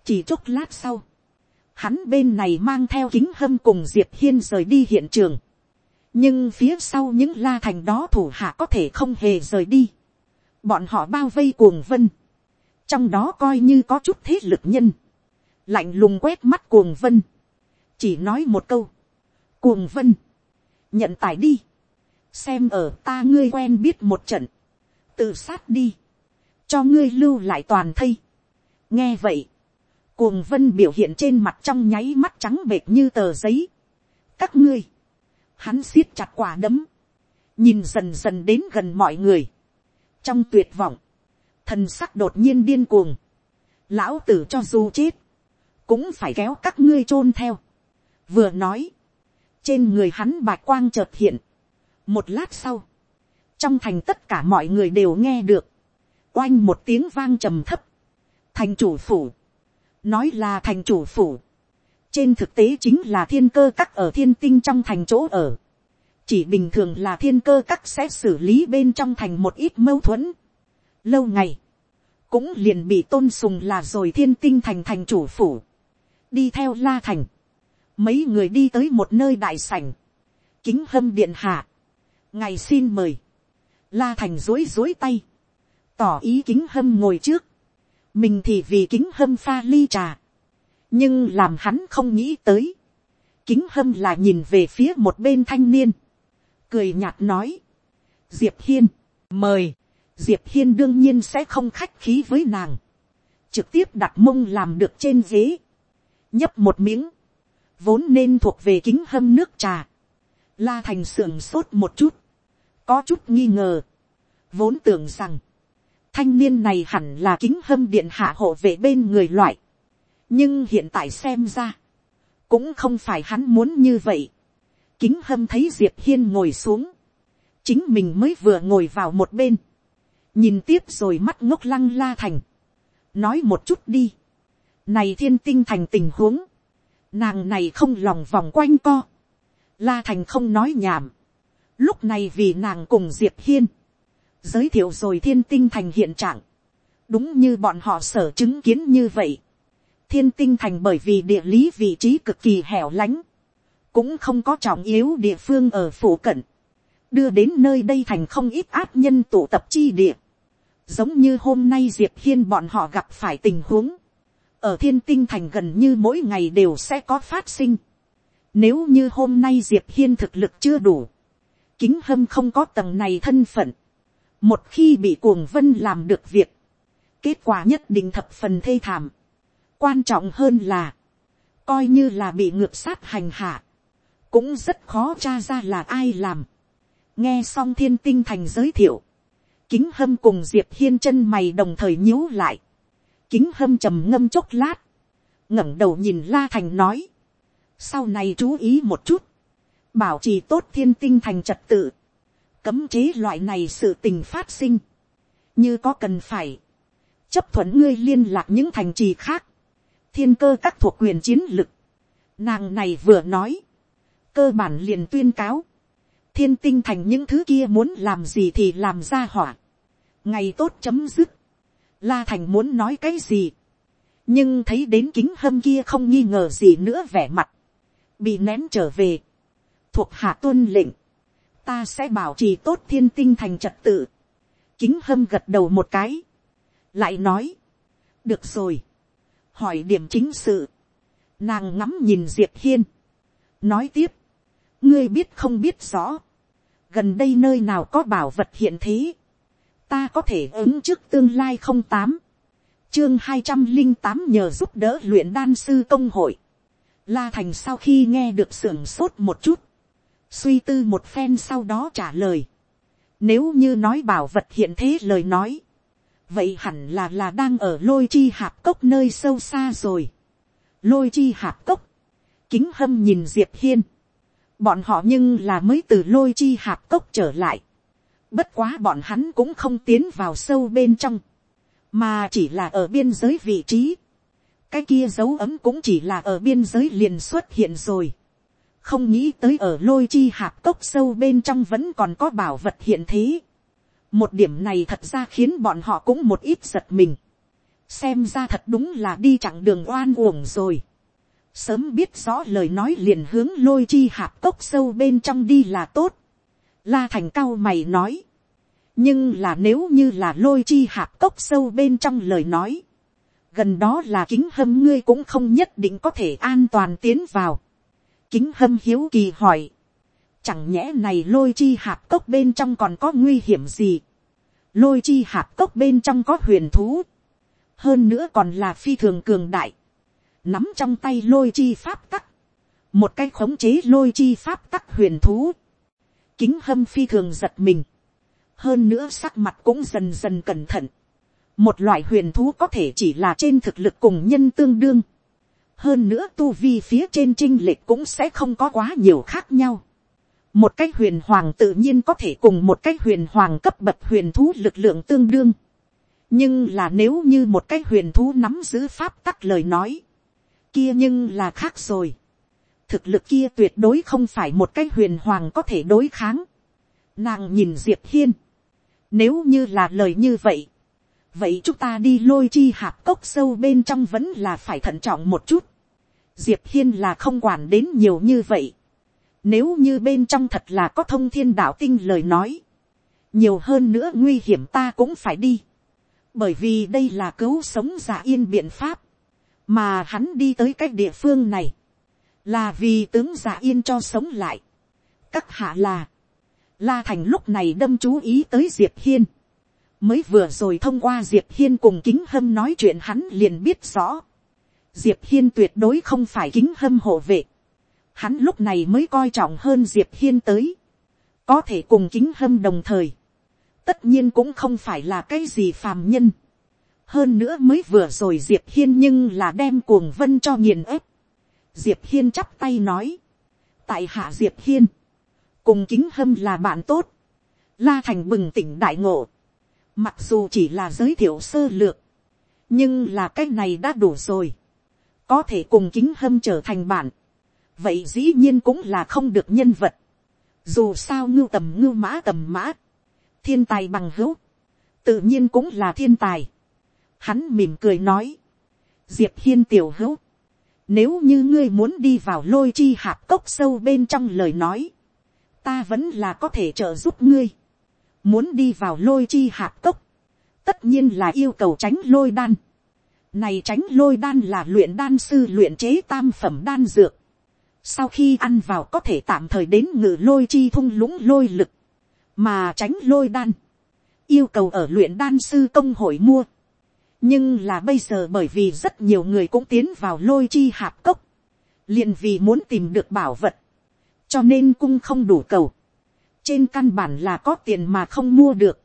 chỉ chốc lát sau, hắn bên này mang theo kính hâm cùng diệp hiên rời đi hiện trường, nhưng phía sau những la thành đó thủ hạ có thể không hề rời đi, bọn họ bao vây cuồng vân, trong đó coi như có chút thế lực nhân, lạnh lùng quét mắt cuồng vân, chỉ nói một câu, cuồng vân, nhận tải đi, xem ở ta ngươi quen biết một trận, tự sát đi, cho ngươi lưu lại toàn thây. nghe vậy, cuồng vân biểu hiện trên mặt trong nháy mắt trắng bệt như tờ giấy. các ngươi, hắn siết chặt quả đấm, nhìn dần dần đến gần mọi người, trong tuyệt vọng, thần sắc đột nhiên điên cuồng, lão tử cho dù chết, cũng phải kéo các ngươi chôn theo. vừa nói, trên người hắn bạch quang chợt hiện, một lát sau, trong thành tất cả mọi người đều nghe được, oanh một tiếng vang trầm thấp, thành chủ phủ, nói là thành chủ phủ, trên thực tế chính là thiên cơ các ở thiên tinh trong thành chỗ ở, chỉ bình thường là thiên cơ các sẽ xử lý bên trong thành một ít mâu thuẫn. Lâu ngày, cũng liền bị tôn sùng là rồi thiên tinh thành thành chủ phủ, đi theo la thành, mấy người đi tới một nơi đại sảnh, kính hâm điện hạ, ngày xin mời, la thành dối dối tay, tỏ ý kính hâm ngồi trước, mình thì vì kính hâm pha ly trà, nhưng làm hắn không nghĩ tới, kính hâm là nhìn về phía một bên thanh niên, cười nhạt nói, diệp hiên, mời, diệp hiên đương nhiên sẽ không khách khí với nàng, trực tiếp đặt mông làm được trên ghế, nhấp một miếng, vốn nên thuộc về kính hâm nước trà, la thành sưởng sốt một chút, có chút nghi ngờ, vốn tưởng rằng, thanh niên này hẳn là kính hâm điện hạ hộ về bên người loại. nhưng hiện tại xem ra, cũng không phải hắn muốn như vậy. kính hâm thấy diệp hiên ngồi xuống, chính mình mới vừa ngồi vào một bên, nhìn tiếp rồi mắt ngốc lăng la thành, nói một chút đi, này thiên tinh thành tình huống, nàng này không lòng vòng quanh co, la thành không nói nhảm, lúc này vì nàng cùng diệp hiên, giới thiệu rồi thiên tinh thành hiện trạng, đúng như bọn họ sở chứng kiến như vậy. thiên tinh thành bởi vì địa lý vị trí cực kỳ hẻo lánh, cũng không có trọng yếu địa phương ở phủ cận, đưa đến nơi đây thành không ít áp nhân tụ tập chi địa, giống như hôm nay diệp hiên bọn họ gặp phải tình huống, ở thiên tinh thành gần như mỗi ngày đều sẽ có phát sinh. Nếu như hôm nay diệp hiên thực lực chưa đủ, kính hâm không có tầng này thân phận, một khi bị cuồng vân làm được việc, kết quả nhất định thập phần thê thảm. quan trọng hơn là, coi như là bị ngược sát hành hạ, cũng rất khó tra ra là ai làm. nghe xong thiên tinh thành giới thiệu, kính hâm cùng diệp hiên chân mày đồng thời nhíu lại, kính hâm trầm ngâm chốc lát, ngẩng đầu nhìn la thành nói, sau này chú ý một chút, bảo trì tốt thiên tinh thành trật tự, cấm chế loại này sự tình phát sinh, như có cần phải, chấp thuận ngươi liên lạc những thành trì khác, thiên cơ các thuộc quyền chiến lực, nàng này vừa nói, cơ bản liền tuyên cáo, thiên tinh thành những thứ kia muốn làm gì thì làm ra hỏa, ngày tốt chấm dứt, la thành muốn nói cái gì, nhưng thấy đến kính hâm kia không nghi ngờ gì nữa vẻ mặt, bị nén trở về, thuộc hạ tuân lệnh, ta sẽ bảo trì tốt thiên tinh thành trật tự, kính hâm gật đầu một cái, lại nói, được rồi, hỏi điểm chính sự, nàng ngắm nhìn diệp hiên, nói tiếp, ngươi biết không biết rõ, gần đây nơi nào có bảo vật hiện thế, ta có thể ứng trước tương lai không tám, chương hai trăm linh tám nhờ giúp đỡ luyện đan sư công hội, la thành sau khi nghe được sưởng sốt một chút, suy tư một phen sau đó trả lời, nếu như nói bảo vật hiện thế lời nói, vậy hẳn là là đang ở lôi chi hạp cốc nơi sâu xa rồi. lôi chi hạp cốc, kính hâm nhìn diệp hiên, bọn họ nhưng là mới từ lôi chi hạp cốc trở lại. bất quá bọn hắn cũng không tiến vào sâu bên trong, mà chỉ là ở biên giới vị trí. cái kia dấu ấm cũng chỉ là ở biên giới liền xuất hiện rồi không nghĩ tới ở lôi chi hạp cốc sâu bên trong vẫn còn có bảo vật hiện thế một điểm này thật ra khiến bọn họ cũng một ít giật mình. xem ra thật đúng là đi chặng đường oan uổng rồi. sớm biết rõ lời nói liền hướng lôi chi hạp cốc sâu bên trong đi là tốt. la thành cao mày nói. nhưng là nếu như là lôi chi hạp cốc sâu bên trong lời nói. gần đó là kính hâm ngươi cũng không nhất định có thể an toàn tiến vào kính hâm hiếu kỳ hỏi Chẳng nhẽ này lôi chi hạp cốc bên trong còn có nguy hiểm gì. Lôi chi hạp cốc bên trong có huyền thú. Hơn nữa còn là phi thường cường đại. Nắm trong tay lôi chi pháp tắc. Một cái khống chế lôi chi pháp tắc huyền thú. Kính hâm phi thường giật mình. Hơn nữa sắc mặt cũng dần dần cẩn thận. Một loại huyền thú có thể chỉ là trên thực lực cùng nhân tương đương hơn nữa tu vi phía trên trinh lịch cũng sẽ không có quá nhiều khác nhau một cái huyền hoàng tự nhiên có thể cùng một cái huyền hoàng cấp bậc huyền thú lực lượng tương đương. nhưng là nếu như một cái huyền thú nắm giữ pháp tắc lời nói, kia nhưng là khác rồi. thực lực kia tuyệt đối không phải một cái huyền hoàng có thể đối kháng. nàng nhìn diệp hiên. nếu như là lời như vậy, vậy chúng ta đi lôi chi hạp cốc sâu bên trong vẫn là phải thận trọng một chút diệp hiên là không quản đến nhiều như vậy nếu như bên trong thật là có thông thiên đạo tinh lời nói. Nhiều hơn nữa nguy hiểm ta cũng phải đi. Bởi vì đây là cứu sống giả yên biện pháp. Mà hắn đi tới cái địa phương này. Là vì tướng giả yên cho sống lại. Các hạ là. La Thành lúc này đâm chú ý tới Diệp Hiên. Mới vừa rồi thông qua Diệp Hiên cùng kính hâm nói chuyện hắn liền biết rõ. Diệp Hiên tuyệt đối không phải kính hâm hộ vệ. Hắn lúc này mới coi trọng hơn diệp hiên tới, có thể cùng kính hâm đồng thời, tất nhiên cũng không phải là cái gì phàm nhân, hơn nữa mới vừa rồi diệp hiên nhưng là đem cuồng vân cho nghiền ép, diệp hiên chắp tay nói, tại hạ diệp hiên, cùng kính hâm là bạn tốt, la thành bừng tỉnh đại ngộ, mặc dù chỉ là giới thiệu sơ lược, nhưng là cái này đã đủ rồi, có thể cùng kính hâm trở thành bạn, vậy dĩ nhiên cũng là không được nhân vật. dù sao ngưu tầm ngưu mã tầm mã, thiên tài bằng hữu, tự nhiên cũng là thiên tài. Hắn mỉm cười nói. Diệp hiên tiểu hữu. Nếu như ngươi muốn đi vào lôi chi hạp cốc sâu bên trong lời nói. Ta vẫn là có thể trợ giúp ngươi. Muốn đi vào lôi chi hạp cốc. Tất nhiên là yêu cầu tránh lôi đan. Này tránh lôi đan là luyện đan sư luyện chế tam phẩm đan dược. Sau khi ăn vào có thể tạm thời đến ngự lôi chi thung lũng lôi lực. Mà tránh lôi đan. Yêu cầu ở luyện đan sư công hội mua nhưng là bây giờ bởi vì rất nhiều người cũng tiến vào lôi chi hạp cốc, liền vì muốn tìm được bảo vật, cho nên cung không đủ cầu, trên căn bản là có tiền mà không mua được.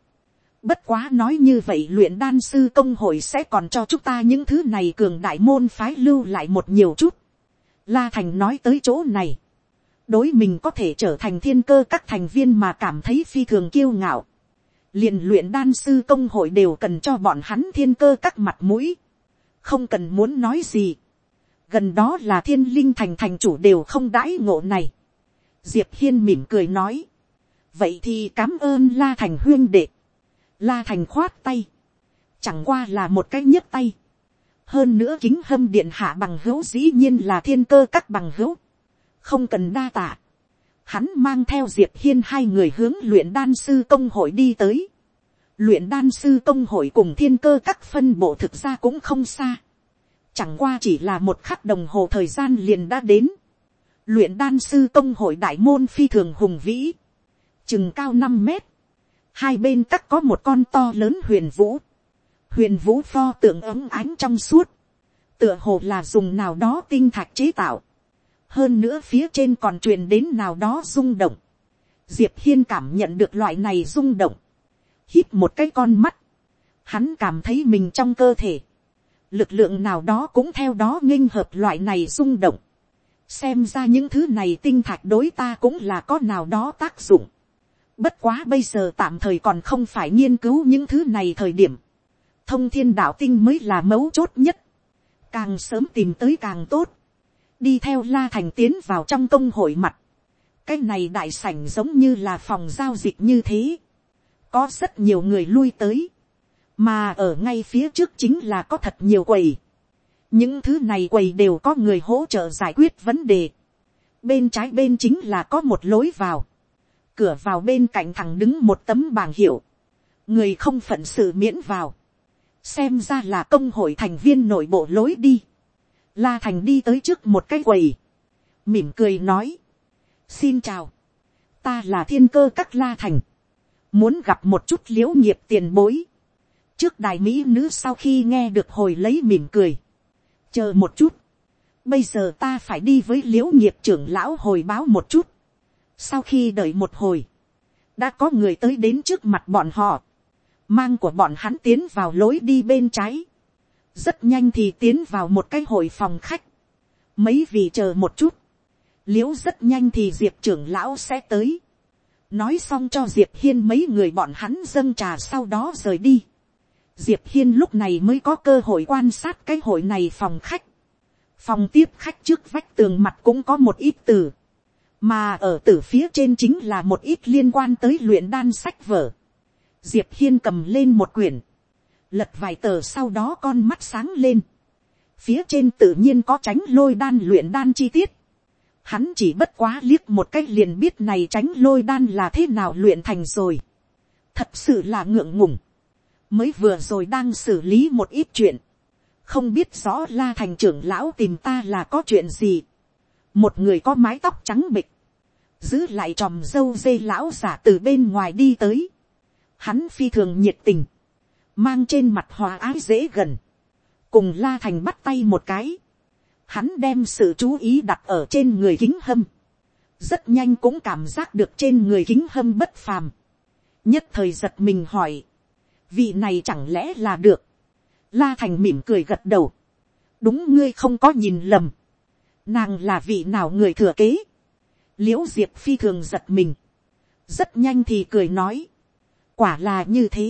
Bất quá nói như vậy luyện đan sư công hội sẽ còn cho chúng ta những thứ này cường đại môn phái lưu lại một nhiều chút. La Thành nói tới chỗ này. Đối mình có thể trở thành thiên cơ các thành viên mà cảm thấy phi thường kiêu ngạo. Liền luyện đan sư công hội đều cần cho bọn hắn thiên cơ các mặt mũi, không cần muốn nói gì, gần đó là thiên linh thành thành chủ đều không đãi ngộ này, diệp hiên mỉm cười nói, vậy thì cám ơn la thành huyên đệ, la thành khoát tay, chẳng qua là một cái nhấp tay, hơn nữa kính hâm điện hạ bằng hữu dĩ nhiên là thiên cơ các bằng hữu, không cần đa tạ, hắn mang theo diệp hiên hai người hướng luyện đan sư công hội đi tới. luyện đan sư công hội cùng thiên cơ các phân bộ thực ra cũng không xa. chẳng qua chỉ là một khắc đồng hồ thời gian liền đã đến. luyện đan sư công hội đại môn phi thường hùng vĩ. chừng cao năm mét hai bên tắc có một con to lớn huyền vũ. huyền vũ pho tượng ấm ánh trong suốt. tựa hồ là dùng nào đó tinh thạch chế tạo hơn nữa phía trên còn truyền đến nào đó rung động. diệp hiên cảm nhận được loại này rung động, hít một cái con mắt, hắn cảm thấy mình trong cơ thể, lực lượng nào đó cũng theo đó nghinh hợp loại này rung động, xem ra những thứ này tinh thạch đối ta cũng là có nào đó tác dụng. Bất quá bây giờ tạm thời còn không phải nghiên cứu những thứ này thời điểm. Thông thiên đạo tinh mới là mấu chốt nhất. Càng sớm tìm tới càng tốt. Đi theo la thành tiến vào trong công hội mặt, cái này đại sảnh giống như là phòng giao dịch như thế, có rất nhiều người lui tới, mà ở ngay phía trước chính là có thật nhiều quầy, những thứ này quầy đều có người hỗ trợ giải quyết vấn đề, bên trái bên chính là có một lối vào, cửa vào bên cạnh thằng đứng một tấm bảng hiệu, người không phận sự miễn vào, xem ra là công hội thành viên nội bộ lối đi, La Thành đi tới trước một cái quầy. Mỉm cười nói. Xin chào. Ta là thiên cơ các La Thành. Muốn gặp một chút liễu nghiệp tiền bối. Trước đài Mỹ nữ sau khi nghe được hồi lấy mỉm cười. Chờ một chút. Bây giờ ta phải đi với liễu nghiệp trưởng lão hồi báo một chút. Sau khi đợi một hồi. Đã có người tới đến trước mặt bọn họ. Mang của bọn hắn tiến vào lối đi bên trái. Rất nhanh thì tiến vào một cái hội phòng khách, mấy vị chờ một chút, l i ễ u rất nhanh thì diệp trưởng lão sẽ tới, nói xong cho diệp hiên mấy người bọn hắn dâng trà sau đó rời đi, diệp hiên lúc này mới có cơ hội quan sát cái hội này phòng khách, phòng tiếp khách trước vách tường mặt cũng có một ít từ, mà ở từ phía trên chính là một ít liên quan tới luyện đan sách vở, diệp hiên cầm lên một quyển, lật vài tờ sau đó con mắt sáng lên, phía trên tự nhiên có tránh lôi đan luyện đan chi tiết, hắn chỉ bất quá liếc một cách liền biết này tránh lôi đan là thế nào luyện thành rồi, thật sự là ngượng ngùng, mới vừa rồi đang xử lý một ít chuyện, không biết rõ la thành trưởng lão tìm ta là có chuyện gì, một người có mái tóc trắng bịch, giữ lại tròm dâu dây lão giả từ bên ngoài đi tới, hắn phi thường nhiệt tình, mang trên mặt hòa ái dễ gần, cùng la thành bắt tay một cái, hắn đem sự chú ý đặt ở trên người kính hâm, rất nhanh cũng cảm giác được trên người kính hâm bất phàm, nhất thời giật mình hỏi, vị này chẳng lẽ là được, la thành mỉm cười gật đầu, đúng ngươi không có nhìn lầm, nàng là vị nào người thừa kế, l i ễ u diệp phi thường giật mình, rất nhanh thì cười nói, quả là như thế,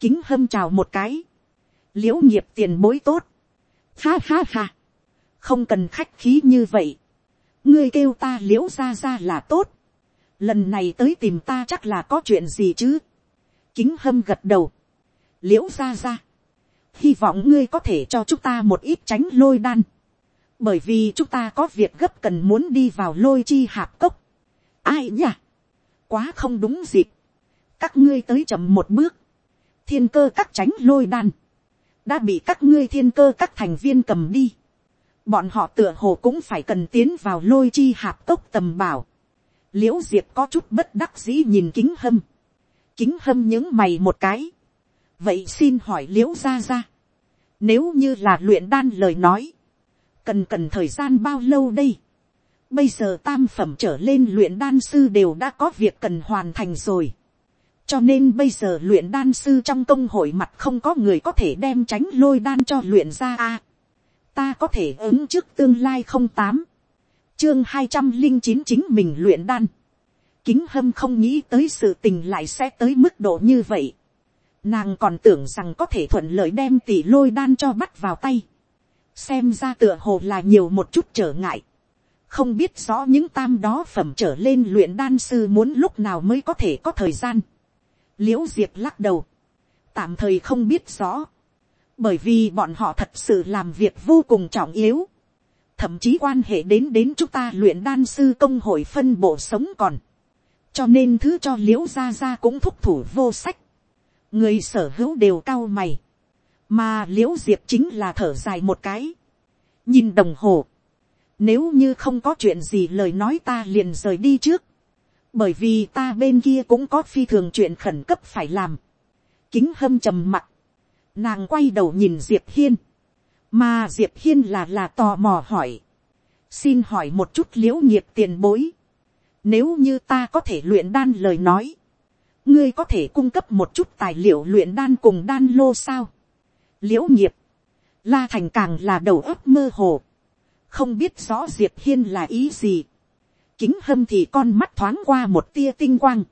kính hâm chào một cái, l i ễ u nghiệp tiền bối tốt, ha ha ha, không cần khách khí như vậy, ngươi kêu ta l i ễ u ra ra là tốt, lần này tới tìm ta chắc là có chuyện gì chứ, kính hâm gật đầu, l i ễ u ra ra, hy vọng ngươi có thể cho chúng ta một ít tránh lôi đan, bởi vì chúng ta có việc gấp cần muốn đi vào lôi chi hạp cốc. ai nhỉ, quá không đúng dịp, các ngươi tới chậm một bước, thiên cơ các tránh lôi đan, đã bị các ngươi thiên cơ các thành viên cầm đi, bọn họ tựa hồ cũng phải cần tiến vào lôi chi hạp cốc tầm bảo, l i ễ u diệp có chút bất đắc dĩ nhìn kính hâm, kính hâm những mày một cái, vậy xin hỏi l i ễ u ra ra, nếu như là luyện đan lời nói, cần cần thời gian bao lâu đây, bây giờ tam phẩm trở lên luyện đan sư đều đã có việc cần hoàn thành rồi, cho nên bây giờ luyện đan sư trong công hội mặt không có người có thể đem tránh lôi đan cho luyện ra a, ta có thể ứng trước tương lai không tám, chương hai trăm linh chín chính mình luyện đan. Kính hâm không nghĩ tới sự tình lại sẽ tới mức độ như vậy. Nàng còn tưởng rằng có thể thuận lợi đem tỷ lôi đan cho bắt vào tay. Xem ra tựa hồ là nhiều một chút trở ngại. Không biết rõ những tam đó phẩm trở lên luyện đan sư muốn lúc nào mới có thể có thời gian. Liễu Diệp lắc đầu. Tạm thời không biết rõ. Bởi vì bọn họ thật sự làm việc vô cùng trọng yếu thậm chí quan hệ đến đến chúng ta luyện đan sư công hội phân bộ sống còn. cho nên thứ cho l i ễ u gia gia cũng thúc thủ vô sách. người sở hữu đều cao mày mà l i ễ u diệp chính là thở dài một cái. nhìn đồng hồ. nếu như không có chuyện gì lời nói ta liền rời đi trước. bởi vì ta bên kia cũng có phi thường chuyện khẩn cấp phải làm. kính hâm trầm mặt. nàng quay đầu nhìn diệp hiên mà diệp hiên là là tò mò hỏi, xin hỏi một chút l i ễ u nghiệp tiền bối, nếu như ta có thể luyện đan lời nói, ngươi có thể cung cấp một chút tài liệu luyện đan cùng đan lô sao, liễu nghiệp, la thành càng là đầu óc mơ hồ, không biết rõ diệp hiên là ý gì, kính hâm thì con mắt thoáng qua một tia tinh quang,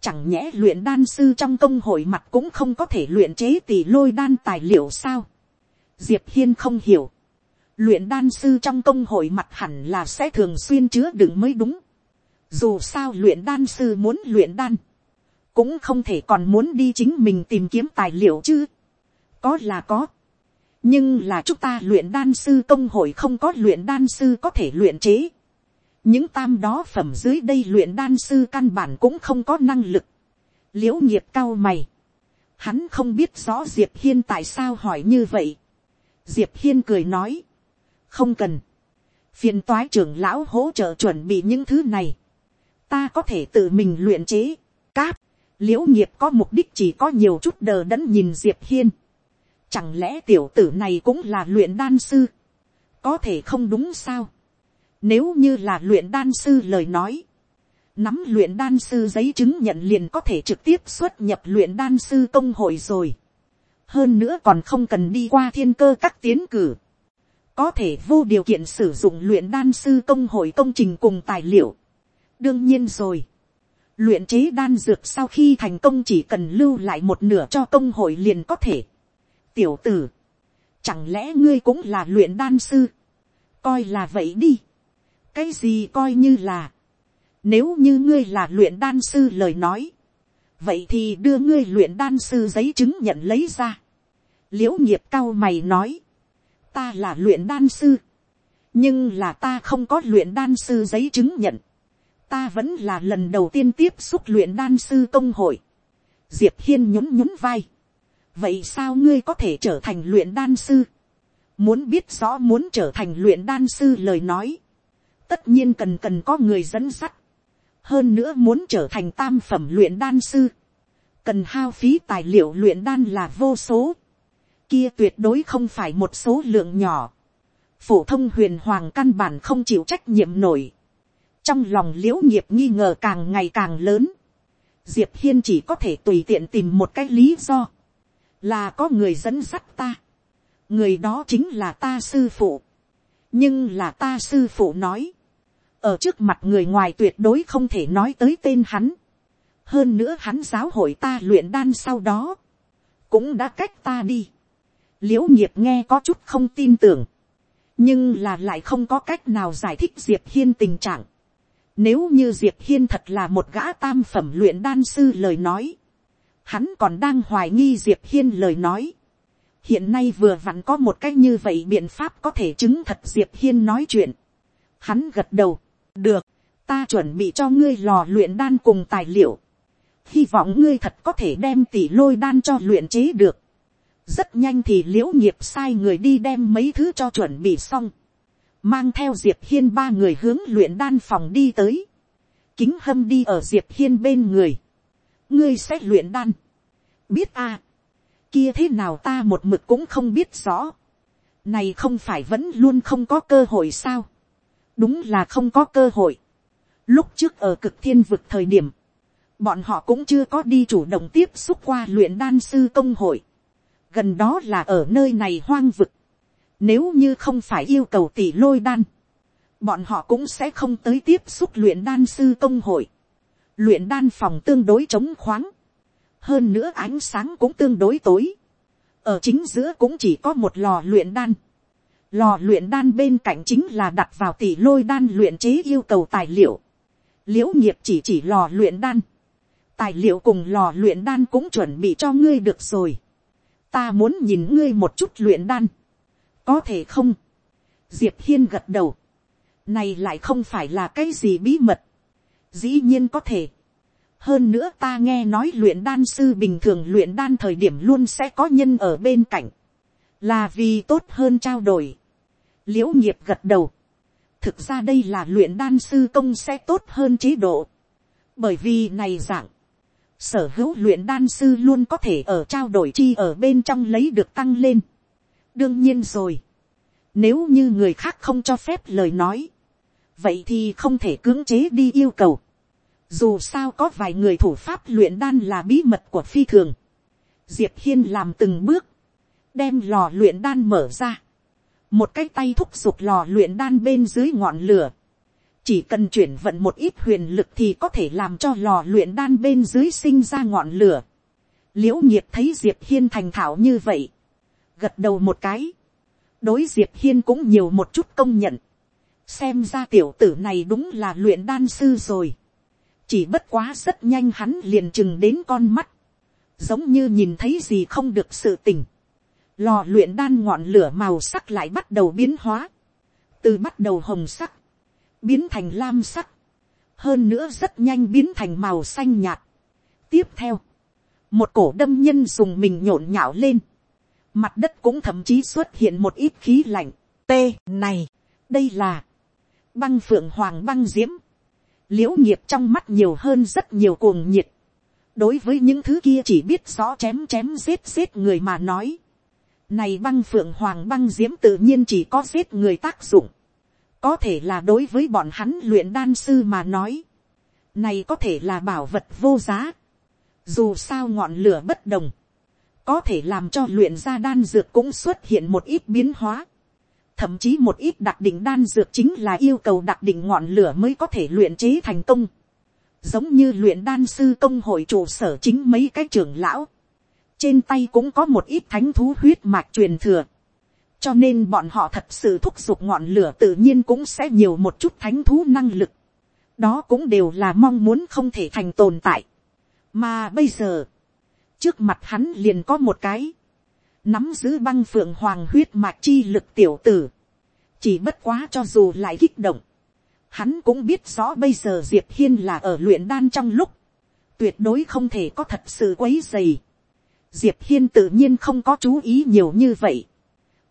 chẳng nhẽ luyện đan sư trong công hội mặt cũng không có thể luyện chế tỷ lôi đan tài liệu sao, diệp hiên không hiểu, luyện đan sư trong công hội mặt hẳn là sẽ thường xuyên chứa đựng mới đúng. Dù sao luyện đan sư muốn luyện đan, cũng không thể còn muốn đi chính mình tìm kiếm tài liệu chứ. Có là có. Nhưng là chúng ta luyện đan sư công hội không có luyện đan sư có thể luyện chế. Những tam đó phẩm dưới đây luyện đan sư căn bản cũng không có năng lực. Liễu nghiệp cao mày. Hắn không biết rõ Diệp Hiên tại sao hỏi như vậy diệp hiên cười nói, không cần, phiền toái trưởng lão hỗ trợ chuẩn bị những thứ này, ta có thể tự mình luyện chế, cáp, l i ễ u nghiệp có mục đích chỉ có nhiều chút đờ đẫn nhìn diệp hiên, chẳng lẽ tiểu tử này cũng là luyện đan sư, có thể không đúng sao, nếu như là luyện đan sư lời nói, nắm luyện đan sư giấy chứng nhận liền có thể trực tiếp xuất nhập luyện đan sư công hội rồi. Hơn nữa còn không cần đi qua thiên cơ các tiến cử, có thể vô điều kiện sử dụng luyện đan sư công hội công trình cùng tài liệu. đương nhiên rồi, luyện chế đan dược sau khi thành công chỉ cần lưu lại một nửa cho công hội liền có thể tiểu tử, chẳng lẽ ngươi cũng là luyện đan sư, coi là vậy đi, cái gì coi như là, nếu như ngươi là luyện đan sư lời nói, vậy thì đưa ngươi luyện đan sư giấy chứng nhận lấy ra. l i ễ u nghiệp cao mày nói, ta là luyện đan sư, nhưng là ta không có luyện đan sư giấy chứng nhận, ta vẫn là lần đầu tiên tiếp xúc luyện đan sư công hội. diệp hiên nhún nhún vai, vậy sao ngươi có thể trở thành luyện đan sư, muốn biết rõ muốn trở thành luyện đan sư lời nói, tất nhiên cần cần có người dẫn sắt, hơn nữa muốn trở thành tam phẩm luyện đan sư, cần hao phí tài liệu luyện đan là vô số, kia tuyệt đối không phải một số lượng nhỏ, phổ thông huyền hoàng căn bản không chịu trách nhiệm nổi, trong lòng l i ễ u nghiệp nghi ngờ càng ngày càng lớn, diệp hiên chỉ có thể tùy tiện tìm một cái lý do, là có người dẫn dắt ta, người đó chính là ta sư phụ, nhưng là ta sư phụ nói, ở trước mặt người ngoài tuyệt đối không thể nói tới tên hắn. hơn nữa hắn giáo hội ta luyện đan sau đó, cũng đã cách ta đi. l i ễ u nghiệp nghe có chút không tin tưởng, nhưng là lại không có cách nào giải thích diệp hiên tình trạng. nếu như diệp hiên thật là một gã tam phẩm luyện đan sư lời nói, hắn còn đang hoài nghi diệp hiên lời nói. hiện nay vừa vặn có một cách như vậy biện pháp có thể chứng thật diệp hiên nói chuyện. hắn gật đầu, được, ta chuẩn bị cho ngươi lò luyện đan cùng tài liệu. hy vọng ngươi thật có thể đem tỷ lôi đan cho luyện chế được. rất nhanh thì liễu nghiệp sai người đi đem mấy thứ cho chuẩn bị xong. mang theo diệp hiên ba người hướng luyện đan phòng đi tới. kính hâm đi ở diệp hiên bên người ngươi sẽ luyện đan. biết à kia thế nào ta một mực cũng không biết rõ. này không phải vẫn luôn không có cơ hội sao. đúng là không có cơ hội. lúc trước ở cực thiên vực thời điểm, bọn họ cũng chưa có đi chủ động tiếp xúc qua luyện đan sư công hội. gần đó là ở nơi này hoang vực. nếu như không phải yêu cầu tỷ lôi đan, bọn họ cũng sẽ không tới tiếp xúc luyện đan sư công hội luyện đan phòng tương đối chống khoáng. Hơn nữa ánh sáng cũng tương đối tối, ở chính giữa cũng chỉ có một lò luyện đan, lò luyện đan bên cạnh chính là đặt vào tỷ lôi đan luyện chế yêu cầu tài liệu, l i ễ u nghiệp chỉ chỉ lò luyện đan, tài liệu cùng lò luyện đan cũng chuẩn bị cho ngươi được rồi, ta muốn nhìn ngươi một chút luyện đan, có thể không, diệp hiên gật đầu, này lại không phải là cái gì bí mật, dĩ nhiên có thể, hơn nữa ta nghe nói luyện đan sư bình thường luyện đan thời điểm luôn sẽ có nhân ở bên cạnh, là vì tốt hơn trao đổi. l i ễ u nghiệp gật đầu, thực ra đây là luyện đan sư công sẽ tốt hơn chế độ, bởi vì này dạng, sở hữu luyện đan sư luôn có thể ở trao đổi chi ở bên trong lấy được tăng lên. đương nhiên rồi, nếu như người khác không cho phép lời nói, vậy thì không thể cưỡng chế đi yêu cầu dù sao có vài người thủ pháp luyện đan là bí mật của phi thường. Diệp hiên làm từng bước, đem lò luyện đan mở ra. Một cái tay thúc giục lò luyện đan bên dưới ngọn lửa. Chỉ cần chuyển vận một ít huyền lực thì có thể làm cho lò luyện đan bên dưới sinh ra ngọn lửa. Liễu nhiệt thấy Diệp Hiên thành thạo như vậy. Gật đầu một cái. Đối Diệp Hiên cũng nhiều một chút công nhận. Xem ra tiểu tử này đúng là luyện đan sư rồi. Chỉ bất quá rất nhanh hắn liền chừng đến con mắt, giống như nhìn thấy gì không được sự tình, lò luyện đan ngọn lửa màu sắc lại bắt đầu biến hóa, từ bắt đầu hồng sắc, biến thành lam sắc, hơn nữa rất nhanh biến thành màu xanh nhạt. tiếp theo, một cổ đâm nhân dùng mình nhộn nhạo lên, mặt đất cũng thậm chí xuất hiện một ít khí lạnh, t này, đây là băng phượng hoàng băng diễm, l i ễ u nghiệp trong mắt nhiều hơn rất nhiều cuồng nhiệt. đối với những thứ kia chỉ biết rõ chém chém giết giết người mà nói. này băng phượng hoàng băng diễm tự nhiên chỉ có giết người tác dụng. có thể là đối với bọn hắn luyện đan sư mà nói. này có thể là bảo vật vô giá. dù sao ngọn lửa bất đồng. có thể làm cho luyện ra đan dược cũng xuất hiện một ít biến hóa thậm chí một ít đặc định đan dược chính là yêu cầu đặc định ngọn lửa mới có thể luyện chế thành công. Giống như luyện đan sư công hội trụ sở chính mấy cái trưởng lão. Trên tay cũng có một ít thánh thú huyết mạch truyền thừa. Cho nên bọn họ thật sự thúc giục ngọn lửa tự nhiên cũng sẽ nhiều một chút thánh thú năng lực. Đó cũng đều là mong muốn không thể thành tồn tại. Mà bây giờ, trước mặt hắn liền có một cái nắm giữ băng phượng hoàng huyết mạch chi lực tiểu tử, chỉ bất quá cho dù lại kích động, hắn cũng biết rõ bây giờ diệp hiên là ở luyện đan trong lúc, tuyệt đối không thể có thật sự quấy dày. diệp hiên tự nhiên không có chú ý nhiều như vậy,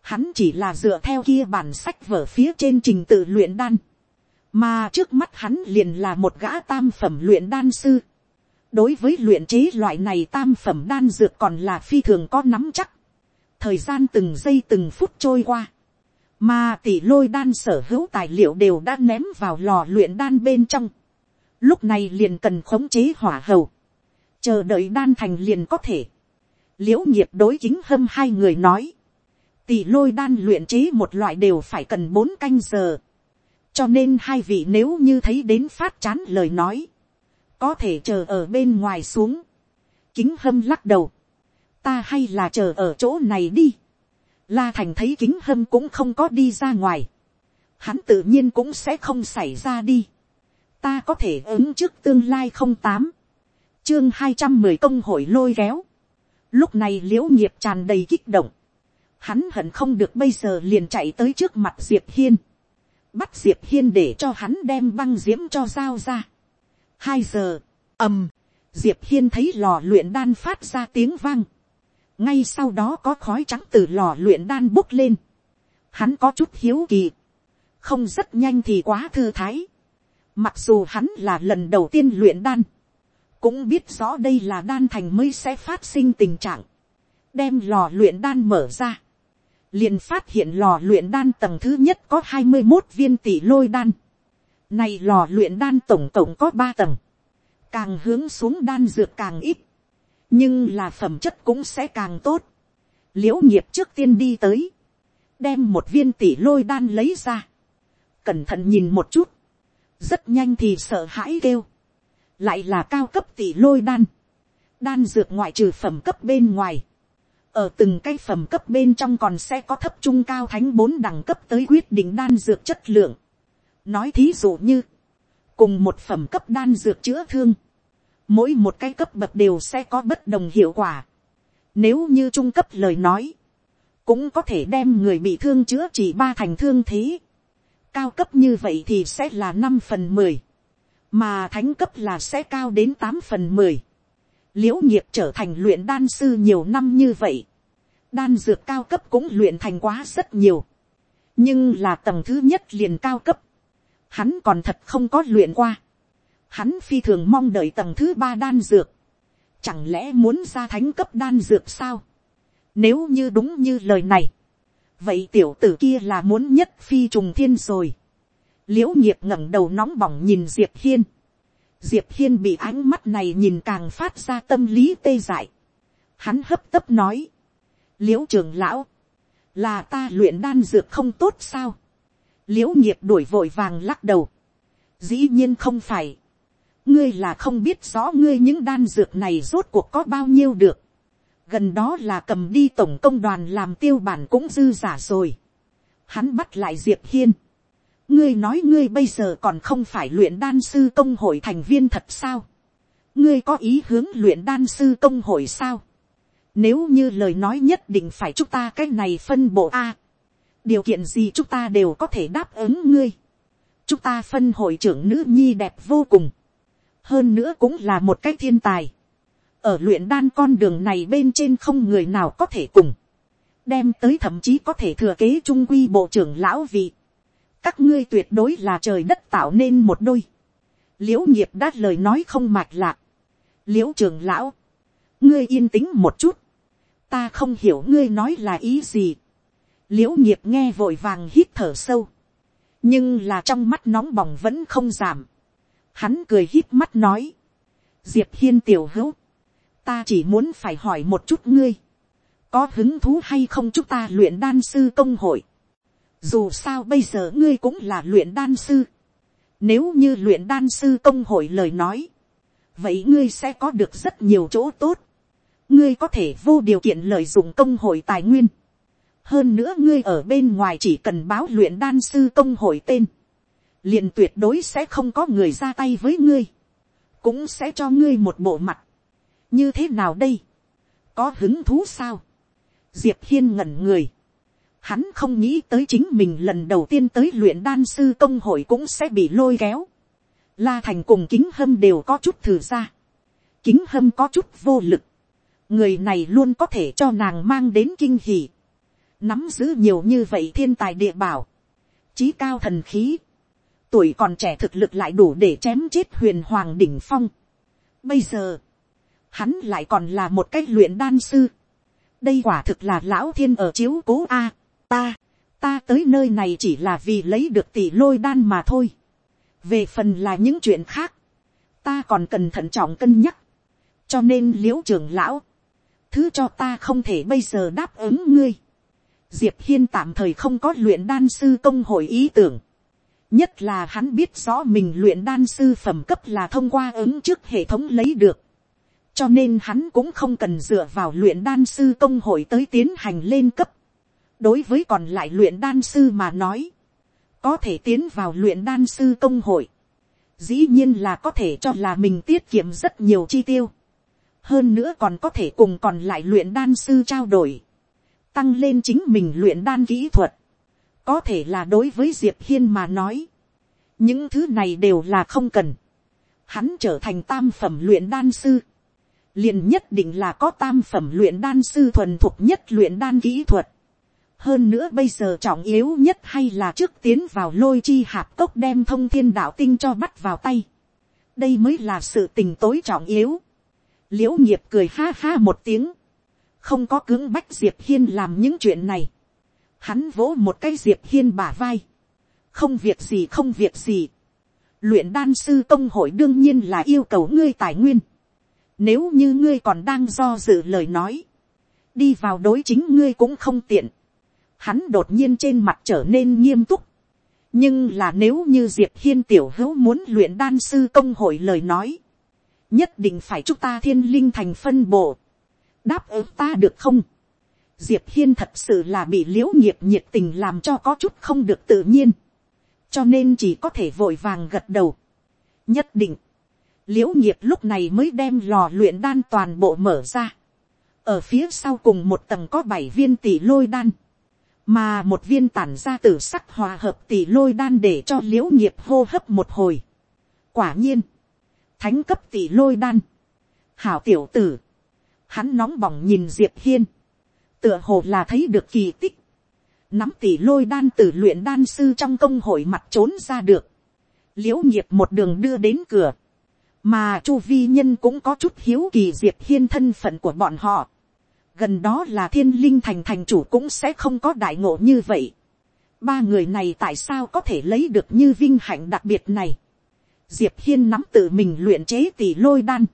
hắn chỉ là dựa theo kia bản sách vở phía trên trình tự luyện đan, mà trước mắt hắn liền là một gã tam phẩm luyện đan sư. đối với luyện chế loại này tam phẩm đan dược còn là phi thường có nắm chắc thời gian từng giây từng phút trôi qua, mà tỷ lôi đan sở hữu tài liệu đều đã ném vào lò luyện đan bên trong, lúc này liền cần khống chế hỏa hầu, chờ đợi đan thành liền có thể, l i ễ u nghiệp đối chính hâm hai người nói, tỷ lôi đan luyện chế một loại đều phải cần bốn canh giờ, cho nên hai vị nếu như thấy đến phát chán lời nói, có thể chờ ở bên ngoài xuống, kính hâm lắc đầu, ta hay là chờ ở chỗ này đi. La thành thấy kính hâm cũng không có đi ra ngoài. Hắn tự nhiên cũng sẽ không xảy ra đi. Ta có thể ứng trước tương lai không tám. Chương hai trăm mười công hội lôi kéo. Lúc này liễu nghiệp tràn đầy kích động. hắn hận không được bây giờ liền chạy tới trước mặt diệp hiên, bắt diệp hiên để cho hắn đem băng diễm cho dao ra. hai giờ, ầm, diệp hiên thấy lò luyện đan phát ra tiếng vang, ngay sau đó có khói trắng từ lò luyện đan bốc lên, hắn có chút hiếu kỳ, không rất nhanh thì quá thư thái, mặc dù hắn là lần đầu tiên luyện đan, cũng biết rõ đây là đan thành mới sẽ phát sinh tình trạng, đem lò luyện đan mở ra, liền phát hiện lò luyện đan tầng thứ nhất có hai mươi một viên tỷ lôi đan. Này lò luyện đan tổng cộng có ba tầng. Càng hướng xuống đan dược càng ít. Nhưng là phẩm chất cũng sẽ càng tốt. Liễu nghiệp trước tiên đi tới. Đem một viên tỷ lôi đan lấy ra. Cẩn thận nhìn một chút. Rất nhanh thì sợ hãi kêu. Lại là cao cấp tỷ lôi đan. Đan dược ngoại trừ phẩm cấp bên ngoài ở từng cái phẩm cấp bên trong còn sẽ có thấp trung cao thánh bốn đẳng cấp tới quyết định đan dược chất lượng. nói thí dụ như, cùng một phẩm cấp đan dược chữa thương, mỗi một cái cấp bậc đều sẽ có bất đồng hiệu quả. nếu như trung cấp lời nói, cũng có thể đem người bị thương chữa chỉ ba thành thương thế. cao cấp như vậy thì sẽ là năm phần mười, mà thánh cấp là sẽ cao đến tám phần mười liễu nghiệp trở thành luyện đan sư nhiều năm như vậy, đan dược cao cấp cũng luyện thành quá rất nhiều, nhưng là tầng thứ nhất liền cao cấp, hắn còn thật không có luyện qua, hắn phi thường mong đợi tầng thứ ba đan dược, chẳng lẽ muốn ra thánh cấp đan dược sao, nếu như đúng như lời này, vậy tiểu tử kia là muốn nhất phi trùng thiên rồi, l i ễ u nghiệp ngẩng đầu nóng bỏng nhìn diệp hiên, diệp hiên bị ánh mắt này nhìn càng phát ra tâm lý tê dại, hắn hấp tấp nói, l i ễ u trường lão, là ta luyện đan dược không tốt sao, l i ễ u nghiệp đuổi vội vàng lắc đầu, dĩ nhiên không phải, ngươi là không biết rõ ngươi những đan dược này rốt cuộc có bao nhiêu được, gần đó là cầm đi tổng công đoàn làm tiêu bản cũng dư giả rồi, hắn bắt lại diệp hiên, ngươi nói ngươi bây giờ còn không phải luyện đan sư công hội thành viên thật sao, ngươi có ý hướng luyện đan sư công hội sao, nếu như lời nói nhất định phải chúng ta cái này phân bộ A. Điều kiện gì chúng ta đều có thể đáp ứng ngươi. Chúng ta phân hội trưởng nữ nhi đẹp vô cùng. Hơn nữa cũng là một cái thiên tài. Ở luyện đan con đường này bên trên không người nào có thể cùng. Đem tới thậm chí có thể thừa kế trung quy bộ trưởng lão vị. Các ngươi tuyệt đối là trời đất tạo nên một đôi. Liễu nghiệp đát lời nói không mạch lạc. Liễu trưởng lão. Ngươi yên tĩnh một chút ta không hiểu ngươi nói là ý gì. l i ễ u nghiệp nghe vội vàng hít thở sâu, nhưng là trong mắt nóng bỏng vẫn không giảm hắn cười hít mắt nói, diệp hiên tiểu hữu, ta chỉ muốn phải hỏi một chút ngươi, có hứng thú hay không chúng ta luyện đan sư công hội. dù sao bây giờ ngươi cũng là luyện đan sư. nếu như luyện đan sư công hội lời nói, vậy ngươi sẽ có được rất nhiều chỗ tốt ngươi có thể vô điều kiện lợi dụng công hội tài nguyên. hơn nữa ngươi ở bên ngoài chỉ cần báo luyện đan sư công hội tên liền tuyệt đối sẽ không có người ra tay với ngươi. cũng sẽ cho ngươi một bộ mặt. như thế nào đây. có hứng thú sao. diệp hiên ngẩn người. Hắn không nghĩ tới chính mình lần đầu tiên tới luyện đan sư công hội cũng sẽ bị lôi kéo. La Thành cùng kính hâm đều có chút thử ra. Kính hâm có chút vô lực người này luôn có thể cho nàng mang đến kinh hỉ, nắm giữ nhiều như vậy thiên tài địa bảo, trí cao thần khí, tuổi còn trẻ thực lực lại đủ để chém chết huyền hoàng đỉnh phong. Bây giờ, hắn lại còn là một cách luyện đan sư. đây quả thực là lão thiên ở chiếu cố a. ta, ta tới nơi này chỉ là vì lấy được tỷ lôi đan mà thôi. về phần là những chuyện khác, ta còn cần thận trọng cân nhắc. cho nên l i ễ u trưởng lão, thứ cho ta không thể bây giờ đáp ứng ngươi. diệp hiên tạm thời không có luyện đan sư công hội ý tưởng nhất là hắn biết rõ mình luyện đan sư phẩm cấp là thông qua ứng trước hệ thống lấy được. cho nên hắn cũng không cần dựa vào luyện đan sư công hội tới tiến hành lên cấp. đối với còn lại luyện đan sư mà nói, có thể tiến vào luyện đan sư công hội. dĩ nhiên là có thể cho là mình tiết kiệm rất nhiều chi tiêu hơn nữa còn có thể cùng còn lại luyện đan sư trao đổi, tăng lên chính mình luyện đan kỹ thuật, có thể là đối với diệp hiên mà nói, những thứ này đều là không cần, hắn trở thành tam phẩm luyện đan sư, liền nhất định là có tam phẩm luyện đan sư thuần thuộc nhất luyện đan kỹ thuật. hơn nữa bây giờ trọng yếu nhất hay là trước tiến vào lôi chi hạp cốc đem thông thiên đạo tinh cho bắt vào tay. đây mới là sự tình tối trọng yếu. l i ễ u nghiệp cười ha ha một tiếng, không có cưỡng bách diệp hiên làm những chuyện này hắn vỗ một cái diệp hiên bả vai. không việc gì, không việc gì. luyện đan sư công hội đương nhiên là yêu cầu ngươi tài nguyên nếu như ngươi còn đang do dự lời nói. Đi vào đối chính ngươi cũng không tiện. Hắn đột nhiên trên mặt trở nên nghiêm túc. Nhưng là nếu như Diệp Hiên tiểu hữu muốn luyện đan sư công hội lời nói. Nhất định phải chúc ta thiên linh thành phân bộ. Đáp ứng ta được không? Diệp Hiên thật sự là bị liễu nghiệp nhiệt tình làm cho có chút không được tự nhiên. Cho nên chỉ có thể vội vàng gật đầu. Nhất định l i ễ u nghiệp lúc này mới đem lò luyện đan toàn bộ mở ra. ở phía sau cùng một tầng có bảy viên tỷ lôi đan, mà một viên tản ra t ử sắc hòa hợp tỷ lôi đan để cho l i ễ u nghiệp hô hấp một hồi. quả nhiên, thánh cấp tỷ lôi đan, hảo tiểu tử, hắn nóng bỏng nhìn diệp hiên, tựa hồ là thấy được kỳ tích, nắm tỷ lôi đan từ luyện đan sư trong công hội mặt trốn ra được, l i ễ u nghiệp một đường đưa đến cửa, mà chu vi nhân cũng có chút hiếu kỳ diệp hiên thân phận của bọn họ. gần đó là thiên linh thành thành chủ cũng sẽ không có đại ngộ như vậy. ba người này tại sao có thể lấy được như vinh hạnh đặc biệt này. diệp hiên nắm tự mình luyện chế tỷ lôi đan.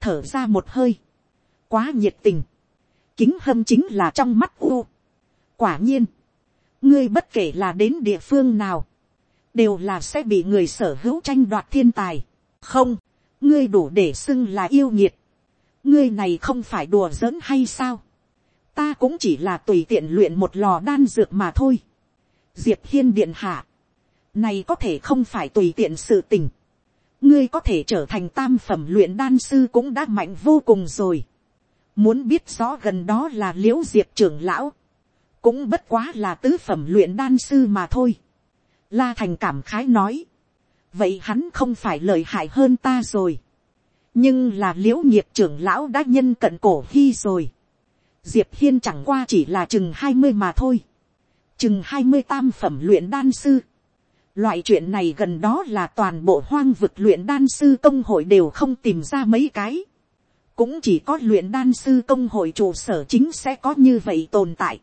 thở ra một hơi. quá nhiệt tình kính hâm chính là trong mắt u. quả nhiên. ngươi bất kể là đến địa phương nào. đều là sẽ bị người sở hữu tranh đoạt thiên tài. không ngươi đủ để xưng là yêu nhiệt, ngươi này không phải đùa giỡn hay sao, ta cũng chỉ là tùy tiện luyện một lò đan dược mà thôi. diệp hiên điện hạ, này có thể không phải tùy tiện sự tình, ngươi có thể trở thành tam phẩm luyện đan sư cũng đã mạnh vô cùng rồi. Muốn biết rõ gần đó là l i ễ u diệp trưởng lão, cũng bất quá là tứ phẩm luyện đan sư mà thôi. La thành cảm khái nói, vậy hắn không phải lợi hại hơn ta rồi. nhưng là l i ễ u nghiệp trưởng lão đã nhân cận cổ hy rồi. diệp hiên chẳng qua chỉ là chừng hai mươi mà thôi. chừng hai mươi tam phẩm luyện đan sư. loại chuyện này gần đó là toàn bộ hoang vực luyện đan sư công hội đều không tìm ra mấy cái cũng chỉ có luyện đan sư công hội trụ sở chính sẽ có như vậy tồn tại.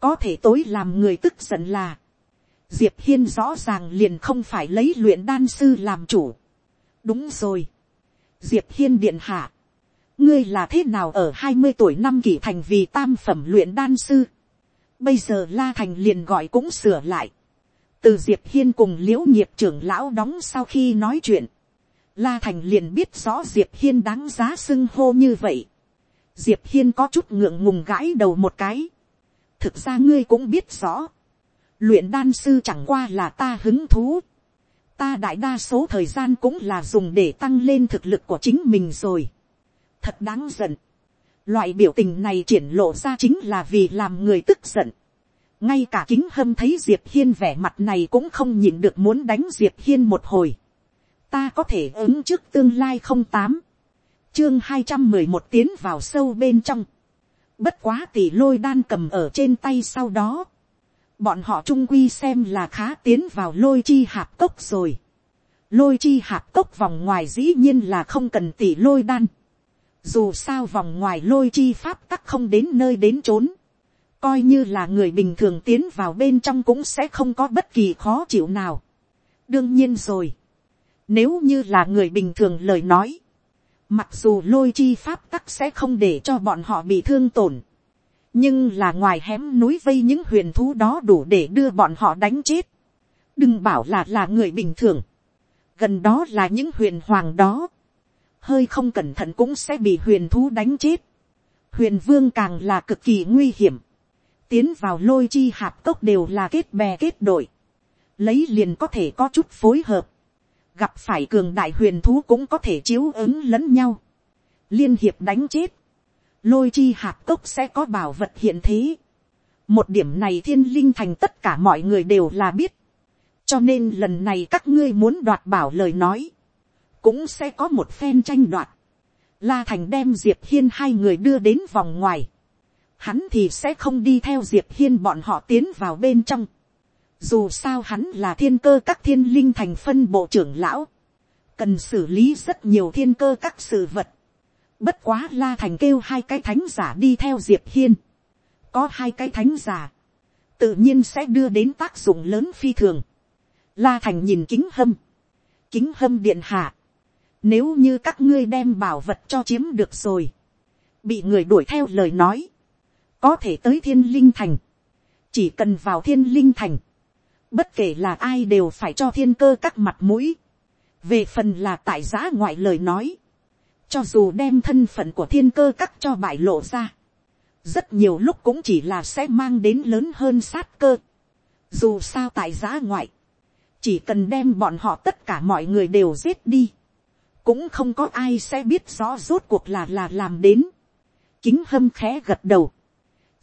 có thể tối làm người tức giận là, diệp hiên rõ ràng liền không phải lấy luyện đan sư làm chủ. đúng rồi. diệp hiên điện hạ. ngươi là thế nào ở hai mươi tuổi năm kỷ thành vì tam phẩm luyện đan sư. bây giờ la thành liền gọi cũng sửa lại. từ diệp hiên cùng liễu nghiệp trưởng lão đóng sau khi nói chuyện la thành liền biết rõ diệp hiên đáng giá xưng hô như vậy. diệp hiên có chút ngượng ngùng gãi đầu một cái. thực ra ngươi cũng biết rõ luyện đan sư chẳng qua là ta hứng thú. ta đại đa số thời gian cũng là dùng để tăng lên thực lực của chính mình rồi. thật đáng giận. loại biểu tình này triển lộ ra chính là vì làm người tức giận. ngay cả kính hâm thấy diệp hiên vẻ mặt này cũng không nhìn được muốn đánh diệp hiên một hồi ta có thể ứng trước tương lai không tám. chương hai trăm mười một tiến vào sâu bên trong. bất quá tỷ lôi đan cầm ở trên tay sau đó bọn họ trung quy xem là khá tiến vào lôi chi hạp cốc rồi. lôi chi hạp cốc vòng ngoài dĩ nhiên là không cần tỷ lôi đan. dù sao vòng ngoài lôi chi pháp tắc không đến nơi đến trốn. coi như là người bình thường tiến vào bên trong cũng sẽ không có bất kỳ khó chịu nào. đương nhiên rồi nếu như là người bình thường lời nói. mặc dù lôi chi pháp tắc sẽ không để cho bọn họ bị thương tổn, nhưng là ngoài hém núi vây những huyền thú đó đủ để đưa bọn họ đánh chết. đừng bảo là là người bình thường. gần đó là những huyền hoàng đó. hơi không cẩn thận cũng sẽ bị huyền thú đánh chết. huyền vương càng là cực kỳ nguy hiểm. tiến vào lôi chi hạp cốc đều là kết bè kết đội. lấy liền có thể có chút phối hợp gặp phải cường đại huyền thú cũng có thể chiếu ứng lẫn nhau. liên hiệp đánh chết lôi chi hạp cốc sẽ có bảo vật hiện thế. một điểm này thiên linh thành tất cả mọi người đều là biết, cho nên lần này các ngươi muốn đoạt bảo lời nói, cũng sẽ có một phen tranh đoạt. La Thành đem Diệp Hiên hai người đưa đến vòng ngoài. Hắn thì sẽ không đi theo Diệp Hiên bọn họ tiến vào bên trong. Dù sao hắn là thiên cơ các thiên linh thành phân bộ trưởng lão. Cần xử lý rất nhiều thiên cơ các sự vật. Bất quá La Thành kêu hai cái thánh giả đi theo Diệp Hiên. Có hai cái thánh giả. Tự nhiên sẽ đưa đến tác dụng lớn phi thường. La Thành nhìn kính hâm. Kính hâm điện hạ. Nếu như các ngươi đem bảo vật cho chiếm được rồi. Bị người đuổi theo lời nói. Có thể tới thiên linh thành. Chỉ cần vào thiên linh thành. Bất kể là ai đều phải cho thiên cơ các mặt mũi. Về phần là tại giã ngoại lời nói. Cho dù đem thân phận của thiên cơ các cho bại lộ ra. Rất nhiều lúc cũng chỉ là sẽ mang đến lớn hơn sát cơ. Dù sao tại giã ngoại. Chỉ cần đem bọn họ tất cả mọi người đều giết đi cũng không có ai sẽ biết rõ rốt cuộc là là làm đến. kính hâm khẽ gật đầu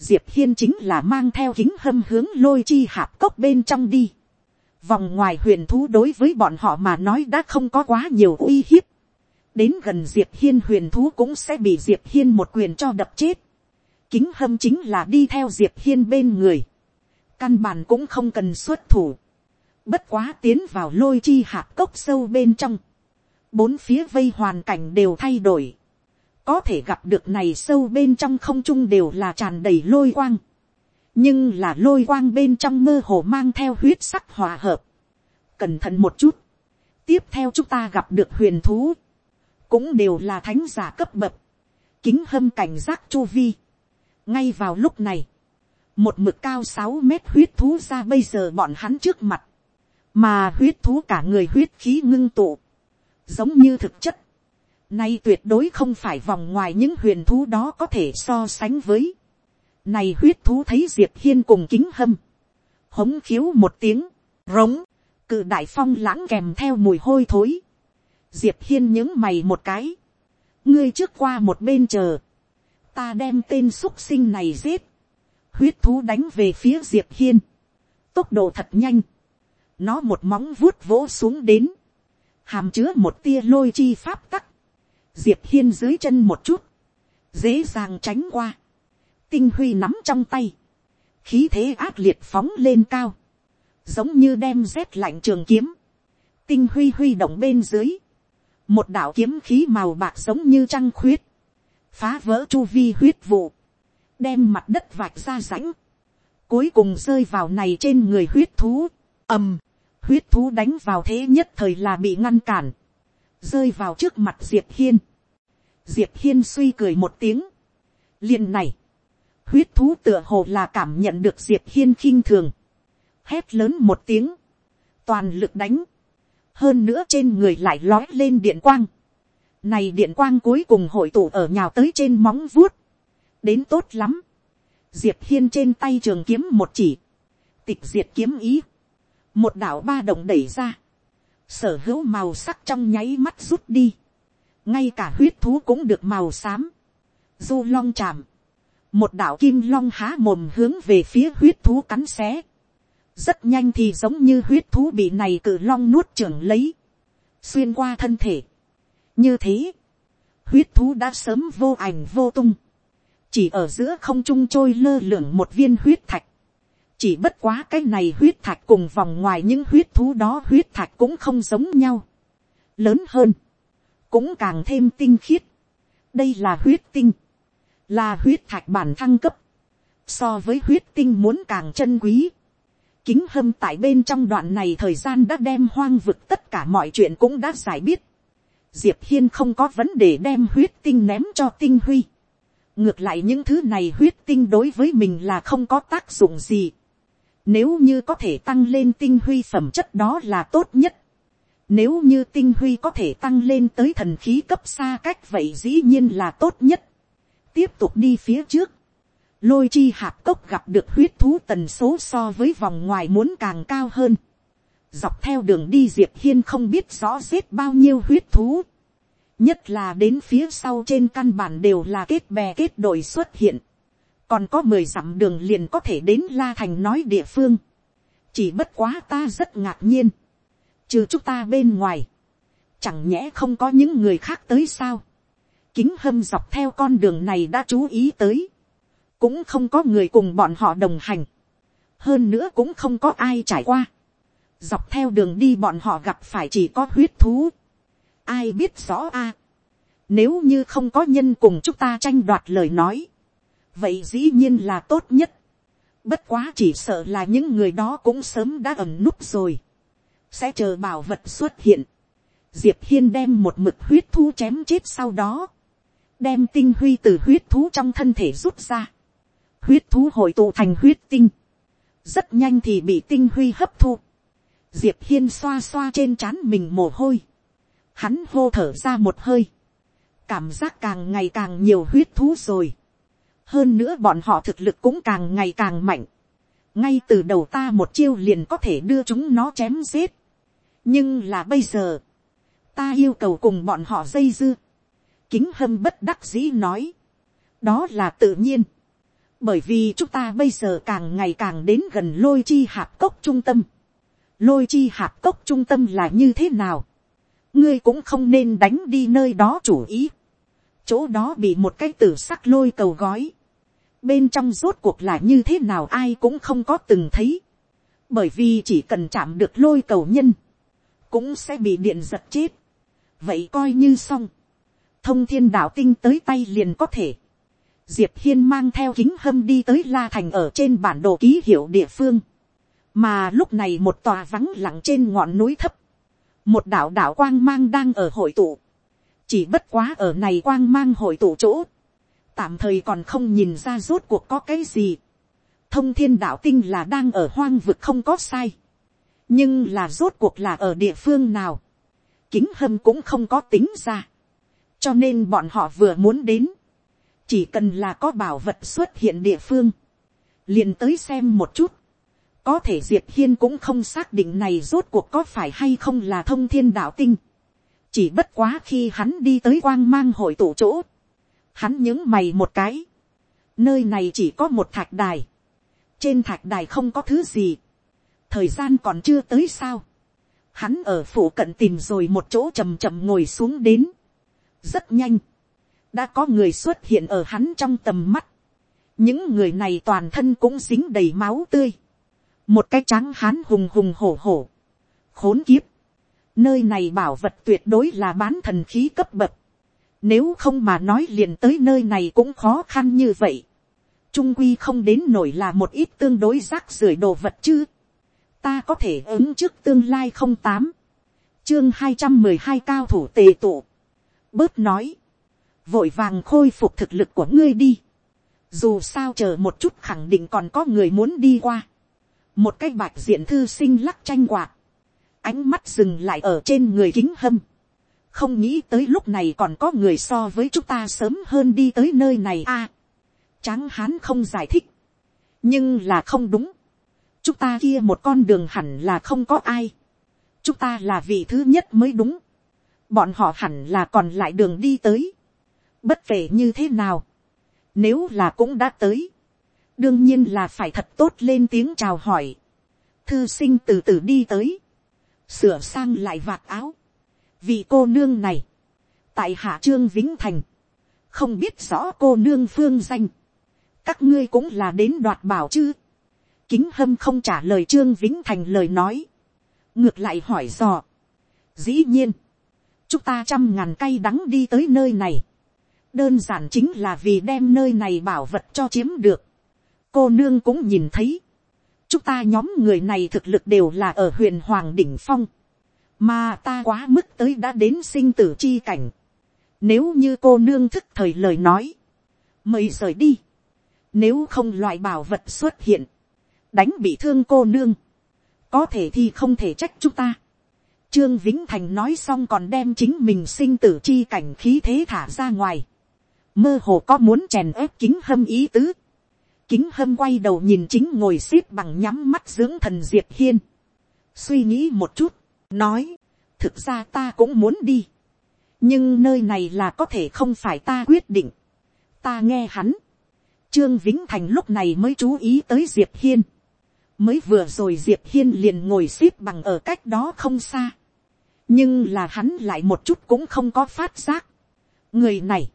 diệp hiên chính là mang theo kính hâm hướng lôi chi hạp cốc bên trong đi. vòng ngoài huyền thú đối với bọn họ mà nói đã không có quá nhiều uy hiếp. đến gần diệp hiên huyền thú cũng sẽ bị diệp hiên một quyền cho đập chết. kính hâm chính là đi theo diệp hiên bên người. căn bản cũng không cần xuất thủ. bất quá tiến vào lôi chi hạp cốc sâu bên trong bốn phía vây hoàn cảnh đều thay đổi, có thể gặp được này sâu bên trong không trung đều là tràn đầy lôi quang, nhưng là lôi quang bên trong mơ hồ mang theo huyết sắc hòa hợp, cẩn thận một chút, tiếp theo chúng ta gặp được huyền thú, cũng đều là thánh giả cấp bậc, kính hâm cảnh giác chu vi. ngay vào lúc này, một mực cao sáu mét huyết thú ra bây giờ bọn hắn trước mặt, mà huyết thú cả người huyết khí ngưng tụ, giống như thực chất, nay tuyệt đối không phải vòng ngoài những huyền thú đó có thể so sánh với. Này huyết thú thấy diệp hiên cùng kính hâm, hống khiếu một tiếng, rống, cự đại phong lãng kèm theo mùi hôi thối. Diệp hiên những mày một cái, ngươi trước qua một bên chờ, ta đem tên xúc sinh này giết, huyết thú đánh về phía diệp hiên, tốc độ thật nhanh, nó một móng vuốt vỗ xuống đến, hàm chứa một tia lôi chi pháp tắc, diệp hiên dưới chân một chút, dễ dàng tránh qua, tinh huy nắm trong tay, khí thế ác liệt phóng lên cao, giống như đem rét lạnh trường kiếm, tinh huy huy động bên dưới, một đạo kiếm khí màu bạc giống như trăng khuyết, phá vỡ chu vi huyết vụ, đem mặt đất vạch ra rãnh, cuối cùng rơi vào này trên người huyết thú, ầm, huyết thú đánh vào thế nhất thời là bị ngăn cản, rơi vào trước mặt diệp hiên. diệp hiên suy cười một tiếng, liền này, huyết thú tựa hồ là cảm nhận được diệp hiên khinh thường, hét lớn một tiếng, toàn lực đánh, hơn nữa trên người lại lói lên điện quang, này điện quang cuối cùng hội tụ ở nhào tới trên móng vuốt, đến tốt lắm, diệp hiên trên tay trường kiếm một chỉ, tịch diệt kiếm ý, một đảo ba động đẩy ra, sở hữu màu sắc trong nháy mắt rút đi, ngay cả huyết thú cũng được màu xám, du long chạm, một đạo kim long há mồm hướng về phía huyết thú cắn xé, rất nhanh thì giống như huyết thú bị này cử long nuốt trưởng lấy, xuyên qua thân thể. như thế, huyết thú đã sớm vô ảnh vô tung, chỉ ở giữa không trung trôi lơ lửng một viên huyết thạch, chỉ bất quá cái này huyết thạch cùng vòng ngoài những huyết thú đó huyết thạch cũng không giống nhau. lớn hơn, cũng càng thêm tinh khiết. đây là huyết tinh, là huyết thạch bản thăng cấp, so với huyết tinh muốn càng chân quý. kính hâm tại bên trong đoạn này thời gian đã đem hoang vực tất cả mọi chuyện cũng đã giải biết. diệp hiên không có vấn đề đem huyết tinh ném cho tinh huy. ngược lại những thứ này huyết tinh đối với mình là không có tác dụng gì nếu như có thể tăng lên tinh huy phẩm chất đó là tốt nhất. Nếu như tinh huy có thể tăng lên tới thần khí cấp xa cách vậy dĩ nhiên là tốt nhất. Tiếp tục đi phía trước. Lôi chi hạp cốc gặp được huyết thú tần số so với vòng ngoài muốn càng cao hơn. Dọc theo đường đi Diệp Hiên không biết rõ giết bao nhiêu huyết thú. Nhất là đến phía sau trên căn bản đều là kết bè kết đội xuất hiện còn có mười dặm đường liền có thể đến la thành nói địa phương, chỉ bất quá ta rất ngạc nhiên, trừ chúng ta bên ngoài, chẳng nhẽ không có những người khác tới sao, kính hâm dọc theo con đường này đã chú ý tới, cũng không có người cùng bọn họ đồng hành, hơn nữa cũng không có ai trải qua, dọc theo đường đi bọn họ gặp phải chỉ có huyết thú, ai biết rõ a, nếu như không có nhân cùng chúng ta tranh đoạt lời nói, vậy dĩ nhiên là tốt nhất, bất quá chỉ sợ là những người đó cũng sớm đã ẩn núp rồi, sẽ chờ bảo vật xuất hiện, diệp hiên đem một mực huyết thú chém chết sau đó, đem tinh huy từ huyết thú trong thân thể rút ra, huyết thú hội tụ thành huyết tinh, rất nhanh thì bị tinh huy hấp thu, diệp hiên xoa xoa trên trán mình mồ hôi, hắn hô thở ra một hơi, cảm giác càng ngày càng nhiều huyết thú rồi, hơn nữa bọn họ thực lực cũng càng ngày càng mạnh, ngay từ đầu ta một chiêu liền có thể đưa chúng nó chém giết, nhưng là bây giờ, ta yêu cầu cùng bọn họ dây dưa, kính hâm bất đắc dĩ nói, đó là tự nhiên, bởi vì chúng ta bây giờ càng ngày càng đến gần lôi chi hạp cốc trung tâm, lôi chi hạp cốc trung tâm là như thế nào, ngươi cũng không nên đánh đi nơi đó chủ ý, chỗ đó bị một cái tử sắc lôi cầu gói, bên trong rốt cuộc là như thế nào ai cũng không có từng thấy, bởi vì chỉ cần chạm được lôi cầu nhân, cũng sẽ bị điện giật chết, vậy coi như xong, thông thiên đạo tinh tới tay liền có thể, diệp hiên mang theo kính hâm đi tới la thành ở trên bản đồ ký hiệu địa phương, mà lúc này một tòa vắng lặng trên ngọn núi thấp, một đạo đạo quang mang đang ở hội tụ, chỉ bất quá ở này quang mang hội tụ chỗ, tạm thời còn không nhìn ra rốt cuộc có cái gì. thông thiên đạo tinh là đang ở hoang vực không có sai, nhưng là rốt cuộc là ở địa phương nào, kính hâm cũng không có tính ra, cho nên bọn họ vừa muốn đến, chỉ cần là có bảo vật xuất hiện địa phương, liền tới xem một chút, có thể diệp hiên cũng không xác định này rốt cuộc có phải hay không là thông thiên đạo tinh, chỉ bất quá khi hắn đi tới quang mang hội tụ chỗ, hắn những mày một cái, nơi này chỉ có một thạch đài, trên thạch đài không có thứ gì, thời gian còn chưa tới sao, hắn ở phủ cận tìm rồi một chỗ chầm chậm ngồi xuống đến, rất nhanh, đã có người xuất hiện ở hắn trong tầm mắt, những người này toàn thân cũng dính đầy máu tươi, một cái trắng hán hùng hùng hổ hổ, khốn kiếp, nơi này bảo vật tuyệt đối là bán thần khí cấp bậc, nếu không mà nói liền tới nơi này cũng khó khăn như vậy. Trung quy không đến nổi là một ít tương đối rác rưởi đồ vật chứ. Ta có thể ứng trước tương lai không tám. Chương hai trăm mười hai cao thủ tề tụ. Bớt nói. Vội vàng khôi phục thực lực của ngươi đi. Dù sao chờ một chút khẳng định còn có người muốn đi qua. Một cái bạch diện thư sinh lắc tranh quạt. Ánh mắt dừng lại ở trên người kính hâm không nghĩ tới lúc này còn có người so với chúng ta sớm hơn đi tới nơi này a. tráng hán không giải thích, nhưng là không đúng. chúng ta kia một con đường hẳn là không có ai. chúng ta là vị thứ nhất mới đúng. bọn họ hẳn là còn lại đường đi tới. bất kể như thế nào, nếu là cũng đã tới, đương nhiên là phải thật tốt lên tiếng chào hỏi. thư sinh từ từ đi tới, sửa sang lại vạt áo, vị cô nương này, tại hạ trương vĩnh thành, không biết rõ cô nương phương danh, các ngươi cũng là đến đoạt bảo chứ, kính hâm không trả lời trương vĩnh thành lời nói, ngược lại hỏi dò, dĩ nhiên, chúng ta trăm ngàn cây đắng đi tới nơi này, đơn giản chính là vì đem nơi này bảo vật cho chiếm được, cô nương cũng nhìn thấy, chúng ta nhóm người này thực lực đều là ở huyền hoàng đỉnh phong, mà ta quá mức tới đã đến sinh tử chi cảnh. Nếu như cô nương thức thời lời nói, mời rời đi. Nếu không loại bảo vật xuất hiện, đánh bị thương cô nương, có thể thì không thể trách chúng ta. Trương Vĩnh Thành nói xong còn đem chính mình sinh tử chi cảnh khí thế thả ra ngoài. Mơ hồ có muốn chèn ép kính hâm ý tứ. Kính hâm quay đầu nhìn chính ngồi xếp bằng nhắm mắt dưỡng thần Diệp Hiên. Suy nghĩ một chút nói, thực ra ta cũng muốn đi, nhưng nơi này là có thể không phải ta quyết định, ta nghe hắn, Trương Vĩnh Thành lúc này mới chú ý tới Diệp Hiên. Mới vừa rồi Diệp Hiên liền ngồi xếp bằng ở cách đó không xa. Nhưng là hắn lại một chút cũng không có phát giác. Người này.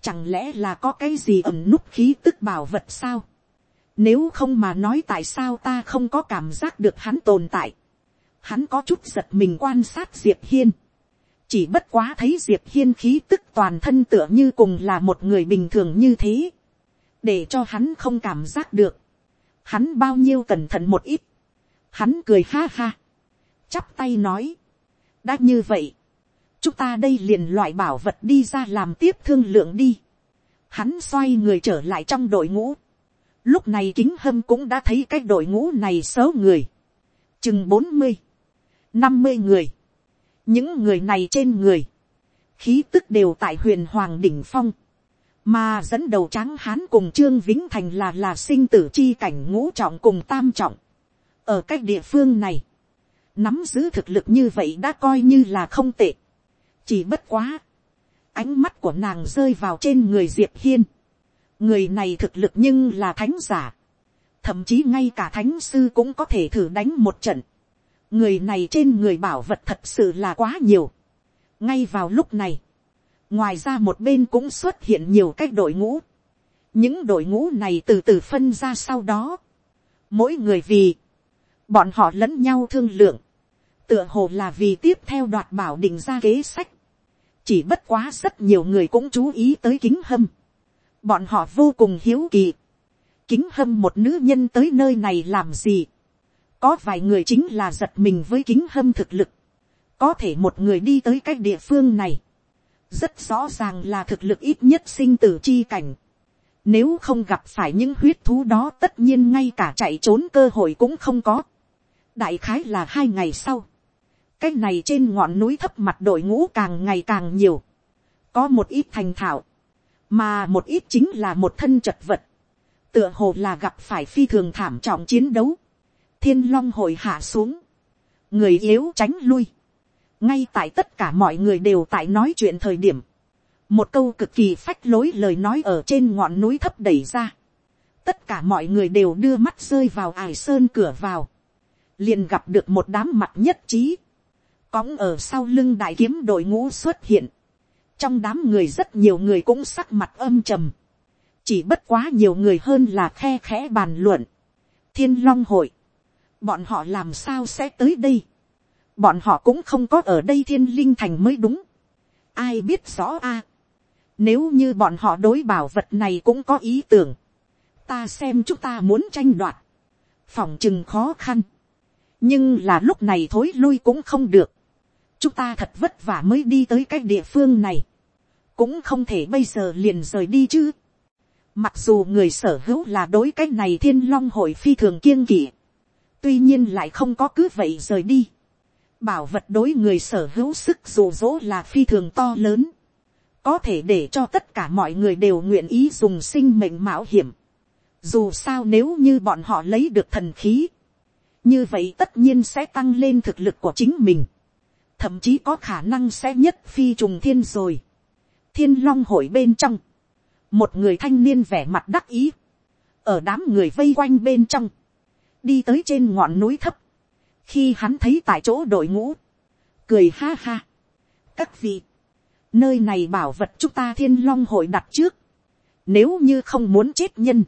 Chẳng lẽ là có cái gì ẩn núp khí tức bảo vật sao? Nếu không mà nói tại sao ta không có cảm giác được hắn tồn tại. Hắn có chút giật mình quan sát Diệp Hiên. Chỉ bất quá thấy Diệp Hiên khí tức toàn thân tựa như cùng là một người bình thường như thế. Để cho hắn không cảm giác được. Hắn bao nhiêu cẩn thận một ít. Hắn cười ha ha. Chắp tay nói. Đã như vậy. Chúng ta đây liền loại bảo vật đi ra làm tiếp thương lượng đi. Hắn xoay người trở lại trong đội ngũ. Lúc này kính hâm cũng đã thấy cái đội ngũ này xấu người. Chừng bốn mươi, năm mươi người. Những người này trên người. Khí tức đều tại huyền Hoàng Đỉnh Phong. Mà dẫn đầu tráng hán cùng Trương Vĩnh Thành là là sinh tử chi cảnh ngũ trọng cùng tam trọng. Ở cách địa phương này. Nắm giữ thực lực như vậy đã coi như là không tệ. Chỉ bất quá. Ánh mắt của nàng rơi vào trên người Diệp Hiên. Người này thực lực nhưng là thánh giả, thậm chí ngay cả thánh sư cũng có thể thử đánh một trận, người này trên người bảo vật thật sự là quá nhiều, ngay vào lúc này, ngoài ra một bên cũng xuất hiện nhiều cách đội ngũ, những đội ngũ này từ từ phân ra sau đó, mỗi người vì, bọn họ lẫn nhau thương lượng, tựa hồ là vì tiếp theo đoạt bảo định ra kế sách, chỉ bất quá rất nhiều người cũng chú ý tới kính hâm, bọn họ vô cùng hiếu kỳ, kính hâm một nữ nhân tới nơi này làm gì, có vài người chính là giật mình với kính hâm thực lực, có thể một người đi tới cái địa phương này, rất rõ ràng là thực lực ít nhất sinh tử chi cảnh, nếu không gặp phải những huyết thú đó tất nhiên ngay cả chạy trốn cơ hội cũng không có. Đại khái là hai ngày sau. Cái này trên ngọn núi thấp mặt đội ngũ càng ngày càng nhiều. Có một ít thành thạo mà một ít chính là một thân chật vật, tựa hồ là gặp phải phi thường thảm trọng chiến đấu, thiên long hội hạ xuống, người yếu tránh lui, ngay tại tất cả mọi người đều tại nói chuyện thời điểm, một câu cực kỳ phách lối lời nói ở trên ngọn núi thấp đẩy ra, tất cả mọi người đều đưa mắt rơi vào ải sơn cửa vào, liền gặp được một đám mặt nhất trí, cõng ở sau lưng đại kiếm đội ngũ xuất hiện, trong đám người rất nhiều người cũng sắc mặt âm trầm, chỉ bất quá nhiều người hơn là khe khẽ bàn luận. thiên long hội, bọn họ làm sao sẽ tới đây, bọn họ cũng không có ở đây thiên linh thành mới đúng, ai biết rõ a, nếu như bọn họ đối bảo vật này cũng có ý tưởng, ta xem chúng ta muốn tranh đoạt, phòng chừng khó khăn, nhưng là lúc này thối lui cũng không được, chúng ta thật vất vả mới đi tới cái địa phương này, cũng không thể bây giờ liền rời đi chứ. Mặc dù người sở hữu là đối cái này thiên long hội phi thường kiêng kỵ, tuy nhiên lại không có cứ vậy rời đi. Bảo vật đối người sở hữu sức dù dỗ là phi thường to lớn, có thể để cho tất cả mọi người đều nguyện ý dùng sinh mệnh mạo hiểm. Dù sao nếu như bọn họ lấy được thần khí, như vậy tất nhiên sẽ tăng lên thực lực của chính mình, thậm chí có khả năng sẽ nhất phi trùng thiên rồi. Thiên long hội bên trong, một người thanh niên vẻ mặt đắc ý, ở đám người vây quanh bên trong, đi tới trên ngọn núi thấp, khi hắn thấy tại chỗ đội ngũ, cười ha ha. các vị, nơi này bảo vật chúng ta thiên long hội đặt trước, nếu như không muốn chết nhân,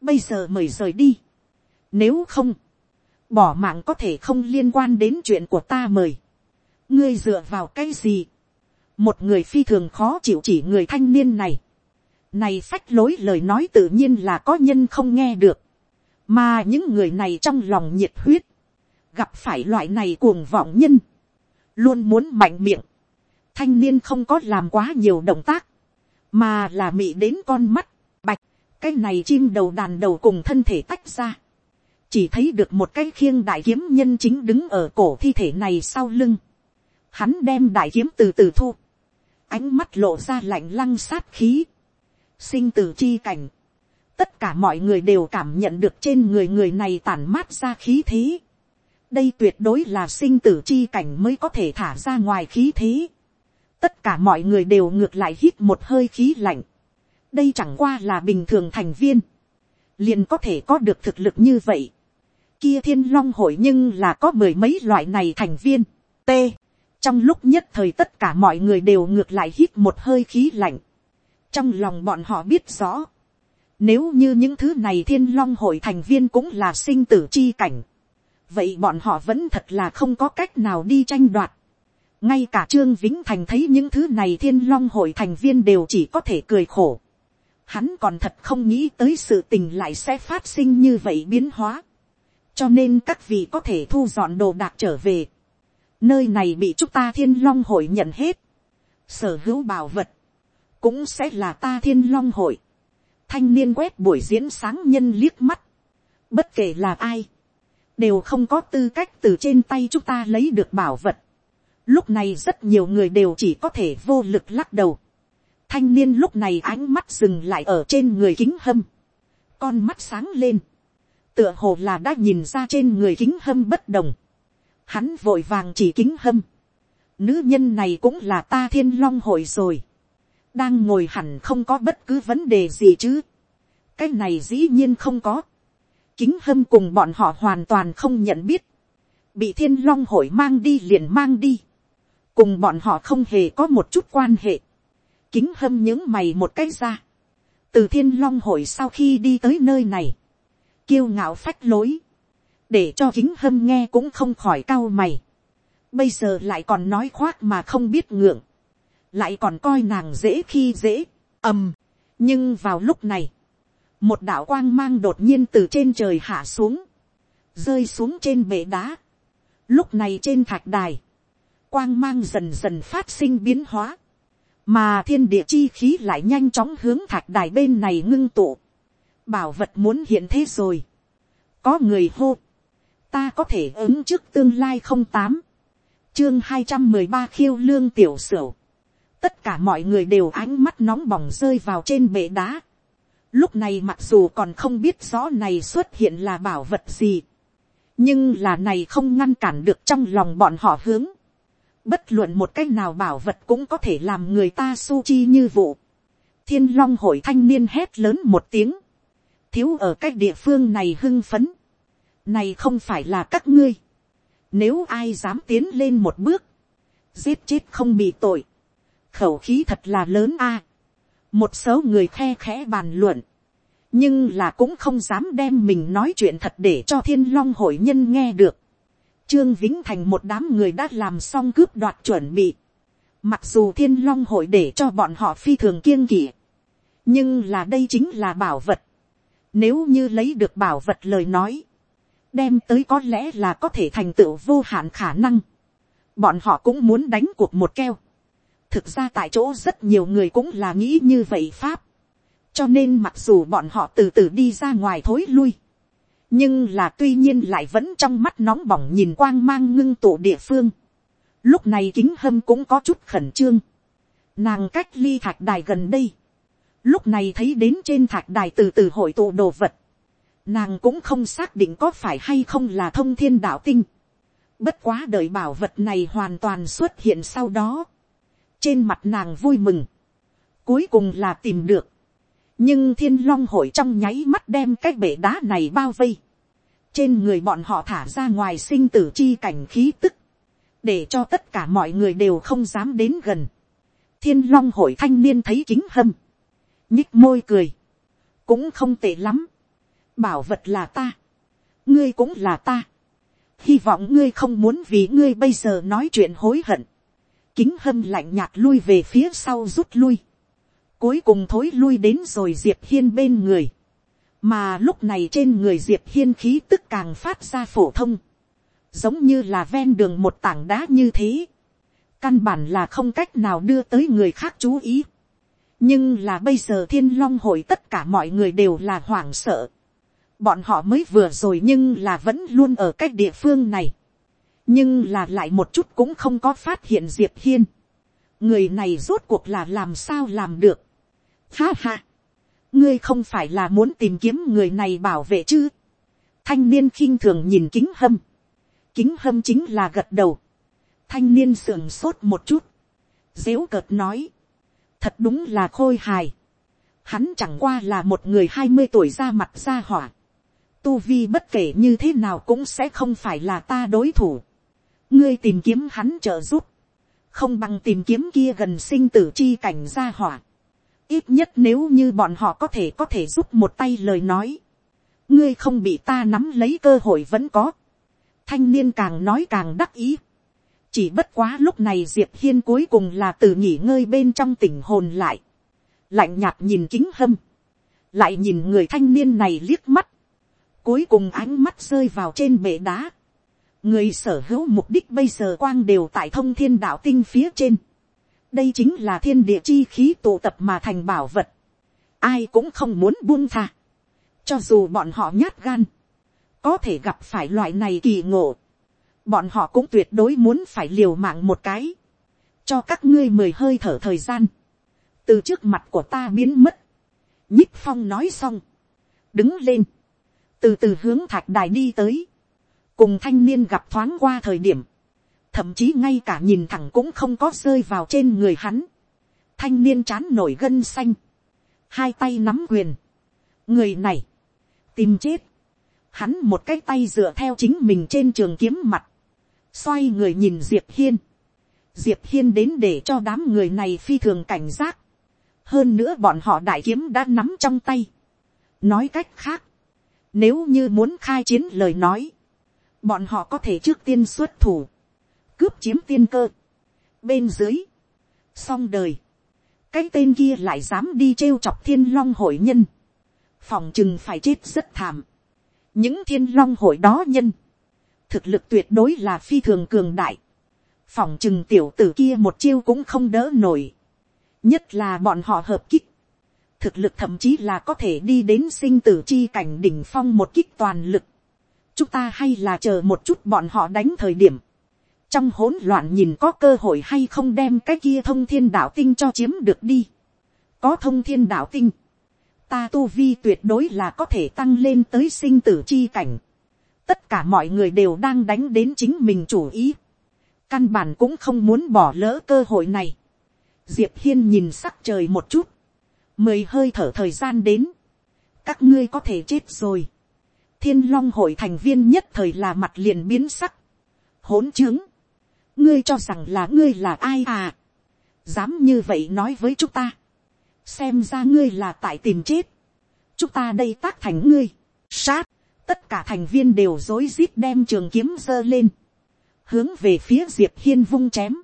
bây giờ mời rời đi, nếu không, bỏ mạng có thể không liên quan đến chuyện của ta mời, ngươi dựa vào cái gì, một người phi thường khó chịu chỉ người thanh niên này. này phách lối lời nói tự nhiên là có nhân không nghe được. mà những người này trong lòng nhiệt huyết, gặp phải loại này cuồng vọng nhân, luôn muốn mạnh miệng. thanh niên không có làm quá nhiều động tác, mà là mị đến con mắt, bạch, cái này chim đầu đàn đầu cùng thân thể tách ra. chỉ thấy được một cái khiêng đại kiếm nhân chính đứng ở cổ thi thể này sau lưng. Hắn đem đại kiếm từ từ thu ánh mắt lộ ra lạnh lăng sát khí, sinh tử chi cảnh, tất cả mọi người đều cảm nhận được trên người người này tản mát ra khí thế. đây tuyệt đối là sinh tử chi cảnh mới có thể thả ra ngoài khí thế. tất cả mọi người đều ngược lại hít một hơi khí lạnh. đây chẳng qua là bình thường thành viên, liền có thể có được thực lực như vậy. Kia thiên long hội nhưng là có mười mấy loại này thành viên. T. Trong lúc nhất thời tất cả mọi người đều ngược lại hít một hơi khí lạnh. Trong lòng bọn họ biết rõ. Nếu như những thứ này thiên long hội thành viên cũng là sinh tử chi cảnh. Vậy bọn họ vẫn thật là không có cách nào đi tranh đoạt. Ngay cả Trương Vĩnh Thành thấy những thứ này thiên long hội thành viên đều chỉ có thể cười khổ. Hắn còn thật không nghĩ tới sự tình lại sẽ phát sinh như vậy biến hóa. Cho nên các vị có thể thu dọn đồ đạc trở về. Nơi này bị chúng ta thiên long hội nhận hết. Sở hữu bảo vật. Cũng sẽ là ta thiên long hội. Thanh niên quét buổi diễn sáng nhân liếc mắt. Bất kể là ai. Đều không có tư cách từ trên tay chúng ta lấy được bảo vật. Lúc này rất nhiều người đều chỉ có thể vô lực lắc đầu Thanh niên lúc này ánh mắt dừng lại ở trên người kính hâm. Con mắt sáng lên. Tựa hồ là đã nhìn ra trên người kính hâm bất đồng. Hắn vội vàng chỉ kính hâm. Nữ nhân này cũng là ta thiên long hội rồi. Đang ngồi hẳn không có bất cứ vấn đề gì chứ. Cái này dĩ nhiên không có. Kính hâm cùng bọn họ hoàn toàn không nhận biết. Bị thiên long hội mang đi liền mang đi. Cùng bọn họ không hề có một chút quan hệ kính hâm những mày một cái ra. từ thiên long hội sau khi đi tới nơi này, kiêu ngạo phách lối, để cho kính hâm nghe cũng không khỏi cao mày. bây giờ lại còn nói khoác mà không biết ngượng, lại còn coi nàng dễ khi dễ, ầm. nhưng vào lúc này, một đạo quang mang đột nhiên từ trên trời hạ xuống, rơi xuống trên bệ đá. lúc này trên thạch đài, quang mang dần dần phát sinh biến hóa, mà thiên địa chi khí lại nhanh chóng hướng thạch đài bên này ngưng tụ, bảo vật muốn hiện thế rồi, có người hô, ta có thể ứng trước tương lai không tám, chương hai trăm mười ba khiêu lương tiểu sửu, tất cả mọi người đều ánh mắt nóng bỏng rơi vào trên bệ đá, lúc này mặc dù còn không biết rõ này xuất hiện là bảo vật gì, nhưng là này không ngăn cản được trong lòng bọn họ hướng, Bất luận một cách nào bảo vật cũng có thể làm người ta su chi như vụ. Thiên long hội thanh niên hét lớn một tiếng. Thiếu ở cách địa phương này hưng phấn. Này không phải là các ngươi. Nếu ai dám tiến lên một bước. Giết chết không bị tội. Khẩu khí thật là lớn a. Một số người khe khẽ bàn luận. Nhưng là cũng không dám đem mình nói chuyện thật để cho thiên long hội nhân nghe được Trương Vĩnh Thành một đám người đã làm xong cướp đoạt chuẩn bị. Mặc dù thiên long hội để cho bọn họ phi thường kiêng kỵ. Nhưng là đây chính là bảo vật. Nếu như lấy được bảo vật lời nói. Đem tới có lẽ là có thể thành tựu vô hạn khả năng. Bọn họ cũng muốn đánh cuộc một keo. Thực ra tại chỗ rất nhiều người cũng là nghĩ như vậy Pháp. Cho nên mặc dù bọn họ từ từ đi ra ngoài thối lui nhưng là tuy nhiên lại vẫn trong mắt nóng bỏng nhìn quang mang ngưng tụ địa phương. lúc này kính hâm cũng có chút khẩn trương. nàng cách ly thạch đài gần đây. lúc này thấy đến trên thạch đài từ từ hội tụ đồ vật nàng cũng không xác định có phải hay không là thông thiên đạo tinh. bất quá đợi bảo vật này hoàn toàn xuất hiện sau đó. trên mặt nàng vui mừng. cuối cùng là tìm được nhưng thiên long hội trong nháy mắt đem cái bể đá này bao vây, trên người bọn họ thả ra ngoài sinh tử chi cảnh khí tức, để cho tất cả mọi người đều không dám đến gần. thiên long hội thanh niên thấy kính hâm, nhích môi cười, cũng không tệ lắm, bảo vật là ta, ngươi cũng là ta, hy vọng ngươi không muốn vì ngươi bây giờ nói chuyện hối hận, kính hâm lạnh nhạt lui về phía sau rút lui, cuối cùng thối lui đến rồi diệp hiên bên người. mà lúc này trên người diệp hiên khí tức càng phát ra phổ thông, giống như là ven đường một tảng đá như thế. căn bản là không cách nào đưa tới người khác chú ý. nhưng là bây giờ thiên long hội tất cả mọi người đều là hoảng sợ bọn họ mới vừa rồi nhưng là vẫn luôn ở cách địa phương này. nhưng là lại một chút cũng không có phát hiện diệp hiên. người này rốt cuộc là làm sao làm được Ha ha. Ngươi không phải là muốn tìm kiếm người này bảo vệ chứ. Thanh niên khinh thường nhìn kính hâm. Kính hâm chính là gật đầu. Thanh niên sườn sốt một chút. dếu cợt nói. Thật đúng là khôi hài. Hắn chẳng qua là một người hai mươi tuổi ra mặt ra hỏa. Tu vi bất kể như thế nào cũng sẽ không phải là ta đối thủ. Ngươi tìm kiếm hắn trợ giúp. Không bằng tìm kiếm kia gần sinh tử chi cảnh gia hỏa. Ít nhất nếu như bọn họ có thể có thể giúp một tay lời nói. Ngươi không bị ta nắm lấy cơ hội vẫn có. Thanh niên càng nói càng đắc ý. Chỉ bất quá lúc này Diệp Hiên cuối cùng là từ nghỉ ngơi bên trong tỉnh hồn lại lạnh nhạt nhìn kính hâm, lại nhìn người thanh niên này liếc mắt, cuối cùng ánh mắt rơi vào trên bệ đá, người sở hữu mục đích bây giờ quang đều tại thông thiên đạo tinh phía trên, đây chính là thiên địa chi khí tụ tập mà thành bảo vật, ai cũng không muốn buông tha, cho dù bọn họ nhát gan, có thể gặp phải loại này kỳ ngộ, bọn họ cũng tuyệt đối muốn phải liều mạng một cái, cho các ngươi mười hơi thở thời gian, từ trước mặt của ta biến mất, nhích phong nói xong, đứng lên, từ từ hướng thạch đài đi tới, cùng thanh niên gặp thoáng qua thời điểm, thậm chí ngay cả nhìn thẳng cũng không có rơi vào trên người hắn, thanh niên chán nổi gân xanh, hai tay nắm quyền, người này, tìm chết, hắn một cái tay dựa theo chính mình trên trường kiếm mặt, xoay người nhìn diệp hiên, diệp hiên đến để cho đám người này phi thường cảnh giác, hơn nữa bọn họ đại kiếm đã nắm trong tay. nói cách khác, nếu như muốn khai chiến lời nói, bọn họ có thể trước tiên xuất thủ, cướp chiếm tiên cơ. bên dưới, xong đời, cái tên kia lại dám đi trêu chọc thiên long hội nhân, phòng chừng phải chết rất thảm. những thiên long hội đó nhân, thực lực tuyệt đối là phi thường cường đại, phòng chừng tiểu tử kia một chiêu cũng không đỡ nổi nhất là bọn họ hợp kích, thực lực thậm chí là có thể đi đến sinh tử chi cảnh đỉnh phong một kích toàn lực. chúng ta hay là chờ một chút bọn họ đánh thời điểm, trong hỗn loạn nhìn có cơ hội hay không đem cái kia thông thiên đạo tinh cho chiếm được đi. có thông thiên đạo tinh, ta tu vi tuyệt đối là có thể tăng lên tới sinh tử chi cảnh. tất cả mọi người đều đang đánh đến chính mình chủ ý. căn bản cũng không muốn bỏ lỡ cơ hội này diệp hiên nhìn sắc trời một chút, mười hơi thở thời gian đến, các ngươi có thể chết rồi. thiên long hội thành viên nhất thời là mặt liền biến sắc, hỗn chứng, ngươi cho rằng là ngươi là ai à, dám như vậy nói với chúng ta, xem ra ngươi là tại tìm chết, chúng ta đây tác thành ngươi, sát, tất cả thành viên đều rối rít đem trường kiếm giơ lên, hướng về phía diệp hiên vung chém,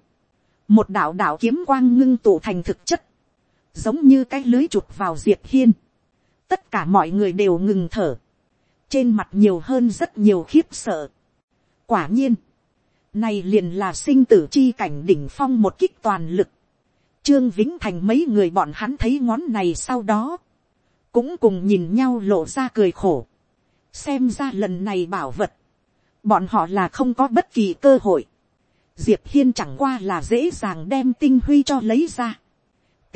một đạo đạo kiếm quang ngưng tụ thành thực chất, giống như cái lưới chụp vào diệp hiên. tất cả mọi người đều ngừng thở, trên mặt nhiều hơn rất nhiều khiếp sợ. quả nhiên, này liền là sinh tử chi cảnh đỉnh phong một kích toàn lực. Trương Vĩnh Thành mấy người bọn hắn thấy ngón này sau đó, cũng cùng nhìn nhau lộ ra cười khổ. xem ra lần này bảo vật, bọn họ là không có bất kỳ cơ hội diệp hiên chẳng qua là dễ dàng đem tinh huy cho lấy ra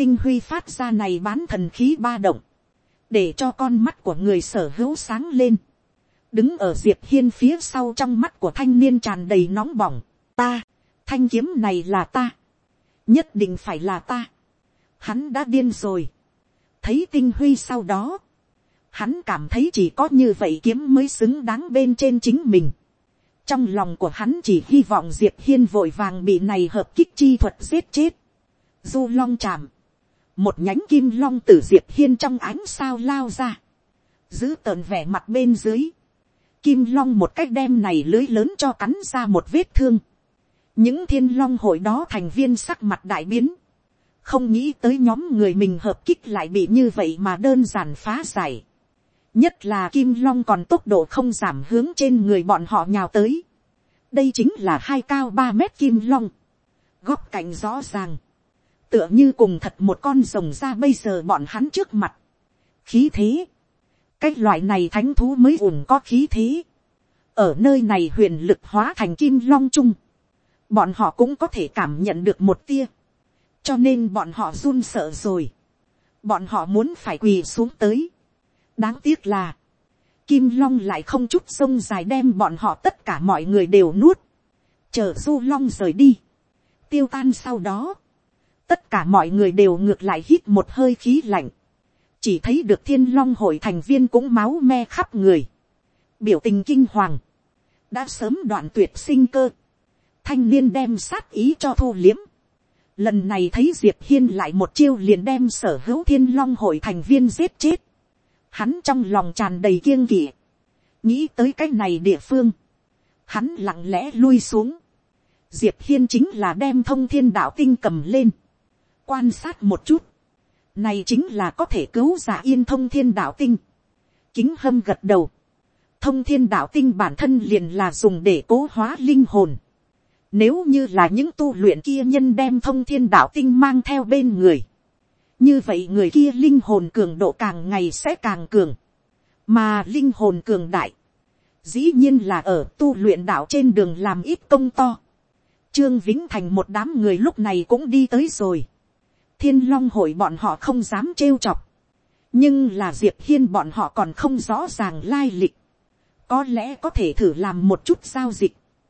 tinh huy phát ra này bán thần khí ba động, để cho con mắt của người sở hữu sáng lên. đứng ở diệp hiên phía sau trong mắt của thanh niên tràn đầy nóng bỏng. ta, thanh kiếm này là ta. nhất định phải là ta. hắn đã điên rồi. thấy tinh huy sau đó, hắn cảm thấy chỉ có như vậy kiếm mới xứng đáng bên trên chính mình trong lòng của hắn chỉ hy vọng diệp hiên vội vàng bị này hợp kích chi thuật giết chết. du long chạm, một nhánh kim long từ diệp hiên trong ánh sao lao ra, giữ tợn vẻ mặt bên dưới, kim long một cách đem này lưới lớn cho cắn ra một vết thương. những thiên long hội đó thành viên sắc mặt đại biến, không nghĩ tới nhóm người mình hợp kích lại bị như vậy mà đơn giản phá giải. Nhất là kim long còn tốc độ không giảm hướng trên người bọn họ nhào tới. đây chính là hai cao ba mét kim long, góc cạnh rõ ràng, tựa như cùng thật một con rồng ra bây giờ bọn hắn trước mặt. khí thế, cái loại này thánh thú mới ủng có khí thế. ở nơi này huyền lực hóa thành kim long chung, bọn họ cũng có thể cảm nhận được một tia, cho nên bọn họ run sợ rồi, bọn họ muốn phải quỳ xuống tới, đáng tiếc là, kim long lại không chút sông dài đem bọn họ tất cả mọi người đều nuốt, chờ du long rời đi, tiêu tan sau đó, tất cả mọi người đều ngược lại hít một hơi khí lạnh, chỉ thấy được thiên long hội thành viên cũng máu me khắp người, biểu tình kinh hoàng, đã sớm đoạn tuyệt sinh cơ, thanh niên đem sát ý cho thu liếm, lần này thấy diệp hiên lại một chiêu liền đem sở hữu thiên long hội thành viên giết chết, hắn trong lòng tràn đầy kiêng kỵ, nghĩ tới cái này địa phương, hắn lặng lẽ lui xuống, diệp hiên chính là đem thông thiên đạo tinh cầm lên, quan sát một chút, này chính là có thể cứu giả yên thông thiên đạo tinh, kính hâm gật đầu, thông thiên đạo tinh bản thân liền là dùng để cố hóa linh hồn, nếu như là những tu luyện kia nhân đem thông thiên đạo tinh mang theo bên người, như vậy người kia linh hồn cường độ càng ngày sẽ càng cường, mà linh hồn cường đại, dĩ nhiên là ở tu luyện đạo trên đường làm ít công to. Trương Vĩnh Thành một đám người lúc này cũng đi tới rồi. Thiên Long hội bọn họ không dám trêu chọc. Nhưng là Diệp Hiên bọn họ còn không rõ ràng lai lịch. Có lẽ có thể thử làm một chút giao dịch.